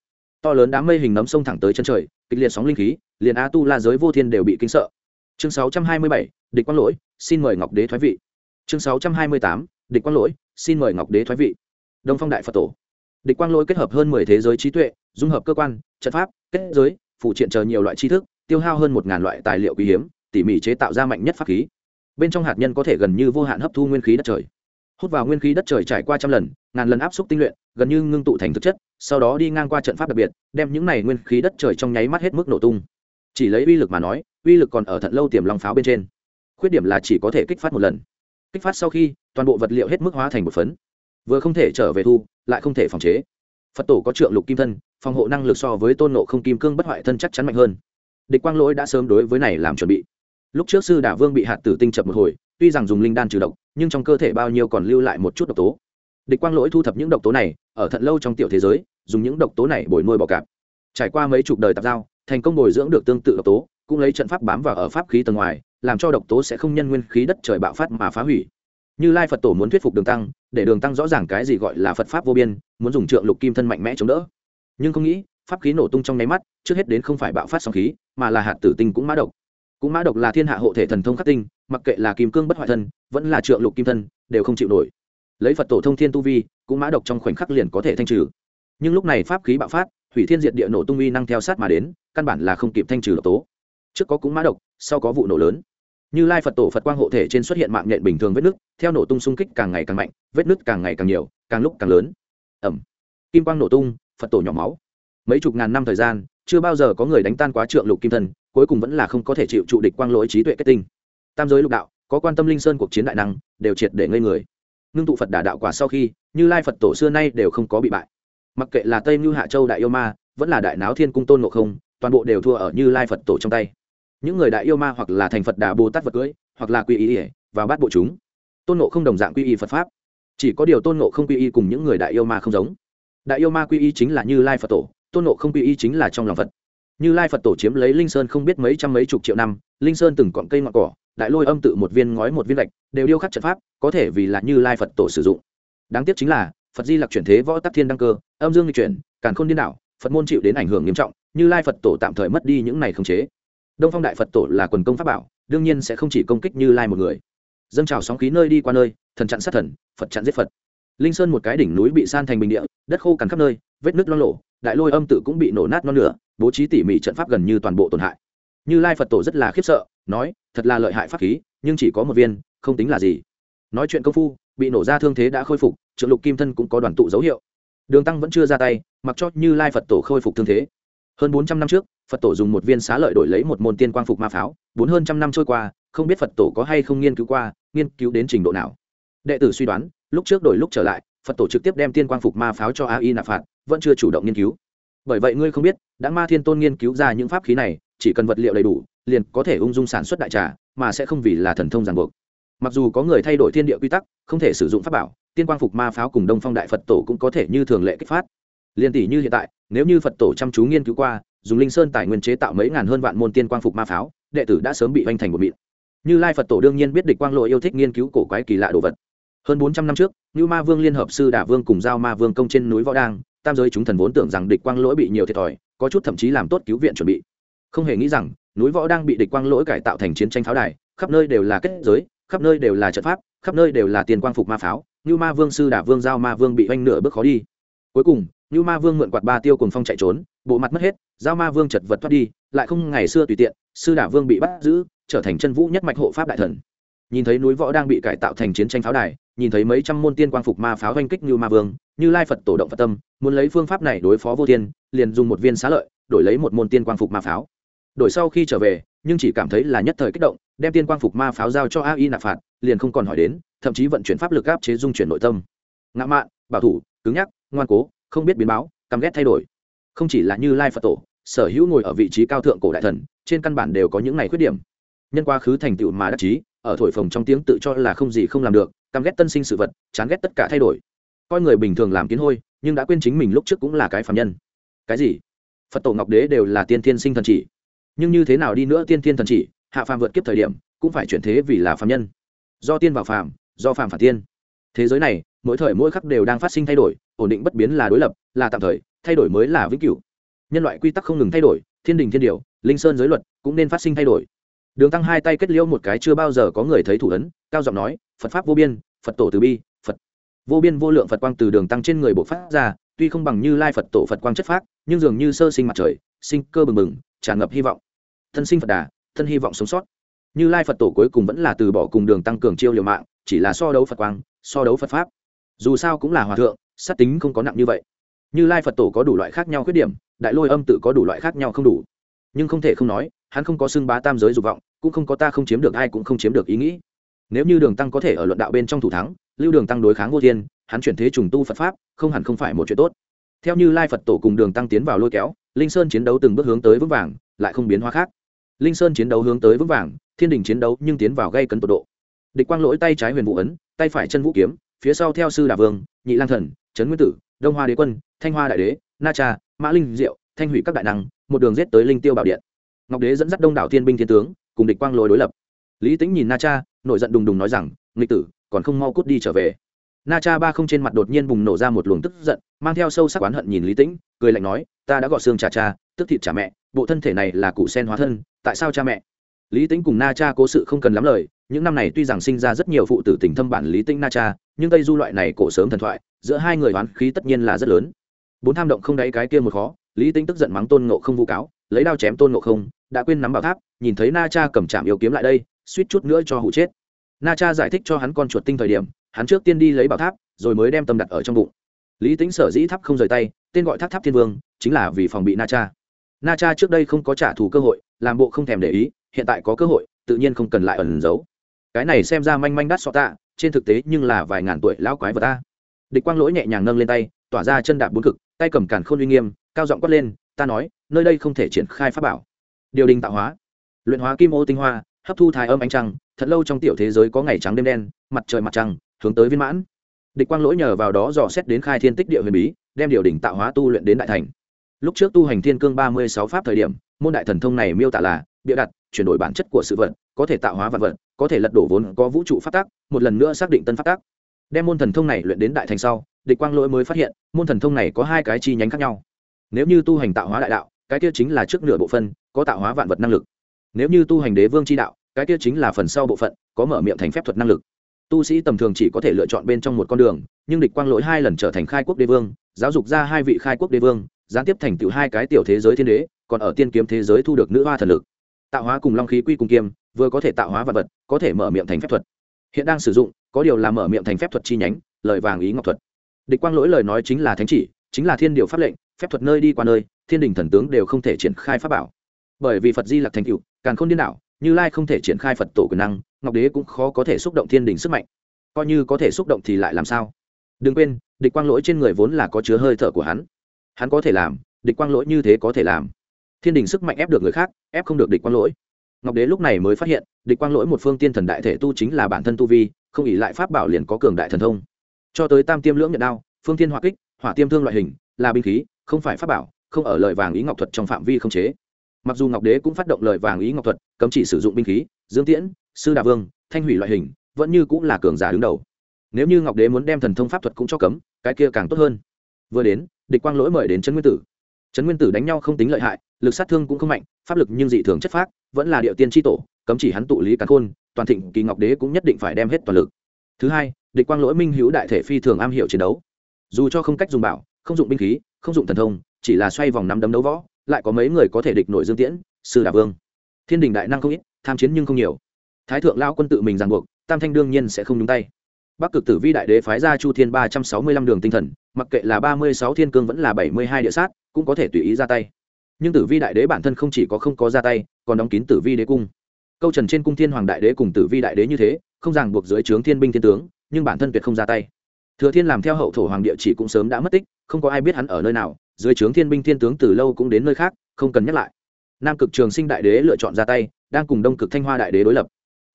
[SPEAKER 1] To lớn đám mây hình nấm sông thẳng tới chân trời kịch liệt sóng linh khí liền a tu la giới vô thiên đều bị kinh sợ. Chương 627, địch quang lỗi xin mời ngọc đế thoái vị. Chương 628, địch quang lỗi xin mời ngọc đế thoái vị. Đông phong đại phật tổ. Địch quang lỗi kết hợp hơn mười thế giới trí tuệ dung hợp cơ quan trận pháp kết giới phụ triện chờ nhiều loại tri thức tiêu hao hơn một ngàn loại tài liệu quý hiếm tỉ mỉ chế tạo ra mạnh nhất pháp khí. Bên trong hạt nhân có thể gần như vô hạn hấp thu nguyên khí đất trời hút vào nguyên khí đất trời trải qua trăm lần, ngàn lần áp suất tinh luyện, gần như ngưng tụ thành thực chất, sau đó đi ngang qua trận pháp đặc biệt, đem những này nguyên khí đất trời trong nháy mắt hết mức nổ tung. Chỉ lấy uy lực mà nói, uy lực còn ở thận lâu tiềm long pháo bên trên. Khuyết điểm là chỉ có thể kích phát một lần. Kích phát sau khi, toàn bộ vật liệu hết mức hóa thành một phấn. Vừa không thể trở về thu, lại không thể phòng chế. Phật tổ có trượng lục kim thân, phòng hộ năng lực so với tôn nộ không kim cương bất hoại thân chắc chắn mạnh hơn. Địch quang lỗi đã sớm đối với này làm chuẩn bị. Lúc trước sư đả vương bị hạt tử tinh chập một hồi, tuy rằng dùng linh đan trừ độc nhưng trong cơ thể bao nhiêu còn lưu lại một chút độc tố. Địch quang lỗi thu thập những độc tố này, ở thận lâu trong tiểu thế giới, dùng những độc tố này bồi nuôi bọ cạp. Trải qua mấy chục đời tạp giao, thành công bồi dưỡng được tương tự độc tố, cũng lấy trận pháp bám vào ở pháp khí tầng ngoài, làm cho độc tố sẽ không nhân nguyên khí đất trời bạo phát mà phá hủy. Như lai phật tổ muốn thuyết phục đường tăng, để đường tăng rõ ràng cái gì gọi là phật pháp vô biên, muốn dùng trượng lục kim thân mạnh mẽ chống đỡ. Nhưng không nghĩ, pháp khí nổ tung trong nháy mắt, trước hết đến không phải bạo phát sóng khí, mà là hạt tử tinh cũng mã độc. Cũng mã độc là thiên hạ hộ thể thần thông khắc tinh mặc kệ là kim cương bất hoại thân, vẫn là trượng lục kim thân, đều không chịu nổi. Lấy phật tổ thông thiên tu vi, cũng mã độc trong khoảnh khắc liền có thể thanh trừ. Nhưng lúc này pháp khí bạo phát hủy thiên diệt địa nổ tung uy năng theo sát mà đến, căn bản là không kịp thanh trừ độc tố. Trước có cũng mã độc, sau có vụ nổ lớn. Như lai phật tổ phật quang hộ thể trên xuất hiện mạng nhện bình thường vết nứt, theo nổ tung xung kích càng ngày càng mạnh, vết nứt càng ngày càng nhiều, càng lúc càng lớn. Ẩm. Kim quang nổ tung, phật tổ nhỏ máu. Mấy chục ngàn năm thời gian, chưa bao giờ có người đánh tan quá trượng lục kim thân, cuối cùng vẫn là không có thể chịu trụ địch quang lỗi trí tuệ kết tinh tam giới lục đạo, có quan tâm linh sơn cuộc chiến đại năng, đều triệt để ngây người. Ngưng tụ phật đả đạo quả sau khi, như lai phật tổ xưa nay đều không có bị bại. Mặc kệ là tây như hạ châu đại yêu ma, vẫn là đại náo thiên cung tôn ngộ không, toàn bộ đều thua ở như lai phật tổ trong tay. Những người đại yêu ma hoặc là thành phật đà bồ tát vật cưỡi hoặc là quy y ỉa và bắt bộ chúng. Tôn ngộ không đồng dạng quy y phật pháp. Chỉ có điều tôn ngộ không quy y cùng những người đại yêu ma không giống. Đại yêu ma quy y chính là như lai phật tổ, tôn ngộ không quy y chính là trong lòng phật. Như lai phật tổ chiếm lấy linh sơn không biết mấy trăm mấy chục triệu năm, linh sơn từng cọn cây ngọn cỏ đại lôi âm tự một viên ngói một viên lạch đều điêu khắc trận pháp, có thể vì là như lai phật tổ sử dụng. Đáng tiếc chính là, phật di lặc chuyển thế võ tắc thiên đăng cơ, âm dương di chuyển, càn khôn điên đảo, phật môn chịu đến ảnh hưởng nghiêm trọng, như lai phật tổ tạm thời mất đi những này khống chế. Đông phong đại phật tổ là quần công pháp bảo, đương nhiên sẽ không chỉ công kích như lai một người. Dâng trào sóng khí nơi đi qua nơi, thần chặn sát thần, phật chặn giết phật. Linh sơn một cái đỉnh núi bị san thành bình địa, đất khô cằn khắp nơi, vết nước lo lộ đại lôi âm tự cũng bị nổ nát non nửa, bố trí tỉ mỉ trận pháp gần như toàn bộ tổn hại. Như lai phật tổ rất là khiếp sợ nói, thật là lợi hại pháp khí, nhưng chỉ có một viên, không tính là gì. Nói chuyện công phu, bị nổ ra thương thế đã khôi phục, trượng lục kim thân cũng có đoàn tụ dấu hiệu. Đường tăng vẫn chưa ra tay, mặc cho như lai phật tổ khôi phục thương thế. Hơn bốn trăm năm trước, phật tổ dùng một viên xá lợi đổi lấy một môn tiên quang phục ma pháo, bốn hơn trăm năm trôi qua, không biết phật tổ có hay không nghiên cứu qua, nghiên cứu đến trình độ nào. Đệ tử suy đoán, lúc trước đổi lúc trở lại, phật tổ trực tiếp đem tiên quang phục ma pháo cho a y nạp phạt, vẫn chưa chủ động nghiên cứu. Bởi vậy ngươi không biết, đã ma thiên tôn nghiên cứu ra những pháp khí này, chỉ cần vật liệu đầy đủ liền có thể ung dung sản xuất đại trà, mà sẽ không vì là thần thông ràng buộc. Mặc dù có người thay đổi thiên địa quy tắc, không thể sử dụng pháp bảo, tiên quang phục ma pháo cùng đông phong đại phật tổ cũng có thể như thường lệ kích phát. Liên tỷ như hiện tại, nếu như phật tổ chăm chú nghiên cứu qua, dùng linh sơn tài nguyên chế tạo mấy ngàn hơn vạn môn tiên quang phục ma pháo, đệ tử đã sớm bị hoành thành một mịn. Như lai phật tổ đương nhiên biết địch quang lộ yêu thích nghiên cứu cổ quái kỳ lạ đồ vật. Hơn bốn trăm năm trước như ma vương liên hợp sư đả vương cùng giao ma vương công trên núi võ đang, tam giới chúng thần vốn tưởng rằng địch quang lỗi bị nhiều thiệt thòi, có chút thậm chí làm tốt cứu viện chuẩn bị không hề nghĩ rằng, núi võ đang bị địch quang lỗi cải tạo thành chiến tranh pháo đài, khắp nơi đều là kết giới, khắp nơi đều là trận pháp, khắp nơi đều là tiền quang phục ma pháo, như ma vương sư đả vương giao ma vương bị oanh nửa bước khó đi. Cuối cùng, như ma vương mượn quạt ba tiêu cùng phong chạy trốn, bộ mặt mất hết, giao ma vương chật vật thoát đi, lại không ngày xưa tùy tiện, sư đả vương bị bắt giữ, trở thành chân vũ nhất mạch hộ pháp đại thần. Nhìn thấy núi võ đang bị cải tạo thành chiến tranh pháo đài, nhìn thấy mấy trăm môn tiên quang phục ma pháo oanh kích như ma vương, như lai phật tổ động phật tâm, muốn lấy phương pháp này đối phó vô tiên liền dùng một viên xá lợi, đổi lấy một môn tiên quang phục ma pháo đổi sau khi trở về, nhưng chỉ cảm thấy là nhất thời kích động, đem tiên quang phục ma pháo giao cho ai nạp phạt, liền không còn hỏi đến, thậm chí vận chuyển pháp lực áp chế dung chuyển nội tâm. Ngã mạn, bảo thủ, cứng nhắc, ngoan cố, không biết biến báo, căm ghét thay đổi. Không chỉ là như lai phật tổ, sở hữu ngồi ở vị trí cao thượng cổ đại thần, trên căn bản đều có những ngày khuyết điểm. Nhân quá khứ thành tựu mà đắc chí, ở thổi phồng trong tiếng tự cho là không gì không làm được, căm ghét tân sinh sự vật, chán ghét tất cả thay đổi. Coi người bình thường làm kiến hôi, nhưng đã quên chính mình lúc trước cũng là cái phạm nhân. Cái gì? Phật tổ ngọc đế đều là tiên thiên sinh thần chỉ nhưng như thế nào đi nữa tiên thiên thần chỉ, hạ phàm vượt kiếp thời điểm, cũng phải chuyển thế vì là phàm nhân. Do tiên vào phàm, do phàm phản tiên. Thế giới này, mỗi thời mỗi khắc đều đang phát sinh thay đổi, ổn định bất biến là đối lập, là tạm thời, thay đổi mới là vĩnh cửu. Nhân loại quy tắc không ngừng thay đổi, thiên đình thiên điều, linh sơn giới luật cũng nên phát sinh thay đổi. Đường tăng hai tay kết liễu một cái chưa bao giờ có người thấy thủ ấn, cao giọng nói, phật pháp vô biên, phật tổ từ bi, phật. Vô biên vô lượng phật quang từ đường tăng trên người bộ phát ra, tuy không bằng như lai phật tổ phật quang chất phát nhưng dường như sơ sinh mặt trời, sinh cơ bừng bừng tràn ngập hy vọng. Thân sinh phật đà, thân hy vọng sống sót. Như lai phật tổ cuối cùng vẫn là từ bỏ cùng đường tăng cường chiêu liều mạng, chỉ là so đấu phật quang, so đấu phật pháp. Dù sao cũng là hòa thượng, sát tính không có nặng như vậy. Như lai phật tổ có đủ loại khác nhau khuyết điểm, đại lôi âm tự có đủ loại khác nhau không đủ. Nhưng không thể không nói, hắn không có xưng bá tam giới dục vọng, cũng không có ta không chiếm được ai cũng không chiếm được ý nghĩ. Nếu như đường tăng có thể ở luận đạo bên trong thủ thắng, lưu đường tăng đối kháng vô thiên, hắn chuyển thế trùng tu phật pháp, không hẳn không phải một chuyện tốt theo như lai phật tổ cùng đường tăng tiến vào lôi kéo, linh sơn chiến đấu từng bước hướng tới vững vàng, lại không biến hóa khác. Linh sơn chiến đấu hướng tới vững vàng, thiên đình chiến đấu nhưng tiến vào gây cấn tột độ. Địch quang lỗi tay trái huyền vũ ấn, tay phải chân vũ kiếm, phía sau theo sư đà vương, nhị lang thần, trấn nguyên tử, đông hoa đế quân, thanh hoa đại đế, na cha, mã linh diệu, thanh hủy các đại năng, một đường giết tới linh tiêu bảo điện. Ngọc đế dẫn dắt đông đảo thiên binh thiên tướng, cùng địch quang lỗi đối lập. Lý tính nhìn na cha nội giận đùng đùng nói rằng, nghịch tử, còn không mau cút đi trở về na cha ba không trên mặt đột nhiên bùng nổ ra một luồng tức giận, mang theo sâu sắc oán hận nhìn lý tĩnh, cười lạnh nói, ta đã gọt xương cha cha, tức thịt trả mẹ, bộ thân thể này là cụ sen hóa thân, tại sao cha mẹ? Lý tĩnh cùng na cha cố sự không cần lắm lời, những năm này tuy rằng sinh ra rất nhiều phụ tử tình thâm bản lý tĩnh na cha, nhưng tây du loại này cổ sớm thần thoại, giữa hai người oán khí tất nhiên là rất lớn. Bốn tham động không đáy cái kia một khó, lý tĩnh tức giận mắng tôn ngộ không vu cáo, lấy đao chém tôn ngộ không, đã quên nắm bảo tháp, nhìn thấy na cha cầm chạm yêu kiếm lại đây, suýt chút nữa cho hụ chết. Na cha giải thích cho hắn con chuột tinh thời điểm hắn trước tiên đi lấy bảo tháp, rồi mới đem tâm đặt ở trong bụng. Lý tính sở dĩ tháp không rời tay, tên gọi tháp tháp thiên vương, chính là vì phòng bị na cha. Na cha trước đây không có trả thù cơ hội, làm bộ không thèm để ý, hiện tại có cơ hội, tự nhiên không cần lại ẩn giấu. Cái này xem ra manh manh đắt so tạ, trên thực tế nhưng là vài ngàn tuổi lão quái vật ta. Địch quang lỗi nhẹ nhàng nâng lên tay, tỏa ra chân đạp bốn cực, tay cầm càn khôn uy nghiêm, cao giọng quát lên, ta nói, nơi đây không thể triển khai pháp bảo. Điều đình tạo hóa. Luyện hóa kim ô tinh hoa, hấp thu thái âm ánh trăng, thật lâu trong tiểu thế giới có ngày trắng đêm đen, mặt trời mặt trăng hướng tới viên mãn. Địch quang lỗi nhờ vào đó dò xét đến khai thiên tích địa huyền bí, đem điều đỉnh tạo hóa tu luyện đến đại thành. Lúc trước tu hành thiên cương ba mươi sáu pháp thời điểm, môn đại thần thông này miêu tả là, bịa đặt, chuyển đổi bản chất của sự vật, có thể tạo hóa vật vật, có thể lật đổ vốn có vũ trụ phát tác một lần nữa xác định tân phát tác đem môn thần thông này luyện đến đại thành sau, địch quang lỗi mới phát hiện, môn thần thông này có hai cái chi nhánh khác nhau. Nếu như tu hành tạo hóa đại đạo, cái kia chính là trước nửa bộ phân có tạo hóa vạn vật năng lực. Nếu như tu hành đế vương chi đạo, cái kia chính là phần sau bộ phận, có mở miệng thành phép thuật năng lực tu sĩ tầm thường chỉ có thể lựa chọn bên trong một con đường, nhưng địch quang lỗi hai lần trở thành khai quốc đế vương, giáo dục ra hai vị khai quốc đế vương, gián tiếp thành tựu hai cái tiểu thế giới thiên đế, còn ở tiên kiếm thế giới thu được nữ hoa thần lực. Tạo hóa cùng long khí quy cùng kiêm, vừa có thể tạo hóa vật vật, có thể mở miệng thành phép thuật. Hiện đang sử dụng, có điều là mở miệng thành phép thuật chi nhánh, lời vàng ý ngọc thuật. Địch quang lỗi lời nói chính là thánh chỉ, chính là thiên điều pháp lệnh, phép thuật nơi đi qua nơi, thiên đình thần tướng đều không thể triển khai pháp bảo. Bởi vì phật di lặc thành cựu càng không điên đảo như lai không thể triển khai phật tổ quyền năng, ngọc đế cũng khó có thể xúc động thiên đình sức mạnh. Coi như có thể xúc động thì lại làm sao? Đừng quên, địch quang lỗi trên người vốn là có chứa hơi thở của hắn. Hắn có thể làm, địch quang lỗi như thế có thể làm. Thiên đình sức mạnh ép được người khác, ép không được địch quang lỗi. Ngọc đế lúc này mới phát hiện, địch quang lỗi một phương tiên thần đại thể tu chính là bản thân tu vi, không ỉ lại pháp bảo liền có cường đại thần thông. Cho tới tam tiêm lưỡng nhận đao, phương tiên hỏa kích, hỏa tiêm thương loại hình, là binh khí, không phải pháp bảo, không ở lời vàng ý ngọc thuật trong phạm vi không chế mặc dù ngọc đế cũng phát động lời vàng ý ngọc thuật, cấm chỉ sử dụng binh khí, dương tiễn, sư đà vương, thanh hủy loại hình, vẫn như cũng là cường giả đứng đầu. Nếu như ngọc đế muốn đem thần thông pháp thuật cũng cho cấm, cái kia càng tốt hơn. Vừa đến, địch quang lỗi mời đến trấn nguyên tử. Trấn nguyên tử đánh nhau không tính lợi hại, lực sát thương cũng không mạnh, pháp lực nhưng dị thường chất phác, vẫn là địa tiên tri tổ, cấm chỉ hắn tụ lý cán khôn, toàn thịnh kỳ ngọc đế cũng nhất định phải đem hết toàn lực. Thứ hai, địch quang lỗi minh hữu đại thể phi thường am hiểu chiến đấu. Dù cho không cách dùng bảo, không dụng binh khí, không dụng thần thông, chỉ là xoay vòng năm đấm đấu võ lại có mấy người có thể địch nội dương tiễn, sư đà vương. Thiên đình đại năng không ít, tham chiến nhưng không nhiều. Thái thượng lao quân tự mình ràng buộc, tam thanh đương nhiên sẽ không nhúng tay. Bắc cực tử vi đại đế phái ra chu thiên ba trăm sáu mươi lăm đường tinh thần, mặc kệ là ba mươi sáu thiên cương vẫn là bảy mươi hai địa sát, cũng có thể tùy ý ra tay. Nhưng tử vi đại đế bản thân không chỉ có không có ra tay, còn đóng kín tử vi đế cung. Câu trần trên cung thiên hoàng đại đế cùng tử vi đại đế như thế, không ràng buộc dưới trướng thiên binh thiên tướng, nhưng bản thân tuyệt không ra tay. Thừa thiên làm theo hậu thổ hoàng địa chỉ cũng sớm đã mất tích không có ai biết hắn ở nơi nào, dưới trướng thiên binh thiên tướng từ lâu cũng đến nơi khác, không cần nhắc lại. Nam cực trường sinh đại đế lựa chọn ra tay, đang cùng đông cực thanh hoa đại đế đối lập.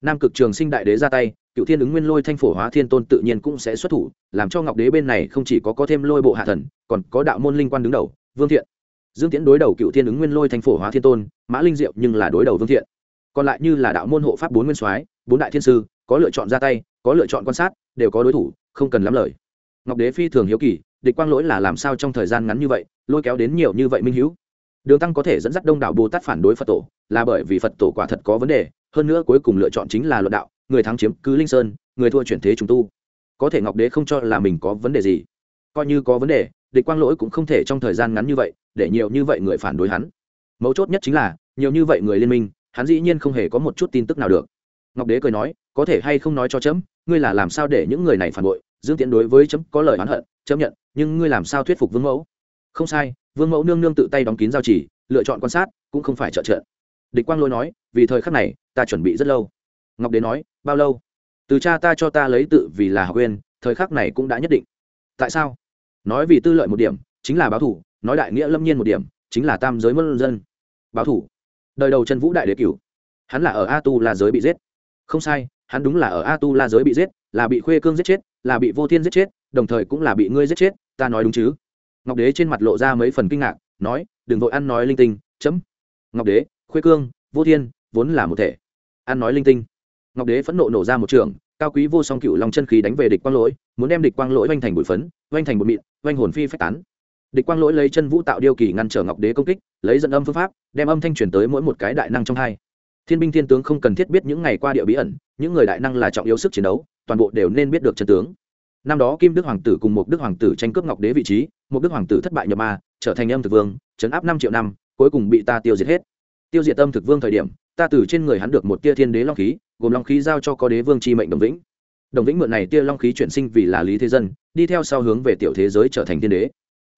[SPEAKER 1] Nam cực trường sinh đại đế ra tay, cựu thiên ứng nguyên lôi thanh phổ hóa thiên tôn tự nhiên cũng sẽ xuất thủ, làm cho ngọc đế bên này không chỉ có có thêm lôi bộ hạ thần, còn có đạo môn linh quan đứng đầu, vương thiện. Dương tiễn đối đầu cựu thiên ứng nguyên lôi thanh phổ hóa thiên tôn, mã linh diệu nhưng là đối đầu vương thiện. Còn lại như là đạo môn hộ pháp bốn nguyên soái, bốn đại thiên sư, có lựa chọn ra tay, có lựa chọn quan sát, đều có đối thủ, không cần lắm lời. Ngọc đế phi thường hiếu kỳ địch quang lỗi là làm sao trong thời gian ngắn như vậy, lôi kéo đến nhiều như vậy minh hữu đường tăng có thể dẫn dắt đông đảo bồ tát phản đối phật tổ, là bởi vì phật tổ quả thật có vấn đề, hơn nữa cuối cùng lựa chọn chính là luận đạo, người thắng chiếm cứ linh sơn, người thua chuyển thế chúng tu. Có thể ngọc đế không cho là mình có vấn đề gì. Coi như có vấn đề, địch quang lỗi cũng không thể trong thời gian ngắn như vậy, để nhiều như vậy người phản đối hắn. Mấu chốt nhất chính là, nhiều như vậy người liên minh, hắn dĩ nhiên không hề có một chút tin tức nào được. Ngọc đế cười nói, có thể hay không nói cho chấm, ngươi là làm sao để những người này phản bội dương tiễn đối với chấm có lời oán hận, chấm nhận, nhưng ngươi làm sao thuyết phục vương mẫu? Không sai, vương mẫu nương nương tự tay đóng kín giao chỉ lựa chọn quan sát, cũng không phải trợ trợ địch quang lôi nói, vì thời khắc này, ta chuẩn bị rất lâu. Ngọc đế nói, bao lâu? Từ cha ta cho ta lấy tự vì là học quên thời khắc này cũng đã nhất định. Tại sao? Nói vì tư lợi một điểm, chính là báo thủ, nói đại nghĩa lâm nhiên một điểm, chính là tam giới mân dân. Báo thủ. Đời đầu chân vũ đại đế cửu. Hắn là ở a tu la giới bị giết. Không sai, hắn đúng là ở a tu la giới bị giết là bị khuê cương giết chết, là bị vô thiên giết chết, đồng thời cũng là bị ngươi giết chết, ta nói đúng chứ? Ngọc đế trên mặt lộ ra mấy phần kinh ngạc, nói, đừng vội ăn nói linh tinh, chấm. Ngọc đế, khuê cương, vô thiên, vốn là một thể. Ăn nói linh tinh. Ngọc đế phẫn nộ nổ ra một trường, cao quý vô song cựu lòng chân khí đánh về địch quang lỗi, muốn đem địch quang lỗi oanh thành bụi phấn oanh thành bụi mịn oanh hồn phi phách tán. Địch quang lỗi lấy chân vũ tạo điêu kỳ ngăn trở ngọc đế công kích, lấy dẫn âm phương pháp, đem âm thanh truyền tới mỗi một cái đại năng trong hai. Thiên binh thiên tướng không cần thiết biết những ngày qua địa bí ẩn, những người đại năng là trọng yếu sức chiến đấu toàn bộ đều nên biết được chân tướng. Năm đó kim đức hoàng tử cùng một đức hoàng tử tranh cướp ngọc đế vị trí một đức hoàng tử thất bại nhập ma, trở thành âm thực vương chấn áp năm triệu năm, cuối cùng bị ta tiêu diệt hết. Tiêu diệt âm thực vương thời điểm, ta từ trên người hắn được một tia thiên đế long khí, gồm long khí giao cho có đế vương chi mệnh đồng vĩnh. Đồng vĩnh mượn này tia long khí chuyển sinh vì là lý thế dân, đi theo sau hướng về tiểu thế giới trở thành thiên đế.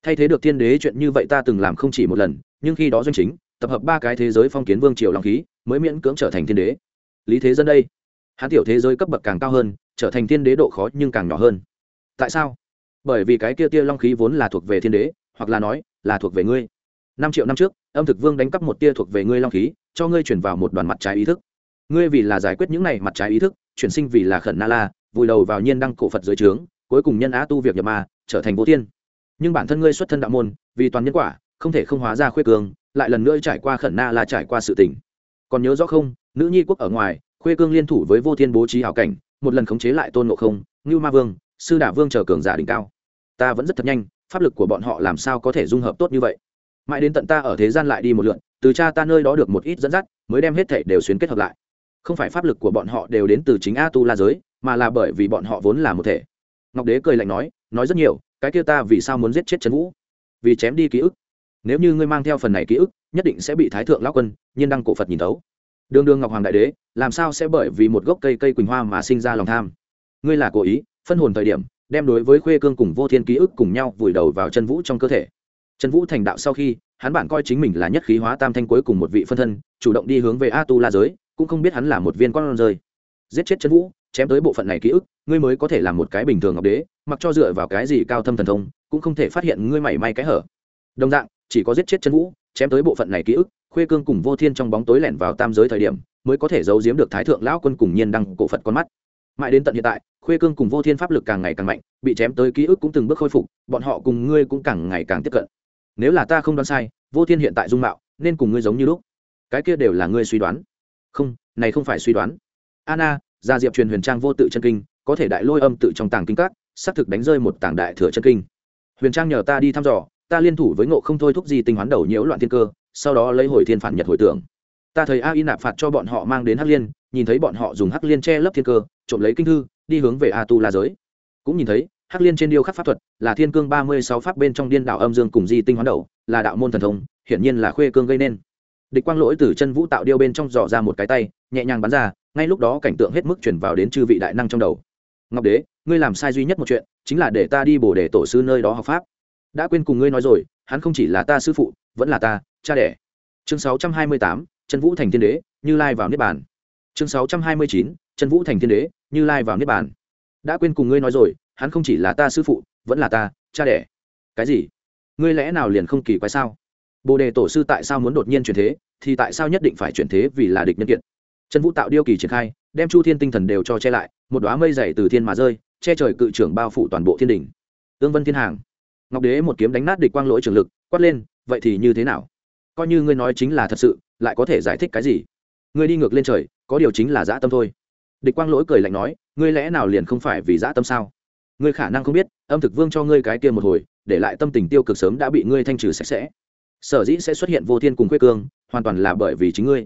[SPEAKER 1] Thay thế được thiên đế chuyện như vậy ta từng làm không chỉ một lần, nhưng khi đó doanh chính, tập hợp ba cái thế giới phong kiến vương triều long khí, mới miễn cưỡng trở thành thiên đế. Lý thế dân đây, hắn tiểu thế giới cấp bậc càng cao hơn trở thành thiên đế độ khó nhưng càng nhỏ hơn. Tại sao? Bởi vì cái kia tia long khí vốn là thuộc về thiên đế, hoặc là nói, là thuộc về ngươi. Năm triệu năm trước, âm thực vương đánh cắp một tia thuộc về ngươi long khí, cho ngươi chuyển vào một đoàn mặt trái ý thức. Ngươi vì là giải quyết những này mặt trái ý thức, chuyển sinh vì là khẩn na la, vùi đầu vào nhiên đăng cổ phật dưới trướng, cuối cùng nhân á tu việc nhập ma, trở thành vô thiên nhưng bản thân ngươi xuất thân đạo môn, vì toàn nhân quả, không thể không hóa ra khuê cường, lại lần nữa trải qua khẩn na là trải qua sự tỉnh còn nhớ rõ không, nữ nhi quốc ở ngoài, khuê cương liên thủ với vô thiên bố trí hảo cảnh một lần khống chế lại tôn ngộ không, ngưu ma vương, sư đả vương chờ cường giả đỉnh cao. Ta vẫn rất thật nhanh, pháp lực của bọn họ làm sao có thể dung hợp tốt như vậy? Mãi đến tận ta ở thế gian lại đi một lượn, từ cha ta nơi đó được một ít dẫn dắt, mới đem hết thể đều xuyến kết hợp lại. Không phải pháp lực của bọn họ đều đến từ chính a tu la giới, mà là bởi vì bọn họ vốn là một thể. Ngọc đế cười lạnh nói nói rất nhiều, cái kia ta vì sao muốn giết chết trần vũ? Vì chém đi ký ức. Nếu như ngươi mang theo phần này ký ức, nhất định sẽ bị thái thượng lão quân, nhiên đăng cổ phật nhìn thấu đường đường ngọc hoàng đại đế, làm sao sẽ bởi vì một gốc cây cây quỳnh hoa mà sinh ra lòng tham? Ngươi là cố ý, phân hồn thời điểm, đem đối với khuê cương cùng vô thiên ký ức cùng nhau vùi đầu vào chân vũ trong cơ thể. Chân vũ thành đạo sau khi, hắn bản coi chính mình là nhất khí hóa tam thanh cuối cùng một vị phân thân, chủ động đi hướng về a tu la giới, cũng không biết hắn là một viên con rơi. Giết chết chân vũ, chém tới bộ phận này ký ức, ngươi mới có thể làm một cái bình thường ngọc đế, mặc cho dựa vào cái gì cao thâm thần thông, cũng không thể phát hiện ngươi mảy may cái hở. Đồng dạng, chỉ có giết chết chân vũ, chém tới bộ phận này ký ức khuê cương cùng vô thiên trong bóng tối lẻn vào tam giới thời điểm, mới có thể giấu giếm được thái thượng lão quân cùng nhiên đăng cổ phật con mắt. Mãi đến tận hiện tại, khuê cương cùng vô thiên pháp lực càng ngày càng mạnh, bị chém tới ký ức cũng từng bước khôi phục, bọn họ cùng ngươi cũng càng ngày càng tiếp cận. Nếu là ta không đoán sai, vô thiên hiện tại dung mạo, nên cùng ngươi giống như lúc. Cái kia đều là ngươi suy đoán. Không, này không phải suy đoán. Anna, gia diệp truyền huyền trang vô tự chân kinh, có thể đại lôi âm tự trong tàng kinh các, xác thực đánh rơi một tảng đại thừa chân kinh. Huyền trang nhờ ta đi thăm dò, ta liên thủ với ngộ không thôi thúc gì tình hoán đầu nhiễu loạn thiên cơ sau đó lấy hồi thiên phản nhật hồi tưởng. Ta thấy a y nạp phạt cho bọn họ mang đến hắc liên, nhìn thấy bọn họ dùng hắc liên che lấp thiên cơ, trộm lấy kinh thư, đi hướng về a tu la giới. Cũng nhìn thấy, hắc liên trên điêu khắc pháp thuật là thiên cương ba mươi sáu pháp bên trong điên đạo âm dương cùng di tinh hoán đầu, là đạo môn thần thông, hiển nhiên là khuê cương gây nên. Địch quang lỗi từ chân vũ tạo điêu bên trong dò ra một cái tay, nhẹ nhàng bắn ra, ngay lúc đó cảnh tượng hết mức chuyển vào đến chư vị đại năng trong đầu. Ngọc đế, ngươi làm sai duy nhất một chuyện, chính là để ta đi bổ để tổ sư nơi đó học pháp. Đã quên cùng ngươi nói rồi, hắn không chỉ là ta sư phụ vẫn là ta, cha đẻ. Chương sáu trăm hai mươi tám, chân vũ thành thiên đế, như lai vào niết bàn. Chương sáu trăm hai mươi chín, chân vũ thành thiên đế, như lai vào niết bàn. Đã quên cùng ngươi nói rồi, hắn không chỉ là ta sư phụ, vẫn là ta, cha đẻ. Cái gì? Ngươi lẽ nào liền không kỳ quái sao? Bồ đề tổ sư tại sao muốn đột nhiên chuyển thế, thì tại sao nhất định phải chuyển thế vì là địch nhân kiện? Chân vũ tạo điêu kỳ triển khai, đem chu thiên tinh thần đều cho che lại, một đoá mây dày từ thiên mà rơi, che trời cự trưởng bao phủ toàn bộ thiên đình ương vân thiên hàng. Ngọc đế một kiếm đánh nát địch quang lỗi trường lực, quát lên vậy thì như thế nào? Coi như ngươi nói chính là thật sự, lại có thể giải thích cái gì? Ngươi đi ngược lên trời, có điều chính là dã tâm thôi. Địch quang lỗi cười lạnh nói, ngươi lẽ nào liền không phải vì dã tâm sao? Ngươi khả năng không biết, âm thực vương cho ngươi cái kia một hồi, để lại tâm tình tiêu cực sớm đã bị ngươi thanh trừ sạch sẽ. Sở dĩ sẽ xuất hiện vô thiên cùng quê cương, hoàn toàn là bởi vì chính ngươi.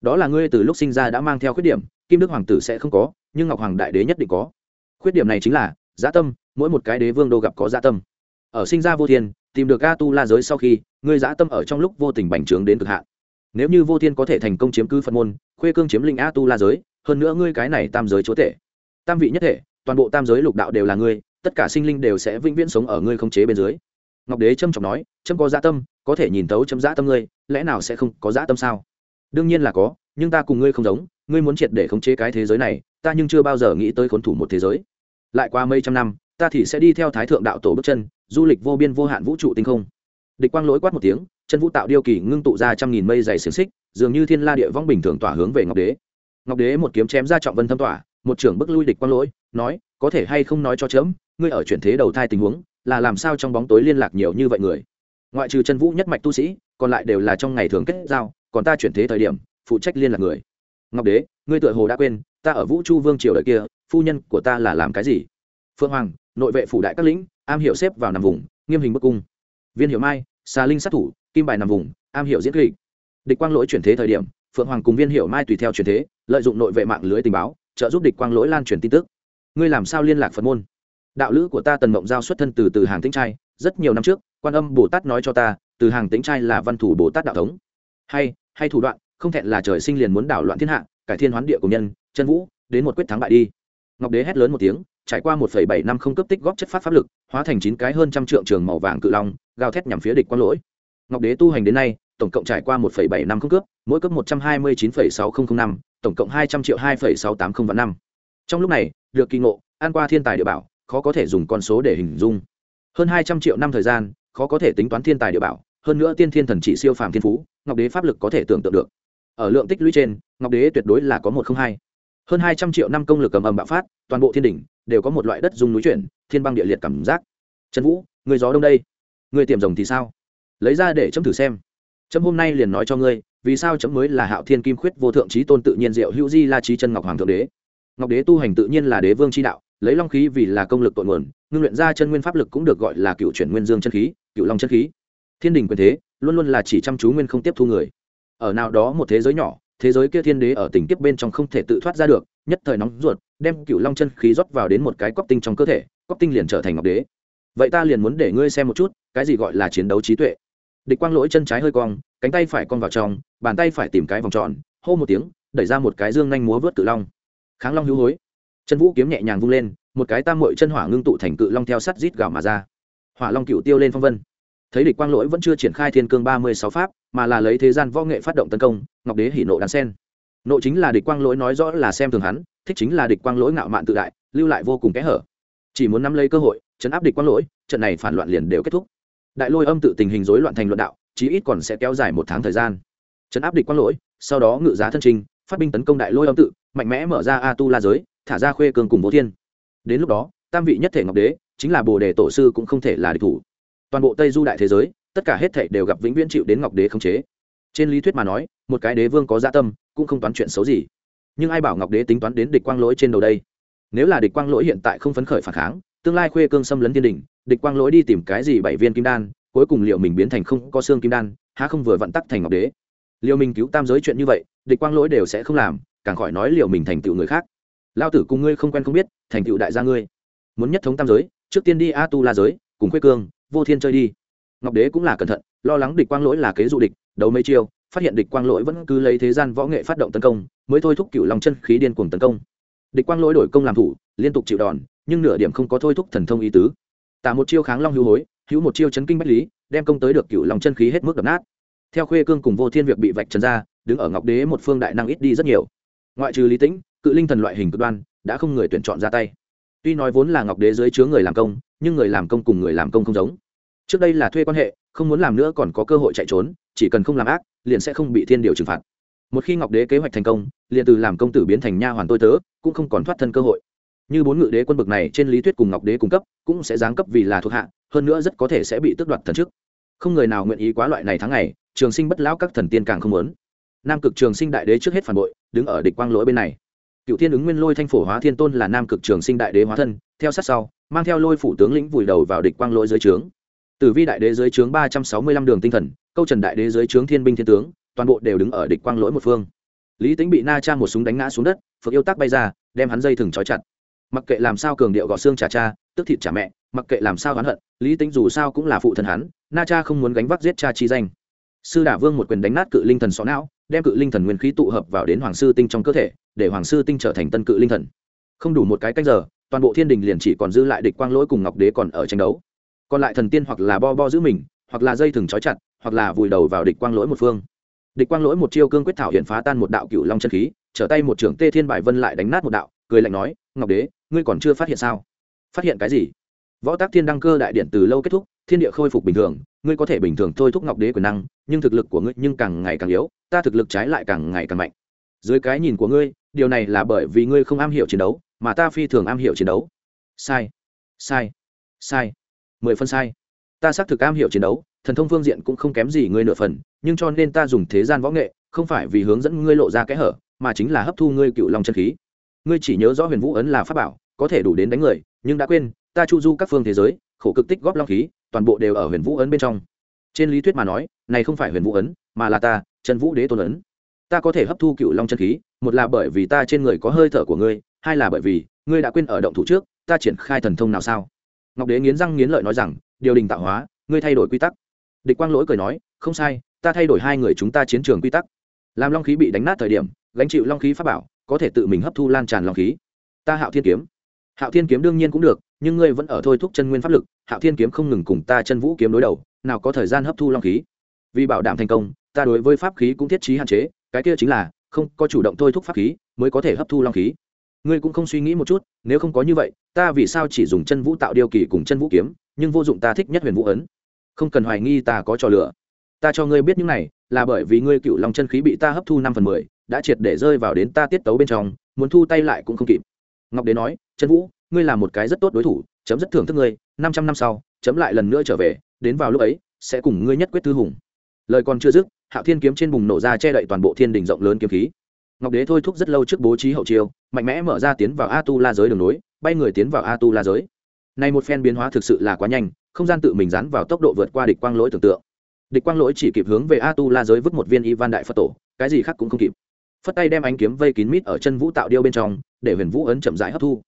[SPEAKER 1] Đó là ngươi từ lúc sinh ra đã mang theo khuyết điểm, kim đức hoàng tử sẽ không có, nhưng ngọc hoàng đại đế nhất định có. Khuyết điểm này chính là, dã tâm, mỗi một cái đế vương đô gặp có dã tâm ở sinh ra vô thiên, tìm được a tu la giới sau khi, ngươi dã tâm ở trong lúc vô tình bành trướng đến cực hạn. Nếu như vô thiên có thể thành công chiếm cứ phân môn, khuê cương chiếm linh a tu la giới, hơn nữa ngươi cái này tam giới chúa tể, tam vị nhất thể, toàn bộ tam giới lục đạo đều là ngươi, tất cả sinh linh đều sẽ vĩnh viễn sống ở ngươi không chế bên dưới. Ngọc đế trâm trọng nói, trâm có dã tâm, có thể nhìn tấu chấm dã tâm ngươi, lẽ nào sẽ không có dã tâm sao? Đương nhiên là có, nhưng ta cùng ngươi không giống, ngươi muốn triệt để khống chế cái thế giới này, ta nhưng chưa bao giờ nghĩ tới khốn thủ một thế giới. Lại qua mấy trăm năm, ta thì sẽ đi theo thái thượng đạo tổ bước chân du lịch vô biên vô hạn vũ trụ tinh không. Địch quang lỗi quát một tiếng, chân vũ tạo điêu kỳ ngưng tụ ra trăm nghìn mây dày xiềng xích, dường như thiên la địa vong bình thường tỏa hướng về ngọc đế. Ngọc đế một kiếm chém ra trọng vân thâm tỏa, một trưởng bức lui địch quang lỗi, nói, có thể hay không nói cho chớm, ngươi ở chuyển thế đầu thai tình huống, là làm sao trong bóng tối liên lạc nhiều như vậy người? Ngoại trừ chân vũ nhất mạch tu sĩ, còn lại đều là trong ngày thường kết giao, còn ta chuyển thế thời điểm, phụ trách liên lạc người. Ngọc đế, ngươi tựa hồ đã quên, ta ở vũ chu vương triều đời kia, phu nhân của ta là làm cái gì? Phương hoàng, nội vệ phủ đại các lĩnh am hiểu xếp vào nằm vùng, nghiêm hình bức cung. Viên hiệu mai, xà linh sát thủ, kim bài nằm vùng, am hiểu diễn kịch. Địch quang lỗi chuyển thế thời điểm, phượng hoàng cùng viên hiệu mai tùy theo chuyển thế, lợi dụng nội vệ mạng lưới tình báo, trợ giúp địch quang lỗi lan truyền tin tức. Ngươi làm sao liên lạc phật môn? Đạo lữ của ta tần mộng giao xuất thân từ từ hàng tĩnh trai, rất nhiều năm trước, quan âm bồ tát nói cho ta, từ hàng tĩnh trai là văn thủ bồ tát đạo thống. Hay hay thủ đoạn, không thẹn là trời sinh liền muốn đảo loạn thiên hạ, cải thiên hoán địa của nhân, chân vũ, đến một quyết thắng bại đi. Ngọc đế hét lớn một tiếng trải qua một bảy năm không cấp tích góp chất phát pháp lực, hóa thành chín cái hơn trăm trượng trường màu vàng cự long, gào thét nhằm phía địch quang lỗi. Ngọc đế tu hành đến nay, tổng cộng trải qua một bảy năm không cướp mỗi cấp một trăm hai mươi chín sáu nghìn năm, tổng cộng hai trăm triệu hai sáu tám không vạn năm. Trong lúc này, được kỳ ngộ, an qua thiên tài địa bảo, khó có thể dùng con số để hình dung. Hơn hai trăm triệu năm thời gian, khó có thể tính toán thiên tài địa bảo, hơn nữa tiên thiên thần chỉ siêu phàm thiên phú, ngọc đế pháp lực có thể tưởng tượng được. Ở lượng tích lũy trên, ngọc đế tuyệt đối là có một không hai hơn hai trăm triệu năm công lực cầm ầm bạo phát, toàn bộ thiên đỉnh đều có một loại đất dung núi chuyển, thiên băng địa liệt cảm giác. Trần vũ, người gió đông đây. Người tiềm rồng thì sao? Lấy ra để chấm thử xem. Chấm hôm nay liền nói cho ngươi, vì sao chấm mới là hạo thiên kim khuyết vô thượng trí tôn tự nhiên diệu hữu di la trí chân ngọc hoàng thượng đế. Ngọc đế tu hành tự nhiên là đế vương tri đạo, lấy long khí vì là công lực tội nguồn, ngưng luyện ra chân nguyên pháp lực cũng được gọi là cựu chuyển nguyên dương chân khí, cựu long chân khí. Thiên đình quyền thế, luôn luôn là chỉ chăm chú nguyên không tiếp thu người. Ở nào đó một thế giới nhỏ thế giới kia thiên đế ở tình kiếp bên trong không thể tự thoát ra được, nhất thời nóng ruột, đem cựu long chân khí rót vào đến một cái cóc tinh trong cơ thể cóc tinh liền trở thành ngọc đế. Vậy ta liền muốn để ngươi xem một chút, cái gì gọi là chiến đấu trí tuệ. Địch quang lỗi chân trái hơi cong, cánh tay phải cong vào trong, bàn tay phải tìm cái vòng tròn, hô một tiếng, đẩy ra một cái dương nhanh múa vớt cự long. Kháng long hữu hối. Chân vũ kiếm nhẹ nhàng vung lên, một cái tam mội chân hỏa ngưng tụ thành cự long theo sắt rít gạo mà ra. Hỏa long cựu tiêu lên phong vân thấy địch quang lỗi vẫn chưa triển khai thiên cương ba mươi sáu pháp, mà là lấy thế gian võ nghệ phát động tấn công, ngọc đế hỉ nộ đàn sen. Nộ chính là địch quang lỗi nói rõ là xem thường hắn, thích chính là địch quang lỗi ngạo mạn tự đại, lưu lại vô cùng kẽ hở. Chỉ muốn nắm lấy cơ hội, chấn áp địch quang lỗi, trận này phản loạn liền đều kết thúc. Đại lôi âm tự tình hình rối loạn thành luận đạo, chí ít còn sẽ kéo dài một tháng thời gian. Chấn áp địch quang lỗi, sau đó ngự giá thân trình, phát binh tấn công đại lôi âm tự, mạnh mẽ mở ra a tu la giới thả ra khuê cường cùng vô thiên. Đến lúc đó, tam vị nhất thể ngọc đế, chính là bồ đề tổ sư cũng không thể là địch thủ toàn bộ tây du đại thế giới, tất cả hết thảy đều gặp vĩnh viễn chịu đến ngọc đế khống chế. Trên lý thuyết mà nói, một cái đế vương có gia dạ tâm, cũng không toán chuyện xấu gì. Nhưng ai bảo ngọc đế tính toán đến địch quang lỗi trên đầu đây? Nếu là địch quang lỗi hiện tại không phấn khởi phản kháng, tương lai khuê cương xâm lấn thiên đình, địch quang lỗi đi tìm cái gì bảy viên kim đan, cuối cùng liệu mình biến thành không có xương kim đan, há không vừa vận tắc thành ngọc đế? Liệu mình cứu tam giới chuyện như vậy, địch quang lỗi đều sẽ không làm, càng khỏi nói liệu mình thành tựu người khác. Lao tử cùng ngươi không quen không biết, thành tựu đại gia ngươi. Muốn nhất thống tam giới, trước tiên đi a tu la giới, cùng khuê cương vô thiên chơi đi. Ngọc đế cũng là cẩn thận, lo lắng địch quang lỗi là kế dụ địch, đấu mấy chiêu, phát hiện địch quang lỗi vẫn cứ lấy thế gian võ nghệ phát động tấn công, mới thôi thúc cựu lòng chân khí điên cuồng tấn công. Địch quang lỗi đổi công làm thủ, liên tục chịu đòn, nhưng nửa điểm không có thôi thúc thần thông ý tứ. Tả một chiêu kháng long hữu hối, hữu một chiêu chấn kinh bách lý, đem công tới được cựu lòng chân khí hết mức đập nát. Theo khuê cương cùng vô thiên việc bị vạch trần ra, đứng ở ngọc đế một phương đại năng ít đi rất nhiều. Ngoại trừ lý tĩnh, cự linh thần loại hình cực đoan, đã không người tuyển chọn ra tay. Tuy nói vốn là ngọc đế dưới chứa người làm công, nhưng người làm công cùng người làm công không giống trước đây là thuê quan hệ, không muốn làm nữa còn có cơ hội chạy trốn, chỉ cần không làm ác, liền sẽ không bị thiên điều trừng phạt. Một khi ngọc đế kế hoạch thành công, liền từ làm công tử biến thành nha hoàn tôi tớ, cũng không còn thoát thân cơ hội. Như bốn ngự đế quân bực này trên lý thuyết cùng ngọc đế cung cấp, cũng sẽ giáng cấp vì là thuộc hạ, hơn nữa rất có thể sẽ bị tước đoạt thần chức. Không người nào nguyện ý quá loại này tháng ngày, trường sinh bất lão các thần tiên càng không muốn. Nam cực trường sinh đại đế trước hết phản bội, đứng ở địch quang lỗi bên này. Cựu thiên ứng nguyên lôi thanh phổ hóa thiên tôn là nam cực trường sinh đại đế hóa thân, theo sát sau, mang theo lôi phủ tướng lĩnh vùi đầu vào địch quang lỗi dưới trướng tử vi đại đế dưới trướng ba trăm sáu mươi lăm đường tinh thần, câu trần đại đế dưới trướng thiên binh thiên tướng, toàn bộ đều đứng ở địch quang lỗi một phương. Lý tính bị na cha một súng đánh ngã xuống đất, phượng yêu tác bay ra, đem hắn dây thừng trói chặt. Mặc kệ làm sao cường điệu gọt xương trả cha, tức thịt trả mẹ, mặc kệ làm sao hắn hận, lý tính dù sao cũng là phụ thân hắn, na cha không muốn gánh vác giết cha chi danh. Sư đả vương một quyền đánh nát cự linh thần xó não, đem cự linh thần nguyên khí tụ hợp vào đến hoàng sư tinh trong cơ thể, để hoàng sư tinh trở thành tân cự linh thần. Không đủ một cái cách giờ, toàn bộ thiên đình liền chỉ còn dư lại địch quang lỗi cùng ngọc đế còn ở tranh đấu còn lại thần tiên hoặc là bo bo giữ mình, hoặc là dây thừng trói chặt, hoặc là vùi đầu vào địch quang lỗi một phương. Địch quang lỗi một chiêu cương quyết thảo hiện phá tan một đạo cựu long chân khí, trở tay một trưởng tê thiên bài vân lại đánh nát một đạo, cười lạnh nói, ngọc đế, ngươi còn chưa phát hiện sao? Phát hiện cái gì? Võ tác thiên đăng cơ đại điện từ lâu kết thúc, thiên địa khôi phục bình thường, ngươi có thể bình thường thôi thúc ngọc đế quyền năng, nhưng thực lực của ngươi nhưng càng ngày càng yếu, ta thực lực trái lại càng ngày càng mạnh. Dưới cái nhìn của ngươi, điều này là bởi vì ngươi không am hiểu chiến đấu, mà ta phi thường am hiểu chiến đấu. Sai sai sai mười phân sai. Ta xác thực am hiểu chiến đấu, thần thông phương diện cũng không kém gì ngươi nửa phần, nhưng cho nên ta dùng thế gian võ nghệ, không phải vì hướng dẫn ngươi lộ ra kẽ hở, mà chính là hấp thu ngươi cựu long chân khí. Ngươi chỉ nhớ rõ huyền vũ ấn là pháp bảo, có thể đủ đến đánh người, nhưng đã quên, ta chu du các phương thế giới, khổ cực tích góp long khí, toàn bộ đều ở huyền vũ ấn bên trong. Trên lý thuyết mà nói, này không phải huyền vũ ấn, mà là ta trần vũ đế tôn ấn. Ta có thể hấp thu cựu long chân khí, một là bởi vì ta trên người có hơi thở của ngươi, hai là bởi vì ngươi đã quên ở động thủ trước, ta triển khai thần thông nào sao? Ngọc đế nghiến răng nghiến lợi nói rằng, điều đình tạo hóa, ngươi thay đổi quy tắc. Địch quang lỗi cười nói, không sai, ta thay đổi hai người chúng ta chiến trường quy tắc. Làm long khí bị đánh nát thời điểm, gánh chịu long khí pháp bảo, có thể tự mình hấp thu lan tràn long khí. Ta hạo thiên kiếm. Hạo thiên kiếm đương nhiên cũng được, nhưng ngươi vẫn ở thôi thúc chân nguyên pháp lực, hạo thiên kiếm không ngừng cùng ta chân vũ kiếm đối đầu, nào có thời gian hấp thu long khí. Vì bảo đảm thành công, ta đối với pháp khí cũng thiết trí hạn chế, cái kia chính là, không có chủ động thôi thúc pháp khí, mới có thể hấp thu long khí ngươi cũng không suy nghĩ một chút, nếu không có như vậy, ta vì sao chỉ dùng chân vũ tạo điều kỳ cùng chân vũ kiếm, nhưng vô dụng ta thích nhất huyền vũ ấn. Không cần hoài nghi ta có trò lửa ta cho ngươi biết những này, là bởi vì ngươi cựu lòng chân khí bị ta hấp thu năm phần mười, đã triệt để rơi vào đến ta tiết tấu bên trong, muốn thu tay lại cũng không kịp. Ngọc đế nói, chân vũ, ngươi là một cái rất tốt đối thủ, chấm rất thưởng thức ngươi, năm trăm năm sau, chấm lại lần nữa trở về, đến vào lúc ấy, sẽ cùng ngươi nhất quyết tư hùng. Lời còn chưa dứt, hạo thiên kiếm trên bùng nổ ra che đậy toàn bộ thiên đình rộng lớn kiếm khí ngọc đế thôi thúc rất lâu trước bố trí hậu chiêu, mạnh mẽ mở ra tiến vào a tu la giới đường nối, bay người tiến vào a tu la giới. Này một phen biến hóa thực sự là quá nhanh, không gian tự mình dán vào tốc độ vượt qua địch quang lỗi tưởng tượng. Địch quang lỗi chỉ kịp hướng về a tu la giới vứt một viên Ivan đại phật tổ, cái gì khác cũng không kịp. Phất tay đem ánh kiếm vây kín mít ở chân vũ tạo điêu bên trong, để huyền vũ ấn chậm rãi hấp thu.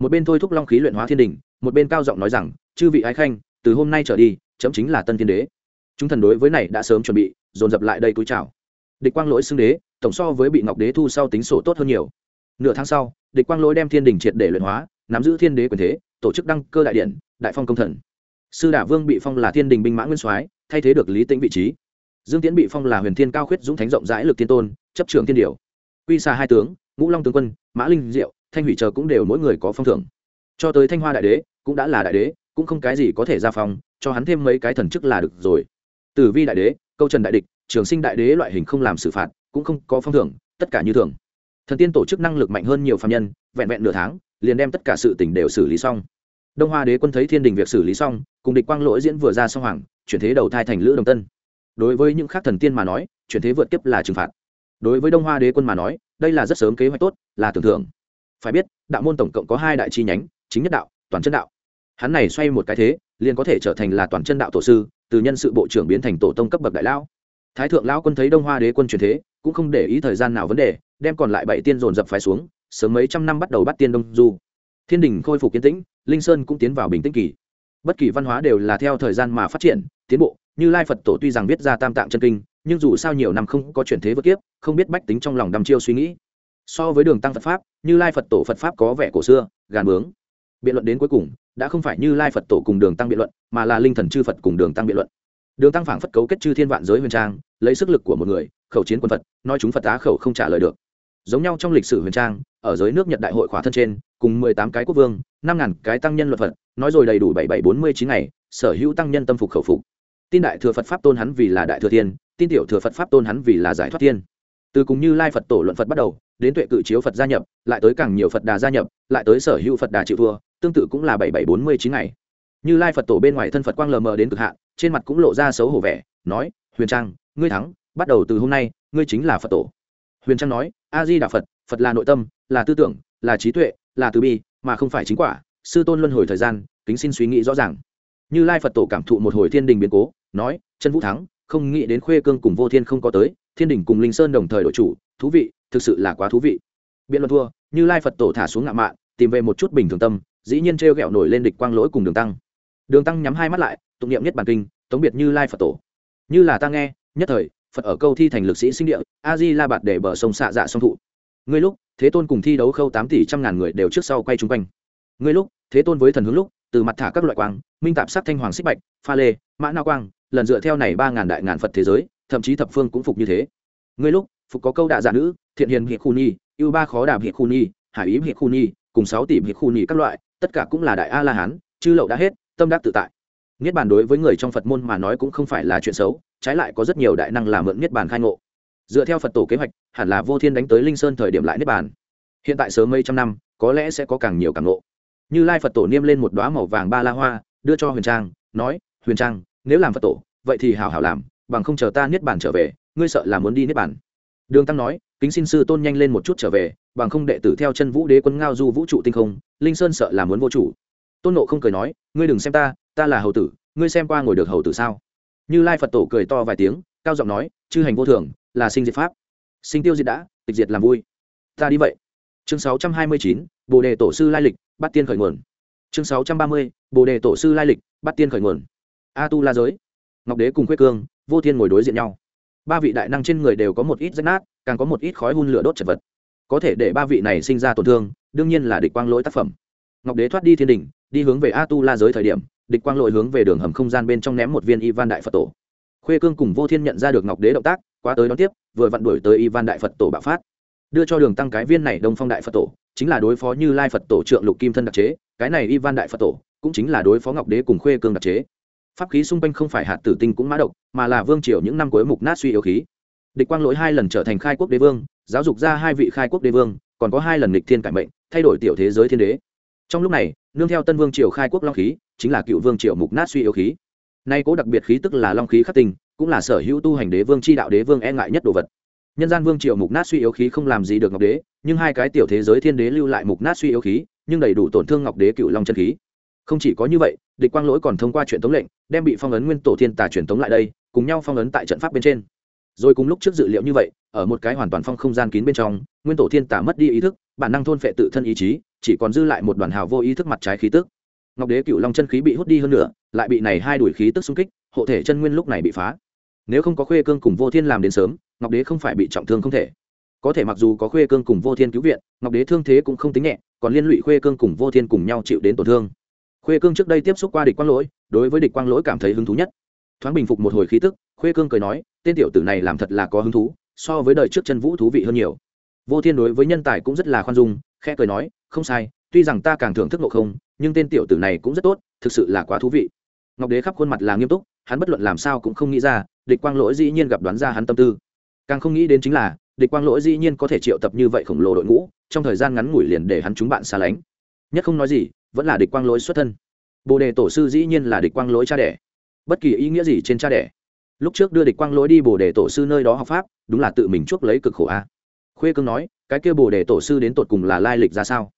[SPEAKER 1] Một bên thôi thúc long khí luyện hóa thiên đình, một bên cao giọng nói rằng, chư vị ái khanh, từ hôm nay trở đi, chấm chính là tân thiên đế. Chúng thần đối với này đã sớm chuẩn bị, dồn dập lại đây túi chào. Địch quang lỗi xưng đế tổng so với bị ngọc đế thu sau tính sổ tốt hơn nhiều. Nửa tháng sau, địch quang lỗi đem thiên đình triệt để luyện hóa, nắm giữ thiên đế quyền thế, tổ chức đăng cơ đại điện, đại phong công thần. Sư đả vương bị phong là thiên đình binh mã nguyên soái, thay thế được lý tĩnh vị trí. Dương tiễn bị phong là huyền thiên cao khuyết dũng thánh rộng rãi lực thiên tôn, chấp trường thiên điều. Quy xà hai tướng, ngũ long tướng quân, mã linh diệu, thanh hủy chờ cũng đều mỗi người có phong thưởng. Cho tới thanh hoa đại đế, cũng đã là đại đế, cũng không cái gì có thể ra phong, cho hắn thêm mấy cái thần chức là được rồi. Tử vi đại đế, câu trần đại địch, trường sinh đại đế loại hình không làm xử phạt cũng không có phong thưởng, tất cả như thường. Thần tiên tổ chức năng lực mạnh hơn nhiều phạm nhân, vẹn vẹn nửa tháng, liền đem tất cả sự tình đều xử lý xong. Đông hoa đế quân thấy thiên đình việc xử lý xong, cùng địch quang lỗi diễn vừa ra xong hoàng, chuyển thế đầu thai thành lữ đồng tân. Đối với những khác thần tiên mà nói, chuyển thế vượt kiếp là trừng phạt. Đối với đông hoa đế quân mà nói, đây là rất sớm kế hoạch tốt, là tưởng thưởng. Phải biết, đạo môn tổng cộng có hai đại chi nhánh, chính nhất đạo, toàn chân đạo. Hắn này xoay một cái thế, liền có thể trở thành là toàn chân đạo tổ sư, từ nhân sự bộ trưởng biến thành tổ tông cấp bậc đại lao thái thượng lão quân thấy đông hoa đế quân truyền thế, cũng không để ý thời gian nào vấn đề, đem còn lại bảy tiên dồn dập phái xuống, sớm mấy trăm năm bắt đầu bắt tiên đông du. Thiên đình khôi phục kiến tĩnh, linh sơn cũng tiến vào bình tĩnh kỳ. Bất kỳ văn hóa đều là theo thời gian mà phát triển, tiến bộ, như lai phật tổ tuy rằng viết ra tam tạng chân kinh, nhưng dù sao nhiều năm không có chuyển thế vượt kiếp, không biết bách tính trong lòng đăm chiêu suy nghĩ. So với đường tăng phật pháp, như lai phật tổ phật pháp có vẻ cổ xưa, gàn bướng. Biện luận đến cuối cùng, đã không phải như lai phật tổ cùng đường tăng biện luận, mà là linh thần chư phật cùng đường tăng biện luận đường tăng phảng phất cấu kết chư thiên vạn giới huyền trang, lấy sức lực của một người, khẩu chiến quân phật, nói chúng phật á khẩu không trả lời được. Giống nhau trong lịch sử huyền trang, ở giới nước nhật đại hội khỏa thân trên, cùng mười tám cái quốc vương, năm ngàn cái tăng nhân luật phật, nói rồi đầy đủ bảy bảy bốn mươi chín ngày, sở hữu tăng nhân tâm phục khẩu phục. Tin đại thừa phật pháp tôn hắn vì là đại thừa tiên, tin tiểu thừa phật pháp tôn hắn vì là giải thoát tiên. Từ cùng như lai phật tổ luận phật bắt đầu, đến tuệ cự chiếu phật gia nhập, lại tới càng nhiều phật đà gia nhập, lại tới sở hữu phật đà chịu thua, tương tự cũng là bảy bảy bốn mươi chín ngày. Như lai phật tổ bên ngoài thân phật quang lờ mờ đến cực hạn trên mặt cũng lộ ra xấu hổ vẻ, nói, huyền trang, ngươi thắng, bắt đầu từ hôm nay, ngươi chính là phật tổ. Huyền trang nói a di đà phật phật là nội tâm, là tư tưởng, là trí tuệ, là từ bi, mà không phải chính quả. Sư tôn luân hồi thời gian, kính xin suy nghĩ rõ ràng. Như lai phật tổ cảm thụ một hồi thiên đình biến cố, nói, chân vũ thắng, không nghĩ đến khuê cương cùng vô thiên không có tới, thiên đình cùng linh sơn đồng thời đội chủ, thú vị, thực sự là quá thú vị. Biện luận thua, như lai phật tổ thả xuống ngạo mạn, tìm về một chút bình thường tâm, dĩ nhiên t r nổi lên địch quang lỗi cùng đường tăng. Đường tăng nhắm hai mắt lại tụng niệm nhất bản kinh, tống biệt như lai phật tổ. Như là ta nghe, nhất thời, phật ở câu thi thành lực sĩ sinh địa a di la bạt để bờ sông xạ dạ song thụ. Ngươi lúc, thế tôn cùng thi đấu khâu tám tỷ trăm ngàn người đều trước sau quay chung quanh. Ngươi lúc, thế tôn với thần hướng lúc, từ mặt thả các loại quang, minh tạp sắc thanh hoàng xích bạch, pha lê, mã na quang, lần dựa theo này ba ngàn đại ngàn phật thế giới, thậm chí thập phương cũng phục như thế. Ngươi lúc, phục có câu đạ giả nữ, thiện hiền hiệp khu nhi ưu ba khó đàm hiệp khu nhi hải ý hiệp khu nhi cùng sáu tỷ hiệp khu nhi các loại, tất cả cũng là đại a la hán chư lậu đã hết, tâm đắc tự tại niết bàn đối với người trong phật môn mà nói cũng không phải là chuyện xấu, trái lại có rất nhiều đại năng làm mượn niết bàn khai ngộ. Dựa theo phật tổ kế hoạch, hẳn là vô thiên đánh tới linh sơn thời điểm lại niết bàn. Hiện tại sớm mấy trăm năm, có lẽ sẽ có càng nhiều càng ngộ. Như lai phật tổ niêm lên một đoá màu vàng ba la hoa, đưa cho huyền trang, nói, huyền trang, nếu làm phật tổ, vậy thì hảo hảo làm, bằng không chờ ta niết bàn trở về, ngươi sợ là muốn đi niết bàn. Đường tăng nói, kính xin sư tôn nhanh lên một chút trở về, bằng không đệ tử theo chân vũ đế quân ngao du vũ trụ tinh không, linh sơn sợ là muốn vô chủ. Tôn nộ không cười nói, ngươi đừng xem ta ta là hầu tử, ngươi xem qua ngồi được hầu tử sao? Như lai phật tổ cười to vài tiếng, cao giọng nói, chư hành vô thường, là sinh diệt pháp. Sinh tiêu diệt đã, tịch diệt làm vui. Ta đi vậy. Chương sáu trăm hai mươi chín, bồ đề tổ sư lai lịch bắt tiên khởi nguồn. Chương sáu trăm ba mươi, bồ đề tổ sư lai lịch bắt tiên khởi nguồn. A tu la giới. Ngọc đế cùng quê cương, vô thiên ngồi đối diện nhau. Ba vị đại năng trên người đều có một ít rách nát, càng có một ít khói hun lửa đốt chật vật. Có thể để ba vị này sinh ra tổn thương, đương nhiên là địch quang lỗi tác phẩm. Ngọc đế thoát đi thiên đình đi hướng về a tu la giới thời điểm, địch quang lỗi hướng về đường hầm không gian bên trong ném một viên Ivan đại phật tổ. Khuê cương cùng vô thiên nhận ra được ngọc đế động tác, quá tới đón tiếp, vừa vặn đuổi tới Ivan đại phật tổ bạo phát. Đưa cho đường tăng cái viên này đông phong đại phật tổ, chính là đối phó như lai phật tổ trượng lục kim thân đặc chế, cái này Ivan đại phật tổ cũng chính là đối phó ngọc đế cùng khuê cương đặc chế. Pháp khí xung quanh không phải hạt tử tinh cũng mã độc, mà là vương triều những năm cuối mục nát suy yếu khí. Địch quang lỗi hai lần trở thành khai quốc đế vương, giáo dục ra hai vị khai quốc đế vương, còn có hai lần lịch thiên cải mệnh, thay đổi tiểu thế giới thiên đế. Trong lúc này nương theo tân vương triều khai quốc long khí, chính là cựu vương triều mục nát suy yếu khí. Nay cố đặc biệt khí tức là long khí khắc tinh, cũng là sở hữu tu hành đế vương c h i đạo đế vương e ngại nhất đồ vật. Nhân gian vương triều mục nát suy yếu khí không làm gì được ngọc đế, nhưng hai cái tiểu thế giới thiên đế lưu lại mục nát suy yếu khí, nhưng đầy đủ tổn thương ngọc đế cựu long chân khí. Không chỉ có như vậy, địch quang lỗi còn thông qua chuyện tống lệnh, đem bị phong ấn nguyên tổ thiên tà truyền tống lại đây, cùng nhau phong ấn tại trận pháp bên trên. Rồi cùng lúc trước dự liệu như vậy, ở một cái hoàn toàn phong không gian kín bên trong, nguyên tổ thiên tà mất đi ý thức, bản năng thôn phệ tự thân ý chí chỉ còn dư lại một đoàn hào vô ý thức mặt trái khí tức. Ngọc đế cựu long chân khí bị hút đi hơn nữa lại bị này hai đuổi khí tức xung kích, hộ thể chân nguyên lúc này bị phá. Nếu không có khuê cương cùng vô thiên làm đến sớm, ngọc đế không phải bị trọng thương không thể. Có thể mặc dù có khuê cương cùng vô thiên cứu viện, ngọc đế thương thế cũng không tính nhẹ, còn liên lụy khuê cương cùng vô thiên cùng nhau chịu đến tổn thương. Khuê cương trước đây tiếp xúc qua địch quang lỗi, đối với địch quang lỗi cảm thấy hứng thú nhất. Thoáng bình phục một hồi khí tức, khuê cương cười nói, tên tiểu tử này làm thật là có hứng thú, so với đời trước chân vũ thú vị hơn nhiều. Vô thiên đối với nhân tài cũng rất là khoan dung, khẽ cười nói không sai, tuy rằng ta càng thưởng thức ngộ không, nhưng tên tiểu tử này cũng rất tốt, thực sự là quá thú vị. Ngọc đế khắp khuôn mặt là nghiêm túc, hắn bất luận làm sao cũng không nghĩ ra, địch quang lỗi dĩ nhiên gặp đoán ra hắn tâm tư. Càng không nghĩ đến chính là, địch quang lỗi dĩ nhiên có thể triệu tập như vậy khổng lồ đội ngũ, trong thời gian ngắn ngủi liền để hắn chúng bạn xa lánh. Nhất không nói gì, vẫn là địch quang lỗi xuất thân. Bồ đề tổ sư dĩ nhiên là địch quang lỗi cha đẻ. Bất kỳ ý nghĩa gì trên cha đẻ. Lúc trước đưa địch quang lỗi đi bồ đề tổ sư nơi đó học pháp, đúng là tự mình chuốc lấy cực khổ a. Khuê cương nói, cái kia bồ đề tổ sư đến tột cùng là lai lịch ra sao?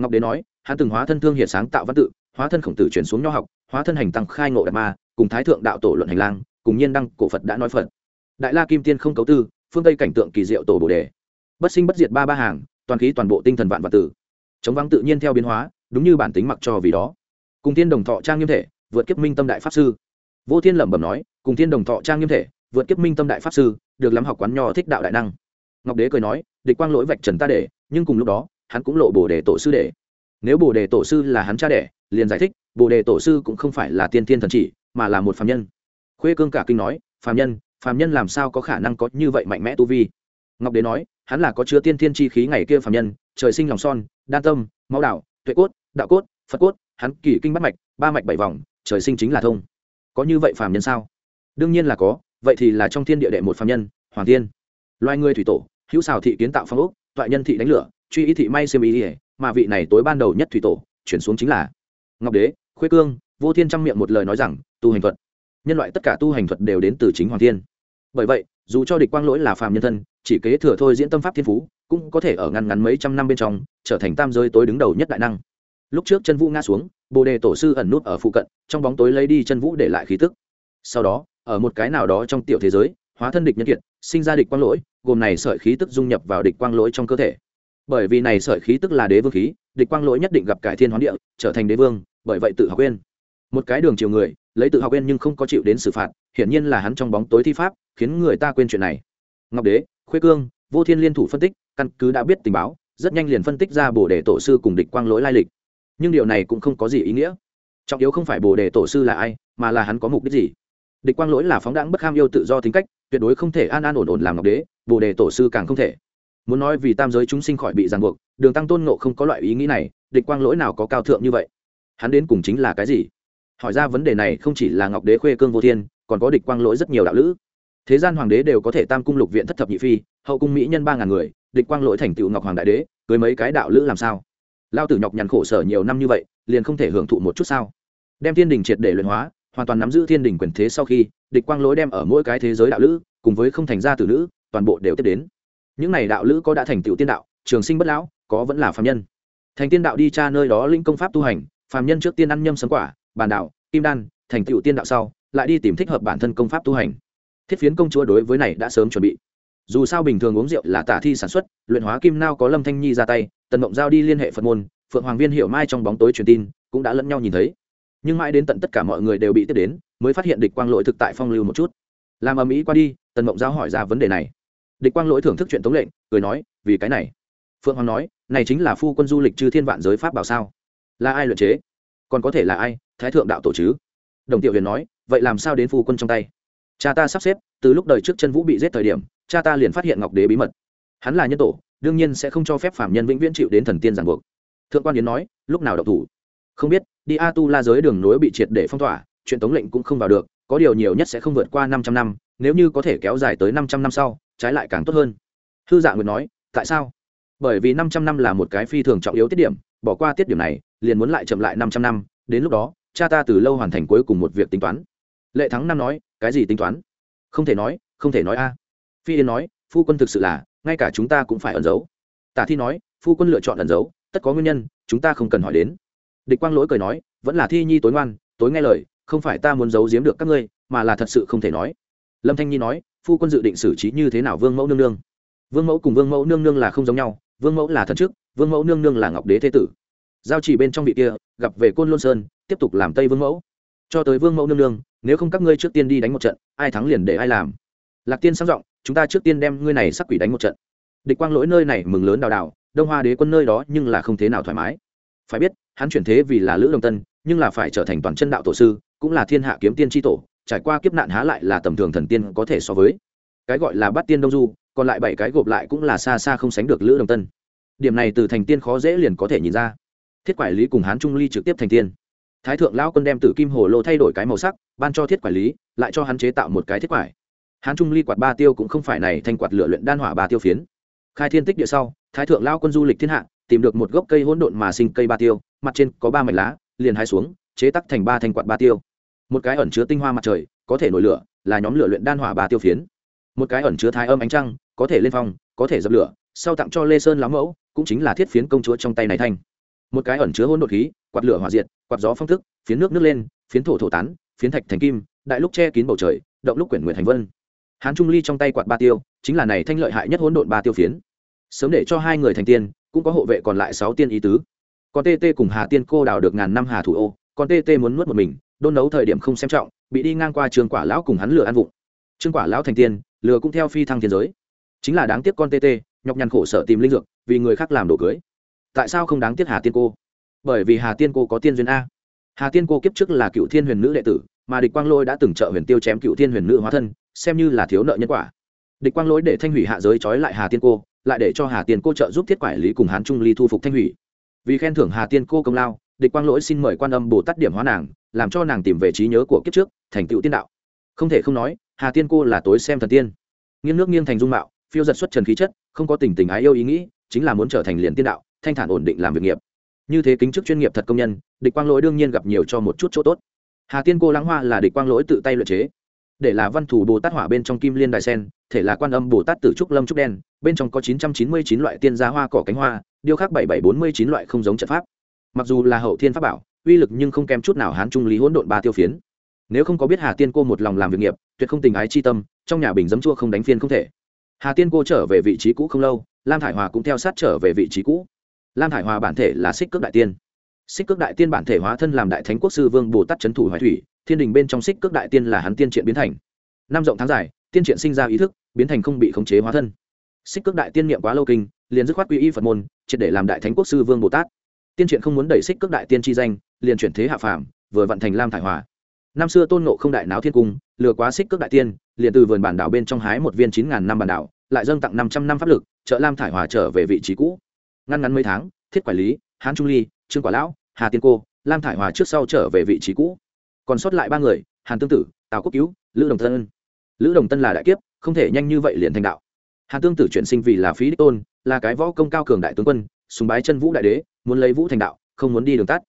[SPEAKER 1] Ngọc đế nói, hắn từng hóa thân thương hiện sáng tạo văn tự, hóa thân khổng tử chuyển xuống nho học, hóa thân hành tăng khai ngộ đạt ma, cùng thái thượng đạo tổ luận hành lang, cùng nhiên đăng cổ phật đã nói phật. Đại la kim tiên không cấu tư, phương tây cảnh tượng kỳ diệu tổ bồ đề. Bất sinh bất diệt ba ba hàng, toàn khí toàn bộ tinh thần vạn vật tử. Chống vắng tự nhiên theo biến hóa, đúng như bản tính mặc cho vì đó. Cùng thiên đồng thọ trang nghiêm thể, vượt kiếp minh tâm đại pháp sư. Vô thiên lẩm bẩm nói, cùng thiên đồng thọ trang nghiêm thể, vượt kiếp minh tâm đại pháp sư, được lắm học quán nho thích đạo đại năng. Ngọc đế cười nói, địch quang lỗi vạch trần ta để, nhưng cùng lúc đó hắn cũng lộ bồ đề tổ sư để nếu bồ đề tổ sư là hắn cha đẻ, liền giải thích, bồ đề tổ sư cũng không phải là tiên tiên thần chỉ, mà là một phạm nhân. Khuê cương cả kinh nói phạm nhân phạm nhân làm sao có khả năng có như vậy mạnh mẽ tu vi? Ngọc đế nói, hắn là có chứa tiên thiên chi khí ngày kia phạm nhân, trời sinh lòng son, đan tâm, máu đạo, tuệ cốt, đạo cốt, phật cốt, hắn kỷ kinh bắt mạch, ba mạch bảy vòng, trời sinh chính là thông. Có như vậy phạm nhân sao? Đương nhiên là có, vậy thì là trong thiên địa đệ một phạm nhân, hoàng thiên. Loài người thủy tổ, hữu xào thị kiến tạo phong ốc, toại nhân thị đánh lửa truy ý thị may xem ý ỉa mà vị này tối ban đầu nhất thủy tổ, chuyển xuống chính là ngọc đế, khuê cương, vô thiên trong miệng một lời nói rằng, tu hành thuật. Nhân loại tất cả tu hành thuật đều đến từ chính hoàng thiên. Bởi vậy, dù cho địch quang lỗi là phàm nhân thân, chỉ kế thừa thôi diễn tâm pháp thiên phú, cũng có thể ở ngăn ngắn mấy trăm năm bên trong, trở thành tam giới tối đứng đầu nhất đại năng. Lúc trước chân vũ ngã xuống, bồ đề tổ sư ẩn nút ở phụ cận, trong bóng tối lấy đi chân vũ để lại khí tức. Sau đó, ở một cái nào đó trong tiểu thế giới, hóa thân địch nhân kiệt, sinh ra địch quang lỗi, gồm này sợi khí tức dung nhập vào địch quang lỗi trong cơ thể bởi vì này sợi khí tức là đế vương khí, địch quang lỗi nhất định gặp cải thiên hoán địa, trở thành đế vương, bởi vậy tự học quên một cái đường chiều người, lấy tự học quên nhưng không có chịu đến xử phạt, hiển nhiên là hắn trong bóng tối thi pháp, khiến người ta quên chuyện này. Ngọc đế, khuê cương, vô thiên liên thủ phân tích, căn cứ đã biết tình báo, rất nhanh liền phân tích ra bồ đề tổ sư cùng địch quang lỗi lai lịch. Nhưng điều này cũng không có gì ý nghĩa. Trọng yếu không phải bồ đề tổ sư là ai, mà là hắn có mục đích gì. Địch quang lỗi là phóng đáng bất kham yêu tự do tính cách, tuyệt đối không thể an an ổn ổn làm ngọc đế, bồ đề tổ sư càng không thể muốn nói vì tam giới chúng sinh khỏi bị ràng buộc, đường tăng tôn nộ không có loại ý nghĩ này, địch quang lỗi nào có cao thượng như vậy? Hắn đến cùng chính là cái gì? Hỏi ra vấn đề này không chỉ là ngọc đế khuê cương vô thiên, còn có địch quang lỗi rất nhiều đạo lữ. Thế gian hoàng đế đều có thể tam cung lục viện thất thập nhị phi, hậu cung mỹ nhân ba ngàn người, địch quang lỗi thành tựu ngọc hoàng đại đế, cưới mấy cái đạo lữ làm sao? Lao tử nhọc nhằn khổ sở nhiều năm như vậy, liền không thể hưởng thụ một chút sao? Đem thiên đình triệt để luyện hóa, hoàn toàn nắm giữ thiên đình quyền thế sau khi, địch quang lỗi đem ở mỗi cái thế giới đạo lữ, cùng với không thành gia tử nữ, toàn bộ đều tiếp đến những này đạo lữ có đã thành tựu tiên đạo, trường sinh bất lão, có vẫn là phàm nhân. Thành tiên đạo đi cha nơi đó linh công pháp tu hành, phàm nhân trước tiên ăn nhâm sấm quả, bàn đạo kim đan, thành tựu tiên đạo sau, lại đi tìm thích hợp bản thân công pháp tu hành. Thiết phiến công chúa đối với này đã sớm chuẩn bị. Dù sao bình thường uống rượu là tả thi sản xuất, luyện hóa kim nao có lâm thanh nhi ra tay, tần mộng giao đi liên hệ phật môn, phượng hoàng viên hiểu mai trong bóng tối truyền tin, cũng đã lẫn nhau nhìn thấy. Nhưng mãi đến tận tất cả mọi người đều bị tiếp đến, mới phát hiện địch quang lỗi thực tại phong lưu một chút. Làm ầm ĩ qua đi, tần mộng giao hỏi ra vấn đề này địch quang lỗi thưởng thức chuyện tống lệnh, cười nói, vì cái này. Phượng hoàng nói, này chính là phu quân du lịch chư thiên vạn giới pháp bảo sao? Là ai luyện chế? Còn có thể là ai? Thái thượng đạo tổ chứ? Đồng tiểu huyền nói, vậy làm sao đến phu quân trong tay? Cha ta sắp xếp, từ lúc đời trước chân vũ bị giết thời điểm, cha ta liền phát hiện ngọc đế bí mật. Hắn là nhân tổ, đương nhiên sẽ không cho phép phạm nhân vĩnh viễn chịu đến thần tiên giảng buộc. Thượng quan yến nói, lúc nào đậu thủ? Không biết, đi a tu la giới đường nối bị triệt để phong tỏa, chuyện tống lệnh cũng không vào được, có điều nhiều nhất sẽ không vượt qua năm trăm năm, nếu như có thể kéo dài tới năm trăm năm sau trái lại càng tốt hơn. Hư dạ nguyệt nói, tại sao? Bởi vì năm trăm năm là một cái phi thường trọng yếu tiết điểm, bỏ qua tiết điểm này, liền muốn lại chậm lại năm trăm năm, đến lúc đó, cha ta từ lâu hoàn thành cuối cùng một việc tính toán. Lệ thắng năm nói, cái gì tính toán? Không thể nói, không thể nói a. Phi yên nói, phu quân thực sự là, ngay cả chúng ta cũng phải ẩn giấu. Tả thi nói, phu quân lựa chọn ẩn giấu, tất có nguyên nhân, chúng ta không cần hỏi đến. Địch quang lỗi cười nói, vẫn là thi nhi tối ngoan, tối nghe lời, không phải ta muốn giấu giếm được các ngươi, mà là thật sự không thể nói. Lâm thanh nhi nói phu quân dự định xử trí như thế nào vương mẫu nương nương? Vương mẫu cùng vương mẫu nương nương là không giống nhau, vương mẫu là thần trước, vương mẫu nương nương là ngọc đế thế tử. Giao chỉ bên trong vị kia, gặp về côn lôn sơn, tiếp tục làm tây vương mẫu. Cho tới vương mẫu nương nương, nếu không các ngươi trước tiên đi đánh một trận, ai thắng liền để ai làm. Lạc tiên sang giọng, chúng ta trước tiên đem ngươi này sắc quỷ đánh một trận. Địch quang lỗi nơi này mừng lớn đào đào, đông hoa đế quân nơi đó nhưng là không thế nào thoải mái. Phải biết, hắn chuyển thế vì là lữ đồng tân, nhưng là phải trở thành toàn chân đạo tổ sư, cũng là thiên hạ kiếm tiên tri tổ trải qua kiếp nạn há lại là tầm thường thần tiên có thể so với. Cái gọi là bắt tiên đông du, còn lại bảy cái gộp lại cũng là xa xa không sánh được lữ đồng tân. Điểm này từ thành tiên khó dễ liền có thể nhìn ra. Thiết quản lý cùng hán trung ly trực tiếp thành tiên. Thái thượng lão quân đem tử kim hồ lô thay đổi cái màu sắc, ban cho thiết quản lý, lại cho hắn chế tạo một cái thiết quải. Hán trung ly quạt ba tiêu cũng không phải này thành quạt lửa luyện đan hỏa ba tiêu phiến. Khai thiên tích địa sau, thái thượng lão quân du lịch thiên hạ, tìm được một gốc cây hỗn độn mà sinh cây ba tiêu, mặt trên có ba mảnh lá, liền hai xuống, chế tắc thành ba thanh quạt ba tiêu một cái ẩn chứa tinh hoa mặt trời, có thể nổi lửa, là nhóm lửa luyện đan hỏa bà tiêu phiến. Một cái ẩn chứa thái âm ánh trăng, có thể lên phong, có thể dập lửa, sau tặng cho lê sơn lắm mẫu, cũng chính là thiết phiến công chúa trong tay này thanh một cái ẩn chứa hôn đột khí, quạt lửa hỏa diệt, quạt gió phong thức, phiến nước nước lên, phiến thổ thổ tán, phiến thạch thành kim, đại lúc che kín bầu trời, động lúc quyển nguyện thành vân. Hán trung ly trong tay quạt ba tiêu, chính là này thanh lợi hại nhất hỗn độn ba tiêu phiến. Sớm để cho hai người thành tiên, cũng có hộ vệ còn lại sáu tiên ý tứ. Còn tê tê cùng hà tiên cô đào được ngàn năm hà thủ ô còn tê tê muốn nuốt một mình đôn nấu thời điểm không xem trọng bị đi ngang qua trường quả lão cùng hắn lừa ăn vụng. Trương quả lão thành tiên lừa cũng theo phi thăng thiên giới. Chính là đáng tiếc con tê tê, nhọc nhằn khổ sở tìm linh dược vì người khác làm đồ cưới. Tại sao không đáng tiếc hà tiên cô? Bởi vì hà tiên cô có tiên duyên a. Hà tiên cô kiếp trước là cựu thiên huyền nữ đệ tử mà địch quang lôi đã từng trợ huyền tiêu chém cựu thiên huyền nữ hóa thân xem như là thiếu nợ nhân quả. Địch quang lỗi để thanh hủy hạ giới trói lại hà tiên cô lại để cho hà tiên cô trợ giúp thiết quản lý cùng hán trung ly thu phục thanh hủy. Vì khen thưởng hà tiên cô công lao địch quang lỗi xin mời quan âm bồ tát điểm hóa nàng làm cho nàng tìm về trí nhớ của kiếp trước, thành tựu tiên đạo. Không thể không nói, hà tiên cô là tối xem thần tiên. Nghiêng nước nghiêng thành dung mạo, phiêu giật xuất trần khí chất, không có tình tình ái yêu ý nghĩ, chính là muốn trở thành liền tiên đạo, thanh thản ổn định làm việc nghiệp. Như thế kính chức chuyên nghiệp thật công nhân, địch quang lỗi đương nhiên gặp nhiều cho một chút chỗ tốt. Hà tiên cô lãng hoa là địch quang lỗi tự tay luyện chế. Để là văn thủ bồ tát hỏa bên trong kim liên đài sen, thể là quan âm bồ tát tử trúc lâm trúc đen, bên trong có chín trăm chín mươi chín loại tiên giá hoa cỏ cánh hoa, điêu khắc bảy bảy bốn mươi chín loại không giống trận pháp. Mặc dù là hậu thiên pháp bảo uy lực nhưng không kém chút nào hán trung lý hỗn độn ba tiêu phiến. Nếu không có biết hà tiên cô một lòng làm việc nghiệp, tuyệt không tình ái chi tâm, trong nhà bình dấm chua không đánh phiên không thể. Hà tiên cô trở về vị trí cũ không lâu, lam thải hòa cũng theo sát trở về vị trí cũ. Lam thải hòa bản thể là xích cước đại tiên. Xích cước đại tiên bản thể hóa thân làm đại thánh quốc sư vương bồ tát trấn thủ hoài thủy, thiên đình bên trong xích cước đại tiên là hắn tiên triện biến thành. Năm rộng tháng dài, tiên triện sinh ra ý thức, biến thành không bị khống chế hóa thân. Xích cước đại tiên niệm quá lâu kinh, liền dứt khoát quy y phật môn, triệt để làm đại thánh quốc sư vương bồ tát. Tiên triện không muốn đẩy xích cước đại tiên chi danh liền chuyển thế hạ phàm, vừa vận thành lam thải hòa. Năm xưa tôn nộ không đại náo thiên cung, lừa quá xích cước đại tiên, liền từ vườn bản đảo bên trong hái một viên chín ngàn năm bản đảo, lại dâng tặng năm trăm năm pháp lực, trợ lam thải hòa trở về vị trí cũ. Ngăn ngắn mấy tháng, thiết quản lý, hán trung ly, trương quả lão, hà tiên cô, lam thải hòa trước sau trở về vị trí cũ. Còn sót lại ba người, hàn tương tử, tào quốc cứu, lữ đồng tân. Lữ đồng tân là đại kiếp, không thể nhanh như vậy liền thành đạo. Hàn tương tử chuyển sinh vì là phí đích tôn, là cái võ công cao cường đại tướng quân, sùng bái chân vũ đại đế, muốn lấy vũ thành đạo, không muốn đi đường tắt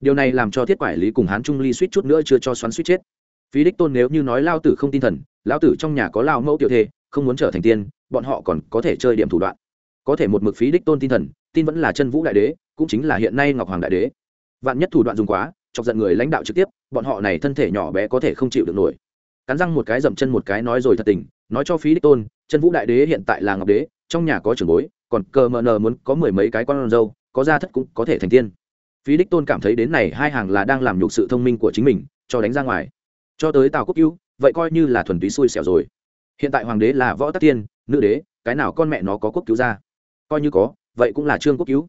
[SPEAKER 1] điều này làm cho thiết quản lý cùng hán trung ly suýt chút nữa chưa cho xoắn suýt chết. Phí đích tôn nếu như nói lao tử không tin thần lão tử trong nhà có lao mẫu tiểu thê, không muốn trở thành tiên, bọn họ còn có thể chơi điểm thủ đoạn. Có thể một mực phí đích tôn tin thần, tin vẫn là chân vũ đại đế, cũng chính là hiện nay ngọc hoàng đại đế. Vạn nhất thủ đoạn dùng quá, chọc giận người lãnh đạo trực tiếp, bọn họ này thân thể nhỏ bé có thể không chịu được nổi. Cắn răng một cái dậm chân một cái nói rồi thật tình, nói cho phí đích tôn, chân vũ đại đế hiện tại là ngọc đế, trong nhà có trưởng bối, còn cờ mờ nờ muốn có mười mấy cái con dâu có gia thất cũng có thể thành tiên phí đích tôn cảm thấy đến này hai hàng là đang làm nhục sự thông minh của chính mình, cho đánh ra ngoài. Cho tới tào quốc cứu vậy coi như là thuần túy xui xẻo rồi. Hiện tại hoàng đế là võ tắc tiên, nữ đế, cái nào con mẹ nó có quốc cứu ra? Coi như có, vậy cũng là trương quốc cứu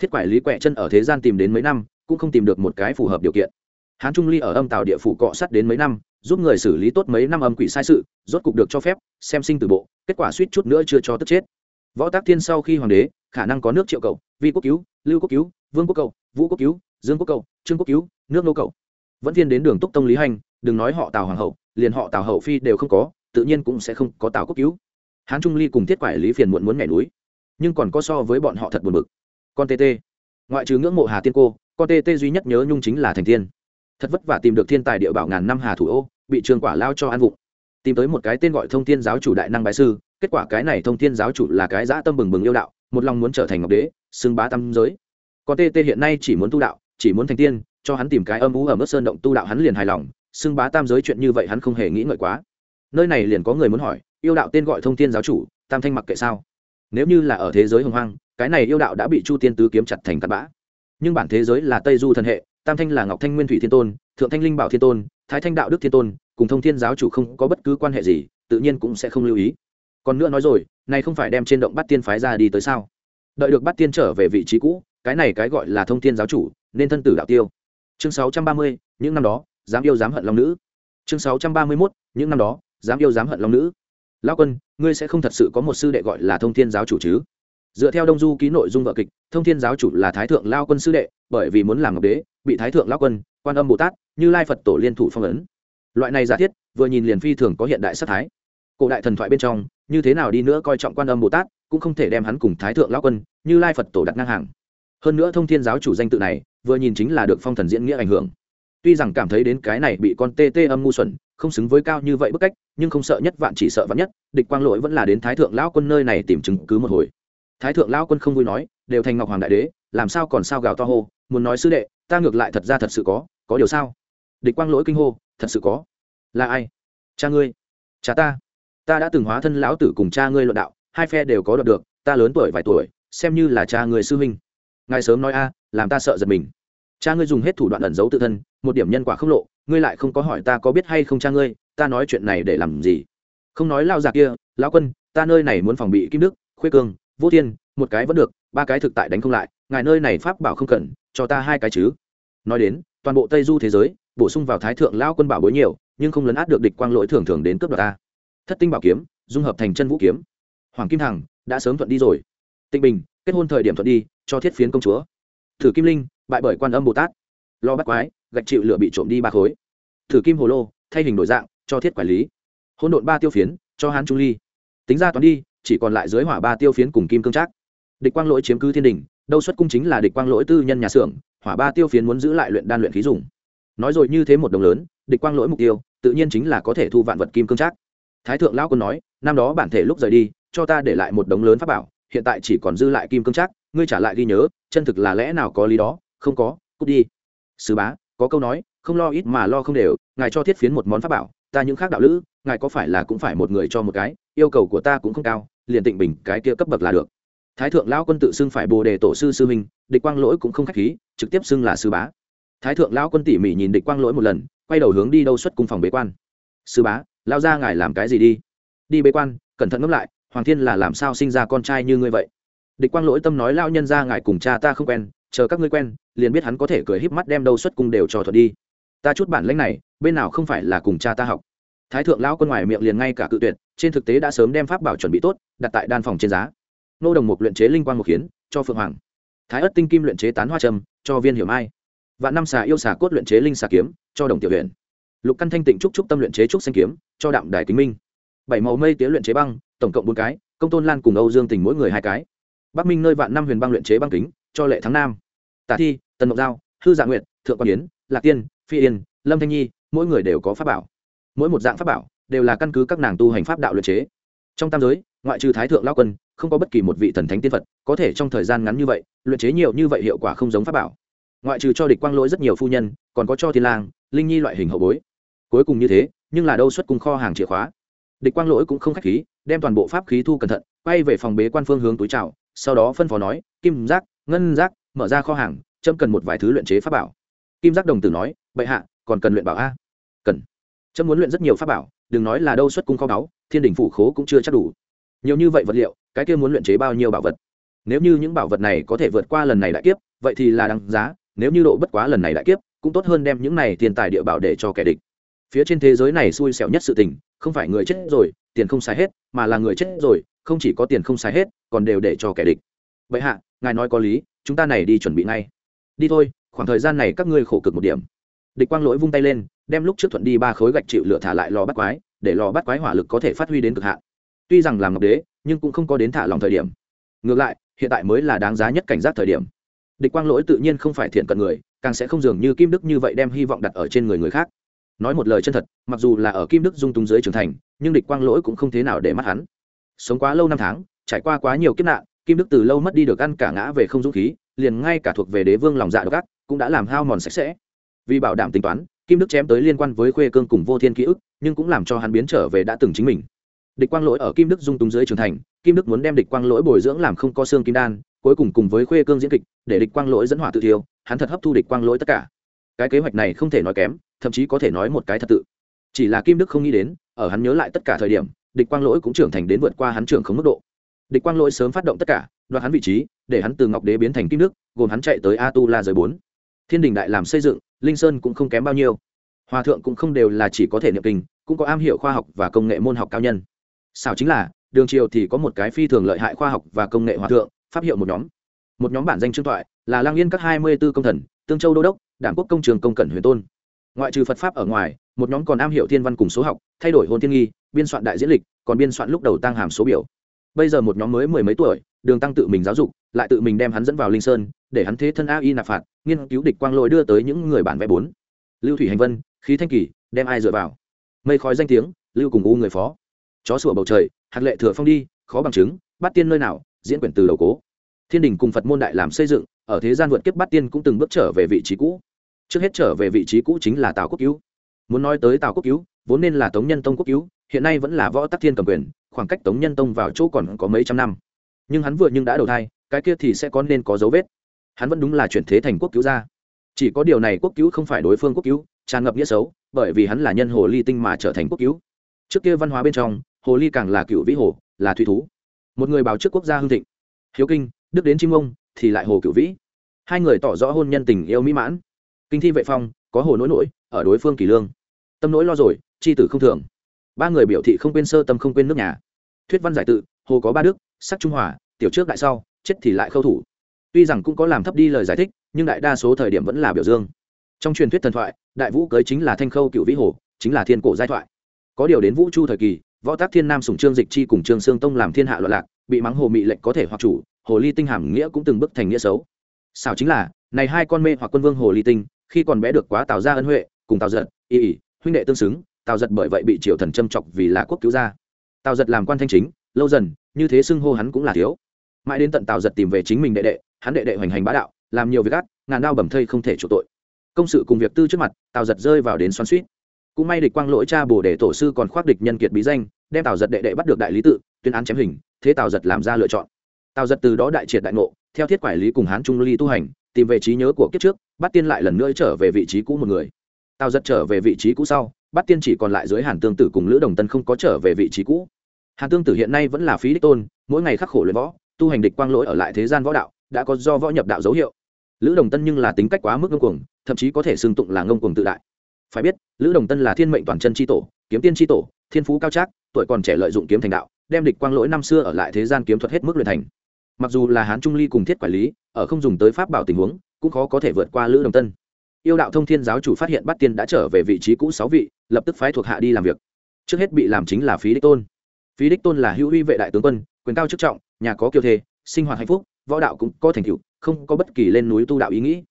[SPEAKER 1] thiết quải lý quẹ chân ở thế gian tìm đến mấy năm, cũng không tìm được một cái phù hợp điều kiện. Hán trung ly ở âm tàu địa phủ cọ sắt đến mấy năm, giúp người xử lý tốt mấy năm âm quỷ sai sự, rốt cục được cho phép, xem sinh từ bộ, kết quả suýt chút nữa chưa cho tức chết võ tác thiên sau khi hoàng đế, khả năng có nước triệu cầu, vi quốc cứu, lưu quốc cứu, vương quốc cầu, vũ quốc cứu, dương quốc cầu, trương quốc cứu, nước nô cầu. Vẫn thiên đến đường túc tông lý hành, đừng nói họ tào hoàng hậu, liền họ tào hậu phi đều không có, tự nhiên cũng sẽ không có tào quốc cứu. Hán trung ly cùng thiết quải lý phiền muộn muốn nhảy núi, nhưng còn có so với bọn họ thật buồn bực. Con tt ngoại trừ ngưỡng mộ hà tiên cô, con tt duy nhất nhớ nhung chính là thành tiên thật vất vả tìm được thiên tài địa bảo ngàn năm hà thủ ô, bị trường quả lao cho an vụng tìm tới một cái tên gọi thông thiên giáo chủ đại năng bái sư, kết quả cái này thông thiên giáo chủ là cái dã tâm bừng bừng yêu đạo, một lòng muốn trở thành ngọc đế, xưng bá tam giới. Còn tê hiện nay chỉ muốn tu đạo, chỉ muốn thành tiên, cho hắn tìm cái âm ú ở mức sơn động tu đạo hắn liền hài lòng, xưng bá tam giới chuyện như vậy hắn không hề nghĩ ngợi quá. Nơi này liền có người muốn hỏi, yêu đạo tên gọi thông thiên giáo chủ, tam thanh mặc kệ sao? Nếu như là ở thế giới hồng hoang, cái này yêu đạo đã bị chu tiên tứ kiếm chặt thành tạt bã. Nhưng bản thế giới là tây du thần hệ, tam thanh là ngọc thanh nguyên thủy thiên tôn, thượng thanh linh bảo thiên tôn, thái thanh đạo đức thiên tôn cùng thông thiên giáo chủ không có bất cứ quan hệ gì, tự nhiên cũng sẽ không lưu ý. Còn nữa nói rồi này không phải đem trên động bắt tiên phái ra đi tới sao? Đợi được bắt tiên trở về vị trí cũ, cái này cái gọi là thông thiên giáo chủ, nên thân tử đạo tiêu. Chương sáu trăm ba mươi, những năm đó, dám yêu dám hận long nữ. Chương sáu trăm ba mươi mốt, những năm đó, dám yêu dám hận long nữ. Lão quân, ngươi sẽ không thật sự có một sư đệ gọi là thông thiên giáo chủ chứ? Dựa theo đông du ký nội dung vợ kịch, thông thiên giáo chủ là thái thượng lao quân sư đệ, bởi vì muốn làm ngọc đế, bị thái thượng lao quân, quan âm bồ tát, như lai phật tổ liên thủ phong ấn loại này giả thiết, vừa nhìn liền phi thường có hiện đại sắc thái. Cổ đại thần thoại bên trong, như thế nào đi nữa coi trọng quan âm bồ tát, cũng không thể đem hắn cùng thái thượng lao quân, như lai phật tổ đặt ngang hàng. Hơn nữa thông thiên giáo chủ danh tự này, vừa nhìn chính là được phong thần diễn nghĩa ảnh hưởng. Tuy rằng cảm thấy đến cái này bị con tê tê âm ngu xuẩn, không xứng với cao như vậy bức cách, nhưng không sợ nhất vạn chỉ sợ vạn nhất, địch quang lỗi vẫn là đến thái thượng lão quân nơi này tìm chứng cứ một hồi. Thái thượng lão quân không vui nói, đều thành ngọc hoàng đại đế, làm sao còn sao gào to hô, muốn nói sư đệ, ta ngược lại thật ra thật sự có có điều sao? Địch quang lỗi kinh hô, thật sự có là ai? Cha ngươi. Cha ta. Ta đã từng hóa thân lão tử cùng cha ngươi luận đạo, hai phe đều có đoạt được, ta lớn tuổi vài tuổi, xem như là cha người sư huynh. Ngài sớm nói a, làm ta sợ giật mình. Cha ngươi dùng hết thủ đoạn ẩn giấu tự thân, một điểm nhân quả không lộ, ngươi lại không có hỏi ta có biết hay không cha ngươi, ta nói chuyện này để làm gì? Không nói lao già kia, lão quân, ta nơi này muốn phòng bị kim đức, khuê cương, vô thiên, một cái vẫn được, ba cái thực tại đánh không lại, ngài nơi này pháp bảo không cần, cho ta hai cái chứ. Nói đến, toàn bộ tây du thế giới, bổ sung vào thái thượng lao quân bảo bối nhiều nhưng không lấn át được địch quang lỗi thường thường đến cướp đoạt ta. Thất tinh bảo kiếm, dung hợp thành chân vũ kiếm. Hoàng kim thằng, đã sớm thuận đi rồi. Tịnh bình, kết hôn thời điểm thuận đi, cho thiết phiến công chúa. Thử kim linh, bại bởi quan âm bồ tát. Lo bắt quái, gạch chịu lửa bị trộm đi ba khối. Thử kim hồ lô, thay hình đổi dạng, cho thiết quản lý. Hôn độn ba tiêu phiến, cho hán trung ly. Tính ra toán đi, chỉ còn lại dưới hỏa ba tiêu phiến cùng kim cương trác. Địch quang lỗi chiếm cứ thiên đình, đâu xuất cung chính là địch quang lỗi tư nhân nhà xưởng, hỏa ba tiêu phiến muốn giữ lại luyện đan luyện khí dùng. Nói rồi như thế một đồng lớn, địch quang lỗi mục tiêu tự nhiên chính là có thể thu vạn vật kim cương trác. Thái thượng lão quân nói, năm đó bản thể lúc rời đi, cho ta để lại một đống lớn pháp bảo, hiện tại chỉ còn dư lại kim cương trác, ngươi trả lại ghi nhớ, chân thực là lẽ nào có lý đó? Không có, cút đi. Sứ bá, có câu nói, không lo ít mà lo không đều, ngài cho thiết phiến một món pháp bảo, ta những khác đạo lữ, ngài có phải là cũng phải một người cho một cái, yêu cầu của ta cũng không cao, liền tịnh bình, cái kia cấp bậc là được. Thái thượng lão quân tự xưng phải bồ đề tổ sư sư minh địch quang lỗi cũng không khách khí, trực tiếp xưng là sư bá. Thái thượng lão quân tỉ mỉ nhìn địch quang lỗi một lần quay đầu hướng đi đâu xuất cung phòng bế quan. Sư bá, lao ra ngài làm cái gì đi? Đi bế quan, cẩn thận ngẫm lại, hoàng thiên là làm sao sinh ra con trai như ngươi vậy? Địch quang lỗi tâm nói lao nhân ra ngài cùng cha ta không quen, chờ các ngươi quen, liền biết hắn có thể cười híp mắt đem đâu xuất cung đều cho thuật đi. Ta chút bản lãnh này, bên nào không phải là cùng cha ta học. Thái thượng lão quân ngoài miệng liền ngay cả cự tuyệt, trên thực tế đã sớm đem pháp bảo chuẩn bị tốt, đặt tại đan phòng trên giá. Nô đồng mục luyện chế linh quang một hiến cho phượng hoàng. Thái ất tinh kim luyện chế tán hoa trầm, cho viên hiểu mai và năm xà yêu xà cốt luyện chế linh xà kiếm, cho đồng tiểu huyện lục căn thanh tịnh trúc trúc tâm luyện chế trúc xanh kiếm, cho đạm đài kính minh. Bảy màu mây tía luyện chế băng, tổng cộng bốn cái, công tôn lan cùng âu dương tình mỗi người hai cái. Bắc minh nơi vạn năm huyền băng luyện chế băng kính, cho lệ thắng nam. Tả thi, tần Ngọc giao, hư dạ nguyện thượng quan yến, lạc tiên, phi yên, lâm thanh nhi, mỗi người đều có pháp bảo. Mỗi một dạng pháp bảo đều là căn cứ các nàng tu hành pháp đạo luyện chế. Trong tam giới, ngoại trừ thái thượng lao quân, không có bất kỳ một vị thần thánh tiên phật, có thể trong thời gian ngắn như vậy, luyện chế nhiều như vậy hiệu quả không giống pháp bảo ngoại trừ cho địch quang lỗi rất nhiều phu nhân, còn có cho thiên lang, linh nhi loại hình hậu bối. Cuối cùng như thế, nhưng là đâu xuất cùng kho hàng chìa khóa. Địch quang lỗi cũng không khách khí, đem toàn bộ pháp khí thu cẩn thận, quay về phòng bế quan phương hướng túi trào sau đó phân phó nói, kim giác, ngân giác, mở ra kho hàng trâm cần một vài thứ luyện chế pháp bảo. Kim giác đồng tử nói, bệ hạ, còn cần luyện bảo a? Cần. Trâm muốn luyện rất nhiều pháp bảo, đừng nói là đâu xuất cung kho báu, thiên đình phủ khố cũng chưa chắc đủ. Nhiều như vậy vật liệu, cái kia muốn luyện chế bao nhiêu bảo vật? Nếu như những bảo vật này có thể vượt qua lần này đại kiếp, vậy thì là đáng giá nếu như độ bất quá lần này đại kiếp, cũng tốt hơn đem những này tiền tài địa bảo để cho kẻ địch. Phía trên thế giới này xui xẻo nhất sự tình, không phải người chết rồi, tiền không xài hết, mà là người chết rồi, không chỉ có tiền không xài hết, còn đều để cho kẻ địch. Vậy hạ, ngài nói có lý, chúng ta này đi chuẩn bị ngay. Đi thôi, khoảng thời gian này các ngươi khổ cực một điểm. Địch quang lỗi vung tay lên, đem lúc trước thuận đi ba khối gạch chịu lửa thả lại lò bắt quái, để lò bắt quái hỏa lực có thể phát huy đến cực hạn. Tuy rằng làm ngọc đế, nhưng cũng không có đến thả lòng thời điểm. Ngược lại, hiện tại mới là đáng giá nhất cảnh giác thời điểm địch quang lỗi tự nhiên không phải thiện cận người, càng sẽ không dường như kim đức như vậy đem hy vọng đặt ở trên người người khác. Nói một lời chân thật, mặc dù là ở kim đức dung túng dưới trưởng thành, nhưng địch quang lỗi cũng không thế nào để mắt hắn. Sống quá lâu năm tháng, trải qua quá nhiều kiếp nạn, kim đức từ lâu mất đi được ăn cả ngã về không dũng khí, liền ngay cả thuộc về đế vương lòng dạ độc ác, cũng đã làm hao mòn sạch sẽ. Vì bảo đảm tính toán, kim đức chém tới liên quan với khuê cương cùng vô thiên ký ức, nhưng cũng làm cho hắn biến trở về đã từng chính mình. Địch quang lỗi ở kim đức dung túng dưới trưởng thành, kim đức muốn đem địch quang lỗi bồi dưỡng làm không có xương kim đan cuối cùng cùng với khuê cương diễn kịch, để địch quang lỗi dẫn hỏa tự thiêu, hắn thật hấp thu địch quang lỗi tất cả. Cái kế hoạch này không thể nói kém, thậm chí có thể nói một cái thật tự. Chỉ là kim đức không nghĩ đến, ở hắn nhớ lại tất cả thời điểm, địch quang lỗi cũng trưởng thành đến vượt qua hắn trưởng không mức độ. Địch quang lỗi sớm phát động tất cả, đoạt hắn vị trí, để hắn từ ngọc đế biến thành kim đức, gồm hắn chạy tới a tu la giới bốn. Thiên đình đại làm xây dựng, linh sơn cũng không kém bao nhiêu. Hòa thượng cũng không đều là chỉ có thể niệm kinh, cũng có am hiểu khoa học và công nghệ môn học cao nhân. Sao chính là, đường triều thì có một cái phi thường lợi hại khoa học và công nghệ hòa thượng pháp hiệu một nhóm. Một nhóm bản danh trương thoại, là lang yên các hai mươi b ố công thần, tương châu đô đốc, đảng quốc công trường công cẩn huyền tôn. Ngoại trừ phật pháp ở ngoài, một nhóm còn am hiểu thiên văn cùng số học, thay đổi hôn thiên nghi, biên soạn đại diễn lịch, còn biên soạn lúc đầu tăng hàm số biểu. Bây giờ một nhóm mới mười mấy tuổi, đường tăng tự mình giáo dục, lại tự mình đem hắn dẫn vào linh sơn, để hắn thế thân a y nạp phạt, nghiên cứu địch quang lội đưa tới những người bản vẽ bốn. Lưu thủy hành vân, khí thanh kỳ, đem ai dựa vào? Mây khói danh tiếng, lưu cùng u người phó. Chó sủa bầu trời, hạt lệ thừa phong đi, khó bằng chứng, bắt tiên nơi nào diễn quyển từ đầu cố. Thiên đình cùng phật môn đại làm xây dựng, ở thế gian vượt kiếp bắt tiên cũng từng bước trở về vị trí cũ. Trước hết trở về vị trí cũ chính là tào quốc cứu. Muốn nói tới tào quốc cứu, vốn nên là tống nhân tông quốc cứu, hiện nay vẫn là võ tắc thiên cầm quyền, khoảng cách tống nhân tông vào chỗ còn có mấy trăm năm. Nhưng hắn vừa nhưng đã đầu thai, cái kia thì sẽ có nên có dấu vết. Hắn vẫn đúng là chuyển thế thành quốc cứu gia chỉ có điều này quốc cứu không phải đối phương quốc cứu, tràn ngập nghĩa xấu, bởi vì hắn là nhân hồ ly tinh mà trở thành quốc cứu. Trước kia văn hóa bên trong, hồ ly càng là cựu vĩ hồ, là thủy thú một người báo trước quốc gia hương thịnh. Hiếu kinh, đức đến chim ông, thì lại hồ cựu vĩ. Hai người tỏ rõ hôn nhân tình yêu mỹ mãn. Kinh thi vệ phong, có hồ nỗi nỗi, ở đối phương kỳ lương. Tâm nỗi lo rồi, chi tử không thường. Ba người biểu thị không quên sơ tâm không quên nước nhà. Thuyết văn giải tự, hồ có ba đức, sắc trung hòa, tiểu trước đại sau, chết thì lại khâu thủ. Tuy rằng cũng có làm thấp đi lời giải thích, nhưng đại đa số thời điểm vẫn là biểu dương. Trong truyền thuyết thần thoại, đại vũ cưới chính là thanh khâu cựu vĩ hồ, chính là thiên cổ giai thoại. Có điều đến vũ chu thời kỳ võ tác thiên nam sùng trương dịch chi cùng trương sương tông làm thiên hạ loạn lạc, bị mắng hồ mị lệnh có thể hoặc chủ, hồ ly tinh hàm nghĩa cũng từng bước thành nghĩa xấu. Sao chính là, này hai con mê hoặc quân vương hồ ly tinh, khi còn bé được quá tào ra ân huệ, cùng tào giật, y ỉ huynh đệ tương xứng, tào giật bởi vậy bị triều thần châm chọc vì là quốc cứu gia. Tào giật làm quan thanh chính, lâu dần, như thế xưng hô hắn cũng là thiếu. Mãi đến tận tào giật tìm về chính mình đệ đệ, hắn đệ đệ hoành hành bá đạo, làm nhiều việc ác, ngàn đao bầm thây không thể chủ tội. Công sự cùng việc tư trước mặt, tào giật rơi vào đến xoắn suýt cũng may địch quang lỗi cha bồ để tổ sư còn khoác địch nhân kiệt bí danh, đem tào giật đệ đệ bắt được đại lý tự, tuyên án chém hình, thế tào giật làm ra lựa chọn. Tào giật từ đó đại triệt đại ngộ, theo thiết quản lý cùng hán trung ly tu hành, tìm về trí nhớ của kiếp trước, bắt tiên lại lần nữa trở về vị trí cũ một người. Tào giật trở về vị trí cũ sau, bắt tiên chỉ còn lại dưới hàn tương tử cùng lữ đồng tân không có trở về vị trí cũ. Hàn tương tử hiện nay vẫn là phí đích tôn, mỗi ngày khắc khổ luyện võ, tu hành địch quang lỗi ở lại thế gian võ đạo, đã có do võ nhập đạo dấu hiệu. Lữ đồng tân nhưng là tính cách quá mức ngông cuồng, thậm chí có thể xưng tụng là ngông cuồng tự đại phải biết, lữ đồng tân là thiên mệnh toàn chân tri tổ, kiếm tiên tri tổ, thiên phú cao trác, tuổi còn trẻ lợi dụng kiếm thành đạo, đem địch quang lỗi năm xưa ở lại thế gian kiếm thuật hết mức luyện thành. Mặc dù là hán trung ly cùng thiết quản lý, ở không dùng tới pháp bảo tình huống, cũng khó có thể vượt qua lữ đồng tân. Yêu đạo thông thiên giáo chủ phát hiện bắt tiên đã trở về vị trí cũ sáu vị, lập tức phái thuộc hạ đi làm việc. Trước hết bị làm chính là phí đích tôn. Phí đích tôn là hữu huy vệ đại tướng quân, quyền cao chức trọng, nhà có kiêu thê sinh hoạt hạnh phúc, võ đạo cũng có thành tựu, không có bất kỳ lên núi tu đạo ý nghĩ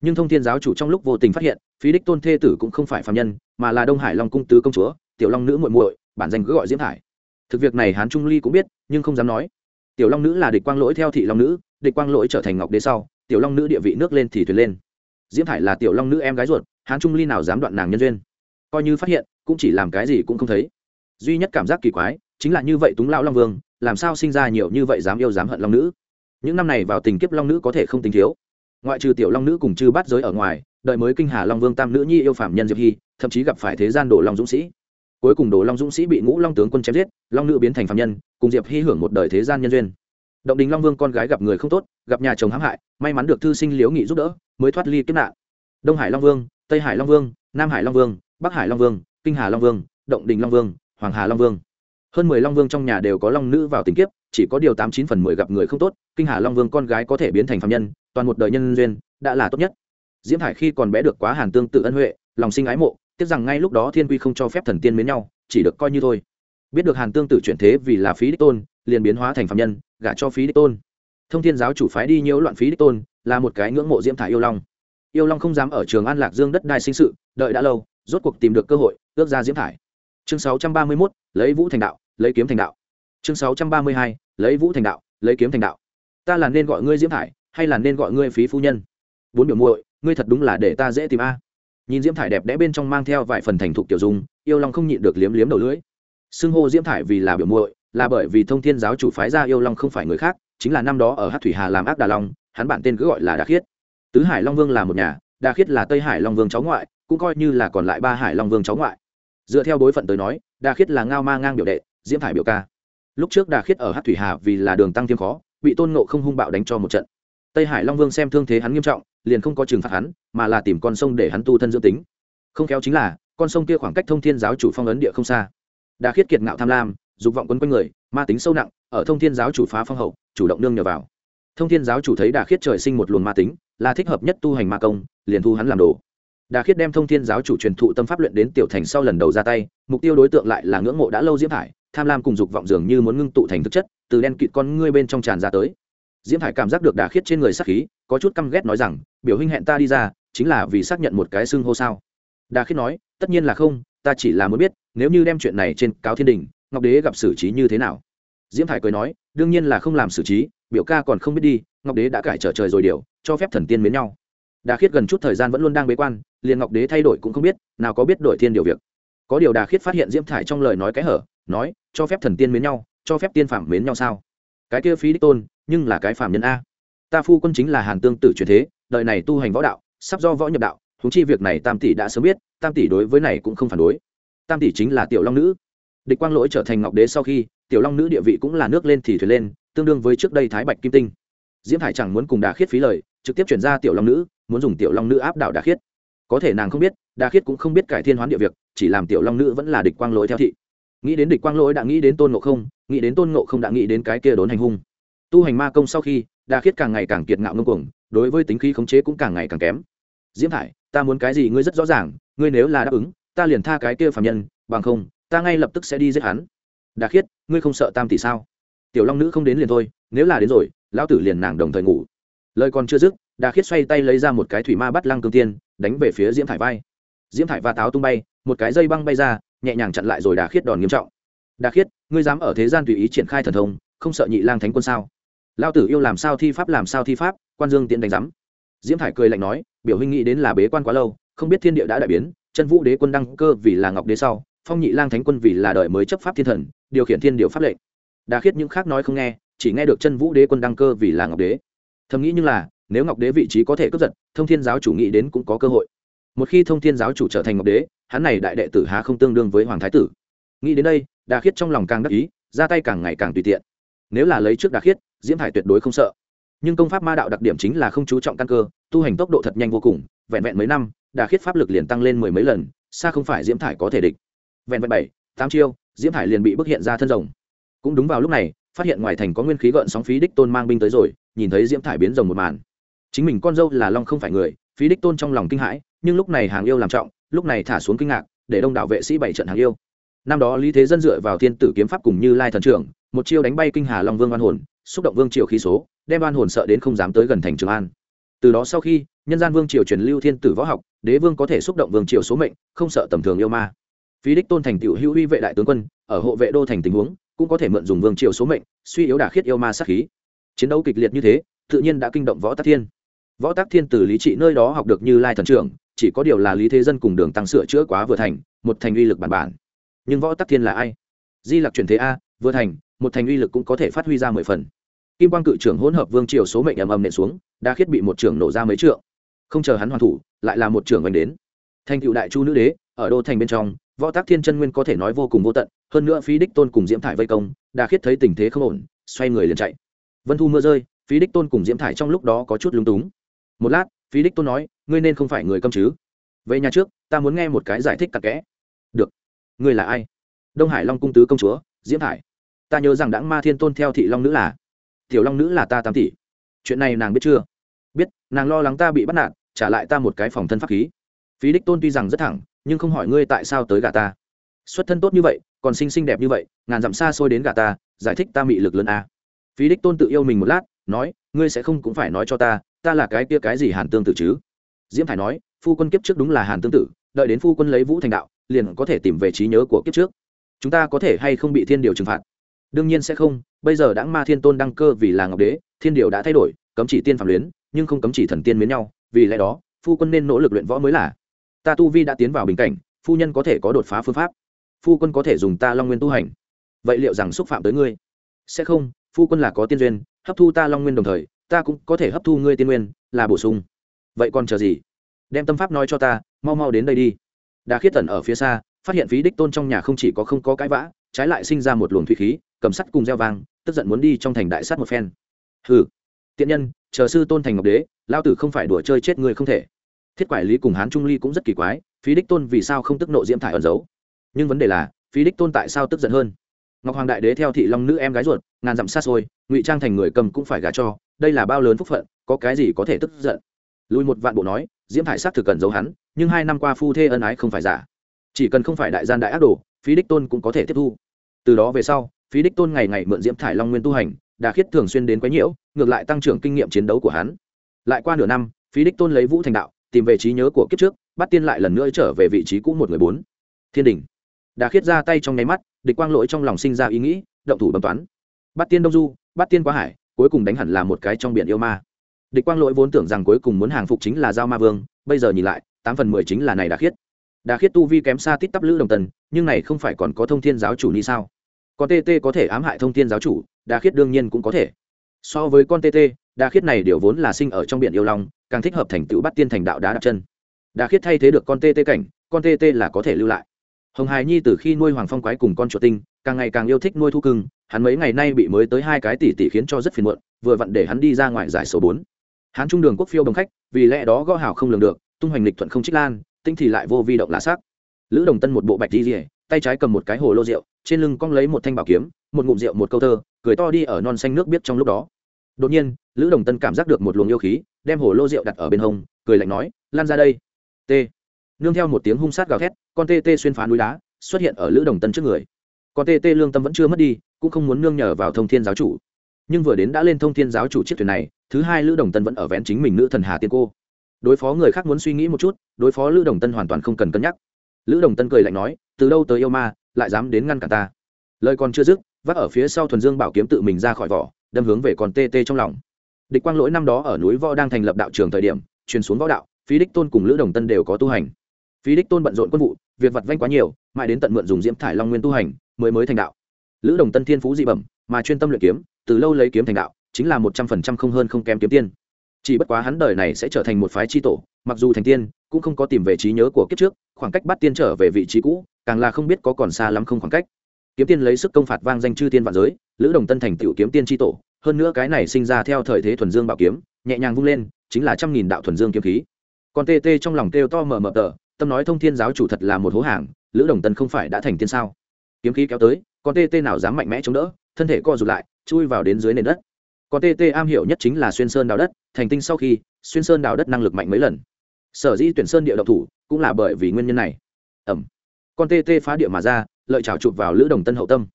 [SPEAKER 1] nhưng thông thiên giáo chủ trong lúc vô tình phát hiện, phí đích tôn thê tử cũng không phải phạm nhân, mà là đông hải long cung tứ công chúa, tiểu long nữ muội muội, bản danh cứ gọi diễm hải. Thực việc này hán trung ly cũng biết, nhưng không dám nói. Tiểu long nữ là địch quang lỗi theo thị long nữ, địch quang lỗi trở thành ngọc đế sau, tiểu long nữ địa vị nước lên thì thuyền lên. Diễm hải là tiểu long nữ em gái ruột, hán trung ly nào dám đoạn nàng nhân duyên? Coi như phát hiện, cũng chỉ làm cái gì cũng không thấy. Duy nhất cảm giác kỳ quái, chính là như vậy túng lão long vương, làm sao sinh ra nhiều như vậy dám yêu dám hận long nữ? Những năm này vào tình kiếp long nữ có thể không tính thiếu ngoại trừ tiểu long nữ cùng chư bát giới ở ngoài đợi mới kinh hà long vương tam nữ nhi yêu phạm nhân diệp hy, thậm chí gặp phải thế gian đổ long dũng sĩ. Cuối cùng đổ long dũng sĩ bị ngũ long tướng quân chém giết, long nữ biến thành phạm nhân, cùng diệp hy hưởng một đời thế gian nhân duyên. Động đình long vương con gái gặp người không tốt, gặp nhà chồng hãm hại, may mắn được thư sinh liếu nghị giúp đỡ, mới thoát ly kiếp nạn. Đông hải long vương, tây hải long vương, nam hải long vương, bắc hải long vương, kinh hà long vương, động đình long vương, hoàng hà long vương. Hơn mười long vương trong nhà đều có long nữ vào tình kiếp, chỉ có điều tám chín phần mười gặp người không tốt, kinh hà long vương con gái có thể biến thành phạm nhân toàn một đời nhân duyên đã là tốt nhất. Diễm hải khi còn bé được quá hàn tương tự ân huệ lòng sinh ái mộ tiếc rằng ngay lúc đó thiên quy không cho phép thần tiên mến nhau chỉ được coi như thôi. Biết được hàn tương tự chuyển thế vì là phí đích tôn liền biến hóa thành phạm nhân gả cho phí đích tôn. Thông thiên giáo chủ phái đi nhiễu loạn phí đích tôn là một cái ngưỡng mộ diễm thải yêu long. Yêu long không dám ở trường an lạc dương đất đai sinh sự đợi đã lâu rốt cuộc tìm được cơ hội ước ra diễm thải. Chương 631, lấy vũ thành đạo lấy kiếm thành đạo. Chương sáu trăm ba mươi hai lấy vũ thành đạo lấy kiếm thành đạo. Ta là nên gọi ngươi diễm thải hay là nên gọi ngươi phí phu nhân? Bốn biểu muội, ngươi thật đúng là để ta dễ tìm a. Nhìn diễm thải đẹp đẽ bên trong mang theo vài phần thành thục tiểu dung, yêu long không nhịn được liếm liếm đầu lưỡi. Xưng hô diễm thải vì là biểu muội, là bởi vì thông thiên giáo chủ phái ra yêu long không phải người khác, chính là năm đó ở hát thủy hà làm ác đà long, hắn bản tên cứ gọi là đà khiết. Tứ hải long vương là một nhà, đà khiết là tây hải long vương cháu ngoại, cũng coi như là còn lại ba hải long vương cháu ngoại. Dựa theo đối phận tới nói, đà khiết là ngao ma ngang biểu đệ, diễm thải biểu ca. Lúc trước đà khiết ở hát thủy hà vì là đường tăng thêm khó, bị tôn nộ không hung bạo đánh cho một trận tây hải long vương xem thương thế hắn nghiêm trọng, liền không có trừng phạt hắn, mà là tìm con sông để hắn tu thân dưỡng tính. Không khéo chính là, con sông kia khoảng cách thông thiên giáo chủ phong ấn địa không xa. Đà khiết kiệt ngạo tham lam, dục vọng quấn quanh người, ma tính sâu nặng, ở thông thiên giáo chủ phá phong hậu, chủ động nương nhờ vào. Thông thiên giáo chủ thấy đà khiết trời sinh một luồng ma tính, là thích hợp nhất tu hành ma công, liền thu hắn làm đồ. Đà khiết đem thông thiên giáo chủ truyền thụ tâm pháp luyện đến tiểu thành sau lần đầu ra tay, mục tiêu đối tượng lại là ngưỡng mộ đã lâu diễm hải, tham lam cùng dục vọng dường như muốn ngưng tụ thành thực chất, từ đen kịt con ngươi bên trong tràn ra tới diễm Thải cảm giác được đà khiết trên người sắc khí, có chút căm ghét nói rằng, biểu huynh hẹn ta đi ra, chính là vì xác nhận một cái xưng hô sao? Đà khiết nói, tất nhiên là không, ta chỉ là muốn biết, nếu như đem chuyện này trên cáo thiên đình, ngọc đế gặp xử trí như thế nào? Diễm Thải cười nói, đương nhiên là không làm xử trí, biểu ca còn không biết đi, ngọc đế đã cải trở trời rồi điều, cho phép thần tiên mến nhau. Đà khiết gần chút thời gian vẫn luôn đang bế quan, liền ngọc đế thay đổi cũng không biết, nào có biết đổi thiên điều việc. Có điều đà khiết phát hiện diễm thải trong lời nói cái hở, nói, cho phép thần tiên mến nhau, cho phép tiên phạm mến nhau sao? Cái kia phí đích tôn, nhưng là cái phạm nhân a. Ta phu quân chính là hàn tương tử truyền thế, đời này tu hành võ đạo, sắp do võ nhập đạo thúng chi việc này tam tỷ đã sớm biết, tam tỷ đối với này cũng không phản đối. Tam tỷ chính là tiểu long nữ. Địch quang lỗi trở thành ngọc đế sau khi, tiểu long nữ địa vị cũng là nước lên thì thuyền lên, tương đương với trước đây thái bạch kim tinh. Diễm hải chẳng muốn cùng đà khiết phí lời, trực tiếp chuyển ra tiểu long nữ, muốn dùng tiểu long nữ áp đảo đà khiết. Có thể nàng không biết, đà khiết cũng không biết cải thiên hoán địa việc, chỉ làm tiểu long nữ vẫn là địch quang lỗi theo thị nghĩ đến địch quang lỗi đã nghĩ đến tôn ngộ không nghĩ đến tôn ngộ không đã nghĩ đến cái kia đốn hành hung. Tu hành ma công sau khi đà khiết càng ngày càng kiệt ngạo ngông cuồng đối với tính khí khống chế cũng càng ngày càng kém. Diễm Thải, ta muốn cái gì ngươi rất rõ ràng ngươi nếu là đáp ứng ta liền tha cái kia phạm nhân bằng không ta ngay lập tức sẽ đi giết hắn. Đà khiết ngươi không sợ tam tỷ sao? Tiểu long nữ không đến liền thôi nếu là đến rồi lão tử liền nàng đồng thời ngủ. Lời còn chưa dứt đà khiết xoay tay lấy ra một cái thủy ma bắt lăng cương tiên đánh về phía diễm thải vai. Diễm thải va táo tung bay một cái dây băng bay ra nhẹ nhàng chặn lại rồi đà khiết đòn nghiêm trọng. Đà khiết, ngươi dám ở thế gian tùy ý triển khai thần thông, không sợ nhị lang thánh quân sao? Lao tử yêu làm sao thi pháp làm sao thi pháp, quan dương tiện đánh giám. Diễm thải cười lạnh nói, biểu huynh nghĩ đến là bế quan quá lâu, không biết thiên địa đã đại biến, chân vũ đế quân đăng cơ vì là ngọc đế sau, phong nhị lang thánh quân vì là đời mới chấp pháp thiên thần, điều khiển thiên điều pháp lệnh. Đà khiết những khác nói không nghe, chỉ nghe được chân vũ đế quân đăng cơ vì là ngọc đế. Thầm nghĩ như là, nếu ngọc đế vị trí có thể cướp giật, thông thiên giáo chủ nghĩ đến cũng có cơ hội một khi thông thiên giáo chủ trở thành ngọc đế, hắn này đại đệ tử há không tương đương với hoàng thái tử. Nghĩ đến đây đà khiết trong lòng càng đắc ý, ra tay càng ngày càng tùy tiện. Nếu là lấy trước đà khiết, diễm hải tuyệt đối không sợ. Nhưng công pháp ma đạo đặc điểm chính là không chú trọng căn cơ, tu hành tốc độ thật nhanh vô cùng, vẹn vẹn mấy năm đà khiết pháp lực liền tăng lên mười mấy lần, xa không phải diễm thải có thể địch. Vẹn vẹn bảy, tám chiêu, diễm thải liền bị bức hiện ra thân rồng. Cũng đúng vào lúc này, phát hiện ngoài thành có nguyên khí gợn sóng phí đích tôn mang binh tới rồi, nhìn thấy diễm thải biến rồng một màn. Chính mình con dâu là long không phải người, phí đích tôn trong lòng kinh hãi nhưng lúc này hàng yêu làm trọng, lúc này thả xuống kinh ngạc, để đông đảo vệ sĩ bảy trận hàng yêu. Năm đó lý thế dân dựa vào thiên tử kiếm pháp cùng như lai thần trưởng, một chiêu đánh bay kinh hà long vương oan hồn, xúc động vương triều khí số, đem oan hồn sợ đến không dám tới gần thành trường an. Từ đó sau khi, nhân gian vương triều truyền lưu thiên tử võ học, đế vương có thể xúc động vương triều số mệnh, không sợ tầm thường yêu ma. Phí đích tôn thành tựu hữu huy vệ đại tướng quân, ở hộ vệ đô thành tình huống, cũng có thể mượn dùng vương triều số mệnh, suy yếu đả khiết yêu ma sát khí. Chiến đấu kịch liệt như thế, tự nhiên đã kinh động võ tắc thiên. Võ tắc thiên từ lý trị nơi đó học được như lai thần trưởng chỉ có điều là lý thế dân cùng đường tăng sửa chữa quá vừa thành, một thành uy lực bản bản. Nhưng võ tắc thiên là ai? Di lặc truyền thế a, vừa thành, một thành uy lực cũng có thể phát huy ra mười phần. Kim quang cự trưởng hỗn hợp vương triều số mệnh ầm ầm nện xuống đa khiết bị một trưởng nổ ra mấy trượng. Không chờ hắn hoàn thủ, lại là một trưởng oanh đến. Thành cựu đại chu nữ đế, ở đô thành bên trong, võ tác thiên chân nguyên có thể nói vô cùng vô tận, hơn nữa phí đích tôn cùng diễm thải vây công đa khiết thấy tình thế không ổn, xoay người liền chạy. Vân thu mưa rơi, phí đích tôn cùng diễm thải trong lúc đó có chút lúng túng. Một lát phí đích tôn nói, ngươi nên không phải người câm chứ. Về nhà trước, ta muốn nghe một cái giải thích tặc kẽ. Được. Ngươi là ai? Đông hải long cung tứ công chúa, diễm Hải. ta nhớ rằng đãng ma thiên tôn theo thị long nữ là tiểu long nữ là ta tam tỷ. Chuyện này nàng biết chưa? Biết, nàng lo lắng ta bị bắt nạt, trả lại ta một cái phòng thân pháp khí. Phí đích tôn tuy rằng rất thẳng, nhưng không hỏi ngươi tại sao tới gà ta. Xuất thân tốt như vậy, còn xinh xinh đẹp như vậy, ngàn dặm xa xôi đến gà ta, giải thích ta mị lực lớn a. Phí đích tôn tự yêu mình một lát, nói, ngươi sẽ không cũng phải nói cho ta ta là cái kia cái gì hàn tương tự chứ? Diễm thải nói, phu quân kiếp trước đúng là hàn tương tự đợi đến phu quân lấy vũ thành đạo, liền có thể tìm về trí nhớ của kiếp trước. Chúng ta có thể hay không bị thiên điều trừng phạt? Đương nhiên sẽ không, bây giờ đã ma thiên tôn đăng cơ vì là ngọc đế, thiên điều đã thay đổi, cấm chỉ tiên phạm luyến, nhưng không cấm chỉ thần tiên miến nhau, vì lẽ đó, phu quân nên nỗ lực luyện võ mới là. Ta tu vi đã tiến vào bình cảnh, phu nhân có thể có đột phá phương pháp. Phu quân có thể dùng ta long nguyên tu hành. Vậy liệu rằng xúc phạm tới ngươi? Sẽ không, phu quân là có tiên duyên, hấp thu ta long nguyên đồng thời ta cũng có thể hấp thu ngươi tiên nguyên, là bổ sung. Vậy còn chờ gì? Đem tâm pháp nói cho ta, mau mau đến đây đi. Đà khiết tần ở phía xa, phát hiện phí đích tôn trong nhà không chỉ có không có cãi vã, trái lại sinh ra một luồng thủy khí, cầm sắt cùng gieo vang, tức giận muốn đi trong thành đại sát một phen. Hừ. Tiện nhân, chờ sư tôn thành ngọc đế lao tử không phải đùa chơi chết người không thể. Thiết quản lý cùng hán trung ly cũng rất kỳ quái, phí đích tôn vì sao không tức nộ diễm thải ẩn giấu? Nhưng vấn đề là, phí đích tôn tại sao tức giận hơn? Ngọc hoàng đại đế theo thị long nữ em gái ruột, ngàn dặm xa xôi, ngụy trang thành người cầm cũng phải gả cho, đây là bao lớn phúc phận, có cái gì có thể tức giận? Lùi một vạn bộ nói, diễm thải sắc thực cần giấu hắn, nhưng hai năm qua phu thê ân ái không phải giả. Chỉ cần không phải đại gian đại ác đồ, phí đích tôn cũng có thể tiếp thu. Từ đó về sau, phí đích tôn ngày ngày mượn diễm thải long nguyên tu hành, đà khiết thường xuyên đến quấy nhiễu, ngược lại tăng trưởng kinh nghiệm chiến đấu của hắn. Lại qua nửa năm, phí đích tôn lấy vũ thành đạo, tìm về trí nhớ của kiếp trước, bắt tiên lại lần nữa trở về vị trí cũ một người bốn. Thiên đình. Đà khiết ra tay trong nháy mắt địch quang lỗi trong lòng sinh ra ý nghĩ động thủ bấm toán. Bắt tiên đông du bắt tiên quá hải cuối cùng đánh hẳn là một cái trong biển yêu ma. Địch quang lỗi vốn tưởng rằng cuối cùng muốn hàng phục chính là giao ma vương bây giờ nhìn lại tám phần mười chính là này đà khiết. Đà khiết tu vi kém xa tít tắp lữ đồng Tần, nhưng này không phải còn có thông thiên giáo chủ ni sao? Con tt có thể ám hại thông thiên giáo chủ đà khiết đương nhiên cũng có thể. So với con tt đa khiết này điều vốn là sinh ở trong biển yêu long càng thích hợp thành tựu bắt tiên thành đạo đá đặt chân. Đa khiết thay thế được con tt cảnh con tt là có thể lưu lại hồng hài nhi từ khi nuôi hoàng phong quái cùng con chuột tinh, càng ngày càng yêu thích nuôi thu cưng, hắn mấy ngày nay bị mới tới hai cái tỷ tỷ khiến cho rất phiền muộn, vừa vặn để hắn đi ra ngoài giải số bốn. Hắn trung đường quốc phiêu đồng khách, vì lẽ đó gõ hào không lường được, tung hoành lịch thuận không trích lan, tinh thì lại vô vi động lạ sắc lữ đồng tân một bộ bạch đi rỉa tay trái cầm một cái hồ lô rượu, trên lưng cong lấy một thanh bảo kiếm, một ngụm rượu một câu thơ, cười to đi ở non xanh nước biết trong lúc đó. Đột nhiên, lữ đồng tân cảm giác được một luồng yêu khí, đem hồ lô rượu đặt ở bên hông, cười lạnh nói, lan ra đây. T nương theo một tiếng hung sát gào thét, con tê tê xuyên phá núi đá, xuất hiện ở lữ đồng tân trước người. Con tê tê lương tâm vẫn chưa mất đi, cũng không muốn nương nhờ vào thông thiên giáo chủ. Nhưng vừa đến đã lên thông thiên giáo chủ chiếc thuyền này, thứ hai lữ đồng tân vẫn ở vén chính mình nữ thần hà tiên cô. Đối phó người khác muốn suy nghĩ một chút, đối phó lữ đồng tân hoàn toàn không cần cân nhắc. Lữ đồng tân cười lạnh nói, từ đâu tới yêu ma, lại dám đến ngăn cả ta? Lời còn chưa dứt, vác ở phía sau thuần dương bảo kiếm tự mình ra khỏi vỏ, đâm hướng về con tê tê trong lòng. Địch quang lỗi năm đó ở núi võ đang thành lập đạo trường thời điểm, truyền xuống võ đạo, phí đích tôn cùng lữ đồng tân đều có tu hành phí đích tôn bận rộn quân vụ, việc vặt vanh quá nhiều, mãi đến tận mượn dùng diễm thải long nguyên tu hành, mới mới thành đạo. Lữ đồng tân thiên phú dị bẩm, mà chuyên tâm luyện kiếm, từ lâu lấy kiếm thành đạo, chính là một trăm phần trăm không hơn không kém kiếm tiên. Chỉ bất quá hắn đời này sẽ trở thành một phái tri tổ, mặc dù thành tiên, cũng không có tìm về trí nhớ của kiếp trước, khoảng cách bắt tiên trở về vị trí cũ, càng là không biết có còn xa lắm không khoảng cách. Kiếm tiên lấy sức công phạt vang danh chư tiên vạn giới, lữ đồng tân thành tựu kiếm tiên tri tổ, hơn nữa cái này sinh ra theo thời thế thuần dương bảo kiếm, nhẹ nhàng vung lên, chính là trăm nghìn đạo thuần dương kiếm khí. Còn tê tê trong lòng kêu to mờ mờ tờ tâm nói thông thiên giáo chủ thật là một hố hàng, lữ đồng tân không phải đã thành tiên sao? Kiếm khí kéo tới, con tê tê nào dám mạnh mẽ chống đỡ, thân thể co rụt lại, chui vào đến dưới nền đất. Con tê tê am hiểu nhất chính là xuyên sơn đào đất, thành tinh sau khi, xuyên sơn đào đất năng lực mạnh mấy lần. Sở dĩ tuyển sơn địa độc thủ, cũng là bởi vì nguyên nhân này. Ẩm. Con tê tê phá địa mà ra, lợi chảo chụp vào lữ đồng tân hậu tâm.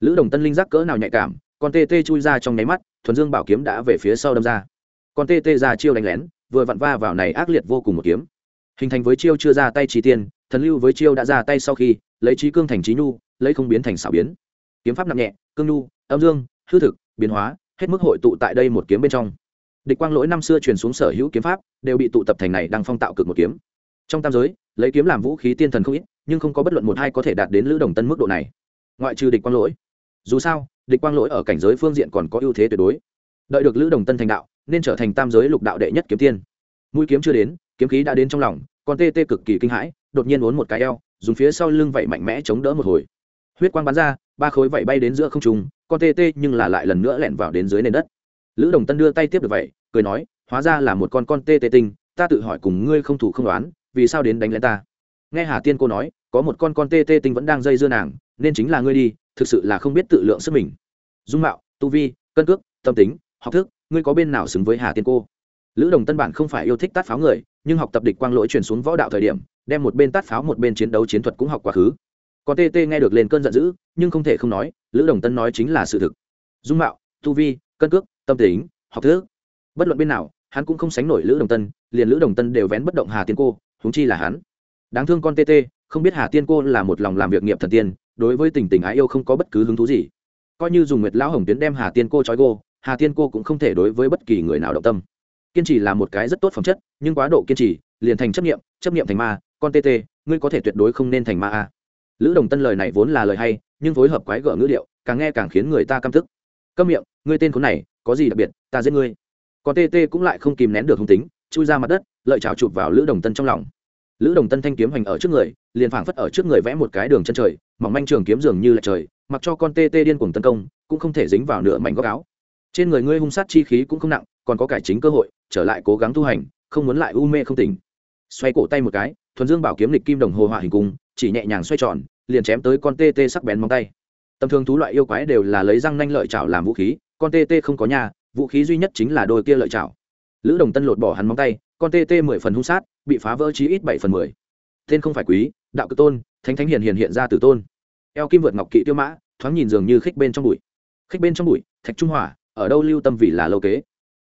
[SPEAKER 1] Lữ đồng tân linh giác cỡ nào nhạy cảm, con tê tê chui ra trong nháy mắt, thuần dương bảo kiếm đã về phía sau đâm ra. Con tê tê ra chiêu đánh lén, vừa vặn va vào này ác liệt vô cùng một kiếm hình thành với chiêu chưa ra tay trí tiên, thần lưu với chiêu đã ra tay sau khi, lấy trí cương thành trí nhu, lấy không biến thành xảo biến. Kiếm pháp nặng nhẹ, cương nhu, âm dương, hư thực, biến hóa, hết mức hội tụ tại đây một kiếm bên trong. Địch quang lỗi năm xưa truyền xuống sở hữu kiếm pháp, đều bị tụ tập thành này đang phong tạo cực một kiếm. Trong tam giới, lấy kiếm làm vũ khí tiên thần không ít, nhưng không có bất luận một hai có thể đạt đến lữ đồng tân mức độ này. Ngoại trừ địch quang lỗi. Dù sao, địch quang lỗi ở cảnh giới phương diện còn có ưu thế tuyệt đối. Đợi được lữ đồng tân thành đạo, nên trở thành tam giới lục đạo đệ nhất kiếm tiên. Mũi kiếm chưa đến kiếm khí đã đến trong lòng, con tê tê cực kỳ kinh hãi, đột nhiên uốn một cái eo, dùng phía sau lưng vẩy mạnh mẽ chống đỡ một hồi. Huyết quang bắn ra, ba khối vẩy bay đến giữa không trung, con tê tê nhưng là lại lần nữa lẻn vào đến dưới nền đất. Lữ đồng tân đưa tay tiếp được vậy, cười nói, hóa ra là một con con tê tê tinh, ta tự hỏi cùng ngươi không thủ không đoán, vì sao đến đánh lén ta? Nghe hà tiên cô nói, có một con con tê tê tinh vẫn đang dây dưa nàng, nên chính là ngươi đi, thực sự là không biết tự lượng sức mình. Dung mạo, tu vi, cân cước, tâm tính, học thức, ngươi có bên nào xứng với hà tiên cô? Lữ đồng tân bản không phải yêu thích tát pháo người nhưng học tập địch quang lỗi truyền xuống võ đạo thời điểm, đem một bên tát pháo một bên chiến đấu chiến thuật cũng học quá khứ. Còn TT nghe được lên cơn giận dữ, nhưng không thể không nói, lữ đồng tân nói chính là sự thực. Dung mạo, tu vi, cân cước, tâm tính, học thức. Bất luận bên nào, hắn cũng không sánh nổi lữ đồng tân, liền lữ đồng tân đều vén bất động hà tiên cô húng chi là hắn. Đáng thương con TT không biết hà tiên cô là một lòng làm việc nghiệp thần tiên, đối với tình tình ái yêu không có bất cứ hứng thú gì. Coi như dùng nguyệt lão hồng tiến đem hà tiên cô trói cô hà tiên cô cũng không thể đối với bất kỳ người nào động tâm kiên trì là một cái rất tốt phẩm chất, nhưng quá độ kiên trì, liền thành chấp nghiệm chấp nghiệm thành ma, con tê tê, ngươi có thể tuyệt đối không nên thành ma a. Lữ đồng tân lời này vốn là lời hay, nhưng phối hợp quái gở ngữ điệu, càng nghe càng khiến người ta căm tức. câm miệng, ngươi tên khốn này, có gì đặc biệt, ta giết ngươi. Còn tê tê cũng lại không kìm nén được hung tính, chui ra mặt đất, lợi trào chụp vào lữ đồng tân trong lòng. Lữ đồng tân thanh kiếm hành ở trước người, liền phảng phất ở trước người vẽ một cái đường chân trời, mỏng manh trường kiếm dường như là trời, mặc cho con tê tê điên cuồng tấn công, cũng không thể dính vào nửa mảnh góc áo trên người ngươi hung sát chi khí cũng không nặng, còn có cải chính cơ hội, trở lại cố gắng tu hành, không muốn lại u mê không tỉnh. Xoay cổ tay một cái, thuần dương bảo kiếm lịch kim đồng hồ hỏa hình cung, chỉ nhẹ nhàng xoay tròn, liền chém tới con tê tê sắc bén móng tay. Tầm thường thú loại yêu quái đều là lấy răng nanh lợi chảo làm vũ khí, con tê tê không có nhà, vũ khí duy nhất chính là đôi kia lợi chảo. Lữ đồng tân lột bỏ hắn móng tay, con tê tê mười phần hung sát, bị phá vỡ chí ít bảy phần mười. Tên không phải quý, đạo cực tôn, thánh thánh hiền hiền hiện ra từ tôn. Eo kim vượt ngọc kỵ tiêu mã, thoáng nhìn dường như khích bên trong bụi. Khích bên trong bụi, thạch trung hỏa ở đâu lưu tâm vì là lâu kế.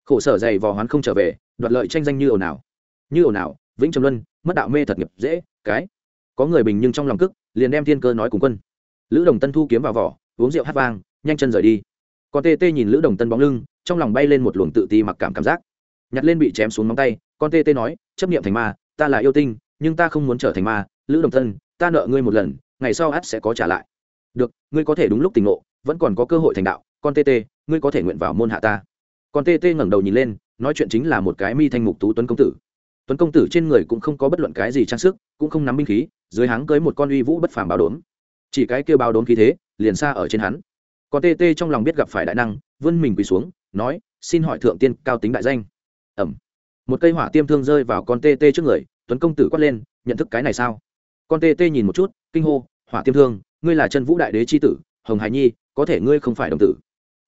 [SPEAKER 1] Khổ sở dày vò hoán không trở về, đoạt lợi tranh danh như ồn ào. Như ồn ào, vĩnh trầm luân, mất đạo mê thật nghiệp, dễ, cái. Có người bình nhưng trong lòng cức, liền đem thiên cơ nói cùng quân. Lữ đồng tân thu kiếm vào vỏ, uống rượu hát vang, nhanh chân rời đi. Con tê tê nhìn lữ đồng tân bóng lưng, trong lòng bay lên một luồng tự ti mặc cảm cảm giác. Nhặt lên bị chém xuống móng tay, con tê tê nói, chấp niệm thành ma, ta là yêu tinh, nhưng ta không muốn trở thành ma. Lữ đồng tân, ta nợ ngươi một lần, ngày sau ắt sẽ có trả lại. Được, ngươi có thể đúng lúc tỉnh ngộ, vẫn còn có cơ hội thành đạo, con tê tê ngươi có thể nguyện vào môn hạ ta. Con tê tê ngẩng đầu nhìn lên, nói chuyện chính là một cái mi thanh mục tú tuấn công tử. Tuấn công tử trên người cũng không có bất luận cái gì trang sức, cũng không nắm binh khí, dưới háng cưới một con uy vũ bất phàm báo đốn chỉ cái kêu báo đốn khí thế, liền xa ở trên hắn. Còn tê tê trong lòng biết gặp phải đại năng, vươn mình quỳ xuống, nói, xin hỏi thượng tiên, cao tính đại danh. Ẩm. Một cây hỏa tiêm thương rơi vào con tê tê trước người, tuấn công tử quát lên, nhận thức cái này sao? Con tê tê nhìn một chút, kinh hô, hỏa tiêm thương, ngươi là chân vũ đại đế c h i tử, hồng hải nhi, có thể ngươi không phải đồng tử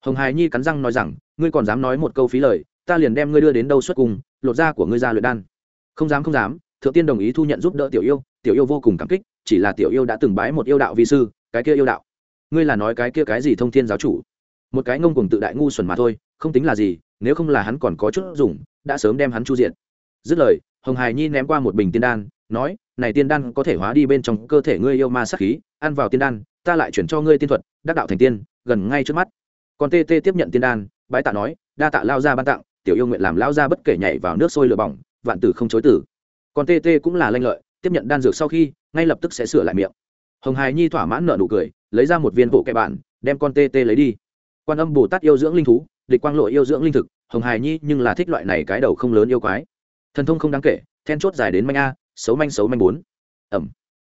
[SPEAKER 1] hồng hải nhi cắn răng nói rằng, ngươi còn dám nói một câu phí lời, ta liền đem ngươi đưa đến đâu xuất cùng, lột da của ngươi ra luyện đan. Không dám không dám. Thượng tiên đồng ý thu nhận giúp đỡ tiểu yêu tiểu yêu vô cùng cảm kích, chỉ là tiểu yêu đã từng bái một yêu đạo vi sư, cái kia yêu đạo. Ngươi là nói cái kia cái gì thông thiên giáo chủ? Một cái ngông cùng tự đại ngu xuẩn mà thôi, không tính là gì, nếu không là hắn còn có chút dùng, đã sớm đem hắn chu diện dứt lời, hồng hải nhi ném qua một bình tiên đan, nói, này tiên đan có thể hóa đi bên trong cơ thể ngươi yêu ma sắc khí, ăn vào tiên đan, ta lại chuyển cho ngươi tiên thuật, đắc đạo thành tiên, gần ngay trước mắt còn tê tê tiếp nhận tiên đan, bái tạ nói, đa tạ lao ra ban tặng, tiểu yêu nguyện làm lao ra bất kể nhảy vào nước sôi lửa bỏng, vạn tử không chối tử. Còn tê tê cũng là lanh lợi, tiếp nhận đan dược sau khi, ngay lập tức sẽ sửa lại miệng. Hồng hải nhi thỏa mãn nợ nụ cười, lấy ra một viên bộ kẹ bạn đem con tê tê lấy đi. Quan âm bồ tát yêu dưỡng linh thú, địch quang lộ yêu dưỡng linh thực, hồng hải nhi nhưng là thích loại này cái đầu không lớn yêu quái. Thần thông không đáng kể, then chốt dài đến manh a, xấu manh xấu manh bốn. Ẩm.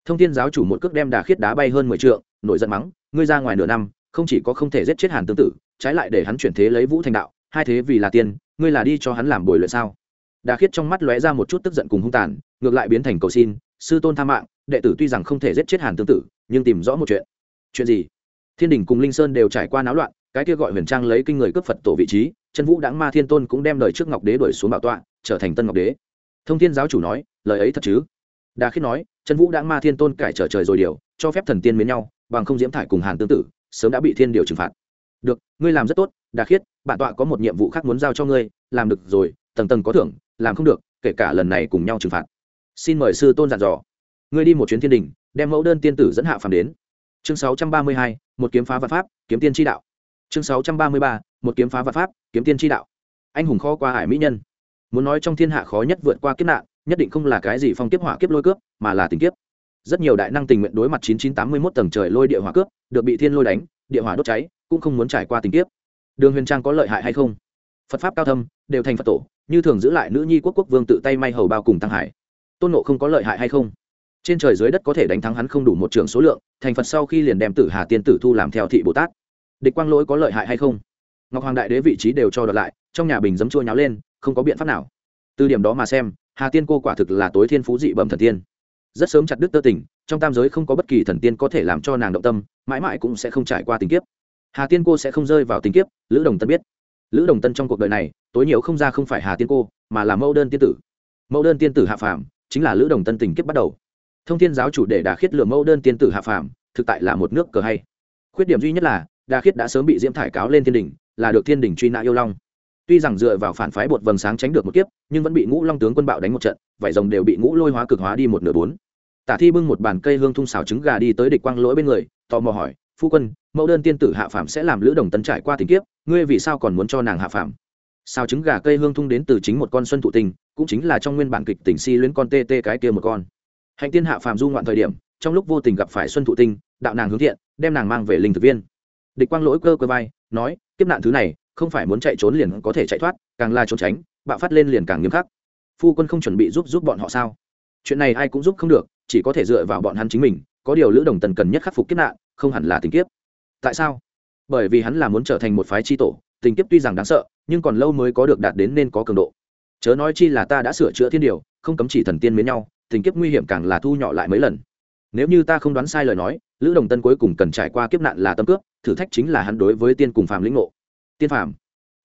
[SPEAKER 1] Thông tin giáo chủ một cước đem đà khiết đá bay hơn mười trượng, nổi giận mắng, ngươi ra ngoài nửa năm không chỉ có không thể giết chết hàn tương tự trái lại để hắn chuyển thế lấy vũ thành đạo, hai thế vì là tiên, ngươi là đi cho hắn làm bồi luyện sao? Đà khiết trong mắt lóe ra một chút tức giận cùng hung tàn, ngược lại biến thành cầu xin, sư tôn tha mạng, đệ tử tuy rằng không thể giết chết hàn tương tự nhưng tìm rõ một chuyện. Chuyện gì? Thiên đình cùng linh sơn đều trải qua náo loạn, cái kia gọi huyền trang lấy kinh người cướp phật tổ vị trí, chân vũ đáng ma thiên tôn cũng đem lời trước ngọc đế đuổi xuống bảo tọa, trở thành tân ngọc đế. Thông thiên giáo chủ nói, lời ấy thật chứ? Đà khiết nói, chân vũ đáng ma thiên tôn cải trở trời rồi điều, cho phép thần tiên mến nhau, bằng không diễm thải cùng hàn tương tự sớm đã bị thiên điều trừng phạt. Được, ngươi làm rất tốt, đà khiết, bản tọa có một nhiệm vụ khác muốn giao cho ngươi, làm được rồi, tầng tầng có thưởng, làm không được, kể cả lần này cùng nhau trừng phạt. Xin mời sư tôn dặn dò. Ngươi đi một chuyến thiên đình, đem mẫu đơn tiên tử dẫn hạ phàm đến. Chương sáu trăm ba mươi hai, một kiếm phá vạn pháp, kiếm tiên tri đạo. Chương sáu trăm ba mươi ba, một kiếm phá vạn pháp, kiếm tiên tri đạo. Anh hùng kho qua hải mỹ nhân. Muốn nói trong thiên hạ khó nhất vượt qua kiếp nạn, nhất định không là cái gì phong kiếp hỏa kiếp lôi cướp, mà là tình kiếp rất nhiều đại năng tình nguyện đối mặt chín chín tám mươi mốt tầng trời lôi địa hỏa cướp, được bị thiên lôi đánh, địa hỏa đốt cháy, cũng không muốn trải qua tình kiếp. Đường huyền trang có lợi hại hay không? Phật pháp cao thâm, đều thành phật tổ, như thường giữ lại nữ nhi quốc quốc vương tự tay may hầu bao cùng tăng hải. Tôn ngộ không có lợi hại hay không? Trên trời dưới đất có thể đánh thắng hắn không đủ một trường số lượng, thành phật sau khi liền đem tử hà tiên tử thu làm theo thị bồ tát. Địch quang lỗi có lợi hại hay không? Ngọc hoàng đại đế vị trí đều cho đoạt lại, trong nhà bình giấm chua nháo lên, không có biện pháp nào. Từ điểm đó mà xem, hà tiên cô quả thực là tối thiên phú dị bẩm thần tiên rất sớm chặt đứt tơ tình, trong tam giới không có bất kỳ thần tiên có thể làm cho nàng động tâm, mãi mãi cũng sẽ không trải qua tình kiếp. Hà tiên cô sẽ không rơi vào tình kiếp, lữ đồng tân biết. Lữ đồng tân trong cuộc đời này, tối nhiều không ra không phải hà tiên cô, mà là mẫu đơn tiên tử. Mẫu đơn tiên tử hạ phàm chính là lữ đồng tân tình kiếp bắt đầu. Thông thiên giáo chủ để đà khiết lừa mẫu đơn tiên tử hạ phàm, thực tại là một nước cờ hay. Khuyết điểm duy nhất là, đà khiết đã sớm bị diễm thải cáo lên thiên đình, là được thiên đình truy nã yêu long tuy rằng dựa vào phản phái bột vầng sáng tránh được một kiếp, nhưng vẫn bị ngũ long tướng quân bạo đánh một trận, vải rồng đều bị ngũ lôi hóa cực hóa đi một nửa bốn. Tả thi bưng một bàn cây hương thung xào trứng gà đi tới địch quang lỗi bên người, tò mò hỏi, phu quân, mẫu đơn tiên tử hạ phàm sẽ làm lữ đồng tấn trải qua tình kiếp, ngươi vì sao còn muốn cho nàng hạ phàm? Sao trứng gà cây hương thung đến từ chính một con xuân thụ tình, cũng chính là trong nguyên bản kịch tình si luyến con tê tê cái kia một con. Hạnh tiên hạ phàm du ngoạn thời điểm, trong lúc vô tình gặp phải xuân thụ tinh đạo nàng hướng thiện, đem nàng mang về linh thực viên. Địch quang lỗi cơ cơ vai, nói, kiếp nạn thứ này không phải muốn chạy trốn liền có thể chạy thoát, càng là trốn tránh, bạo phát lên liền càng nghiêm khắc. Phu quân không chuẩn bị giúp giúp bọn họ sao? Chuyện này ai cũng giúp không được, chỉ có thể dựa vào bọn hắn chính mình, có điều lữ đồng tần cần nhất khắc phục kiếp nạn, không hẳn là tình kiếp. Tại sao? Bởi vì hắn là muốn trở thành một phái tri tổ, tình kiếp tuy rằng đáng sợ, nhưng còn lâu mới có được đạt đến nên có cường độ. Chớ nói chi là ta đã sửa chữa thiên điều, không cấm chỉ thần tiên mến nhau, tình kiếp nguy hiểm càng là thu nhỏ lại mấy lần. Nếu như ta không đoán sai lời nói, lữ đồng tân cuối cùng cần trải qua kiếp nạn là tâm cướp, thử thách chính là hắn đối với tiên cùng phàm lĩnh ngộ tiên phàm.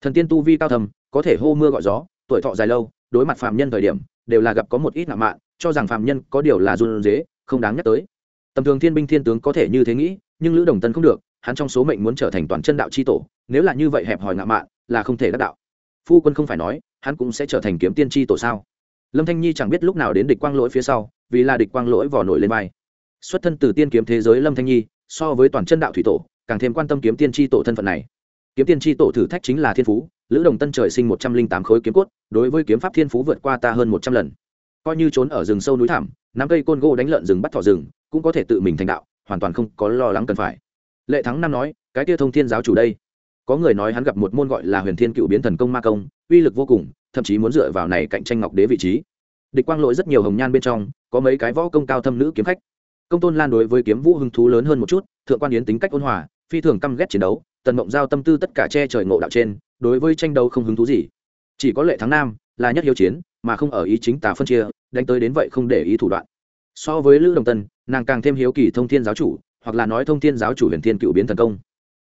[SPEAKER 1] Thần tiên tu vi cao thầm có thể hô mưa gọi gió, tuổi thọ dài lâu, đối mặt phàm nhân thời điểm, đều là gặp có một ít nặng mạn, cho rằng phàm nhân có điều là run dế, không đáng nhắc tới. Tầm thường thiên binh thiên tướng có thể như thế nghĩ, nhưng lữ đồng tân không được, hắn trong số mệnh muốn trở thành toàn chân đạo c h i tổ, nếu là như vậy hẹp hòi ngạo mạn, là không thể đắc đạo. Phu quân không phải nói, hắn cũng sẽ trở thành kiếm tiên tri tổ sao? Lâm thanh nhi chẳng biết lúc nào đến địch quang lỗi phía sau, vì là địch quang lỗi vỏ nổi lên vai. Xuất thân từ tiên kiếm thế giới lâm thanh nhi, so với toàn chân đạo thủy tổ, càng thêm quan tâm kiếm tiên tri tổ thân phận này kiếm tiên tri tổ thử thách chính là thiên phú, lữ đồng tân trời sinh một trăm linh tám khối kiếm cốt, đối với kiếm pháp thiên phú vượt qua ta hơn một trăm lần. Coi như trốn ở rừng sâu núi thảm nắm cây côn gỗ đánh lợn rừng bắt thỏ rừng, cũng có thể tự mình thành đạo, hoàn toàn không có lo lắng cần phải. Lệ thắng năm nói, cái kia thông thiên giáo chủ đây. Có người nói hắn gặp một môn gọi là huyền thiên cựu biến thần công ma công, uy lực vô cùng, thậm chí muốn dựa vào này cạnh tranh ngọc đế vị trí. Địch quang lỗi rất nhiều hồng nhan bên trong, có mấy cái võ công cao thâm nữ kiếm khách. Công tôn lan đối với kiếm vũ hứng thú lớn hơn một chút, thượng quan yến tính cách ôn hòa, phi thường căm ghét chiến đấu tần mộng giao tâm tư tất cả che trời ngộ đạo trên, đối với tranh đấu không hứng thú gì. Chỉ có lệ thắng nam là nhất hiếu chiến, mà không ở ý chính tà phân chia, đánh tới đến vậy không để ý thủ đoạn. So với lữ đồng tân, nàng càng thêm hiếu kỳ thông thiên giáo chủ, hoặc là nói thông thiên giáo chủ huyền thiên cựu biến thần công.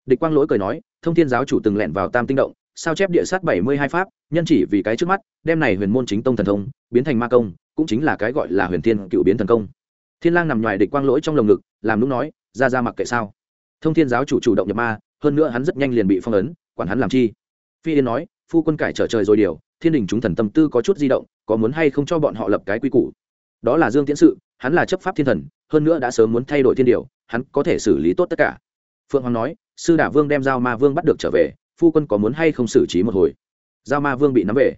[SPEAKER 1] Địch quang lỗi cười nói, thông thiên giáo chủ từng lẹn vào tam tinh động, sao chép địa sát bảy mươi hai pháp, nhân chỉ vì cái trước mắt đem này huyền môn chính tông thần thông, biến thành ma công, cũng chính là cái gọi là huyền thiên cựu biến thần công. Thiên lang nằm ngoài địch quang lỗi trong lồng ngực, làm lúc nói, ra ra mặc kệ sao. Thông thiên giáo chủ chủ động nhập ma hơn nữa hắn rất nhanh liền bị phong ấn, quản hắn làm chi. Phi yên nói, phu quân cải trở trời rồi điều, thiên đình chúng thần tâm tư có chút di động, có muốn hay không cho bọn họ lập cái quy củ. Đó là dương tiễn sự, hắn là chấp pháp thiên thần, hơn nữa đã sớm muốn thay đổi thiên điều, hắn có thể xử lý tốt tất cả. Phượng hoàng nói, sư đả vương đem giao ma vương bắt được trở về, phu quân có muốn hay không xử trí một hồi? Giao ma vương bị nắm về.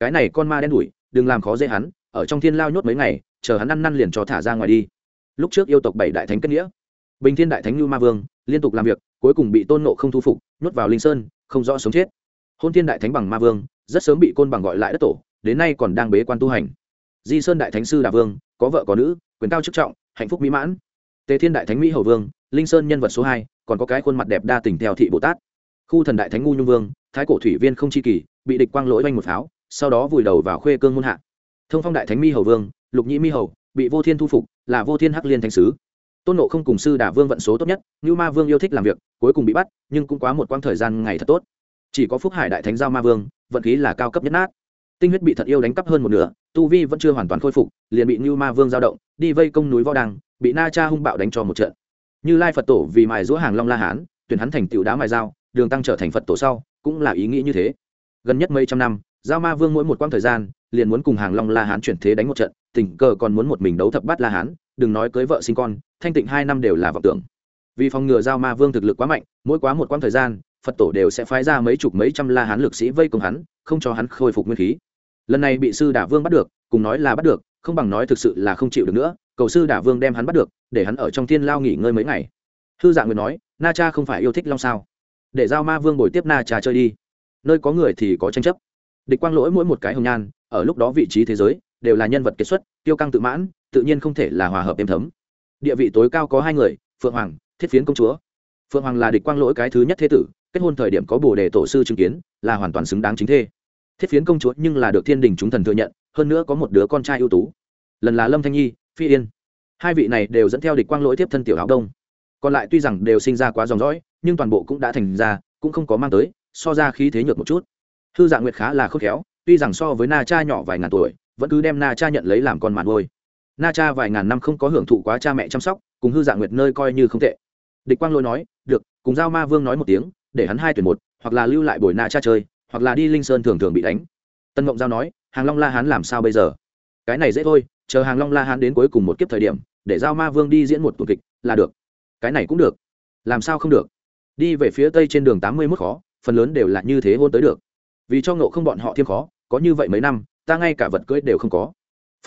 [SPEAKER 1] Cái này con ma đen đủi đừng làm khó dễ hắn, ở trong thiên lao nhốt mấy ngày, chờ hắn ăn năn liền cho thả ra ngoài đi. Lúc trước yêu tộc bảy đại thánh kết nghĩa. Bình thiên đại thánh lưu ma vương, liên tục làm việc cuối cùng bị tôn nộ không thu phục, nhốt vào linh sơn, không rõ sống chết. Hôn thiên đại thánh bằng ma vương, rất sớm bị côn bằng gọi lại đất tổ, đến nay còn đang bế quan tu hành. Di sơn đại thánh sư đà vương, có vợ có nữ, quyền cao chức trọng, hạnh phúc mỹ mãn. Tề thiên đại thánh mỹ hầu vương, linh sơn nhân vật số hai, còn có cái khuôn mặt đẹp đa tình theo thị bồ tát. Khu thần đại thánh ngu nhung vương, thái cổ thủy viên không chi kỳ, bị địch quang lỗi oanh một pháo, sau đó vùi đầu vào khuê cương muôn hạ. Thông phong đại thánh mi hầu vương, lục nhĩ mi hầu, bị vô thiên thu phục, là vô thiên hắc liên thánh sứ tôn nộ không cùng sư đà vương vận số tốt nhất như ma vương yêu thích làm việc, cuối cùng bị bắt, nhưng cũng quá một quãng thời gian ngày thật tốt. Chỉ có phúc hải đại thánh giao ma vương, vận khí là cao cấp nhất nát. Tinh huyết bị thật yêu đánh cắp hơn một nửa, tu vi vẫn chưa hoàn toàn khôi phục, liền bị như ma vương giao động, đi vây công núi võ đăng bị na cha hung bạo đánh cho một trận. Như lai phật tổ vì mài giũa hàng long la hán, tuyển hắn thành tựu đá mài dao, đường tăng trở thành phật tổ sau, cũng là ý nghĩ như thế. Gần nhất mấy trăm năm, giao ma vương mỗi một quãng thời gian, liền muốn cùng hàng long la hán chuyển thế đánh một trận, tình cờ còn muốn một mình đấu thập bát la hán đừng nói cưới vợ sinh con, thanh tịnh hai năm đều là vọng tưởng. Vì phòng ngừa giao ma vương thực lực quá mạnh, mỗi quá một quãng thời gian, phật tổ đều sẽ phái ra mấy chục mấy trăm la hán lực sĩ vây công hắn, không cho hắn khôi phục nguyên khí. Lần này bị sư đả vương bắt được, cùng nói là bắt được, không bằng nói thực sự là không chịu được nữa, cầu sư đả vương đem hắn bắt được, để hắn ở trong thiên lao nghỉ ngơi mấy ngày. Thư dạng người nói, na cha không phải yêu thích long sao? Để giao ma vương bồi tiếp na cha chơi đi. Nơi có người thì có tranh chấp. Địch quang lỗi mỗi một cái hồng nhan, ở lúc đó vị trí thế giới đều là nhân vật kiệt xuất, tiêu căng tự mãn, tự nhiên không thể là hòa hợp êm thấm. Địa vị tối cao có hai người, phượng hoàng, thiết phiến công chúa. Phượng hoàng là địch quang lỗi cái thứ nhất thế tử, kết hôn thời điểm có bồ đề tổ sư chứng kiến, là hoàn toàn xứng đáng chính thê. Thiết phiến công chúa nhưng là được thiên đình chúng thần thừa nhận, hơn nữa có một đứa con trai ưu tú. Lần là lâm thanh nhi, phi yên. Hai vị này đều dẫn theo địch quang lỗi tiếp thân tiểu áo đông. Còn lại tuy rằng đều sinh ra quá dòng dõi, nhưng toàn bộ cũng đã thành ra, cũng không có mang tới, so ra khí thế nhược một chút. Thư dạng nguyệt khá là khốc khéo, tuy rằng so với na cha nhỏ vài ngàn tuổi vẫn cứ đem na cha nhận lấy làm con màn ngôi na cha vài ngàn năm không có hưởng thụ quá cha mẹ chăm sóc, cùng hư dạng nguyệt nơi coi như không tệ. Địch quang Lôi nói, được, cùng giao ma vương nói một tiếng, để hắn hai tuyển một, hoặc là lưu lại bồi na cha chơi, hoặc là đi linh sơn thường thường bị đánh. Tân Mộng giao nói, hàng long la hán làm sao bây giờ? Cái này dễ thôi, chờ hàng long la hán đến cuối cùng một kiếp thời điểm, để giao ma vương đi diễn một tuần kịch là được. Cái này cũng được. Làm sao không được? Đi về phía tây trên đường tám mươi mốt khó, phần lớn đều là như thế hôn tới được. Vì cho ngộ không bọn họ thêm khó, có như vậy mấy năm ta ngay cả vật cưỡi đều không có.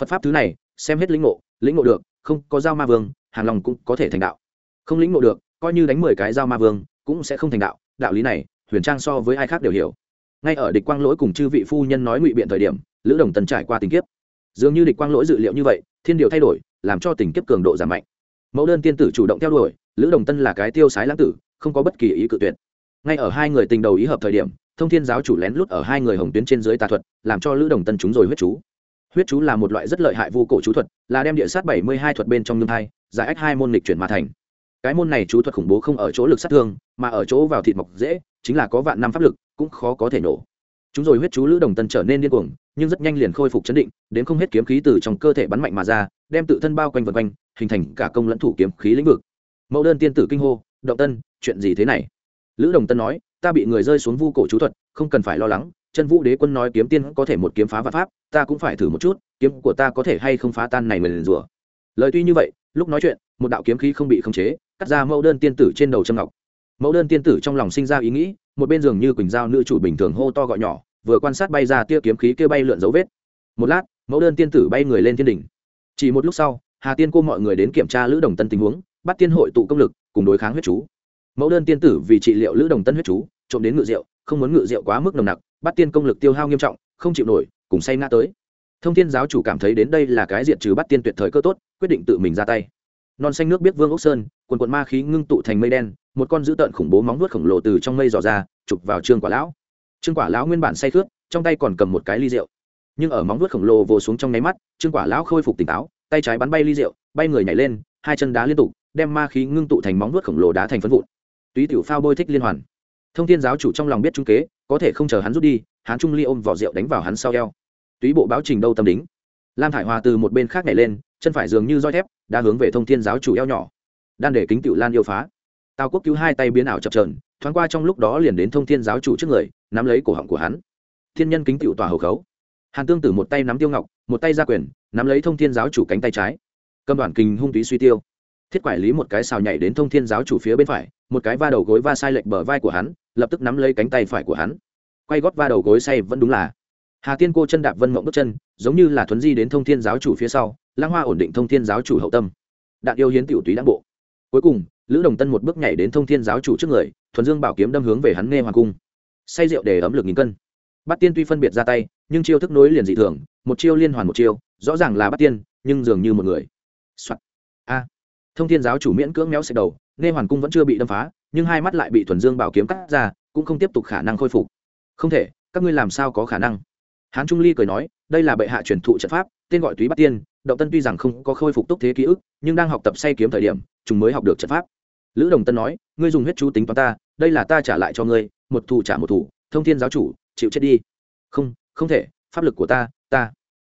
[SPEAKER 1] Phật pháp thứ này, xem hết lĩnh ngộ lĩnh ngộ được, không có giao ma vương, hàng lòng cũng có thể thành đạo. Không lĩnh ngộ được, coi như đánh mười cái giao ma vương, cũng sẽ không thành đạo. Đạo lý này, huyền trang so với ai khác đều hiểu. Ngay ở địch quang lỗi cùng chư vị phu nhân nói ngụy biện thời điểm, lữ đồng tần trải qua tình kiếp. Dường như địch quang lỗi dự liệu như vậy, thiên điều thay đổi, làm cho tình kiếp cường độ giảm mạnh. Mẫu đơn tiên tử chủ động theo đuổi, lữ đồng tân là cái tiêu sái lãng tử, không có bất kỳ ý cự tuyệt. Ngay ở hai người tình đầu ý hợp thời điểm thông thiên giáo chủ lén lút ở hai người hồng tuyến trên dưới tà thuật, làm cho lữ đồng tân chúng rồi huyết chú. Huyết chú là một loại rất lợi hại vô cổ chú thuật, là đem địa sát bảy mươi hai thuật bên trong nhung hai giải ách hai môn lịch chuyển mà thành. Cái môn này chú thuật khủng bố không ở chỗ lực sát thương, mà ở chỗ vào thịt mọc dễ, chính là có vạn năm pháp lực, cũng khó có thể nổ. Chúng rồi huyết chú lữ đồng tân trở nên điên cuồng, nhưng rất nhanh liền khôi phục chấn định, đến không hết kiếm khí từ trong cơ thể bắn mạnh mà ra, đem tự thân bao quanh vân quanh, hình thành cả công lẫn thủ kiếm khí lĩnh vực. Mẫu đơn tiên tử kinh hô, động tân, chuyện gì thế này? Lữ đồng tân nói ta bị người rơi xuống vu cổ chú thuật, không cần phải lo lắng, chân vũ đế quân nói kiếm tiên có thể một kiếm phá vạn pháp, ta cũng phải thử một chút, kiếm của ta có thể hay không phá tan này mình rủa lời tuy như vậy, lúc nói chuyện, một đạo kiếm khí không bị khống chế, cắt ra mẫu đơn tiên tử trên đầu trâm ngọc. Mẫu đơn tiên tử trong lòng sinh ra ý nghĩ, một bên giường như quỳnh giao nữ chủ bình thường hô to gọi nhỏ, vừa quan sát bay ra tia kiếm khí kia bay lượn dấu vết. Một lát, mẫu đơn tiên tử bay người lên thiên đỉnh. Chỉ một lúc sau, hà tiên cô mọi người đến kiểm tra lữ đồng tân tình huống, bắt tiên hội tụ công lực, cùng đối kháng huyết chú mẫu đơn tiên tử vì trị liệu lữ đồng tân huyết chú, trộm đến ngự rượu, không muốn ngự rượu quá mức nồng nặc, bắt tiên công lực tiêu hao nghiêm trọng, không chịu nổi, cùng say ngã tới. Thông thiên giáo chủ cảm thấy đến đây là cái diệt trừ bắt tiên tuyệt thời cơ tốt, quyết định tự mình ra tay. Non xanh nước biết vương ốc sơn, quần quận ma khí ngưng tụ thành mây đen, một con dữ tợn khủng bố móng vuốt khổng lồ từ trong mây dò ra, chụp vào trương quả lão. Trương quả lão nguyên bản say khướt, trong tay còn cầm một cái ly rượu. Nhưng ở móng vuốt khổng lồ vồ xuống trong nháy mắt, trương quả lão khôi phục tỉnh táo, tay trái bắn bay ly rượu, bay người nhảy lên, hai chân đá liên tục, đem ma khí ngưng tụ thành móng vuốt khổng lồ đá thành phân vụn túy tiểu phao bôi thích liên hoàn. Thông thiên giáo chủ trong lòng biết trung kế, có thể không chờ hắn rút đi hắn trung ly ôm vỏ rượu đánh vào hắn sau eo. Túy bộ báo trình đâu tâm đính. Lam thải hòa từ một bên khác nhảy lên, chân phải dường như roi thép, đã hướng về thông thiên giáo chủ eo nhỏ. Đan để kính tiểu lan yêu phá. Tào quốc cứu hai tay biến ảo chập trờn thoáng qua trong lúc đó liền đến thông thiên giáo chủ trước người, nắm lấy cổ họng của hắn. Thiên nhân kính tiểu tòa hầu khấu. Hàn tương tử một tay nắm tiêu ngọc, một tay ra quyền, nắm lấy thông thiên giáo chủ cánh tay trái. Cầm đoàn kình hung túy suy tiêu. Thiết quản lý một cái xào nhảy đến thông thiên giáo chủ phía bên phải một cái va đầu gối va sai lệch bờ vai của hắn, lập tức nắm lấy cánh tay phải của hắn. Quay gót va đầu gối say vẫn đúng là. Hà tiên cô chân đạp vân mộng bước chân, giống như là thuấn di đến thông thiên giáo chủ phía sau lang hoa ổn định thông thiên giáo chủ hậu tâm. Đạn yêu hiến tiểu túy đáng bộ. Cuối cùng, lữ đồng tân một bước nhảy đến thông thiên giáo chủ trước người, thuần dương bảo kiếm đâm hướng về hắn nghe hoàng cung. Say rượu để ấm lực nghìn cân. Bắt tiên tuy phân biệt ra tay, nhưng chiêu thức nối liền dị thường, một chiêu liên hoàn một chiêu, rõ ràng là bắt tiên, nhưng dường như một người. Người、Soạn. a. Thông thiên giáo chủ miễn cưỡng méo xẹt đầu nghe hoàn cung vẫn chưa bị đâm phá, nhưng hai mắt lại bị thuần dương bảo kiếm cắt ra, cũng không tiếp tục khả năng khôi phục. Không thể, các ngươi làm sao có khả năng? Hán trung ly cười nói, đây là bệ hạ truyền thụ trận pháp, tên gọi túy bắt tiên, động tân tuy rằng không có khôi phục túc thế ký ức, nhưng đang học tập say kiếm thời điểm, chúng mới học được trận pháp. Lữ đồng tân nói, ngươi dùng huyết chú tính toán ta, đây là ta trả lại cho ngươi, một thủ trả một thủ thông thiên giáo chủ, chịu chết đi. Không không thể, pháp lực của ta ta.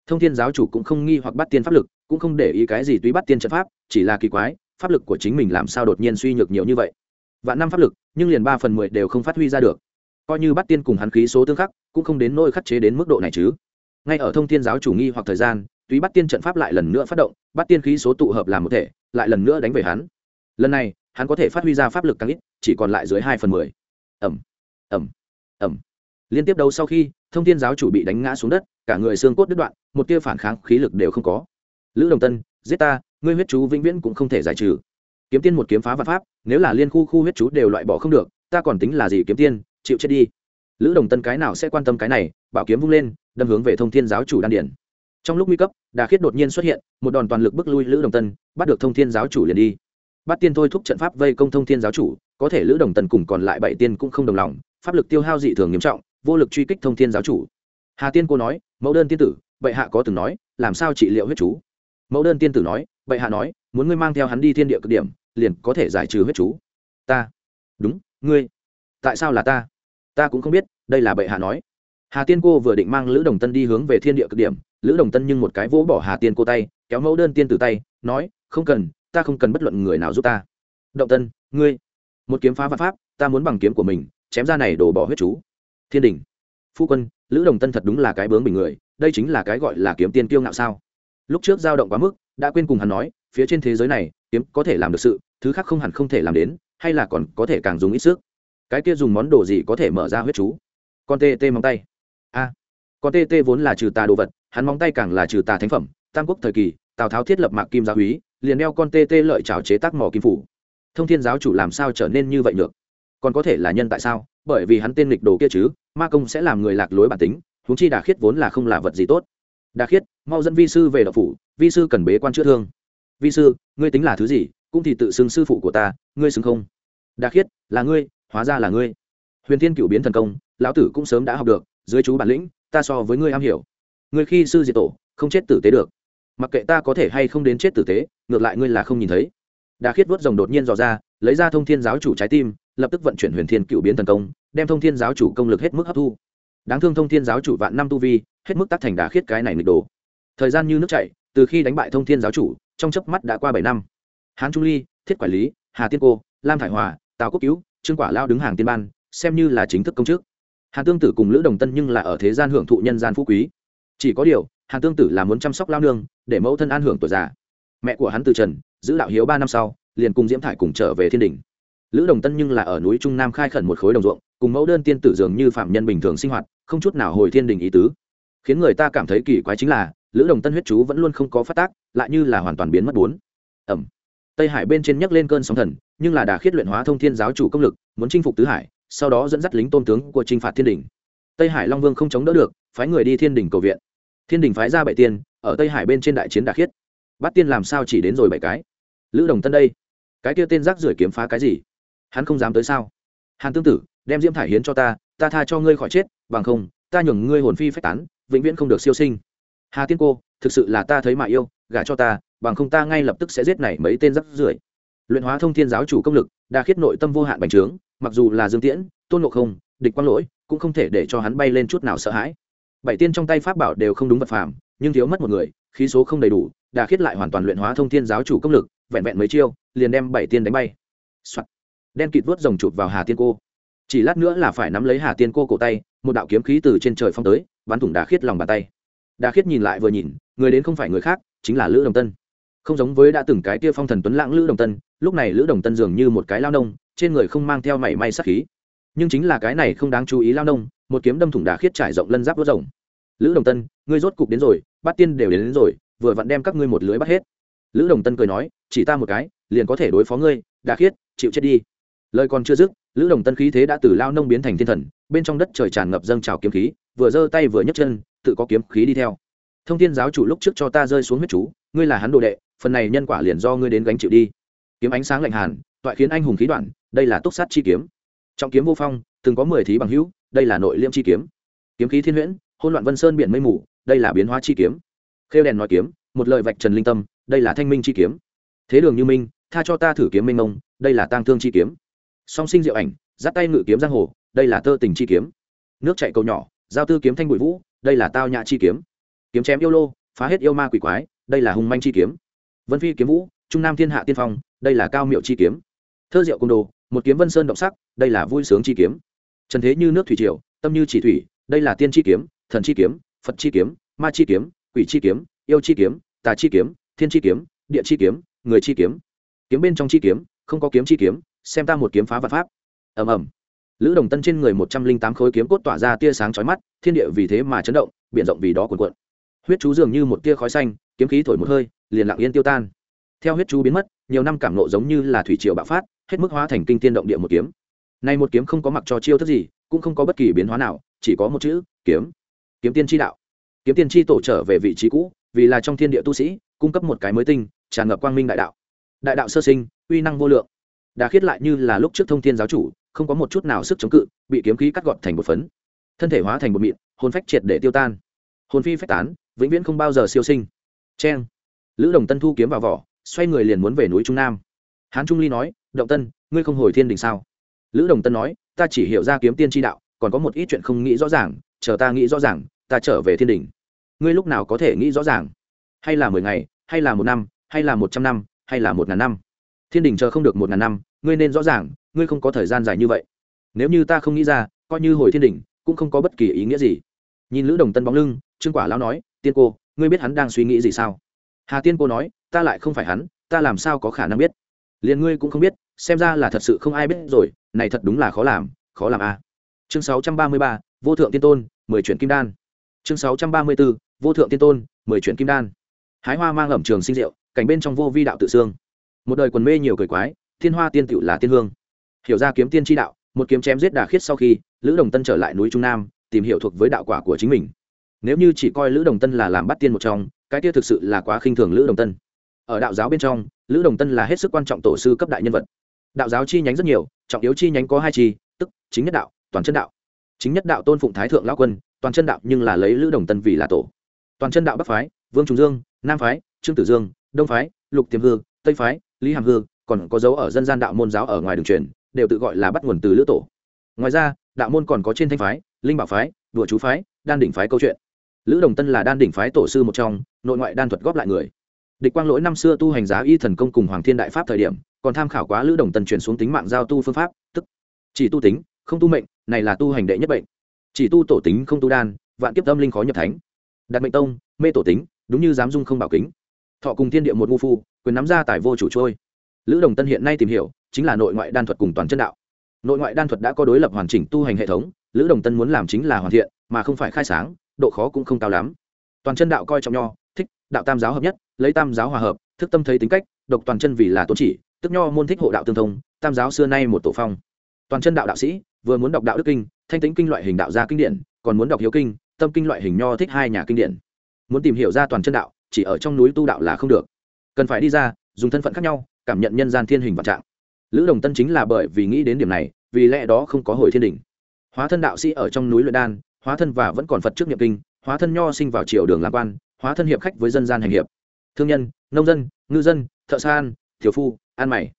[SPEAKER 1] Thông thiên giáo chủ cũng không nghi hoặc bắt tiên pháp lực, cũng không để ý cái gì túy bắt tiên trận pháp, chỉ là kỳ quái pháp lực của chính mình làm sao đột nhiên suy nhược nhiều như vậy? Vạn năm pháp lực, nhưng liền ba phần mười đều không phát huy ra được. Coi như bắt tiên cùng hắn khí số tương khắc, cũng không đến nỗi khắc chế đến mức độ này chứ. Ngay ở thông thiên giáo chủ nghi hoặc thời gian, túy bắt tiên trận pháp lại lần nữa phát động, bắt tiên khí số tụ hợp làm một thể, lại lần nữa đánh về hắn. Lần này, hắn có thể phát huy ra pháp lực càng ít, chỉ còn lại dưới hai phần mười. Ẩm ẩm ẩm liên tiếp đấu sau khi, thông thiên giáo chủ bị đánh ngã xuống đất, cả người xương cốt đứt đoạn, một tia phản kháng khí lực đều không có. Lữ đồng tân, giết ta ngươi huyết chú vĩnh viễn cũng không thể giải trừ. Kiếm tiên một kiếm phá vạn pháp, nếu là liên khu khu huyết chú đều loại bỏ không được, ta còn tính là gì kiếm tiên, chịu chết đi. Lữ đồng tân cái nào sẽ quan tâm cái này, bảo kiếm vung lên, đâm hướng về thông thiên giáo chủ đan điển trong lúc nguy cấp, đà khiết đột nhiên xuất hiện, một đòn toàn lực bức lui lữ đồng tân, bắt được thông thiên giáo chủ liền đi. Bắt tiên thôi thúc trận pháp vây công thông thiên giáo chủ, có thể lữ đồng tân cùng còn lại bảy tiên cũng không đồng lòng, pháp lực tiêu hao dị thường nghiêm trọng, vô lực truy kích thông thiên giáo chủ. Hà tiên cô nói, mẫu đơn tiên tử, bệ hạ có từng nói, làm sao trị liệu huyết chú? Mẫu đơn tiên tử nói, bệ hạ nói, muốn ngươi mang theo hắn đi thiên địa cực điểm, liền có thể giải trừ huyết chú. Ta. Đúng, ngươi. Tại sao là ta? Ta cũng không biết, đây là bệ hạ nói. Hà tiên cô vừa định mang lữ đồng tân đi hướng về thiên địa cực điểm, lữ đồng tân nhưng một cái vỗ bỏ hà tiên cô tay, kéo mẫu đơn tiên tử tay, nói, không cần, ta không cần bất luận người nào giúp ta. Động tân, ngươi. Một kiếm phá vạn pháp, ta muốn bằng kiếm của mình, chém ra này đổ bỏ huyết chú. Thiên đình. Phu quân, lữ đồng tân thật đúng là cái bướng bình người, đây chính là cái gọi là kiếm tiên kiêu ngạo sao? Lúc trước dao động quá mức, đã quên cùng hắn nói, phía trên thế giới này, kiếm có thể làm được sự, thứ khác không hẳn không thể làm đến, hay là còn có thể càng dùng ít sức. Cái kia dùng món đồ gì có thể mở ra huyết chú? Con tê tê móng tay. A, con tê tê vốn là trừ tà đồ vật, hắn móng tay càng là trừ tà thánh phẩm. Tam quốc thời kỳ, tào tháo thiết lập mạc kim gia húy liền đeo con tê tê lợi trào chế tác mỏ kim phủ. Thông thiên giáo chủ làm sao trở nên như vậy được? Còn có thể là nhân tại sao? Bởi vì hắn tên lịch đồ kia chứ, ma công sẽ làm người lạc lối bản tính, huống chi đà khiết vốn là không là vật gì tốt. Đa khiết, mau dẫn vi sư về đậu phủ, vi sư cần bế quan chữa thương. Vi sư, ngươi tính là thứ gì, cũng thì tự xưng sư phụ của ta, ngươi xưng không? Đa khiết, là ngươi, hóa ra là ngươi. Huyền thiên cựu biến thần công, lão tử cũng sớm đã học được, dưới chú bản lĩnh, ta so với ngươi am hiểu. Ngươi khi sư diệt tổ, không chết tử tế được. Mặc kệ ta có thể hay không đến chết tử tế, ngược lại ngươi là không nhìn thấy. Đa khiết vớt rồng đột nhiên dò ra, lấy ra thông thiên giáo chủ trái tim, lập tức vận chuyển huyền thiên cựu biến thần công, đem thông thiên giáo chủ công lực hết mức hấp thu đáng thương thông thiên giáo chủ vạn năm tu vi, hết mức tác thành đà khiết cái này nghịch đồ. Thời gian như nước chảy, từ khi đánh bại thông thiên giáo chủ, trong chớp mắt đã qua bảy năm. Hán trung ly, thiết quản lý, hà tiên cô, lam thải hòa, tào quốc cứu, trương quả lao đứng hàng tiên ban, xem như là chính thức công chức. Hàn tương tử cùng lữ đồng tân nhưng là ở thế gian hưởng thụ nhân gian phú quý. Chỉ có điều, hàn tương tử là muốn chăm sóc lao nương, để mẫu thân an hưởng tuổi già. Mẹ của hắn từ trần, giữ đạo hiếu ba năm sau, liền cùng diễm thải cùng trở về thiên đình lữ đồng tân nhưng là ở núi trung nam khai khẩn một khối đồng ruộng, cùng mẫu đơn tiên tử dường như phạm nhân bình thường sinh hoạt, không chút nào hồi thiên đình ý tứ. Khiến người ta cảm thấy kỳ quái chính là, lữ đồng tân huyết chú vẫn luôn không có phát tác, lại như là hoàn toàn biến mất bốn. Ẩm. Tây hải bên trên nhấc lên cơn sóng thần, nhưng là đà khiết luyện hóa thông thiên giáo chủ công lực, muốn chinh phục tứ hải, sau đó dẫn dắt lính tôn tướng của chinh phạt thiên đình. Tây hải long vương không chống đỡ được, phái người đi thiên đình cầu viện. Thiên đình phái ra bảy tiên, ở tây hải bên trên đại chiến đà khiết. Bắt tiên làm sao chỉ đến rồi bảy cái? Lữ đồng tân đây. Cái kia tên rác rưởi kiếm phá cái gì? Hắn không dám tới sao? Hàn tương tử, đem diễm thải hiến cho ta ta tha cho ngươi khỏi chết, bằng không, ta nhường ngươi hồn phi phách tán, vĩnh viễn không được siêu sinh. Hà tiên cô, thực sự là ta thấy mà yêu, gả cho ta, bằng không ta ngay lập tức sẽ giết này mấy tên rắc rưởi. Luyện hóa thông thiên giáo chủ công lực, đa khiết nội tâm vô hạn bành trướng, mặc dù là dương tiễn, tôn ngộ không, địch quang lỗi, cũng không thể để cho hắn bay lên chút nào sợ hãi. Bảy tiên trong tay pháp bảo đều không đúng vật phàm, nhưng thiếu mất một người, khí số không đầy đủ đà khiết lại hoàn toàn luyện hóa thông thiên giáo chủ công lực, vẹn vẹn mấy chiêu, liền đem bảy tiên đánh bay、Soạn đen kịt vớt rồng chụp vào hà tiên cô. Chỉ lát nữa là phải nắm lấy hà tiên cô cổ tay một đạo kiếm khí từ trên trời phong tới bắn thủng đá khiết lòng bàn tay. Đa khiết nhìn lại vừa nhìn người đến không phải người khác chính là lữ đồng tân. Không giống với đã từng cái kia phong thần tuấn lãng lữ đồng tân lúc này lữ đồng tân dường như một cái lao nông trên người không mang theo mảy may sắc khí. Nhưng chính là cái này không đáng chú ý lao nông một kiếm đâm thủng Đa khiết trải rộng lân giáp vớt rồng. Lữ đồng tân ngươi rốt cục đến rồi bắt tiên đều đến, đến rồi vừa vặn đem các ngươi một lưới bắt hết. Lữ đồng tân cười nói chỉ ta một cái liền có thể đối phó ngươi đà khiết chịu chết đi lời còn chưa dứt, lữ đồng tân khí thế đã từ lao nông biến thành thiên thần, bên trong đất trời tràn ngập dâng trào kiếm khí, vừa giơ tay vừa nhấc chân, tự có kiếm khí đi theo. Thông tin giáo chủ lúc trước cho ta rơi xuống huyết chú, ngươi là hắn đồ đệ, phần này nhân quả liền do ngươi đến gánh chịu đi. Kiếm ánh sáng lạnh hàn, toại khiến anh hùng khí đoạn, đây là túc sát chi kiếm. Trong kiếm vô phong, từng có mười thí bằng hữu, đây là nội liêm chi kiếm. Kiếm khí thiên huyễn hôn loạn vân sơn biển mây mù, đây là biến hóa chi kiếm. Khêu đèn nói kiếm, một lời vạch trần linh tâm, đây là thanh minh chi kiếm. Thế đường như minh, tha cho ta thử kiếm minh mông, đây là tang thương chi kiếm song sinh diệu ảnh dắt tay ngự kiếm giang hồ đây là tơ tình chi kiếm nước chạy cầu nhỏ giao tư kiếm thanh bụi vũ đây là tao nhã chi kiếm kiếm chém yêu lô phá hết yêu ma quỷ quái đây là hùng manh chi kiếm vân phi kiếm vũ trung nam thiên hạ tiên phong đây là cao miệu chi kiếm thơ diệu cung đồ một kiếm vân sơn động sắc đây là vui sướng chi kiếm trần thế như nước thủy triều tâm như chỉ thủy đây là tiên chi kiếm thần chi kiếm phật chi kiếm ma chi kiếm quỷ chi kiếm yêu chi kiếm tà chi kiếm thiên chi kiếm địa chi kiếm người chi kiếm kiếm bên trong chi kiếm không có kiếm chi kiếm xem ta một kiếm phá vật pháp. Ầm ầm. Lữ đồng tân trên người một trăm linh tám khối kiếm cốt tỏa ra tia sáng chói mắt, thiên địa vì thế mà chấn động, biển rộng vì đó cuồn cuộn. Huyết chú dường như một tia khói xanh, kiếm khí thổi một hơi, liền lặng yên tiêu tan. Theo huyết chú biến mất, nhiều năm cảm nộ giống như là thủy triều bạo phát, hết mức hóa thành kinh tiên động địa một kiếm. Nay một kiếm không có mặc cho chiêu thức gì, cũng không có bất kỳ biến hóa nào, chỉ có một chữ, kiếm. Kiếm tiên tri đạo. Kiếm tiên tri tổ trở về vị trí cũ, vì là trong thiên địa tu sĩ, cung cấp một cái mới tinh, tràn ngập quang minh đại đạo. Đại đạo sơ sinh, uy năng vô lượng đà khiết lại như là lúc trước thông thiên giáo chủ, không có một chút nào sức chống cự, bị kiếm khí cắt gọt thành một phấn. Thân thể hóa thành một mịn, hồn phách triệt để tiêu tan. Hồn phi phách tán, vĩnh viễn không bao giờ siêu sinh. C lữ đồng tân thu kiếm vào vỏ, xoay người liền muốn về núi trung nam. Hán trung ly nói, động tân, ngươi không hồi thiên đình sao? Lữ đồng tân nói, ta chỉ hiểu ra kiếm tiên tri đạo, còn có một ít chuyện không nghĩ rõ ràng, chờ ta nghĩ rõ ràng, ta trở về thiên đình. Ngươi lúc nào có thể nghĩ rõ ràng? Hay là mười ngày, hay là một năm, hay là một trăm năm, hay là một ngàn năm? Thiên đình chờ không được một ngàn năm, ngươi nên rõ ràng, ngươi không có thời gian dài như vậy. Nếu như ta không nghĩ ra, coi như hồi thiên đình, cũng không có bất kỳ ý nghĩa gì. Nhìn lữ đồng tân bóng lưng, trương quả lão nói, tiên cô, ngươi biết hắn đang suy nghĩ gì sao? Hà tiên cô nói, ta lại không phải hắn, ta làm sao có khả năng biết? Liền ngươi cũng không biết, xem ra là thật sự không ai biết rồi, này thật đúng là khó làm khó làm a. À. chương sáu trăm ba mươi ba, vô thượng tiên tôn, mười chuyển kim đan. Chương sáu trăm ba mươi b ố vô thượng tiên tôn, mười chuyển kim đan. Hái hoa mang ẩm trường sinh rượu cảnh bên trong vô vi đạo tự xương một đời quần mê nhiều cười quái, thiên hoa tiên tựu là tiên hương. Hiểu ra kiếm tiên tri đạo, một kiếm chém giết đà khiết sau khi, lữ đồng tân trở lại núi trung nam, tìm hiểu thuộc với đạo quả của chính mình. Nếu như chỉ coi lữ đồng tân là làm bắt tiên một trong, cái kia thực sự là quá khinh thường lữ đồng tân. Ở đạo giáo bên trong, lữ đồng tân là hết sức quan trọng tổ sư cấp đại nhân vật. Đạo giáo chi nhánh rất nhiều, trọng yếu chi nhánh có hai chi, tức chính nhất đạo, toàn chân đạo. Chính nhất đạo tôn phụng thái thượng lão quân, toàn chân đạo nhưng là lấy lữ đồng tân vì là tổ. Toàn chân đạo bắc phái, vương trung dương, nam phái, trương tử dương, đông phái, lục tiềm hư, tây phái lý hàm hư còn có dấu ở dân gian đạo môn giáo ở ngoài đường truyền, đều tự gọi là bắt nguồn từ lữ tổ. Ngoài ra, đạo môn còn có trên thanh phái, linh bảo phái, đùa chú phái, đan đỉnh phái câu chuyện. Lữ đồng tân là đan đỉnh phái tổ sư một trong, nội ngoại đan thuật góp lại người. Địch quang lỗi năm xưa tu hành giá y thần công cùng hoàng thiên đại pháp thời điểm, còn tham khảo quá lữ đồng tân truyền xuống tính mạng giao tu phương pháp, tức chỉ tu tính, không tu mệnh, này là tu hành đệ nhất bệnh. Chỉ tu tổ tính không tu đan, vạn kiếp tâm linh khó nhập thánh. Đặt mệnh tông, mê tổ tính, đúng như dám dung không bảo kính. Thọ cùng thiên địa một ngu phu quyền nắm ra tài vô chủ trôi. Lữ đồng tân hiện nay tìm hiểu, chính là nội ngoại đan thuật cùng toàn chân đạo. Nội ngoại đan thuật đã có đối lập hoàn chỉnh tu hành hệ thống, lữ đồng tân muốn làm chính là hoàn thiện, mà không phải khai sáng, độ khó cũng không cao lắm. Toàn chân đạo coi trọng nho, thích, đạo tam giáo hợp nhất, lấy tam giáo hòa hợp, thức tâm thấy tính cách, độc toàn chân vì là tôn chỉ, tức nho môn thích hộ đạo tương thông, tam giáo xưa nay một tổ phong. Toàn chân đạo đạo sĩ, vừa muốn đọc đạo đức kinh, thanh tính kinh loại hình đạo gia kinh điển, còn muốn đọc hiếu kinh, tâm kinh loại hình nho thích hai nhà kinh điển. Muốn tìm hiểu ra toàn chân đạo, chỉ ở trong núi tu đạo là không được cần phải đi ra, dùng thân phận khác nhau, cảm nhận nhân gian thiên hình vạn trạng. Lữ đồng tân chính là bởi vì nghĩ đến điểm này, vì lẽ đó không có hồi thiên đình. Hóa thân đạo sĩ ở trong núi luyện đan, hóa thân và vẫn còn phật trước niệm kinh, hóa thân nho sinh vào triều đường làm quan, hóa thân hiệp khách với dân gian hành hiệp. Thương nhân, nông dân, ngư dân, thợ san thiếu phu an mày.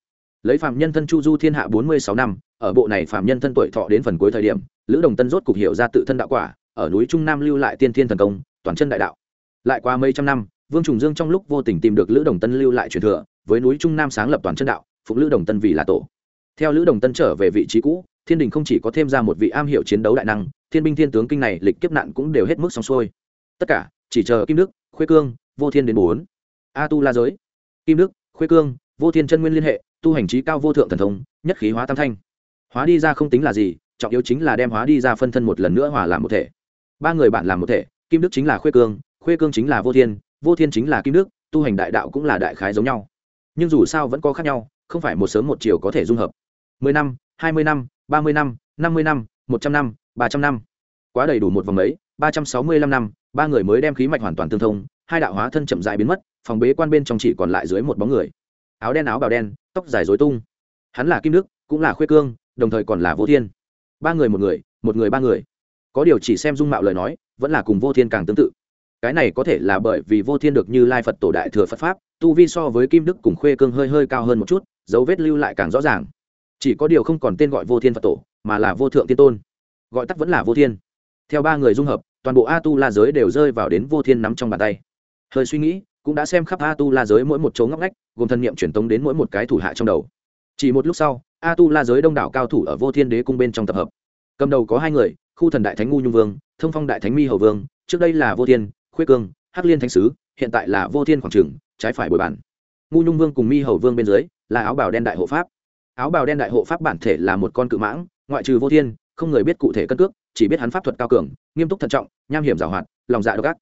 [SPEAKER 1] Lấy phạm nhân thân chu du thiên hạ bốn mươi sáu năm, ở bộ này phạm nhân thân tuổi thọ đến phần cuối thời điểm, lữ đồng tân rốt cục hiểu ra tự thân đạo quả, ở núi trung nam lưu lại tiên thiên thần công, toàn chân đại đạo. Lại qua mấy trăm năm vương trùng dương trong lúc vô tình tìm được lữ đồng tân lưu lại truyền thừa, với núi trung nam sáng lập toàn chân đạo, phục lữ đồng tân vì là tổ. Theo lữ đồng tân trở về vị trí cũ, thiên đình không chỉ có thêm ra một vị am hiểu chiến đấu đại năng, thiên binh thiên tướng kinh này lịch kiếp nạn cũng đều hết mức xong xuôi. Tất cả, chỉ chờ kim đức, khuê cương, vô thiên đến bốn. A tu la giới. Kim đức, khuê cương, vô thiên chân nguyên liên hệ, tu hành trí cao vô thượng thần thông, nhất khí hóa tam thanh. Hóa đi ra không tính là gì, trọng yếu chính là đem hóa đi ra phân thân một lần nữa hòa làm một thể. Ba người bạn làm một thể, kim đức chính là khuê cương khuê cương chính là vô thiên vô thiên chính là kim đức, tu hành đại đạo cũng là đại khái giống nhau. Nhưng dù sao vẫn có khác nhau, không phải một sớm một chiều có thể dung hợp. Mười năm, hai mươi năm, ba mươi năm năm mươi năm, một trăm năm, ba trăm năm. Quá đầy đủ một vòng mấy ba trăm sáu mươi lăm năm, ba người mới đem khí mạch hoàn toàn tương thông, hai đạo hóa thân chậm dại biến mất, phòng bế quan bên trong chỉ còn lại dưới một bóng người. Áo đen áo bào đen, tóc dài dối tung. Hắn là kim đức, cũng là khuê cương, đồng thời còn là vô thiên. Ba người một người một người ba người. Có điều chỉ xem dung mạo lời nói, vẫn là cùng vô thiên càng tương tự cái này có thể là bởi vì vô thiên được như lai phật tổ đại thừa phật pháp, tu vi so với kim đức cùng khuê cương hơi hơi cao hơn một chút, dấu vết lưu lại càng rõ ràng. Chỉ có điều không còn tên gọi vô thiên phật tổ, mà là vô thượng tiên tôn. Gọi tắt vẫn là vô thiên. Theo ba người dung hợp, toàn bộ a tu la giới đều rơi vào đến vô thiên nắm trong bàn tay. Hơi suy nghĩ, cũng đã xem khắp a tu la giới mỗi một chỗ ngóc ngách, gồm thân nhiệm truyền tống đến mỗi một cái thủ hạ trong đầu. Chỉ một lúc sau a tu la giới đông đảo cao thủ ở vô thiên đế cung bên trong tập hợp. Cầm đầu có hai người, khu thần đại thánh ngu nhung vương, thông phong đại thánh mi hầu vương, trước đây là vô thiên khuê cương, hắc liên thánh sứ, hiện tại là vô thiên khoảng trường trái phải bồi bàn. Ngu nhung vương cùng mi hầu vương bên dưới là áo bào đen đại hộ pháp. Áo bào đen đại hộ pháp bản thể là một con cự mãng, ngoại trừ vô thiên, không người biết cụ thể cân cước, chỉ biết hắn pháp thuật cao cường, nghiêm túc thận trọng, nham hiểm giảo hoạt, lòng dạ độc ác.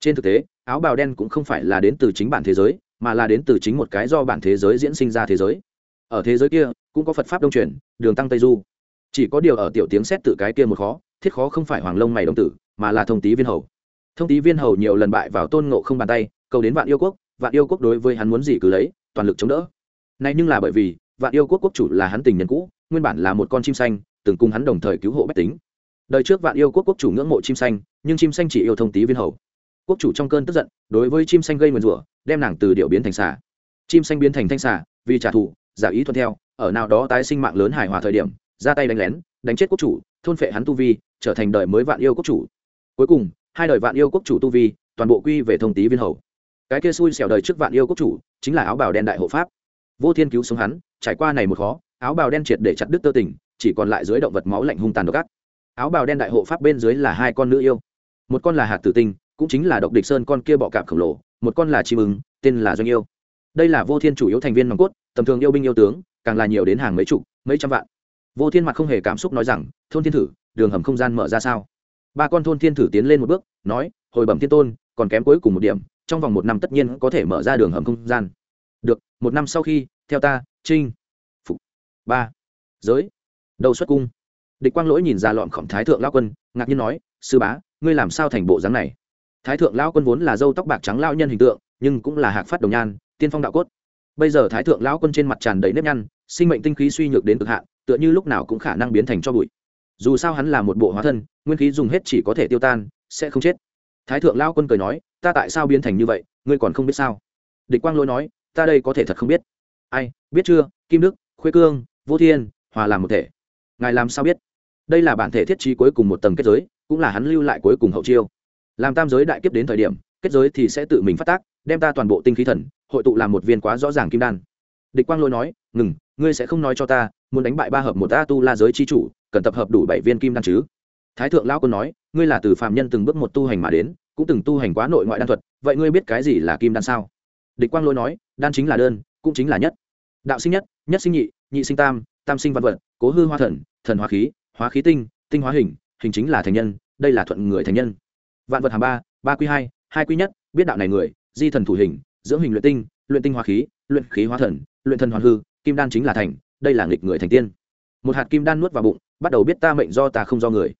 [SPEAKER 1] Trên thực tế, áo bào đen cũng không phải là đến từ chính bản thế giới, mà là đến từ chính một cái do bản thế giới diễn sinh ra thế giới. Ở thế giới kia, cũng có phật pháp đông truyền, đường tăng tây du. Chỉ có điều ở tiểu tiếng xét tự cái kia một khó, thiết khó không phải hoàng lông mày đồng tử, mà là thông tý viên hầu thông tý viên hầu nhiều lần bại vào tôn ngộ không bàn tay, cầu đến vạn yêu quốc, vạn yêu quốc đối với hắn muốn gì cứ lấy, toàn lực chống đỡ. Này nhưng là bởi vì, vạn yêu quốc quốc chủ là hắn tình nhân cũ, nguyên bản là một con chim xanh, từng cùng hắn đồng thời cứu hộ bách tính. Đời trước vạn yêu quốc quốc chủ ngưỡng mộ chim xanh, nhưng chim xanh chỉ yêu thông tý viên hầu. Quốc chủ trong cơn tức giận, đối với chim xanh gây mượn rủa, đem nàng từ điệu biến thành xà. Chim xanh biến thành thanh xà, vì trả thù, giả ý thuận theo, ở nào đó tái sinh mạng lớn hài hòa thời điểm, ra tay đánh lén, đánh chết quốc chủ, thôn phệ hắn tu vi, trở thành đời mới vạn yêu quốc chủ. Cuối cùng hai đời vạn yêu quốc chủ tu vi, toàn bộ quy về thông tý viên hầu. Cái kia xui xẻo đời trước vạn yêu quốc chủ chính là áo bào đen đại hộ pháp. Vô thiên cứu sống hắn, trải qua này một khó, áo bào đen triệt để chặt đứt tơ tình, chỉ còn lại dưới động vật máu lạnh hung tàn độc ác. Áo bào đen đại hộ pháp bên dưới là hai con nữ yêu. Một con là hạt tử tinh, cũng chính là độc địch sơn con kia bọ cạp khổng lồ, một con là chim ứng tên là doanh yêu. Đây là vô thiên chủ yếu thành viên nòng cốt, tầm thường yêu binh yêu tướng, càng là nhiều đến hàng mấy chục, mấy trăm vạn. Vô thiên mặt không hề cảm xúc nói rằng, thôn thiên thử, đường hầm không gian mở ra sao? Ba con thôn thiên thử tiến lên một bước, nói, hồi bẩm thiên tôn, còn kém cuối cùng một điểm, trong vòng một năm tất nhiên có thể mở ra đường hầm không gian. Được, một năm sau khi, theo ta, trinh. Phục. Ba. Giới. Đầu xuất cung. Địch quang lỗi nhìn ra lọn khổng thái thượng lao quân, ngạc nhiên nói, sư bá, ngươi làm sao thành bộ dáng này? Thái thượng lao quân vốn là dâu tóc bạc trắng lao nhân hình tượng, nhưng cũng là hạc phát đồng nhan, tiên phong đạo cốt. Bây giờ thái thượng lao quân trên mặt tràn đầy nếp nhăn, sinh mệnh tinh khí suy nhược đến cực hạn, tựa như lúc nào cũng khả năng biến thành cho bụi dù sao hắn là một bộ hóa thân, nguyên khí dùng hết chỉ có thể tiêu tan, sẽ không chết. Thái thượng lao quân cười nói, ta tại sao biến thành như vậy, ngươi còn không biết sao? Địch quang lỗi nói, ta đây có thể thật không biết. Ai, biết chưa? Kim đức, khuê cương, vô thiên, hòa làm một thể. Ngài làm sao biết? Đây là bản thể thiết trí cuối cùng một tầng kết giới, cũng là hắn lưu lại cuối cùng hậu chiêu. Làm tam giới đại kiếp đến thời điểm, kết giới thì sẽ tự mình phát tác, đem ta toàn bộ tinh khí thần, hội tụ làm một viên quá rõ ràng kim đan. Địch quang lôi nói, ngừng ngươi sẽ không nói cho ta, muốn đánh bại ba hợp một a tu la giới chi chủ, cần tập hợp đủ bảy viên kim đan chứ? Thái thượng lão quân nói, ngươi là từ phạm nhân từng bước một tu hành mà đến, cũng từng tu hành quá nội ngoại đan thuật, vậy ngươi biết cái gì là kim đan sao? Địch quang lôi nói, đan chính là đơn, cũng chính là nhất. Đạo sinh nhất nhất sinh nhị nhị sinh tam tam sinh văn vật, cố hư hoa thần thần hóa khí hóa khí tinh tinh hóa hình hình chính là thành nhân, đây là thuận người thành nhân. Vạn vật hàm ba ba quy hai hai quy nhất, biết đạo này người, di thần thủ hình, dưỡng hình luyện tinh luyện tinh hóa khí, luyện khí hóa thần, luyện thần hoàn hư kim đan chính là thành, đây là nghịch người thành tiên. Một hạt kim đan nuốt vào bụng, bắt đầu biết ta mệnh do ta không do người.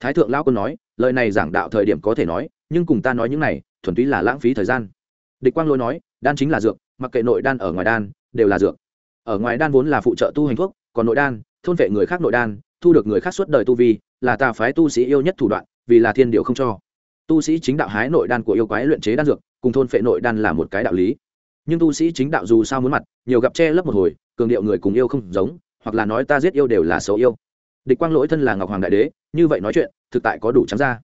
[SPEAKER 1] Thái thượng lao quân nói, lời này giảng đạo thời điểm có thể nói, nhưng cùng ta nói những này, thuần túy là lãng phí thời gian. Địch quang lôi nói, đan chính là dược, mặc kệ nội đan ở ngoài đan, đều là dược. Ở ngoài đan vốn là phụ trợ tu hành thuốc, còn nội đan, thôn vệ người khác nội đan, thu được người khác suốt đời tu vi, là tà phái tu sĩ yêu nhất thủ đoạn, vì là thiên điều không cho. Tu sĩ chính đạo hái nội đan của yêu quái luyện chế đan dược, cùng thôn phệ nội đan là một cái đạo lý nhưng tu sĩ chính đạo dù sao muốn mặt, nhiều gặp che lấp một hồi, cường điệu người cùng yêu không giống, hoặc là nói ta giết yêu đều là xấu yêu. Địch quang lỗi thân là ngọc hoàng đại đế, như vậy nói chuyện, thực tại có đủ trắng ra.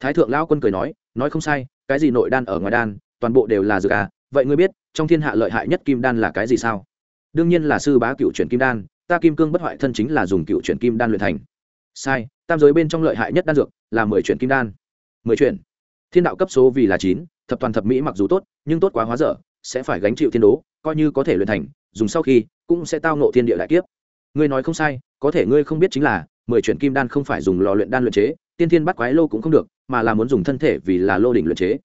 [SPEAKER 1] Thái thượng lao quân cười nói nói không sai, cái gì nội đan ở ngoài đan, toàn bộ đều là dược à vậy ngươi biết, trong thiên hạ lợi hại nhất kim đan là cái gì sao? Đương nhiên là sư bá cựu chuyển kim đan, ta kim cương bất hoại thân chính là dùng cựu chuyển kim đan luyện thành. Sai, tam giới bên trong lợi hại nhất đan dược là mười chuyển kim đan. Mười chuyển. Thiên đạo cấp số vì là chín, thập toàn thập mỹ mặc dù tốt, nhưng tốt quá hóa dở sẽ phải gánh chịu thiên đố, coi như có thể luyện thành, dùng sau khi, cũng sẽ tao nộ thiên địa đại kiếp. Ngươi nói không sai, có thể ngươi không biết chính là, mười chuyển kim đan không phải dùng lò luyện đan luyện chế, tiên thiên bắt quái lô cũng không được, mà là muốn dùng thân thể vì là lô đỉnh luyện chế.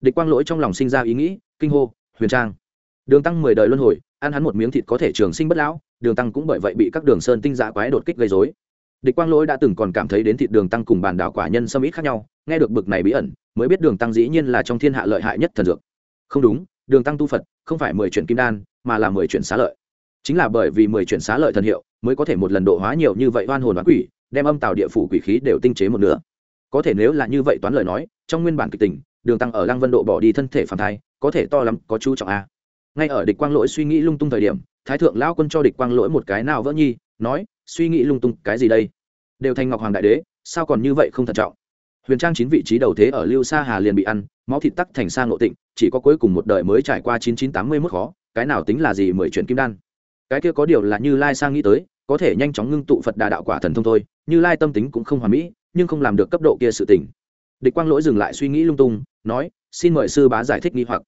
[SPEAKER 1] Địch quang lỗi trong lòng sinh ra ý nghĩ, kinh hô, huyền trang. Đường tăng mười đời luân hồi, ăn hắn một miếng thịt có thể trường sinh bất lão, đường tăng cũng bởi vậy bị các đường sơn tinh dạ quái đột kích gây dối địch quang lỗi đã từng còn cảm thấy đến thịt đường tăng cùng bàn đảo quả nhân xâm ít khác nhau, nghe được bực này bí ẩn, mới biết đường tăng dĩ nhiên là trong thiên hạ lợi hại nhất thần dược. Không đúng đường tăng tu phật, không phải mười chuyển kim đan, mà là mười chuyển xá lợi. Chính là bởi vì mười chuyển xá lợi thần hiệu, mới có thể một lần độ hóa nhiều như vậy oan hồn oán quỷ, đem âm tào địa phủ quỷ khí đều tinh chế một nửa. Có thể nếu là như vậy toán lời nói, trong nguyên bản kịch tình, đường tăng ở lăng vân độ bỏ đi thân thể phản thai, có thể to lắm, có chú trọng a. Ngay ở địch quang lỗi suy nghĩ lung tung thời điểm, thái thượng lão quân cho địch quang lỗi một cái nào vỡ nhi, nói, suy nghĩ lung tung, cái gì đây? Đều thành ngọc hoàng đại đế, sao còn như vậy không thận trọng? Huyền trang chín vị trí đầu thế ở lưu sa hà liền bị ăn máu thịt tắc thành sang nội tịnh, chỉ có cuối cùng một đời mới trải qua chín chín tám mươi mốt khó, cái nào tính là gì mười chuyển kim đan. Cái kia có điều là như lai sang nghĩ tới, có thể nhanh chóng ngưng tụ phật đà đạo quả thần thông thôi, như lai tâm tính cũng không hoàn mỹ, nhưng không làm được cấp độ kia sự tỉnh địch quang lỗi dừng lại suy nghĩ lung tung, nói, xin mời sư bá giải thích nghi hoặc.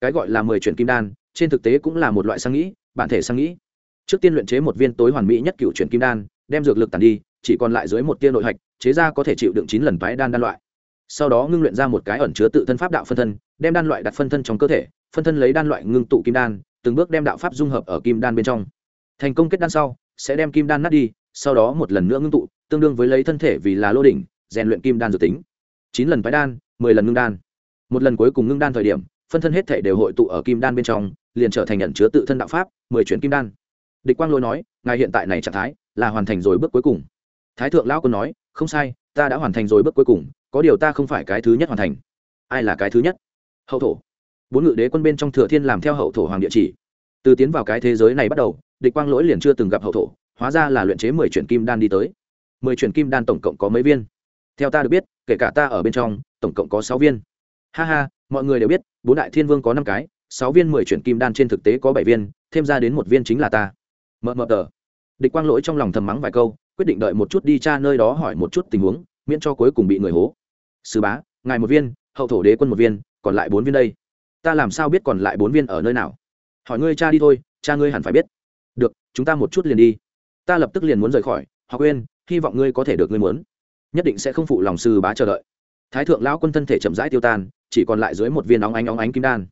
[SPEAKER 1] Cái gọi là mười chuyển kim đan, trên thực tế cũng là một loại sang nghĩ, bản thể sang nghĩ. Trước tiên luyện chế một viên tối hoàn mỹ nhất cựu chuyển kim đan, đem dược lực tàn đi, chỉ còn lại dưới một tia nội hạch, chế ra có thể chịu đựng chín lần toái đan đan loại sau đó ngưng luyện ra một cái ẩn chứa tự thân pháp đạo phân thân, đem đan loại đặt phân thân trong cơ thể, phân thân lấy đan loại ngưng tụ kim đan, từng bước đem đạo pháp dung hợp ở kim đan bên trong. Thành công kết đan sau, sẽ đem kim đan nát đi, sau đó một lần nữa ngưng tụ, tương đương với lấy thân thể vì là lô đỉnh, rèn luyện kim đan dự tính. Chín lần phái đan, mười lần ngưng đan. Một lần cuối cùng ngưng đan thời điểm, phân thân hết thể đều hội tụ ở kim đan bên trong, liền trở thành nhận chứa tự thân đạo pháp, mười chuyển kim đan. Địch quang lôi nói, ngài hiện tại này trạng thái là hoàn thành rồi bước cuối cùng. Thái thượng lão quân nói, không sai, ta đã hoàn thành rồi bước cuối cùng có điều ta không phải cái thứ nhất hoàn thành. Ai là cái thứ nhất? Hậu thổ. Bốn ngự đế quân bên trong thừa thiên làm theo hậu thổ hoàng địa chỉ. Từ tiến vào cái thế giới này bắt đầu, địch quang lỗi liền chưa từng gặp hậu thổ, hóa ra là luyện chế mười chuyển kim đan đi tới. Mười chuyển kim đan tổng cộng có mấy viên? Theo ta được biết, kể cả ta ở bên trong, tổng cộng có sáu viên. Ha ha, mọi người đều biết, bốn đại thiên vương có năm cái, sáu viên mười chuyển kim đan trên thực tế có bảy viên, thêm ra đến một viên chính là ta. Mờ mờ tờ. Địch quang lỗi trong lòng thầm mắng vài câu, quyết định đợi một chút đi cha nơi đó hỏi một chút tình huống, miễn cho cuối cùng bị người hố sư bá, ngài một viên, hậu thổ đế quân một viên, còn lại bốn viên đây. Ta làm sao biết còn lại bốn viên ở nơi nào? Hỏi ngươi cha đi thôi, cha ngươi hẳn phải biết. Được, chúng ta một chút liền đi. Ta lập tức liền muốn rời khỏi họ quên hy vọng ngươi có thể được ngươi muốn. Nhất định sẽ không phụ lòng sư bá chờ đợi. Thái thượng lão quân thân thể chậm rãi tiêu tan, chỉ còn lại dưới một viên óng ánh óng ánh kim đan.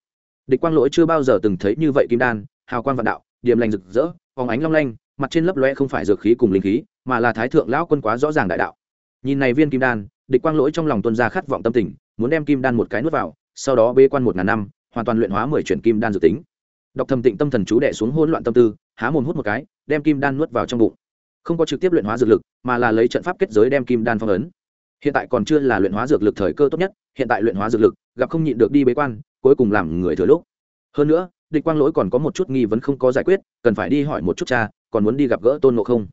[SPEAKER 1] Địch quang lỗi chưa bao giờ từng thấy như vậy kim đan, hào quang vạn đạo, điểm lành rực rỡ, óng ánh long lanh, mặt trên lấp loe không phải dược khí cùng linh khí, mà là thái thượng lão quân quá rõ ràng đại đạo. Nhìn này viên kim đan địch quang lỗi trong lòng tuân ra khát vọng tâm tình, muốn đem kim đan một cái nuốt vào, sau đó bê quan một ngàn năm, hoàn toàn luyện hóa mười chuyển kim đan dự tính. Đọc thầm tịnh tâm thần chú đệ xuống hỗn loạn tâm tư, há mồm hút một cái, đem kim đan nuốt vào trong bụng. Không có trực tiếp luyện hóa dược lực, mà là lấy trận pháp kết giới đem kim đan phong ấn. Hiện tại còn chưa là luyện hóa dược lực thời cơ tốt nhất, hiện tại luyện hóa dược lực, gặp không nhịn được đi bế quan, cuối cùng làm người thừa lúc. Hơn nữa, địch quang lỗi còn có một chút nghi vấn không có giải quyết, cần phải đi hỏi một chút cha, còn muốn đi gặp gỡ tôn ngộ không.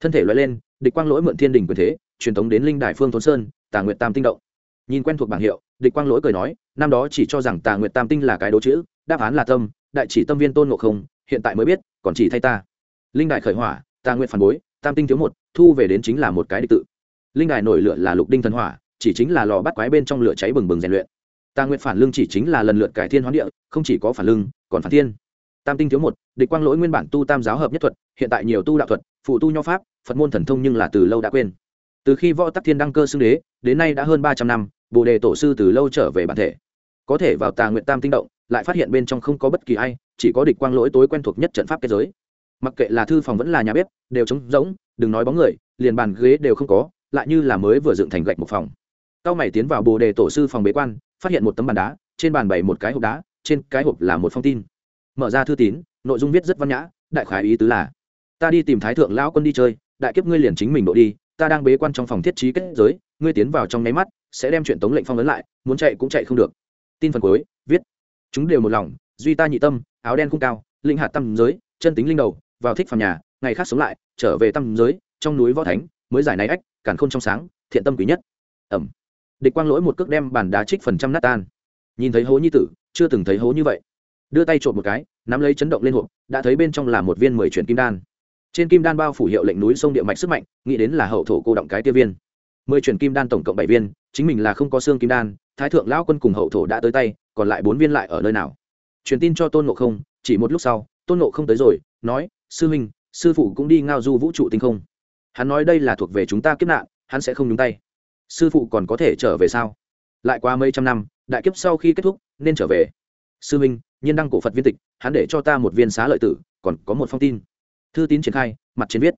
[SPEAKER 1] Thân thể loại lên, địch quang lỗi mượn thiên đình quyền thế, truyền thống đến linh đại phương thôn sơn tà nguyệt tam tinh động. Nhìn quen thuộc bảng hiệu, địch quang lỗi cười nói, năm đó chỉ cho rằng tà nguyệt tam tinh là cái đố chữ, đáp án là tâm, đại chỉ tâm viên tôn ngộ không, hiện tại mới biết, còn chỉ thay ta. Linh đại khởi hỏa, tà nguyệt phản bối, tam tinh thiếu một, thu về đến chính là một cái địch tự. Linh đại nổi lửa là lục đinh thần hỏa, chỉ chính là lò bắt quái bên trong lửa cháy bừng bừng rèn luyện. Tà nguyệt phản lưng chỉ chính là lần lượt cải thiên hoán địa, không chỉ có phản lưng, còn phản thiên. Tam tinh thiếu một, địch quang lỗi nguyên bản tu tam giáo hợp nhất thuật, hiện tại nhiều tu đạo thuật, phụ tu nho pháp, phật môn thần thông nhưng là từ lâu đã quên từ khi võ tắc thiên đăng cơ xưng đế, đến nay đã hơn ba trăm năm, bồ đề tổ sư từ lâu trở về bản thể. Có thể vào tà nguyện tam tinh động, lại phát hiện bên trong không có bất kỳ ai, chỉ có địch quang lỗi tối quen thuộc nhất trận pháp kết giới. Mặc kệ là thư phòng vẫn là nhà bếp, đều trống rỗng, đừng nói bóng người, liền bàn ghế đều không có, lại như là mới vừa dựng thành gạch một phòng. Cao mày tiến vào bồ đề tổ sư phòng bế quan, phát hiện một tấm bàn đá, trên bàn bày một cái hộp đá, trên cái hộp là một phong tin. Mở ra thư tín, nội dung viết rất văn nhã, đại khái ý tứ là, ta đi tìm thái thượng lão quân đi chơi, đại kiếp ngươi liền chính mình độ đi ta đang bế quan trong phòng thiết trí kết giới, ngươi tiến vào trong nháy mắt, sẽ đem chuyện tống lệnh phong ấn lại, muốn chạy cũng chạy không được. Tin phần cuối, viết. Chúng đều một lòng, duy ta nhị tâm, áo đen cung cao, linh hạt tâm giới, chân tính linh đầu, vào thích phàm nhà, ngày khác sống lại, trở về tâm giới, trong núi võ thánh, mới giải này ách cản khôn trong sáng, thiện tâm quý nhất. Ẩm. Địch quang lỗi một cước đem bàn đá trích phần trăm nát tan. Nhìn thấy hố như tử, chưa từng thấy hố như vậy. Đưa tay trộm một cái, nắm lấy chấn động lên hộp, đã thấy bên trong là một viên mười chuyển kim đan trên kim đan bao phủ hiệu lệnh núi sông địa mạch sức mạnh, nghĩ đến là hậu thổ cô động cái tiêu viên. Mười chuyển kim đan tổng cộng bảy viên, chính mình là không có xương kim đan, thái thượng lão quân cùng hậu thổ đã tới tay, còn lại bốn viên lại ở nơi nào? Truyền tin cho tôn ngộ không, chỉ một lúc sau, tôn ngộ không tới rồi, nói, sư huynh, sư phụ cũng đi ngao du vũ trụ tinh không. Hắn nói đây là thuộc về chúng ta kiếp nạn, hắn sẽ không nhúng tay. Sư phụ còn có thể trở về sao? Lại qua mấy trăm năm, đại kiếp sau khi kết thúc, nên trở về. Sư huynh, nhiên đăng cổ phật viên tịch, hắn để cho ta một viên xá lợi tử, còn có một phong tin thư tín triển khai, mặt trên viết.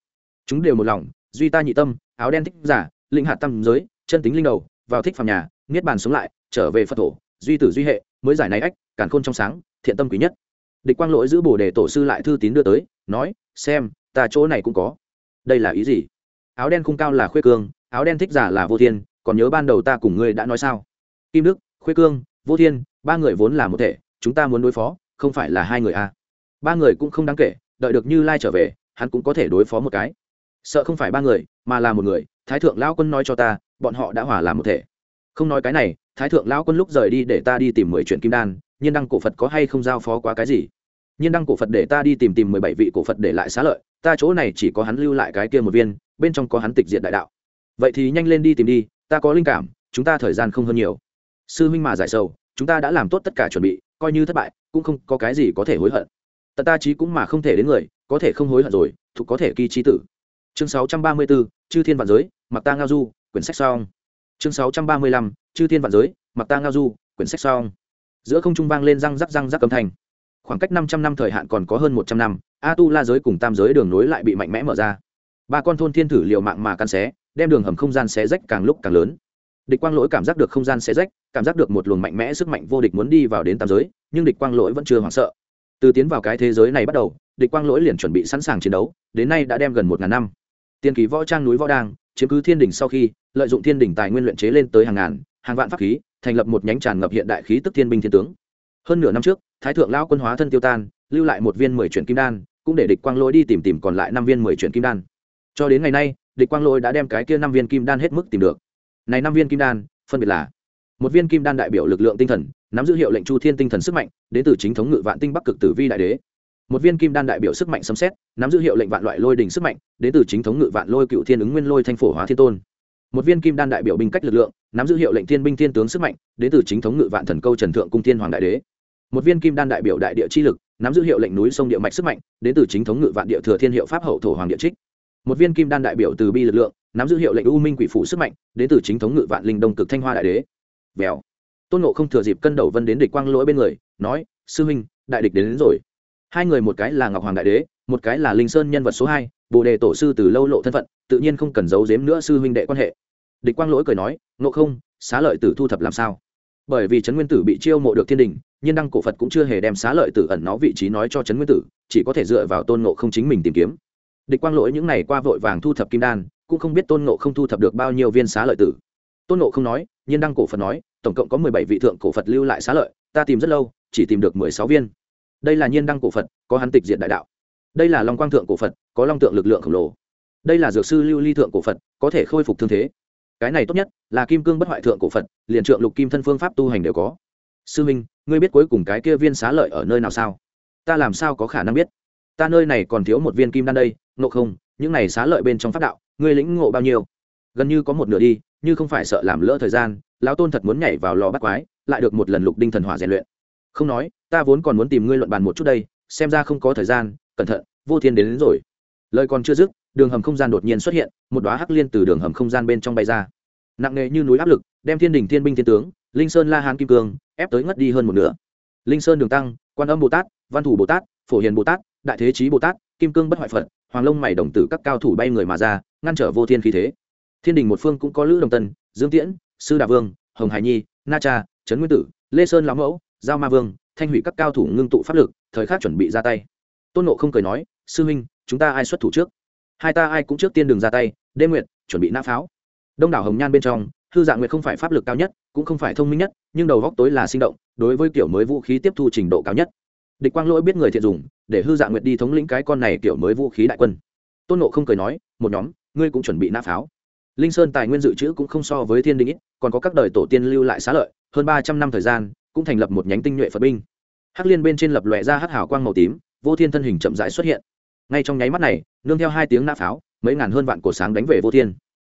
[SPEAKER 1] Chúng đều một lòng, duy ta nhị tâm, áo đen thích giả, linh hạt tâm giới, chân tính linh đầu, vào thích phàm nhà, niết bàn sống lại, trở về phật thổ duy tử duy hệ, mới giải này ách, càn khôn trong sáng, thiện tâm quý nhất. Địch quang lỗi giữ bồ đề tổ sư lại thư tín đưa tới, nói, xem, ta chỗ này cũng có. Đây là ý gì? Áo đen khung cao là khuê cương, áo đen thích giả là vô thiên, còn nhớ ban đầu ta cùng ngươi đã nói sao? Kim đức, khuê cương, vô thiên, ba người vốn là một thể, chúng ta muốn đối phó, không phải là hai người à. ba người cũng không đáng kể đợi được như lai trở về, hắn cũng có thể đối phó một cái. Sợ không phải ba người, mà là một người, thái thượng lao quân nói cho ta, bọn họ đã hòa làm một thể. Không nói cái này, thái thượng lao quân lúc rời đi để ta đi tìm mười chuyện kim đan, nhiên đăng cổ phật có hay không giao phó quá cái gì? Nhiên đăng cổ phật để ta đi tìm tìm mười bảy vị cổ phật để lại xá lợi, ta chỗ này chỉ có hắn lưu lại cái kia một viên, bên trong có hắn tịch diện đại đạo. Vậy thì nhanh lên đi tìm đi, ta có linh cảm, chúng ta thời gian không hơn nhiều. Sư huynh mà giải sầu, chúng ta đã làm tốt tất cả chuẩn bị, coi như thất bại, cũng không có cái gì có thể hối hận tận ta trí cũng mà không thể đến người có thể không hối hận rồi thuộc có thể kỳ trí tử. Chương 634, chư thiên vạn giới mặc ta ngao du quyển sách song chương 635, chư thiên vạn giới mặc ta ngao du quyển sách song giữa không trung vang lên răng rắc răng rắc cấm thành khoảng cách 500 năm thời hạn còn có hơn 100 năm a tu la giới cùng tam giới đường nối lại bị mạnh mẽ mở ra. Ba con thôn thiên thử liều mạng mà căn xé đem đường hầm không gian xé rách càng lúc càng lớn. Địch quang lỗi cảm giác được không gian xé rách cảm giác được một luồng mạnh mẽ sức mạnh vô địch muốn đi vào đến tam giới nhưng địch quang lỗi vẫn chưa hoảng sợ từ tiến vào cái thế giới này bắt đầu, địch quang lỗi liền chuẩn bị sẵn sàng chiến đấu, đến nay đã đem gần một ngàn năm. Tiên kỳ võ trang núi võ đang, chiếm cứ thiên đỉnh sau khi, lợi dụng thiên đỉnh tài nguyên luyện chế lên tới hàng ngàn, hàng vạn pháp khí, thành lập một nhánh tràn ngập hiện đại khí tức thiên binh thiên tướng. Hơn nửa năm trước, thái thượng lao quân hóa thân tiêu tan, lưu lại một viên mười chuyển kim đan, cũng để địch quang lỗi đi tìm tìm còn lại năm viên mười chuyển kim đan. Cho đến ngày nay, địch quang lỗi đã đem cái kia năm viên kim đan hết mức tìm được. Này năm viên kim đan, phân biệt là một viên kim đan đại biểu lực lượng tinh thần, nắm giữ hiệu lệnh chu thiên tinh thần sức mạnh, đến từ chính thống ngự vạn tinh bắc cực tử vi đại đế. Một viên kim đan đại biểu sức mạnh sấm xét nắm giữ hiệu lệnh vạn loại lôi đình sức mạnh, đến từ chính thống ngự vạn lôi cựu thiên ứng nguyên lôi thanh phổ hóa thiên tôn. Một viên kim đan đại biểu binh cách lực lượng, nắm giữ hiệu lệnh thiên binh thiên tướng sức mạnh, đến từ chính thống ngự vạn thần câu trần thượng cung thiên hoàng đại đế. Một viên kim đan đại biểu đại địa chi lực, nắm giữ hiệu lệnh núi sông địa mạch sức mạnh, đến từ chính thống ngự vạn địa thừa thiên hiệu pháp hậu thổ hoàng địa trích. Một viên kim đan đại biểu từ bi lực lượng, nắm giữ hiệu lệnh u minh quỷ phủ sức mạnh, đến từ chính thống ngự vạn linh đông cực thanh hoa đại đế vèo. Tôn nộ không thừa dịp cân đầu vân đến địch quang lỗi bên người nói sư huynh đại địch đến, đến rồi. Hai người một cái là ngọc hoàng đại đế một cái là linh sơn nhân vật số hai bồ đề tổ sư từ lâu lộ thân phận tự nhiên không cần giấu giếm nữa sư huynh đệ quan hệ. Địch quang lỗi cười nói nộ không xá lợi tử thu thập làm sao? Bởi vì trấn nguyên tử bị chiêu mộ được thiên đình nhưng đăng cổ phật cũng chưa hề đem xá lợi tử ẩn nó vị trí nói cho trấn nguyên tử chỉ có thể dựa vào tôn nộ không chính mình tìm kiếm. Địch quang lỗi những ngày qua vội vàng thu thập kim đan cũng không biết tôn nộ không thu thập được bao nhiêu viên xá lợi tử. Tôn nộ không nói nhiên đăng cổ phật nói, tổng cộng có mười bảy vị thượng cổ phật lưu lại xá lợi, ta tìm rất lâu, chỉ tìm được mười sáu viên. Đây là nhiên đăng cổ phật, có hắn tịch diện đại đạo. Đây là long quang thượng cổ phật, có long tượng lực lượng khổng lồ. Đây là dược sư lưu ly thượng cổ phật, có thể khôi phục thương thế. Cái này tốt nhất là kim cương bất hoại thượng cổ phật, liền trượng lục kim thân phương pháp tu hành đều có. Sư minh, ngươi biết cuối cùng cái kia viên xá lợi ở nơi nào sao? Ta làm sao có khả năng biết? Ta nơi này còn thiếu một viên kim đan đây, ngộ không, những này xá lợi bên trong pháp đạo, ngươi lĩnh ngộ bao nhiêu? Gần như có một nửa đi như không phải sợ làm lỡ thời gian lão tôn thật muốn nhảy vào lò bắt quái lại được một lần lục đinh thần hỏa rèn luyện. Không nói ta vốn còn muốn tìm ngươi luận bàn một chút đây xem ra không có thời gian cẩn thận vô thiên đến, đến rồi. Lời còn chưa dứt đường hầm không gian đột nhiên xuất hiện một đoá hắc liên từ đường hầm không gian bên trong bay ra. Nặng nề như núi áp lực đem thiên đình thiên binh thiên tướng linh sơn la hán kim cương ép tới ngất đi hơn một nửa. Linh sơn đường tăng quan âm bồ tát văn thủ bồ tát phổ hiền bồ tát đại thế chí bồ tát kim cương bất hoại phật hoàng long mày đồng tử các cao thủ bay người mà ra ngăn trở vô thiên khí thế thiên đình một phương cũng có lữ đồng tân, dương tiễn, sư đà vương, hồng hải nhi, na cha, trấn nguyên tử, lê sơn lão mẫu, giao ma vương, thanh hủy các cao thủ ngưng tụ pháp lực, thời khắc chuẩn bị ra tay. Tôn nộ không cười nói, sư huynh, chúng ta ai xuất thủ trước? Hai ta ai cũng trước tiên đường ra tay đêm nguyện chuẩn bị nã pháo. Đông đảo hồng nhan bên trong, hư dạng nguyệt không phải pháp lực cao nhất, cũng không phải thông minh nhất, nhưng đầu góc tối là sinh động, đối với kiểu mới vũ khí tiếp thu trình độ cao nhất. Địch quang lỗi biết người thiện dùng, để hư dạng nguyệt đi thống lĩnh cái con này kiểu mới vũ khí đại quân. Tôn nộ không cười nói, một nhóm, ngươi cũng chuẩn bị nã pháo linh sơn tài nguyên dự trữ cũng không so với thiên đình ít, còn có các đời tổ tiên lưu lại xá lợi, hơn ba trăm năm thời gian, cũng thành lập một nhánh tinh nhuệ phật binh. Hắc liên bên trên lập lòe ra hắc hào quang màu tím, vô thiên thân hình chậm rãi xuất hiện. Ngay trong nháy mắt này, nương theo hai tiếng nã pháo, mấy ngàn hơn vạn cổ sáng đánh về vô thiên.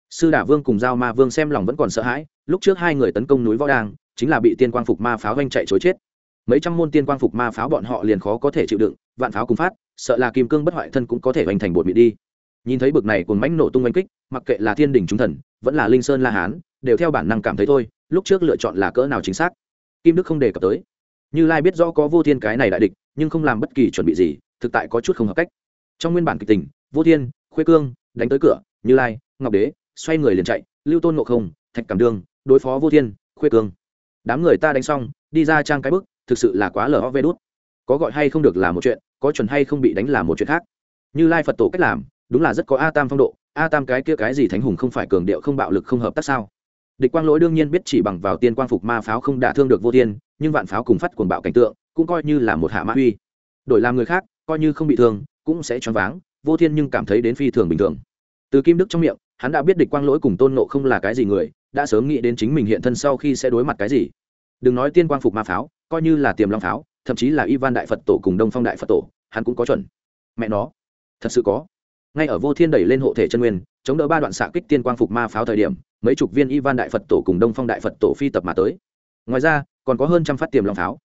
[SPEAKER 1] Sư đả vương cùng giao ma vương xem lòng vẫn còn sợ hãi, lúc trước hai người tấn công núi võ đang chính là bị tiên quang phục ma pháo vanh chạy chối chết. Mấy trăm môn tiên quang phục ma pháo bọn họ liền khó có thể chịu đựng, vạn pháo cùng phát, sợ là kim cương bất hoại thân cũng có thể hoành thành bột mịn đi nhìn thấy bực này cùng mãnh nổ tung oanh kích, mặc kệ là thiên đình trung thần, vẫn là linh sơn la hán, đều theo bản năng cảm thấy thôi, lúc trước lựa chọn là cỡ nào chính xác. Kim đức không đề cập tới. Như lai biết rõ có vô thiên cái này đại địch, nhưng không làm bất kỳ chuẩn bị gì, thực tại có chút không hợp cách. Trong nguyên bản kịch tình, vô thiên, khuê cương, đánh tới cửa, như lai, ngọc đế, xoay người liền chạy, lưu tôn ngộ không, thạch cảm đương đối phó vô thiên, khuê cương. Đám người ta đánh xong, đi ra trang cái bức, thực sự là quá lờ ho vê đốt có gọi hay không được là một chuyện, có chuẩn hay không bị đánh là một chuyện khác. Như lai phật tổ cách làm đúng là rất có a tam phong độ, a tam cái kia cái gì thánh hùng không phải cường điệu, không bạo lực, không hợp tác sao? Địch quang lỗi đương nhiên biết chỉ bằng vào tiên quang phục ma pháo không đả thương được vô thiên nhưng vạn pháo cùng phát cuồng bạo cảnh tượng, cũng coi như là một hạ mã uy. Đổi làm người khác, coi như không bị thương, cũng sẽ choáng váng, vô thiên nhưng cảm thấy đến phi thường bình thường. Từ kim đức trong miệng, hắn đã biết địch quang lỗi cùng tôn nộ không là cái gì người, đã sớm nghĩ đến chính mình hiện thân sau khi sẽ đối mặt cái gì. Đừng nói tiên quang phục ma pháo, coi như là tiềm long pháo, thậm chí là ivan đại phật tổ cùng đông phong đại phật tổ, hắn cũng có chuẩn. Mẹ nó, thật sự có ngay ở vô thiên đẩy lên hộ thể chân nguyên, chống đỡ ba đoạn xạ kích tiên quang phục ma pháo thời điểm, mấy chục viên ivan đại phật tổ cùng đông phong đại phật tổ phi tập mà tới. Ngoài ra, còn có hơn trăm phát tiềm long pháo.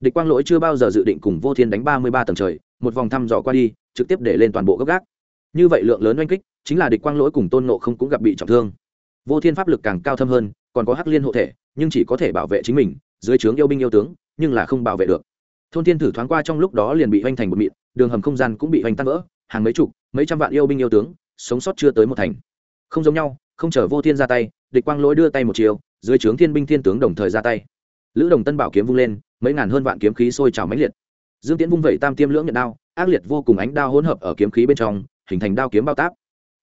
[SPEAKER 1] Địch quang lỗi chưa bao giờ dự định cùng vô thiên đánh ba mươi ba tầng trời, một vòng thăm dò qua đi, trực tiếp để lên toàn bộ gốc gác. Như vậy lượng lớn oanh kích, chính là địch quang lỗi cùng tôn nộ không cũng gặp bị trọng thương. Vô thiên pháp lực càng cao thâm hơn, còn có hắc liên hộ thể, nhưng chỉ có thể bảo vệ chính mình, dưới trướng yêu binh yêu tướng, nhưng là không bảo vệ được. Thôn thiên thử thoáng qua trong lúc đó liền bị hoành thành một mịn, đường hầm không gian cũng bị hoành tan vỡ hàng mấy chục, mấy trăm vạn yêu binh yêu tướng, sống sót chưa tới một thành. Không giống nhau, không chờ vô thiên ra tay, địch quang lỗi đưa tay một chiều, dưới trướng thiên binh thiên tướng đồng thời ra tay. Lữ đồng tân bảo kiếm vung lên, mấy ngàn hơn vạn kiếm khí sôi trào mãnh liệt. Dương tiễn vung vẩy tam tiêm lưỡng nhận đao, ác liệt vô cùng ánh đao hỗn hợp ở kiếm khí bên trong, hình thành đao kiếm bao táp.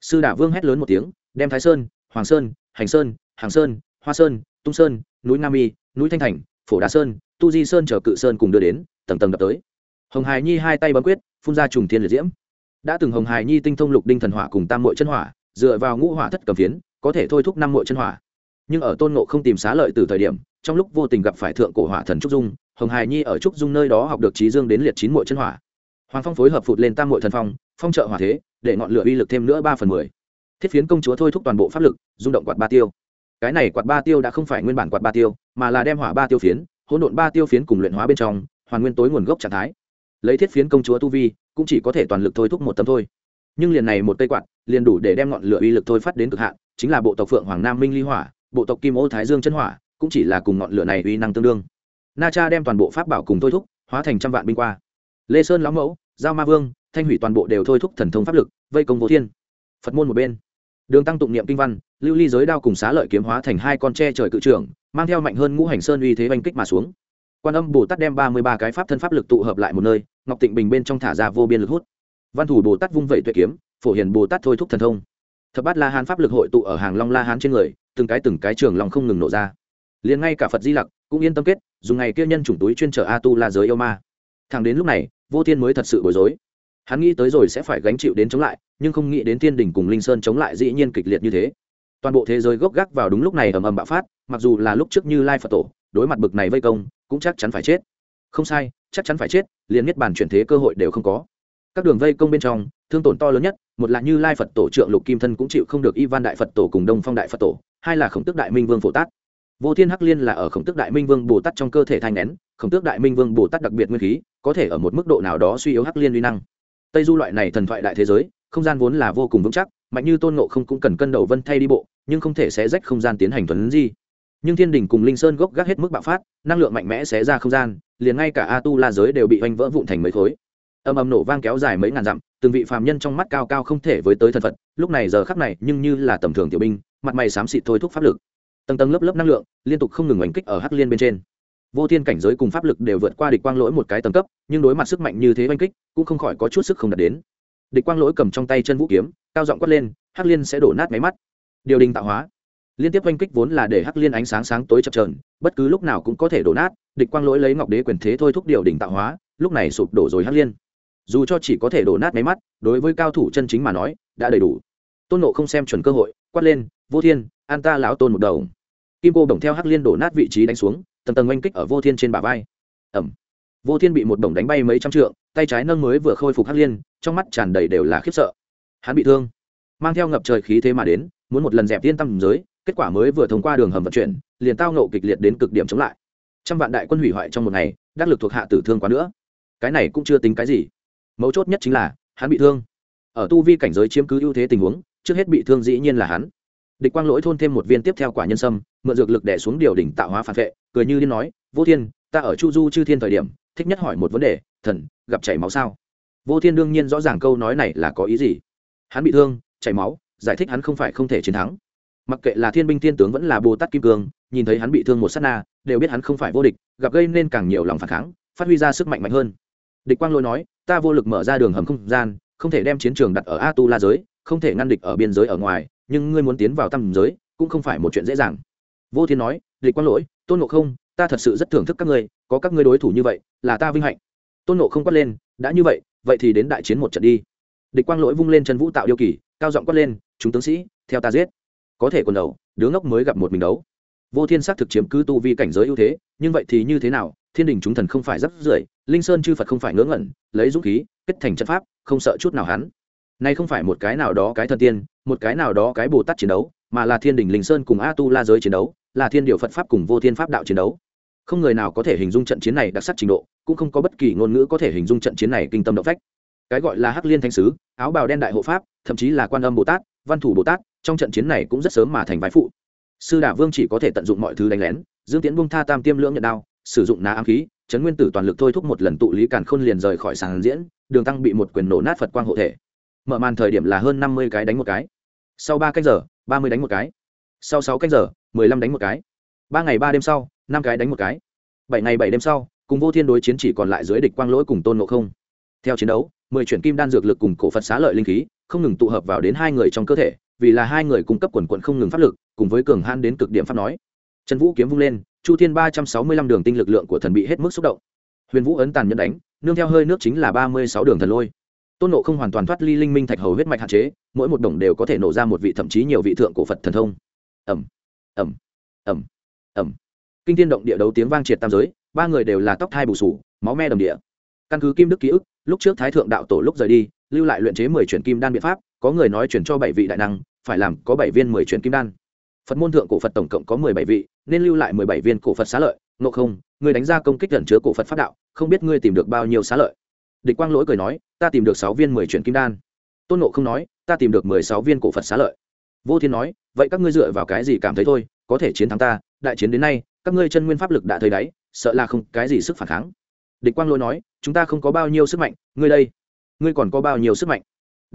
[SPEAKER 1] Sư đả vương hét lớn một tiếng, đem thái sơn, hoàng sơn, hành sơn, hàng sơn, hoa sơn, tung sơn, núi nam y núi thanh thành, phổ đà sơn, tu di sơn chở cự sơn cùng đưa đến, tầng tầng đập tới. Hồng hải nhi hai tay bấm quyết, phun ra trùng thiên liệt diễm đã từng hồng hải nhi tinh thông lục đinh thần hỏa cùng tam mội chân hỏa, dựa vào ngũ hỏa thất cầm phiến, có thể thôi thúc năm mội chân hỏa. Nhưng ở tôn ngộ không tìm xá lợi từ thời điểm, trong lúc vô tình gặp phải thượng cổ hỏa thần trúc dung, hồng hải nhi ở trúc dung nơi đó học được trí dương đến liệt chín mội chân hỏa. Hoàng phong phối hợp phụt lên tam mội thần phong phong trợ hỏa thế, để ngọn lửa uy lực thêm nữa ba phần mười. Thiết phiến công chúa thôi thúc toàn bộ pháp lực, rung động quạt ba tiêu. Cái này quạt ba tiêu đã không phải nguyên bản quạt ba tiêu, mà là đem hỏa ba tiêu phiến, hỗn độn ba tiêu phiến cùng luyện hóa bên trong, hoàn nguyên tối nguồn gốc trạng thái. Lấy thiết phiến công chúa tu vi cũng chỉ có thể toàn lực thôi thúc một tấm thôi. Nhưng liền này một cây quạt, liền đủ để đem ngọn lửa uy lực thôi phát đến cực hạn, chính là bộ tộc phượng hoàng nam minh ly hỏa, bộ tộc kim ô thái dương chân hỏa, cũng chỉ là cùng ngọn lửa này uy năng tương đương. Na cha đem toàn bộ pháp bảo cùng thôi thúc, hóa thành trăm vạn binh qua. Lê sơn lão mẫu, giao ma vương, thanh hủy toàn bộ đều thôi thúc thần thông pháp lực, vây công vô thiên. Phật môn một bên. Đường tăng tụng niệm kinh văn, lưu ly giới đao cùng xá lợi kiếm hóa thành hai con tre trời cự trưởng, mang theo mạnh hơn ngũ hành sơn uy thế oanh kích mà xuống quan âm bồ tát đem ba mươi ba cái pháp thân pháp lực tụ hợp lại một nơi, ngọc tịnh bình bên trong thả ra vô biên lực hút. Văn thủ bồ tát vung vẩy tuệ kiếm, phổ hiền bồ tát thôi thúc thần thông. Thập bát la hán pháp lực hội tụ ở hàng long la hán trên người, từng cái từng cái trường lòng không ngừng nổ ra. Liền ngay cả phật di lặc cũng yên tâm kết, dùng ngày kia nhân chủng túi chuyên trở a tu la giới yêu ma. Thẳng đến lúc này, vô thiên mới thật sự bối rối. Hắn nghĩ tới rồi sẽ phải gánh chịu đến chống lại, nhưng không nghĩ đến thiên đình cùng linh sơn chống lại dĩ nhiên kịch liệt như thế. Toàn bộ thế giới gốc gác vào đúng lúc này ầm ầm bạo phát, mặc dù là lúc trước như lai phật tổ đối mặt bực này vây công, cũng chắc chắn phải chết. Không sai, chắc chắn phải chết, liền nhất bản chuyển thế cơ hội đều không có. Các đường vây công bên trong, thương tổn to lớn nhất, một là như lai phật tổ trượng lục kim thân cũng chịu không được ivan đại phật tổ cùng đông phong đại phật tổ, hai là khổng tước đại minh vương phổ tát. Vô thiên hắc liên là ở khổng tước đại minh vương bồ tát trong cơ thể thanh nén, khổng tước đại minh vương bồ tát đặc biệt nguyên khí, có thể ở một mức độ nào đó suy yếu hắc liên uy năng. Tây du loại này thần thoại đại thế giới, không gian vốn là vô cùng vững chắc, mạnh như tôn ngộ không cũng cần cân đầu vân thay đi bộ, nhưng không thể sẽ rách không gian tiến hành thuấn di nhưng thiên đình cùng linh sơn gốc gác hết mức bạo phát, năng lượng mạnh mẽ xé ra không gian, liền ngay cả a tu la giới đều bị oanh vỡ vụn thành mấy khối. Âm âm nổ vang kéo dài mấy ngàn dặm, từng vị phàm nhân trong mắt cao cao không thể với tới thân phật, lúc này giờ khắc này nhưng như là tầm thường tiểu binh, mặt mày xám xịt thôi thúc pháp lực. Tầng tầng lớp lớp năng lượng, liên tục không ngừng oanh kích ở hắc liên bên trên. Vô thiên cảnh giới cùng pháp lực đều vượt qua địch quang lỗi một cái tầng cấp, nhưng đối mặt sức mạnh như thế oanh kích, cũng không khỏi có chút sức không đạt đến. Địch quang lỗi cầm trong tay chân vũ kiếm, cao giọng quát lên, hắc liên sẽ đổ nát máy mắt. Điều đình tạo hóa liên tiếp oanh kích vốn là để hắc liên ánh sáng sáng tối chập trờn bất cứ lúc nào cũng có thể đổ nát, địch quang lỗi lấy ngọc đế quyền thế thôi thúc điều đỉnh tạo hóa, lúc này sụp đổ rồi hắc liên. Dù cho chỉ có thể đổ nát máy mắt, đối với cao thủ chân chính mà nói, đã đầy đủ. Tôn nộ không xem chuẩn cơ hội, quát lên, vô thiên, an ta lão tôn một đầu. Kim cô đồng theo hắc liên đổ nát vị trí đánh xuống, tầng tầng oanh kích ở vô thiên trên bả vai. Ẩm. Vô thiên bị một bổng đánh bay mấy trăm trượng, tay trái nâng mới vừa khôi phục hắc liên, trong mắt tràn đầy đều là khiếp sợ. Hắn bị thương. Mang theo ngập trời khí thế mà đến, muốn một lần dẹp tiên tâm giới kết quả mới vừa thông qua đường hầm vận chuyển, liền tao nộ kịch liệt đến cực điểm chống lại. Trăm vạn đại quân hủy hoại trong một ngày, đắc lực thuộc hạ tử thương quá nữa. Cái này cũng chưa tính cái gì. Mấu chốt nhất chính là, hắn bị thương. Ở tu vi cảnh giới chiếm cứ ưu thế tình huống, trước hết bị thương dĩ nhiên là hắn. Địch quang lỗi thôn thêm một viên tiếp theo quả nhân sâm, mượn dược lực đẻ xuống điều đỉnh tạo hóa phản vệ, cười như điên nói, vô thiên, ta ở chu du chư thiên thời điểm, thích nhất hỏi một vấn đề, thần, gặp chảy máu sao? Vô thiên đương nhiên rõ ràng câu nói này là có ý gì. Hắn bị thương, chảy máu, giải thích hắn không phải không thể chiến thắng mặc kệ là thiên binh thiên tướng vẫn là bồ tát kim cương, nhìn thấy hắn bị thương một s á t na, đều biết hắn không phải vô địch, gặp gây nên càng nhiều lòng phản kháng, phát huy ra sức mạnh mạnh hơn. Địch quang lỗi nói, ta vô lực mở ra đường hầm không gian, không thể đem chiến trường đặt ở a tu la giới, không thể ngăn địch ở biên giới ở ngoài, nhưng ngươi muốn tiến vào tầm giới, cũng không phải một chuyện dễ dàng. Vô thiên nói, địch quang lỗi, tôn ngộ không, ta thật sự rất thưởng thức các ngươi, có các ngươi đối thủ như vậy, là ta vinh hạnh. Tôn ngộ không quát lên, đã như vậy vậy thì đến đại chiến một trận đi. Địch quang lỗi vung lên chân vũ tạo yêu kỳ, cao giọng quát lên, chúng tướng sĩ, theo ta giết có thể quần đầu, đứa ngốc mới gặp một mình đấu. Vô thiên xác thực chiếm cứ tu vi cảnh giới ưu thế, nhưng vậy thì như thế nào? Thiên đình chúng thần không phải rất rưởi, linh sơn chư phật không phải ngớ ngẩn, lấy dũng khí, kết thành trận pháp, không sợ chút nào hắn. Nay không phải một cái nào đó cái thần tiên, một cái nào đó cái bồ tát chiến đấu, mà là thiên đình linh sơn cùng a tu la giới chiến đấu, là thiên điều phật pháp cùng vô thiên pháp đạo chiến đấu. Không người nào có thể hình dung trận chiến này đặc sắc trình độ, cũng không có bất kỳ ngôn ngữ có thể hình dung trận chiến này kinh tâm động phách. Cái gọi là hắc liên thanh sứ, áo bào đen đại hộ pháp, thậm chí là quan âm bồ tát, văn thủ bồ tát trong trận chiến này cũng rất sớm mà thành vai phụ. Sư đả vương chỉ có thể tận dụng mọi thứ đánh lén, dương tiễn bung tha tam tiêm lưỡng nhận đao, sử dụng ná ám khí chấn nguyên tử toàn lực thôi thúc một lần tụ lý càn khôn liền rời khỏi sàn diễn, đường tăng bị một quyền nổ nát phật quang hộ thể. Mở màn thời điểm là hơn năm mươi cái đánh một cái. Sau ba canh giờ, ba mươi đánh một cái. Sau sáu canh giờ, mười lăm đánh một cái. Ba ngày ba đêm sau, năm cái đánh một cái. Bảy ngày bảy đêm sau, cùng vô thiên đối chiến chỉ còn lại dưới địch quang lỗi cùng tôn ngộ không. Theo chiến đấu, mười chuyển kim đan dược lực cùng cổ phật xá lợi linh khí, không ngừng tụ hợp vào đến hai người trong cơ thể vì là hai người cung cấp quần quận không ngừng pháp lực, cùng với cường han đến cực điểm pháp nói. Trần vũ kiếm vung lên, chu thiên ba trăm sáu mươi lăm đường tinh lực lượng của thần bị hết mức xúc động. Huyền vũ ấn tàn nhẫn đánh, nương theo hơi nước chính là ba mươi sáu đường thần lôi. Tôn nộ không hoàn toàn thoát ly linh minh thạch hầu huyết mạch hạn chế, mỗi một đồng đều có thể nổ ra một vị thậm chí nhiều vị thượng cổ phật thần thông. Ẩm ẩm ẩm ẩm kinh tiên động địa đấu tiếng vang triệt tam giới, ba người đều là tóc thai bù sù, máu me đầm địa. Căn cứ kim đức ký ức, lúc trước thái thượng đạo tổ lúc rời đi, lưu lại luyện chế mười chuyển kim đan biện pháp có người nói chuyển cho bảy vị đại năng, phải làm có bảy viên mười chuyển kim đan. Phật môn thượng cổ phật tổng cộng có mười bảy vị, nên lưu lại mười bảy viên cổ phật xá lợi. Ngộ không, người đánh ra công kích gần chứa cổ phật pháp đạo, không biết ngươi tìm được bao nhiêu xá lợi. Địch quang lỗi cười nói, ta tìm được sáu viên mười chuyển kim đan. Tôn nộ không nói, ta tìm được mười sáu viên cổ phật xá lợi. Vô thiên nói, vậy các ngươi dựa vào cái gì cảm thấy thôi, có thể chiến thắng ta, đại chiến đến nay, các ngươi chân nguyên pháp lực đã thấy đáy, sợ là không cái gì sức phản kháng. Địch quang lỗi nói, chúng ta không có bao nhiêu sức mạnh, ngươi đây, ngươi còn có bao nhiêu sức mạnh?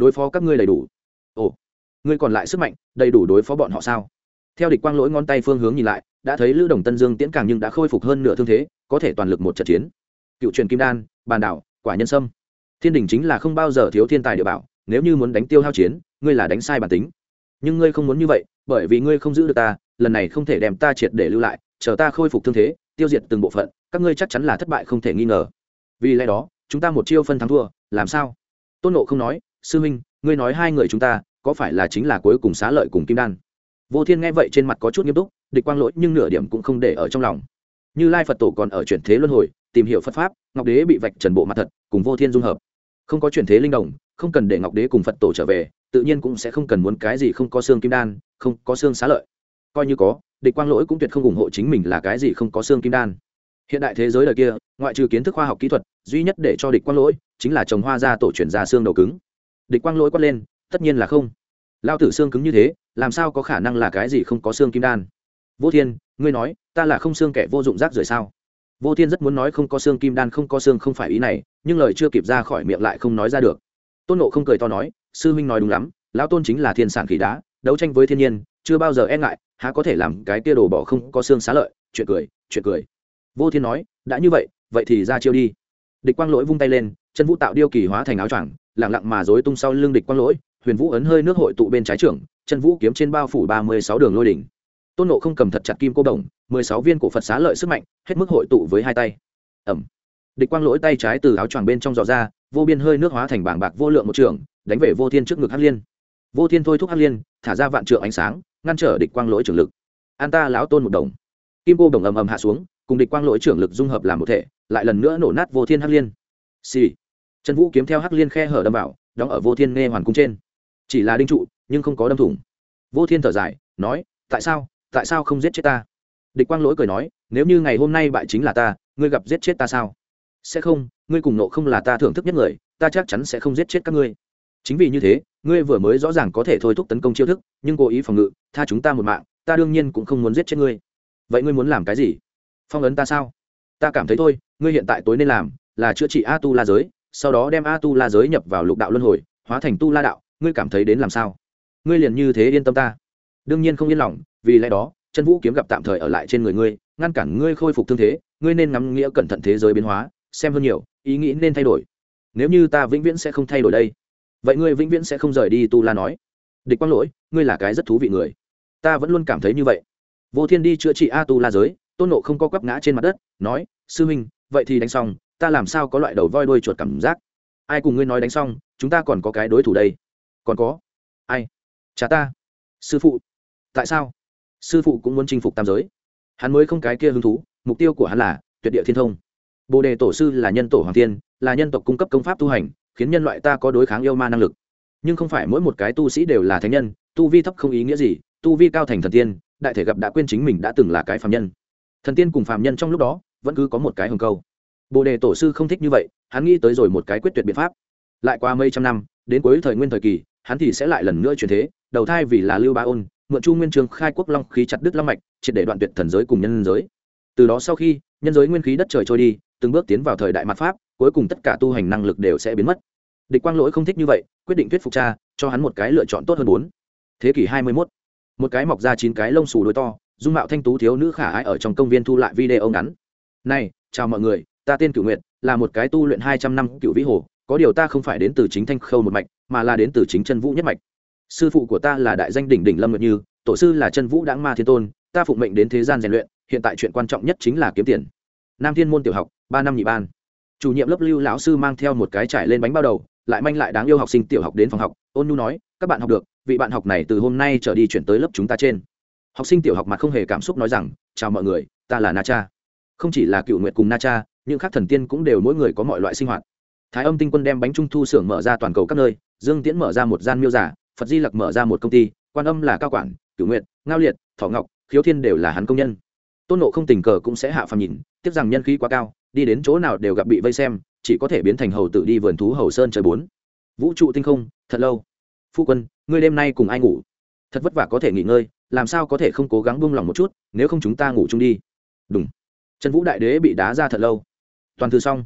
[SPEAKER 1] Đối phó các ngươi đầy đủ. Ồ, ngươi còn lại sức mạnh, đầy đủ đối phó bọn họ sao? Theo địch quang lỗi ngón tay phương hướng nhìn lại, đã thấy lữ đồng tân dương tiễn càng nhưng đã khôi phục hơn nửa thương thế, có thể toàn lực một trận chiến. Cựu truyền kim đan, bàn đảo quả nhân sâm. Thiên đình chính là không bao giờ thiếu thiên tài địa bảo, nếu như muốn đánh tiêu hao chiến, ngươi là đánh sai bản tính. Nhưng ngươi không muốn như vậy, bởi vì ngươi không giữ được ta, lần này không thể đem ta triệt để lưu lại, chờ ta khôi phục thương thế, tiêu diệt từng bộ phận, các ngươi chắc chắn là thất bại không thể nghi ngờ. Vì lẽ đó, chúng ta một chiêu phân thắng thua, làm sao? Tôn nộ không nói sư huynh, ngươi nói hai người chúng ta, có phải là chính là cuối cùng xá lợi cùng kim đan? Vô thiên nghe vậy trên mặt có chút nghiêm túc, địch quang lỗi nhưng nửa điểm cũng không để ở trong lòng. Như lai phật tổ còn ở chuyển thế luân hồi, tìm hiểu phật pháp, ngọc đế bị vạch trần bộ mặt thật, cùng vô thiên dung hợp. Không có chuyển thế linh đồng, không cần để ngọc đế cùng phật tổ trở về, tự nhiên cũng sẽ không cần muốn cái gì không có xương kim đan, không có xương xá lợi. Coi như có, địch quang lỗi cũng tuyệt không ủng hộ chính mình là cái gì không có xương kim đan. Hiện đại thế giới đời kia, ngoại trừ kiến thức khoa học kỹ thuật, duy nhất để cho địch quang lỗi chính là trồng hoa ra tổ chuyển ra xương đầu cứng địch quang lỗi quát lên, tất nhiên là không. Lao tử xương cứng như thế, làm sao có khả năng là cái gì không có xương kim đan? Vô thiên, ngươi nói, ta là không xương kẻ vô dụng rác rưởi sao? Vô thiên rất muốn nói không có xương kim đan không có xương không phải ý này, nhưng lời chưa kịp ra khỏi miệng lại không nói ra được. Tôn nộ không cười to nói, sư huynh nói đúng lắm, lão tôn chính là thiên sản khí đá, đấu tranh với thiên nhiên, chưa bao giờ e ngại, há có thể làm cái tia đồ bỏ không có xương xá lợi, chuyện cười chuyện cười. Vô thiên nói, đã như vậy vậy thì ra chiêu đi. Địch quang lỗi vung tay lên, chân vũ tạo điêu kỳ hóa thành áo choàng lặng lặng mà dối tung sau lưng địch quang lỗi, huyền vũ ấn hơi nước hội tụ bên trái trưởng, chân vũ kiếm trên bao phủ ba mươi sáu đường lôi đỉnh. Tôn nộ không cầm thật chặt kim cô đồng, mười sáu viên cổ phật xá lợi sức mạnh, hết mức hội tụ với hai tay. Ẩm địch quang lỗi tay trái từ áo choàng bên trong giò ra, vô biên hơi nước hóa thành bảng bạc vô lượng một trường, đánh về vô thiên trước ngực hắc liên. Vô thiên thôi thúc hắc liên, thả ra vạn trượng ánh sáng, ngăn trở địch quang lỗi trưởng lực. An ta lão tôn một đồng. Kim cô đồng ầm ầm hạ xuống, cùng địch quang lỗi trưởng lực dung hợp làm một thể, lại lần nữa nổ nát vô thiên hắc liên. Xì、sì trần vũ kiếm theo hắc liên khe hở đâm vào, đóng ở vô thiên nghe hoàn cung trên. Chỉ là đinh trụ, nhưng không có đâm thủng. Vô thiên thở dài, nói, tại sao? Tại sao không giết chết ta? Địch quang lỗi cười nói, nếu như ngày hôm nay bại chính là ta, ngươi gặp giết chết ta sao? Sẽ không, ngươi cùng nộ không là ta thưởng thức nhất người, ta chắc chắn sẽ không giết chết các ngươi. Chính vì như thế, ngươi vừa mới rõ ràng có thể thôi thúc tấn công chiêu thức, nhưng cố ý phòng ngự, tha chúng ta một mạng, ta đương nhiên cũng không muốn giết chết ngươi. Vậy ngươi muốn làm cái gì? Phong ấn ta sao? Ta cảm thấy thôi, ngươi hiện tại tối nên làm là chữa trị a tu la giới sau đó đem a tu la giới nhập vào lục đạo luân hồi, hóa thành tu la đạo, ngươi cảm thấy đến làm sao? Ngươi liền như thế yên tâm ta. Đương nhiên không yên lòng, vì lẽ đó, chân vũ kiếm gặp tạm thời ở lại trên người ngươi, ngăn cản ngươi khôi phục thương thế, ngươi nên ngắm nghĩa cẩn thận thế giới biến hóa, xem hơn nhiều, ý nghĩ nên thay đổi. Nếu như ta vĩnh viễn sẽ không thay đổi đây, vậy ngươi vĩnh viễn sẽ không rời đi tu la nói. Địch quang lỗi, ngươi là cái rất thú vị người. Ta vẫn luôn cảm thấy như vậy. Vô thiên đi chữa trị a tu la giới, tôn nộ không có quắp ngã trên mặt đất, nói, sư huynh vậy thì đánh xong ta làm sao có loại đầu voi đuôi chuột cảm giác? Ai cùng ngươi nói đánh xong, chúng ta còn có cái đối thủ đây. Còn có? Ai? Cha ta. Sư phụ. Tại sao? Sư phụ cũng muốn chinh phục tam giới. Hắn mới không cái kia hứng thú, mục tiêu của hắn là tuyệt địa thiên thông. Bồ đề tổ sư là nhân tổ hoàng thiên, là nhân tộc cung cấp công pháp tu hành, khiến nhân loại ta có đối kháng yêu ma năng lực. Nhưng không phải mỗi một cái tu sĩ đều là thánh nhân, tu vi thấp không ý nghĩa gì, tu vi cao thành thần tiên, đại thể gặp đã quên chính mình đã từng là cái phạm nhân. Thần tiên cùng phạm nhân trong lúc đó, vẫn cứ có một cái hồng câu bồ đề tổ sư không thích như vậy, hắn nghĩ tới rồi một cái quyết tuyệt biện pháp. Lại qua mấy trăm năm, đến cuối thời nguyên thời kỳ, hắn thì sẽ lại lần nữa chuyển thế, đầu thai vì là lưu ba ôn, mượn chu nguyên trường khai quốc long khí chặt đứt long mạch, triệt để đoạn tuyệt thần giới cùng nhân giới. Từ đó sau khi, nhân giới nguyên khí đất trời trôi đi, từng bước tiến vào thời đại mặt pháp, cuối cùng tất cả tu hành năng lực đều sẽ biến mất. Địch quang lỗi không thích như vậy, quyết định thuyết phục cha, cho hắn một cái lựa chọn tốt hơn bốn. Thế kỷ hai mươi 21. một cái mọc ra chín cái lông xù đôi to, dung mạo thanh tú thiếu nữ khả ái ở trong công viên thu lại video ngắn. Này, chào mọi người ta tên cửu nguyện là một cái tu luyện hai trăm năm cửu vĩ hồ, có điều ta không phải đến từ chính thanh khâu một mạch, mà là đến từ chính chân vũ nhất mạch. Sư phụ của ta là đại danh đỉnh đỉnh lâm nguyệt như, tổ sư là chân vũ đãng ma thiên tôn, ta phụng mệnh đến thế gian rèn luyện, hiện tại chuyện quan trọng nhất chính là kiếm tiền. Nam thiên môn tiểu học, ba năm nhị ban. Chủ nhiệm lớp lưu lão sư mang theo một cái trải lên bánh bao đầu, lại manh lại đáng yêu học sinh tiểu học đến phòng học, ôn nhu nói, các bạn học được, vị bạn học này từ hôm nay trở đi chuyển tới lớp chúng ta trên. Học sinh tiểu học mặt không hề cảm xúc nói rằng, chào mọi người, ta là na cha. Không chỉ là cựu nguyện cùng na cha những khác thần tiên cũng đều mỗi người có mọi loại sinh hoạt. Thái âm tinh quân đem bánh trung thu xưởng mở ra toàn cầu các nơi, dương tiễn mở ra một gian miêu giả, phật di lặc mở ra một công ty, quan âm là cao quản, cửu nguyện ngao liệt, thọ ngọc, khiếu thiên đều là hắn công nhân. Tôn nộ không tình cờ cũng sẽ hạ phàm nhìn, tiếc rằng nhân khí quá cao, đi đến chỗ nào đều gặp bị vây xem, chỉ có thể biến thành hầu tự đi vườn thú hầu sơn trời bốn. Vũ trụ tinh không, thật lâu. Phu quân, ngươi đêm nay cùng ai ngủ? Thật vất vả có thể nghỉ ngơi, làm sao có thể không cố gắng buông lòng một chút, nếu không chúng ta ngủ chung đi. Đúng trần vũ đại đế bị đá ra thật lâu toàn thư xong.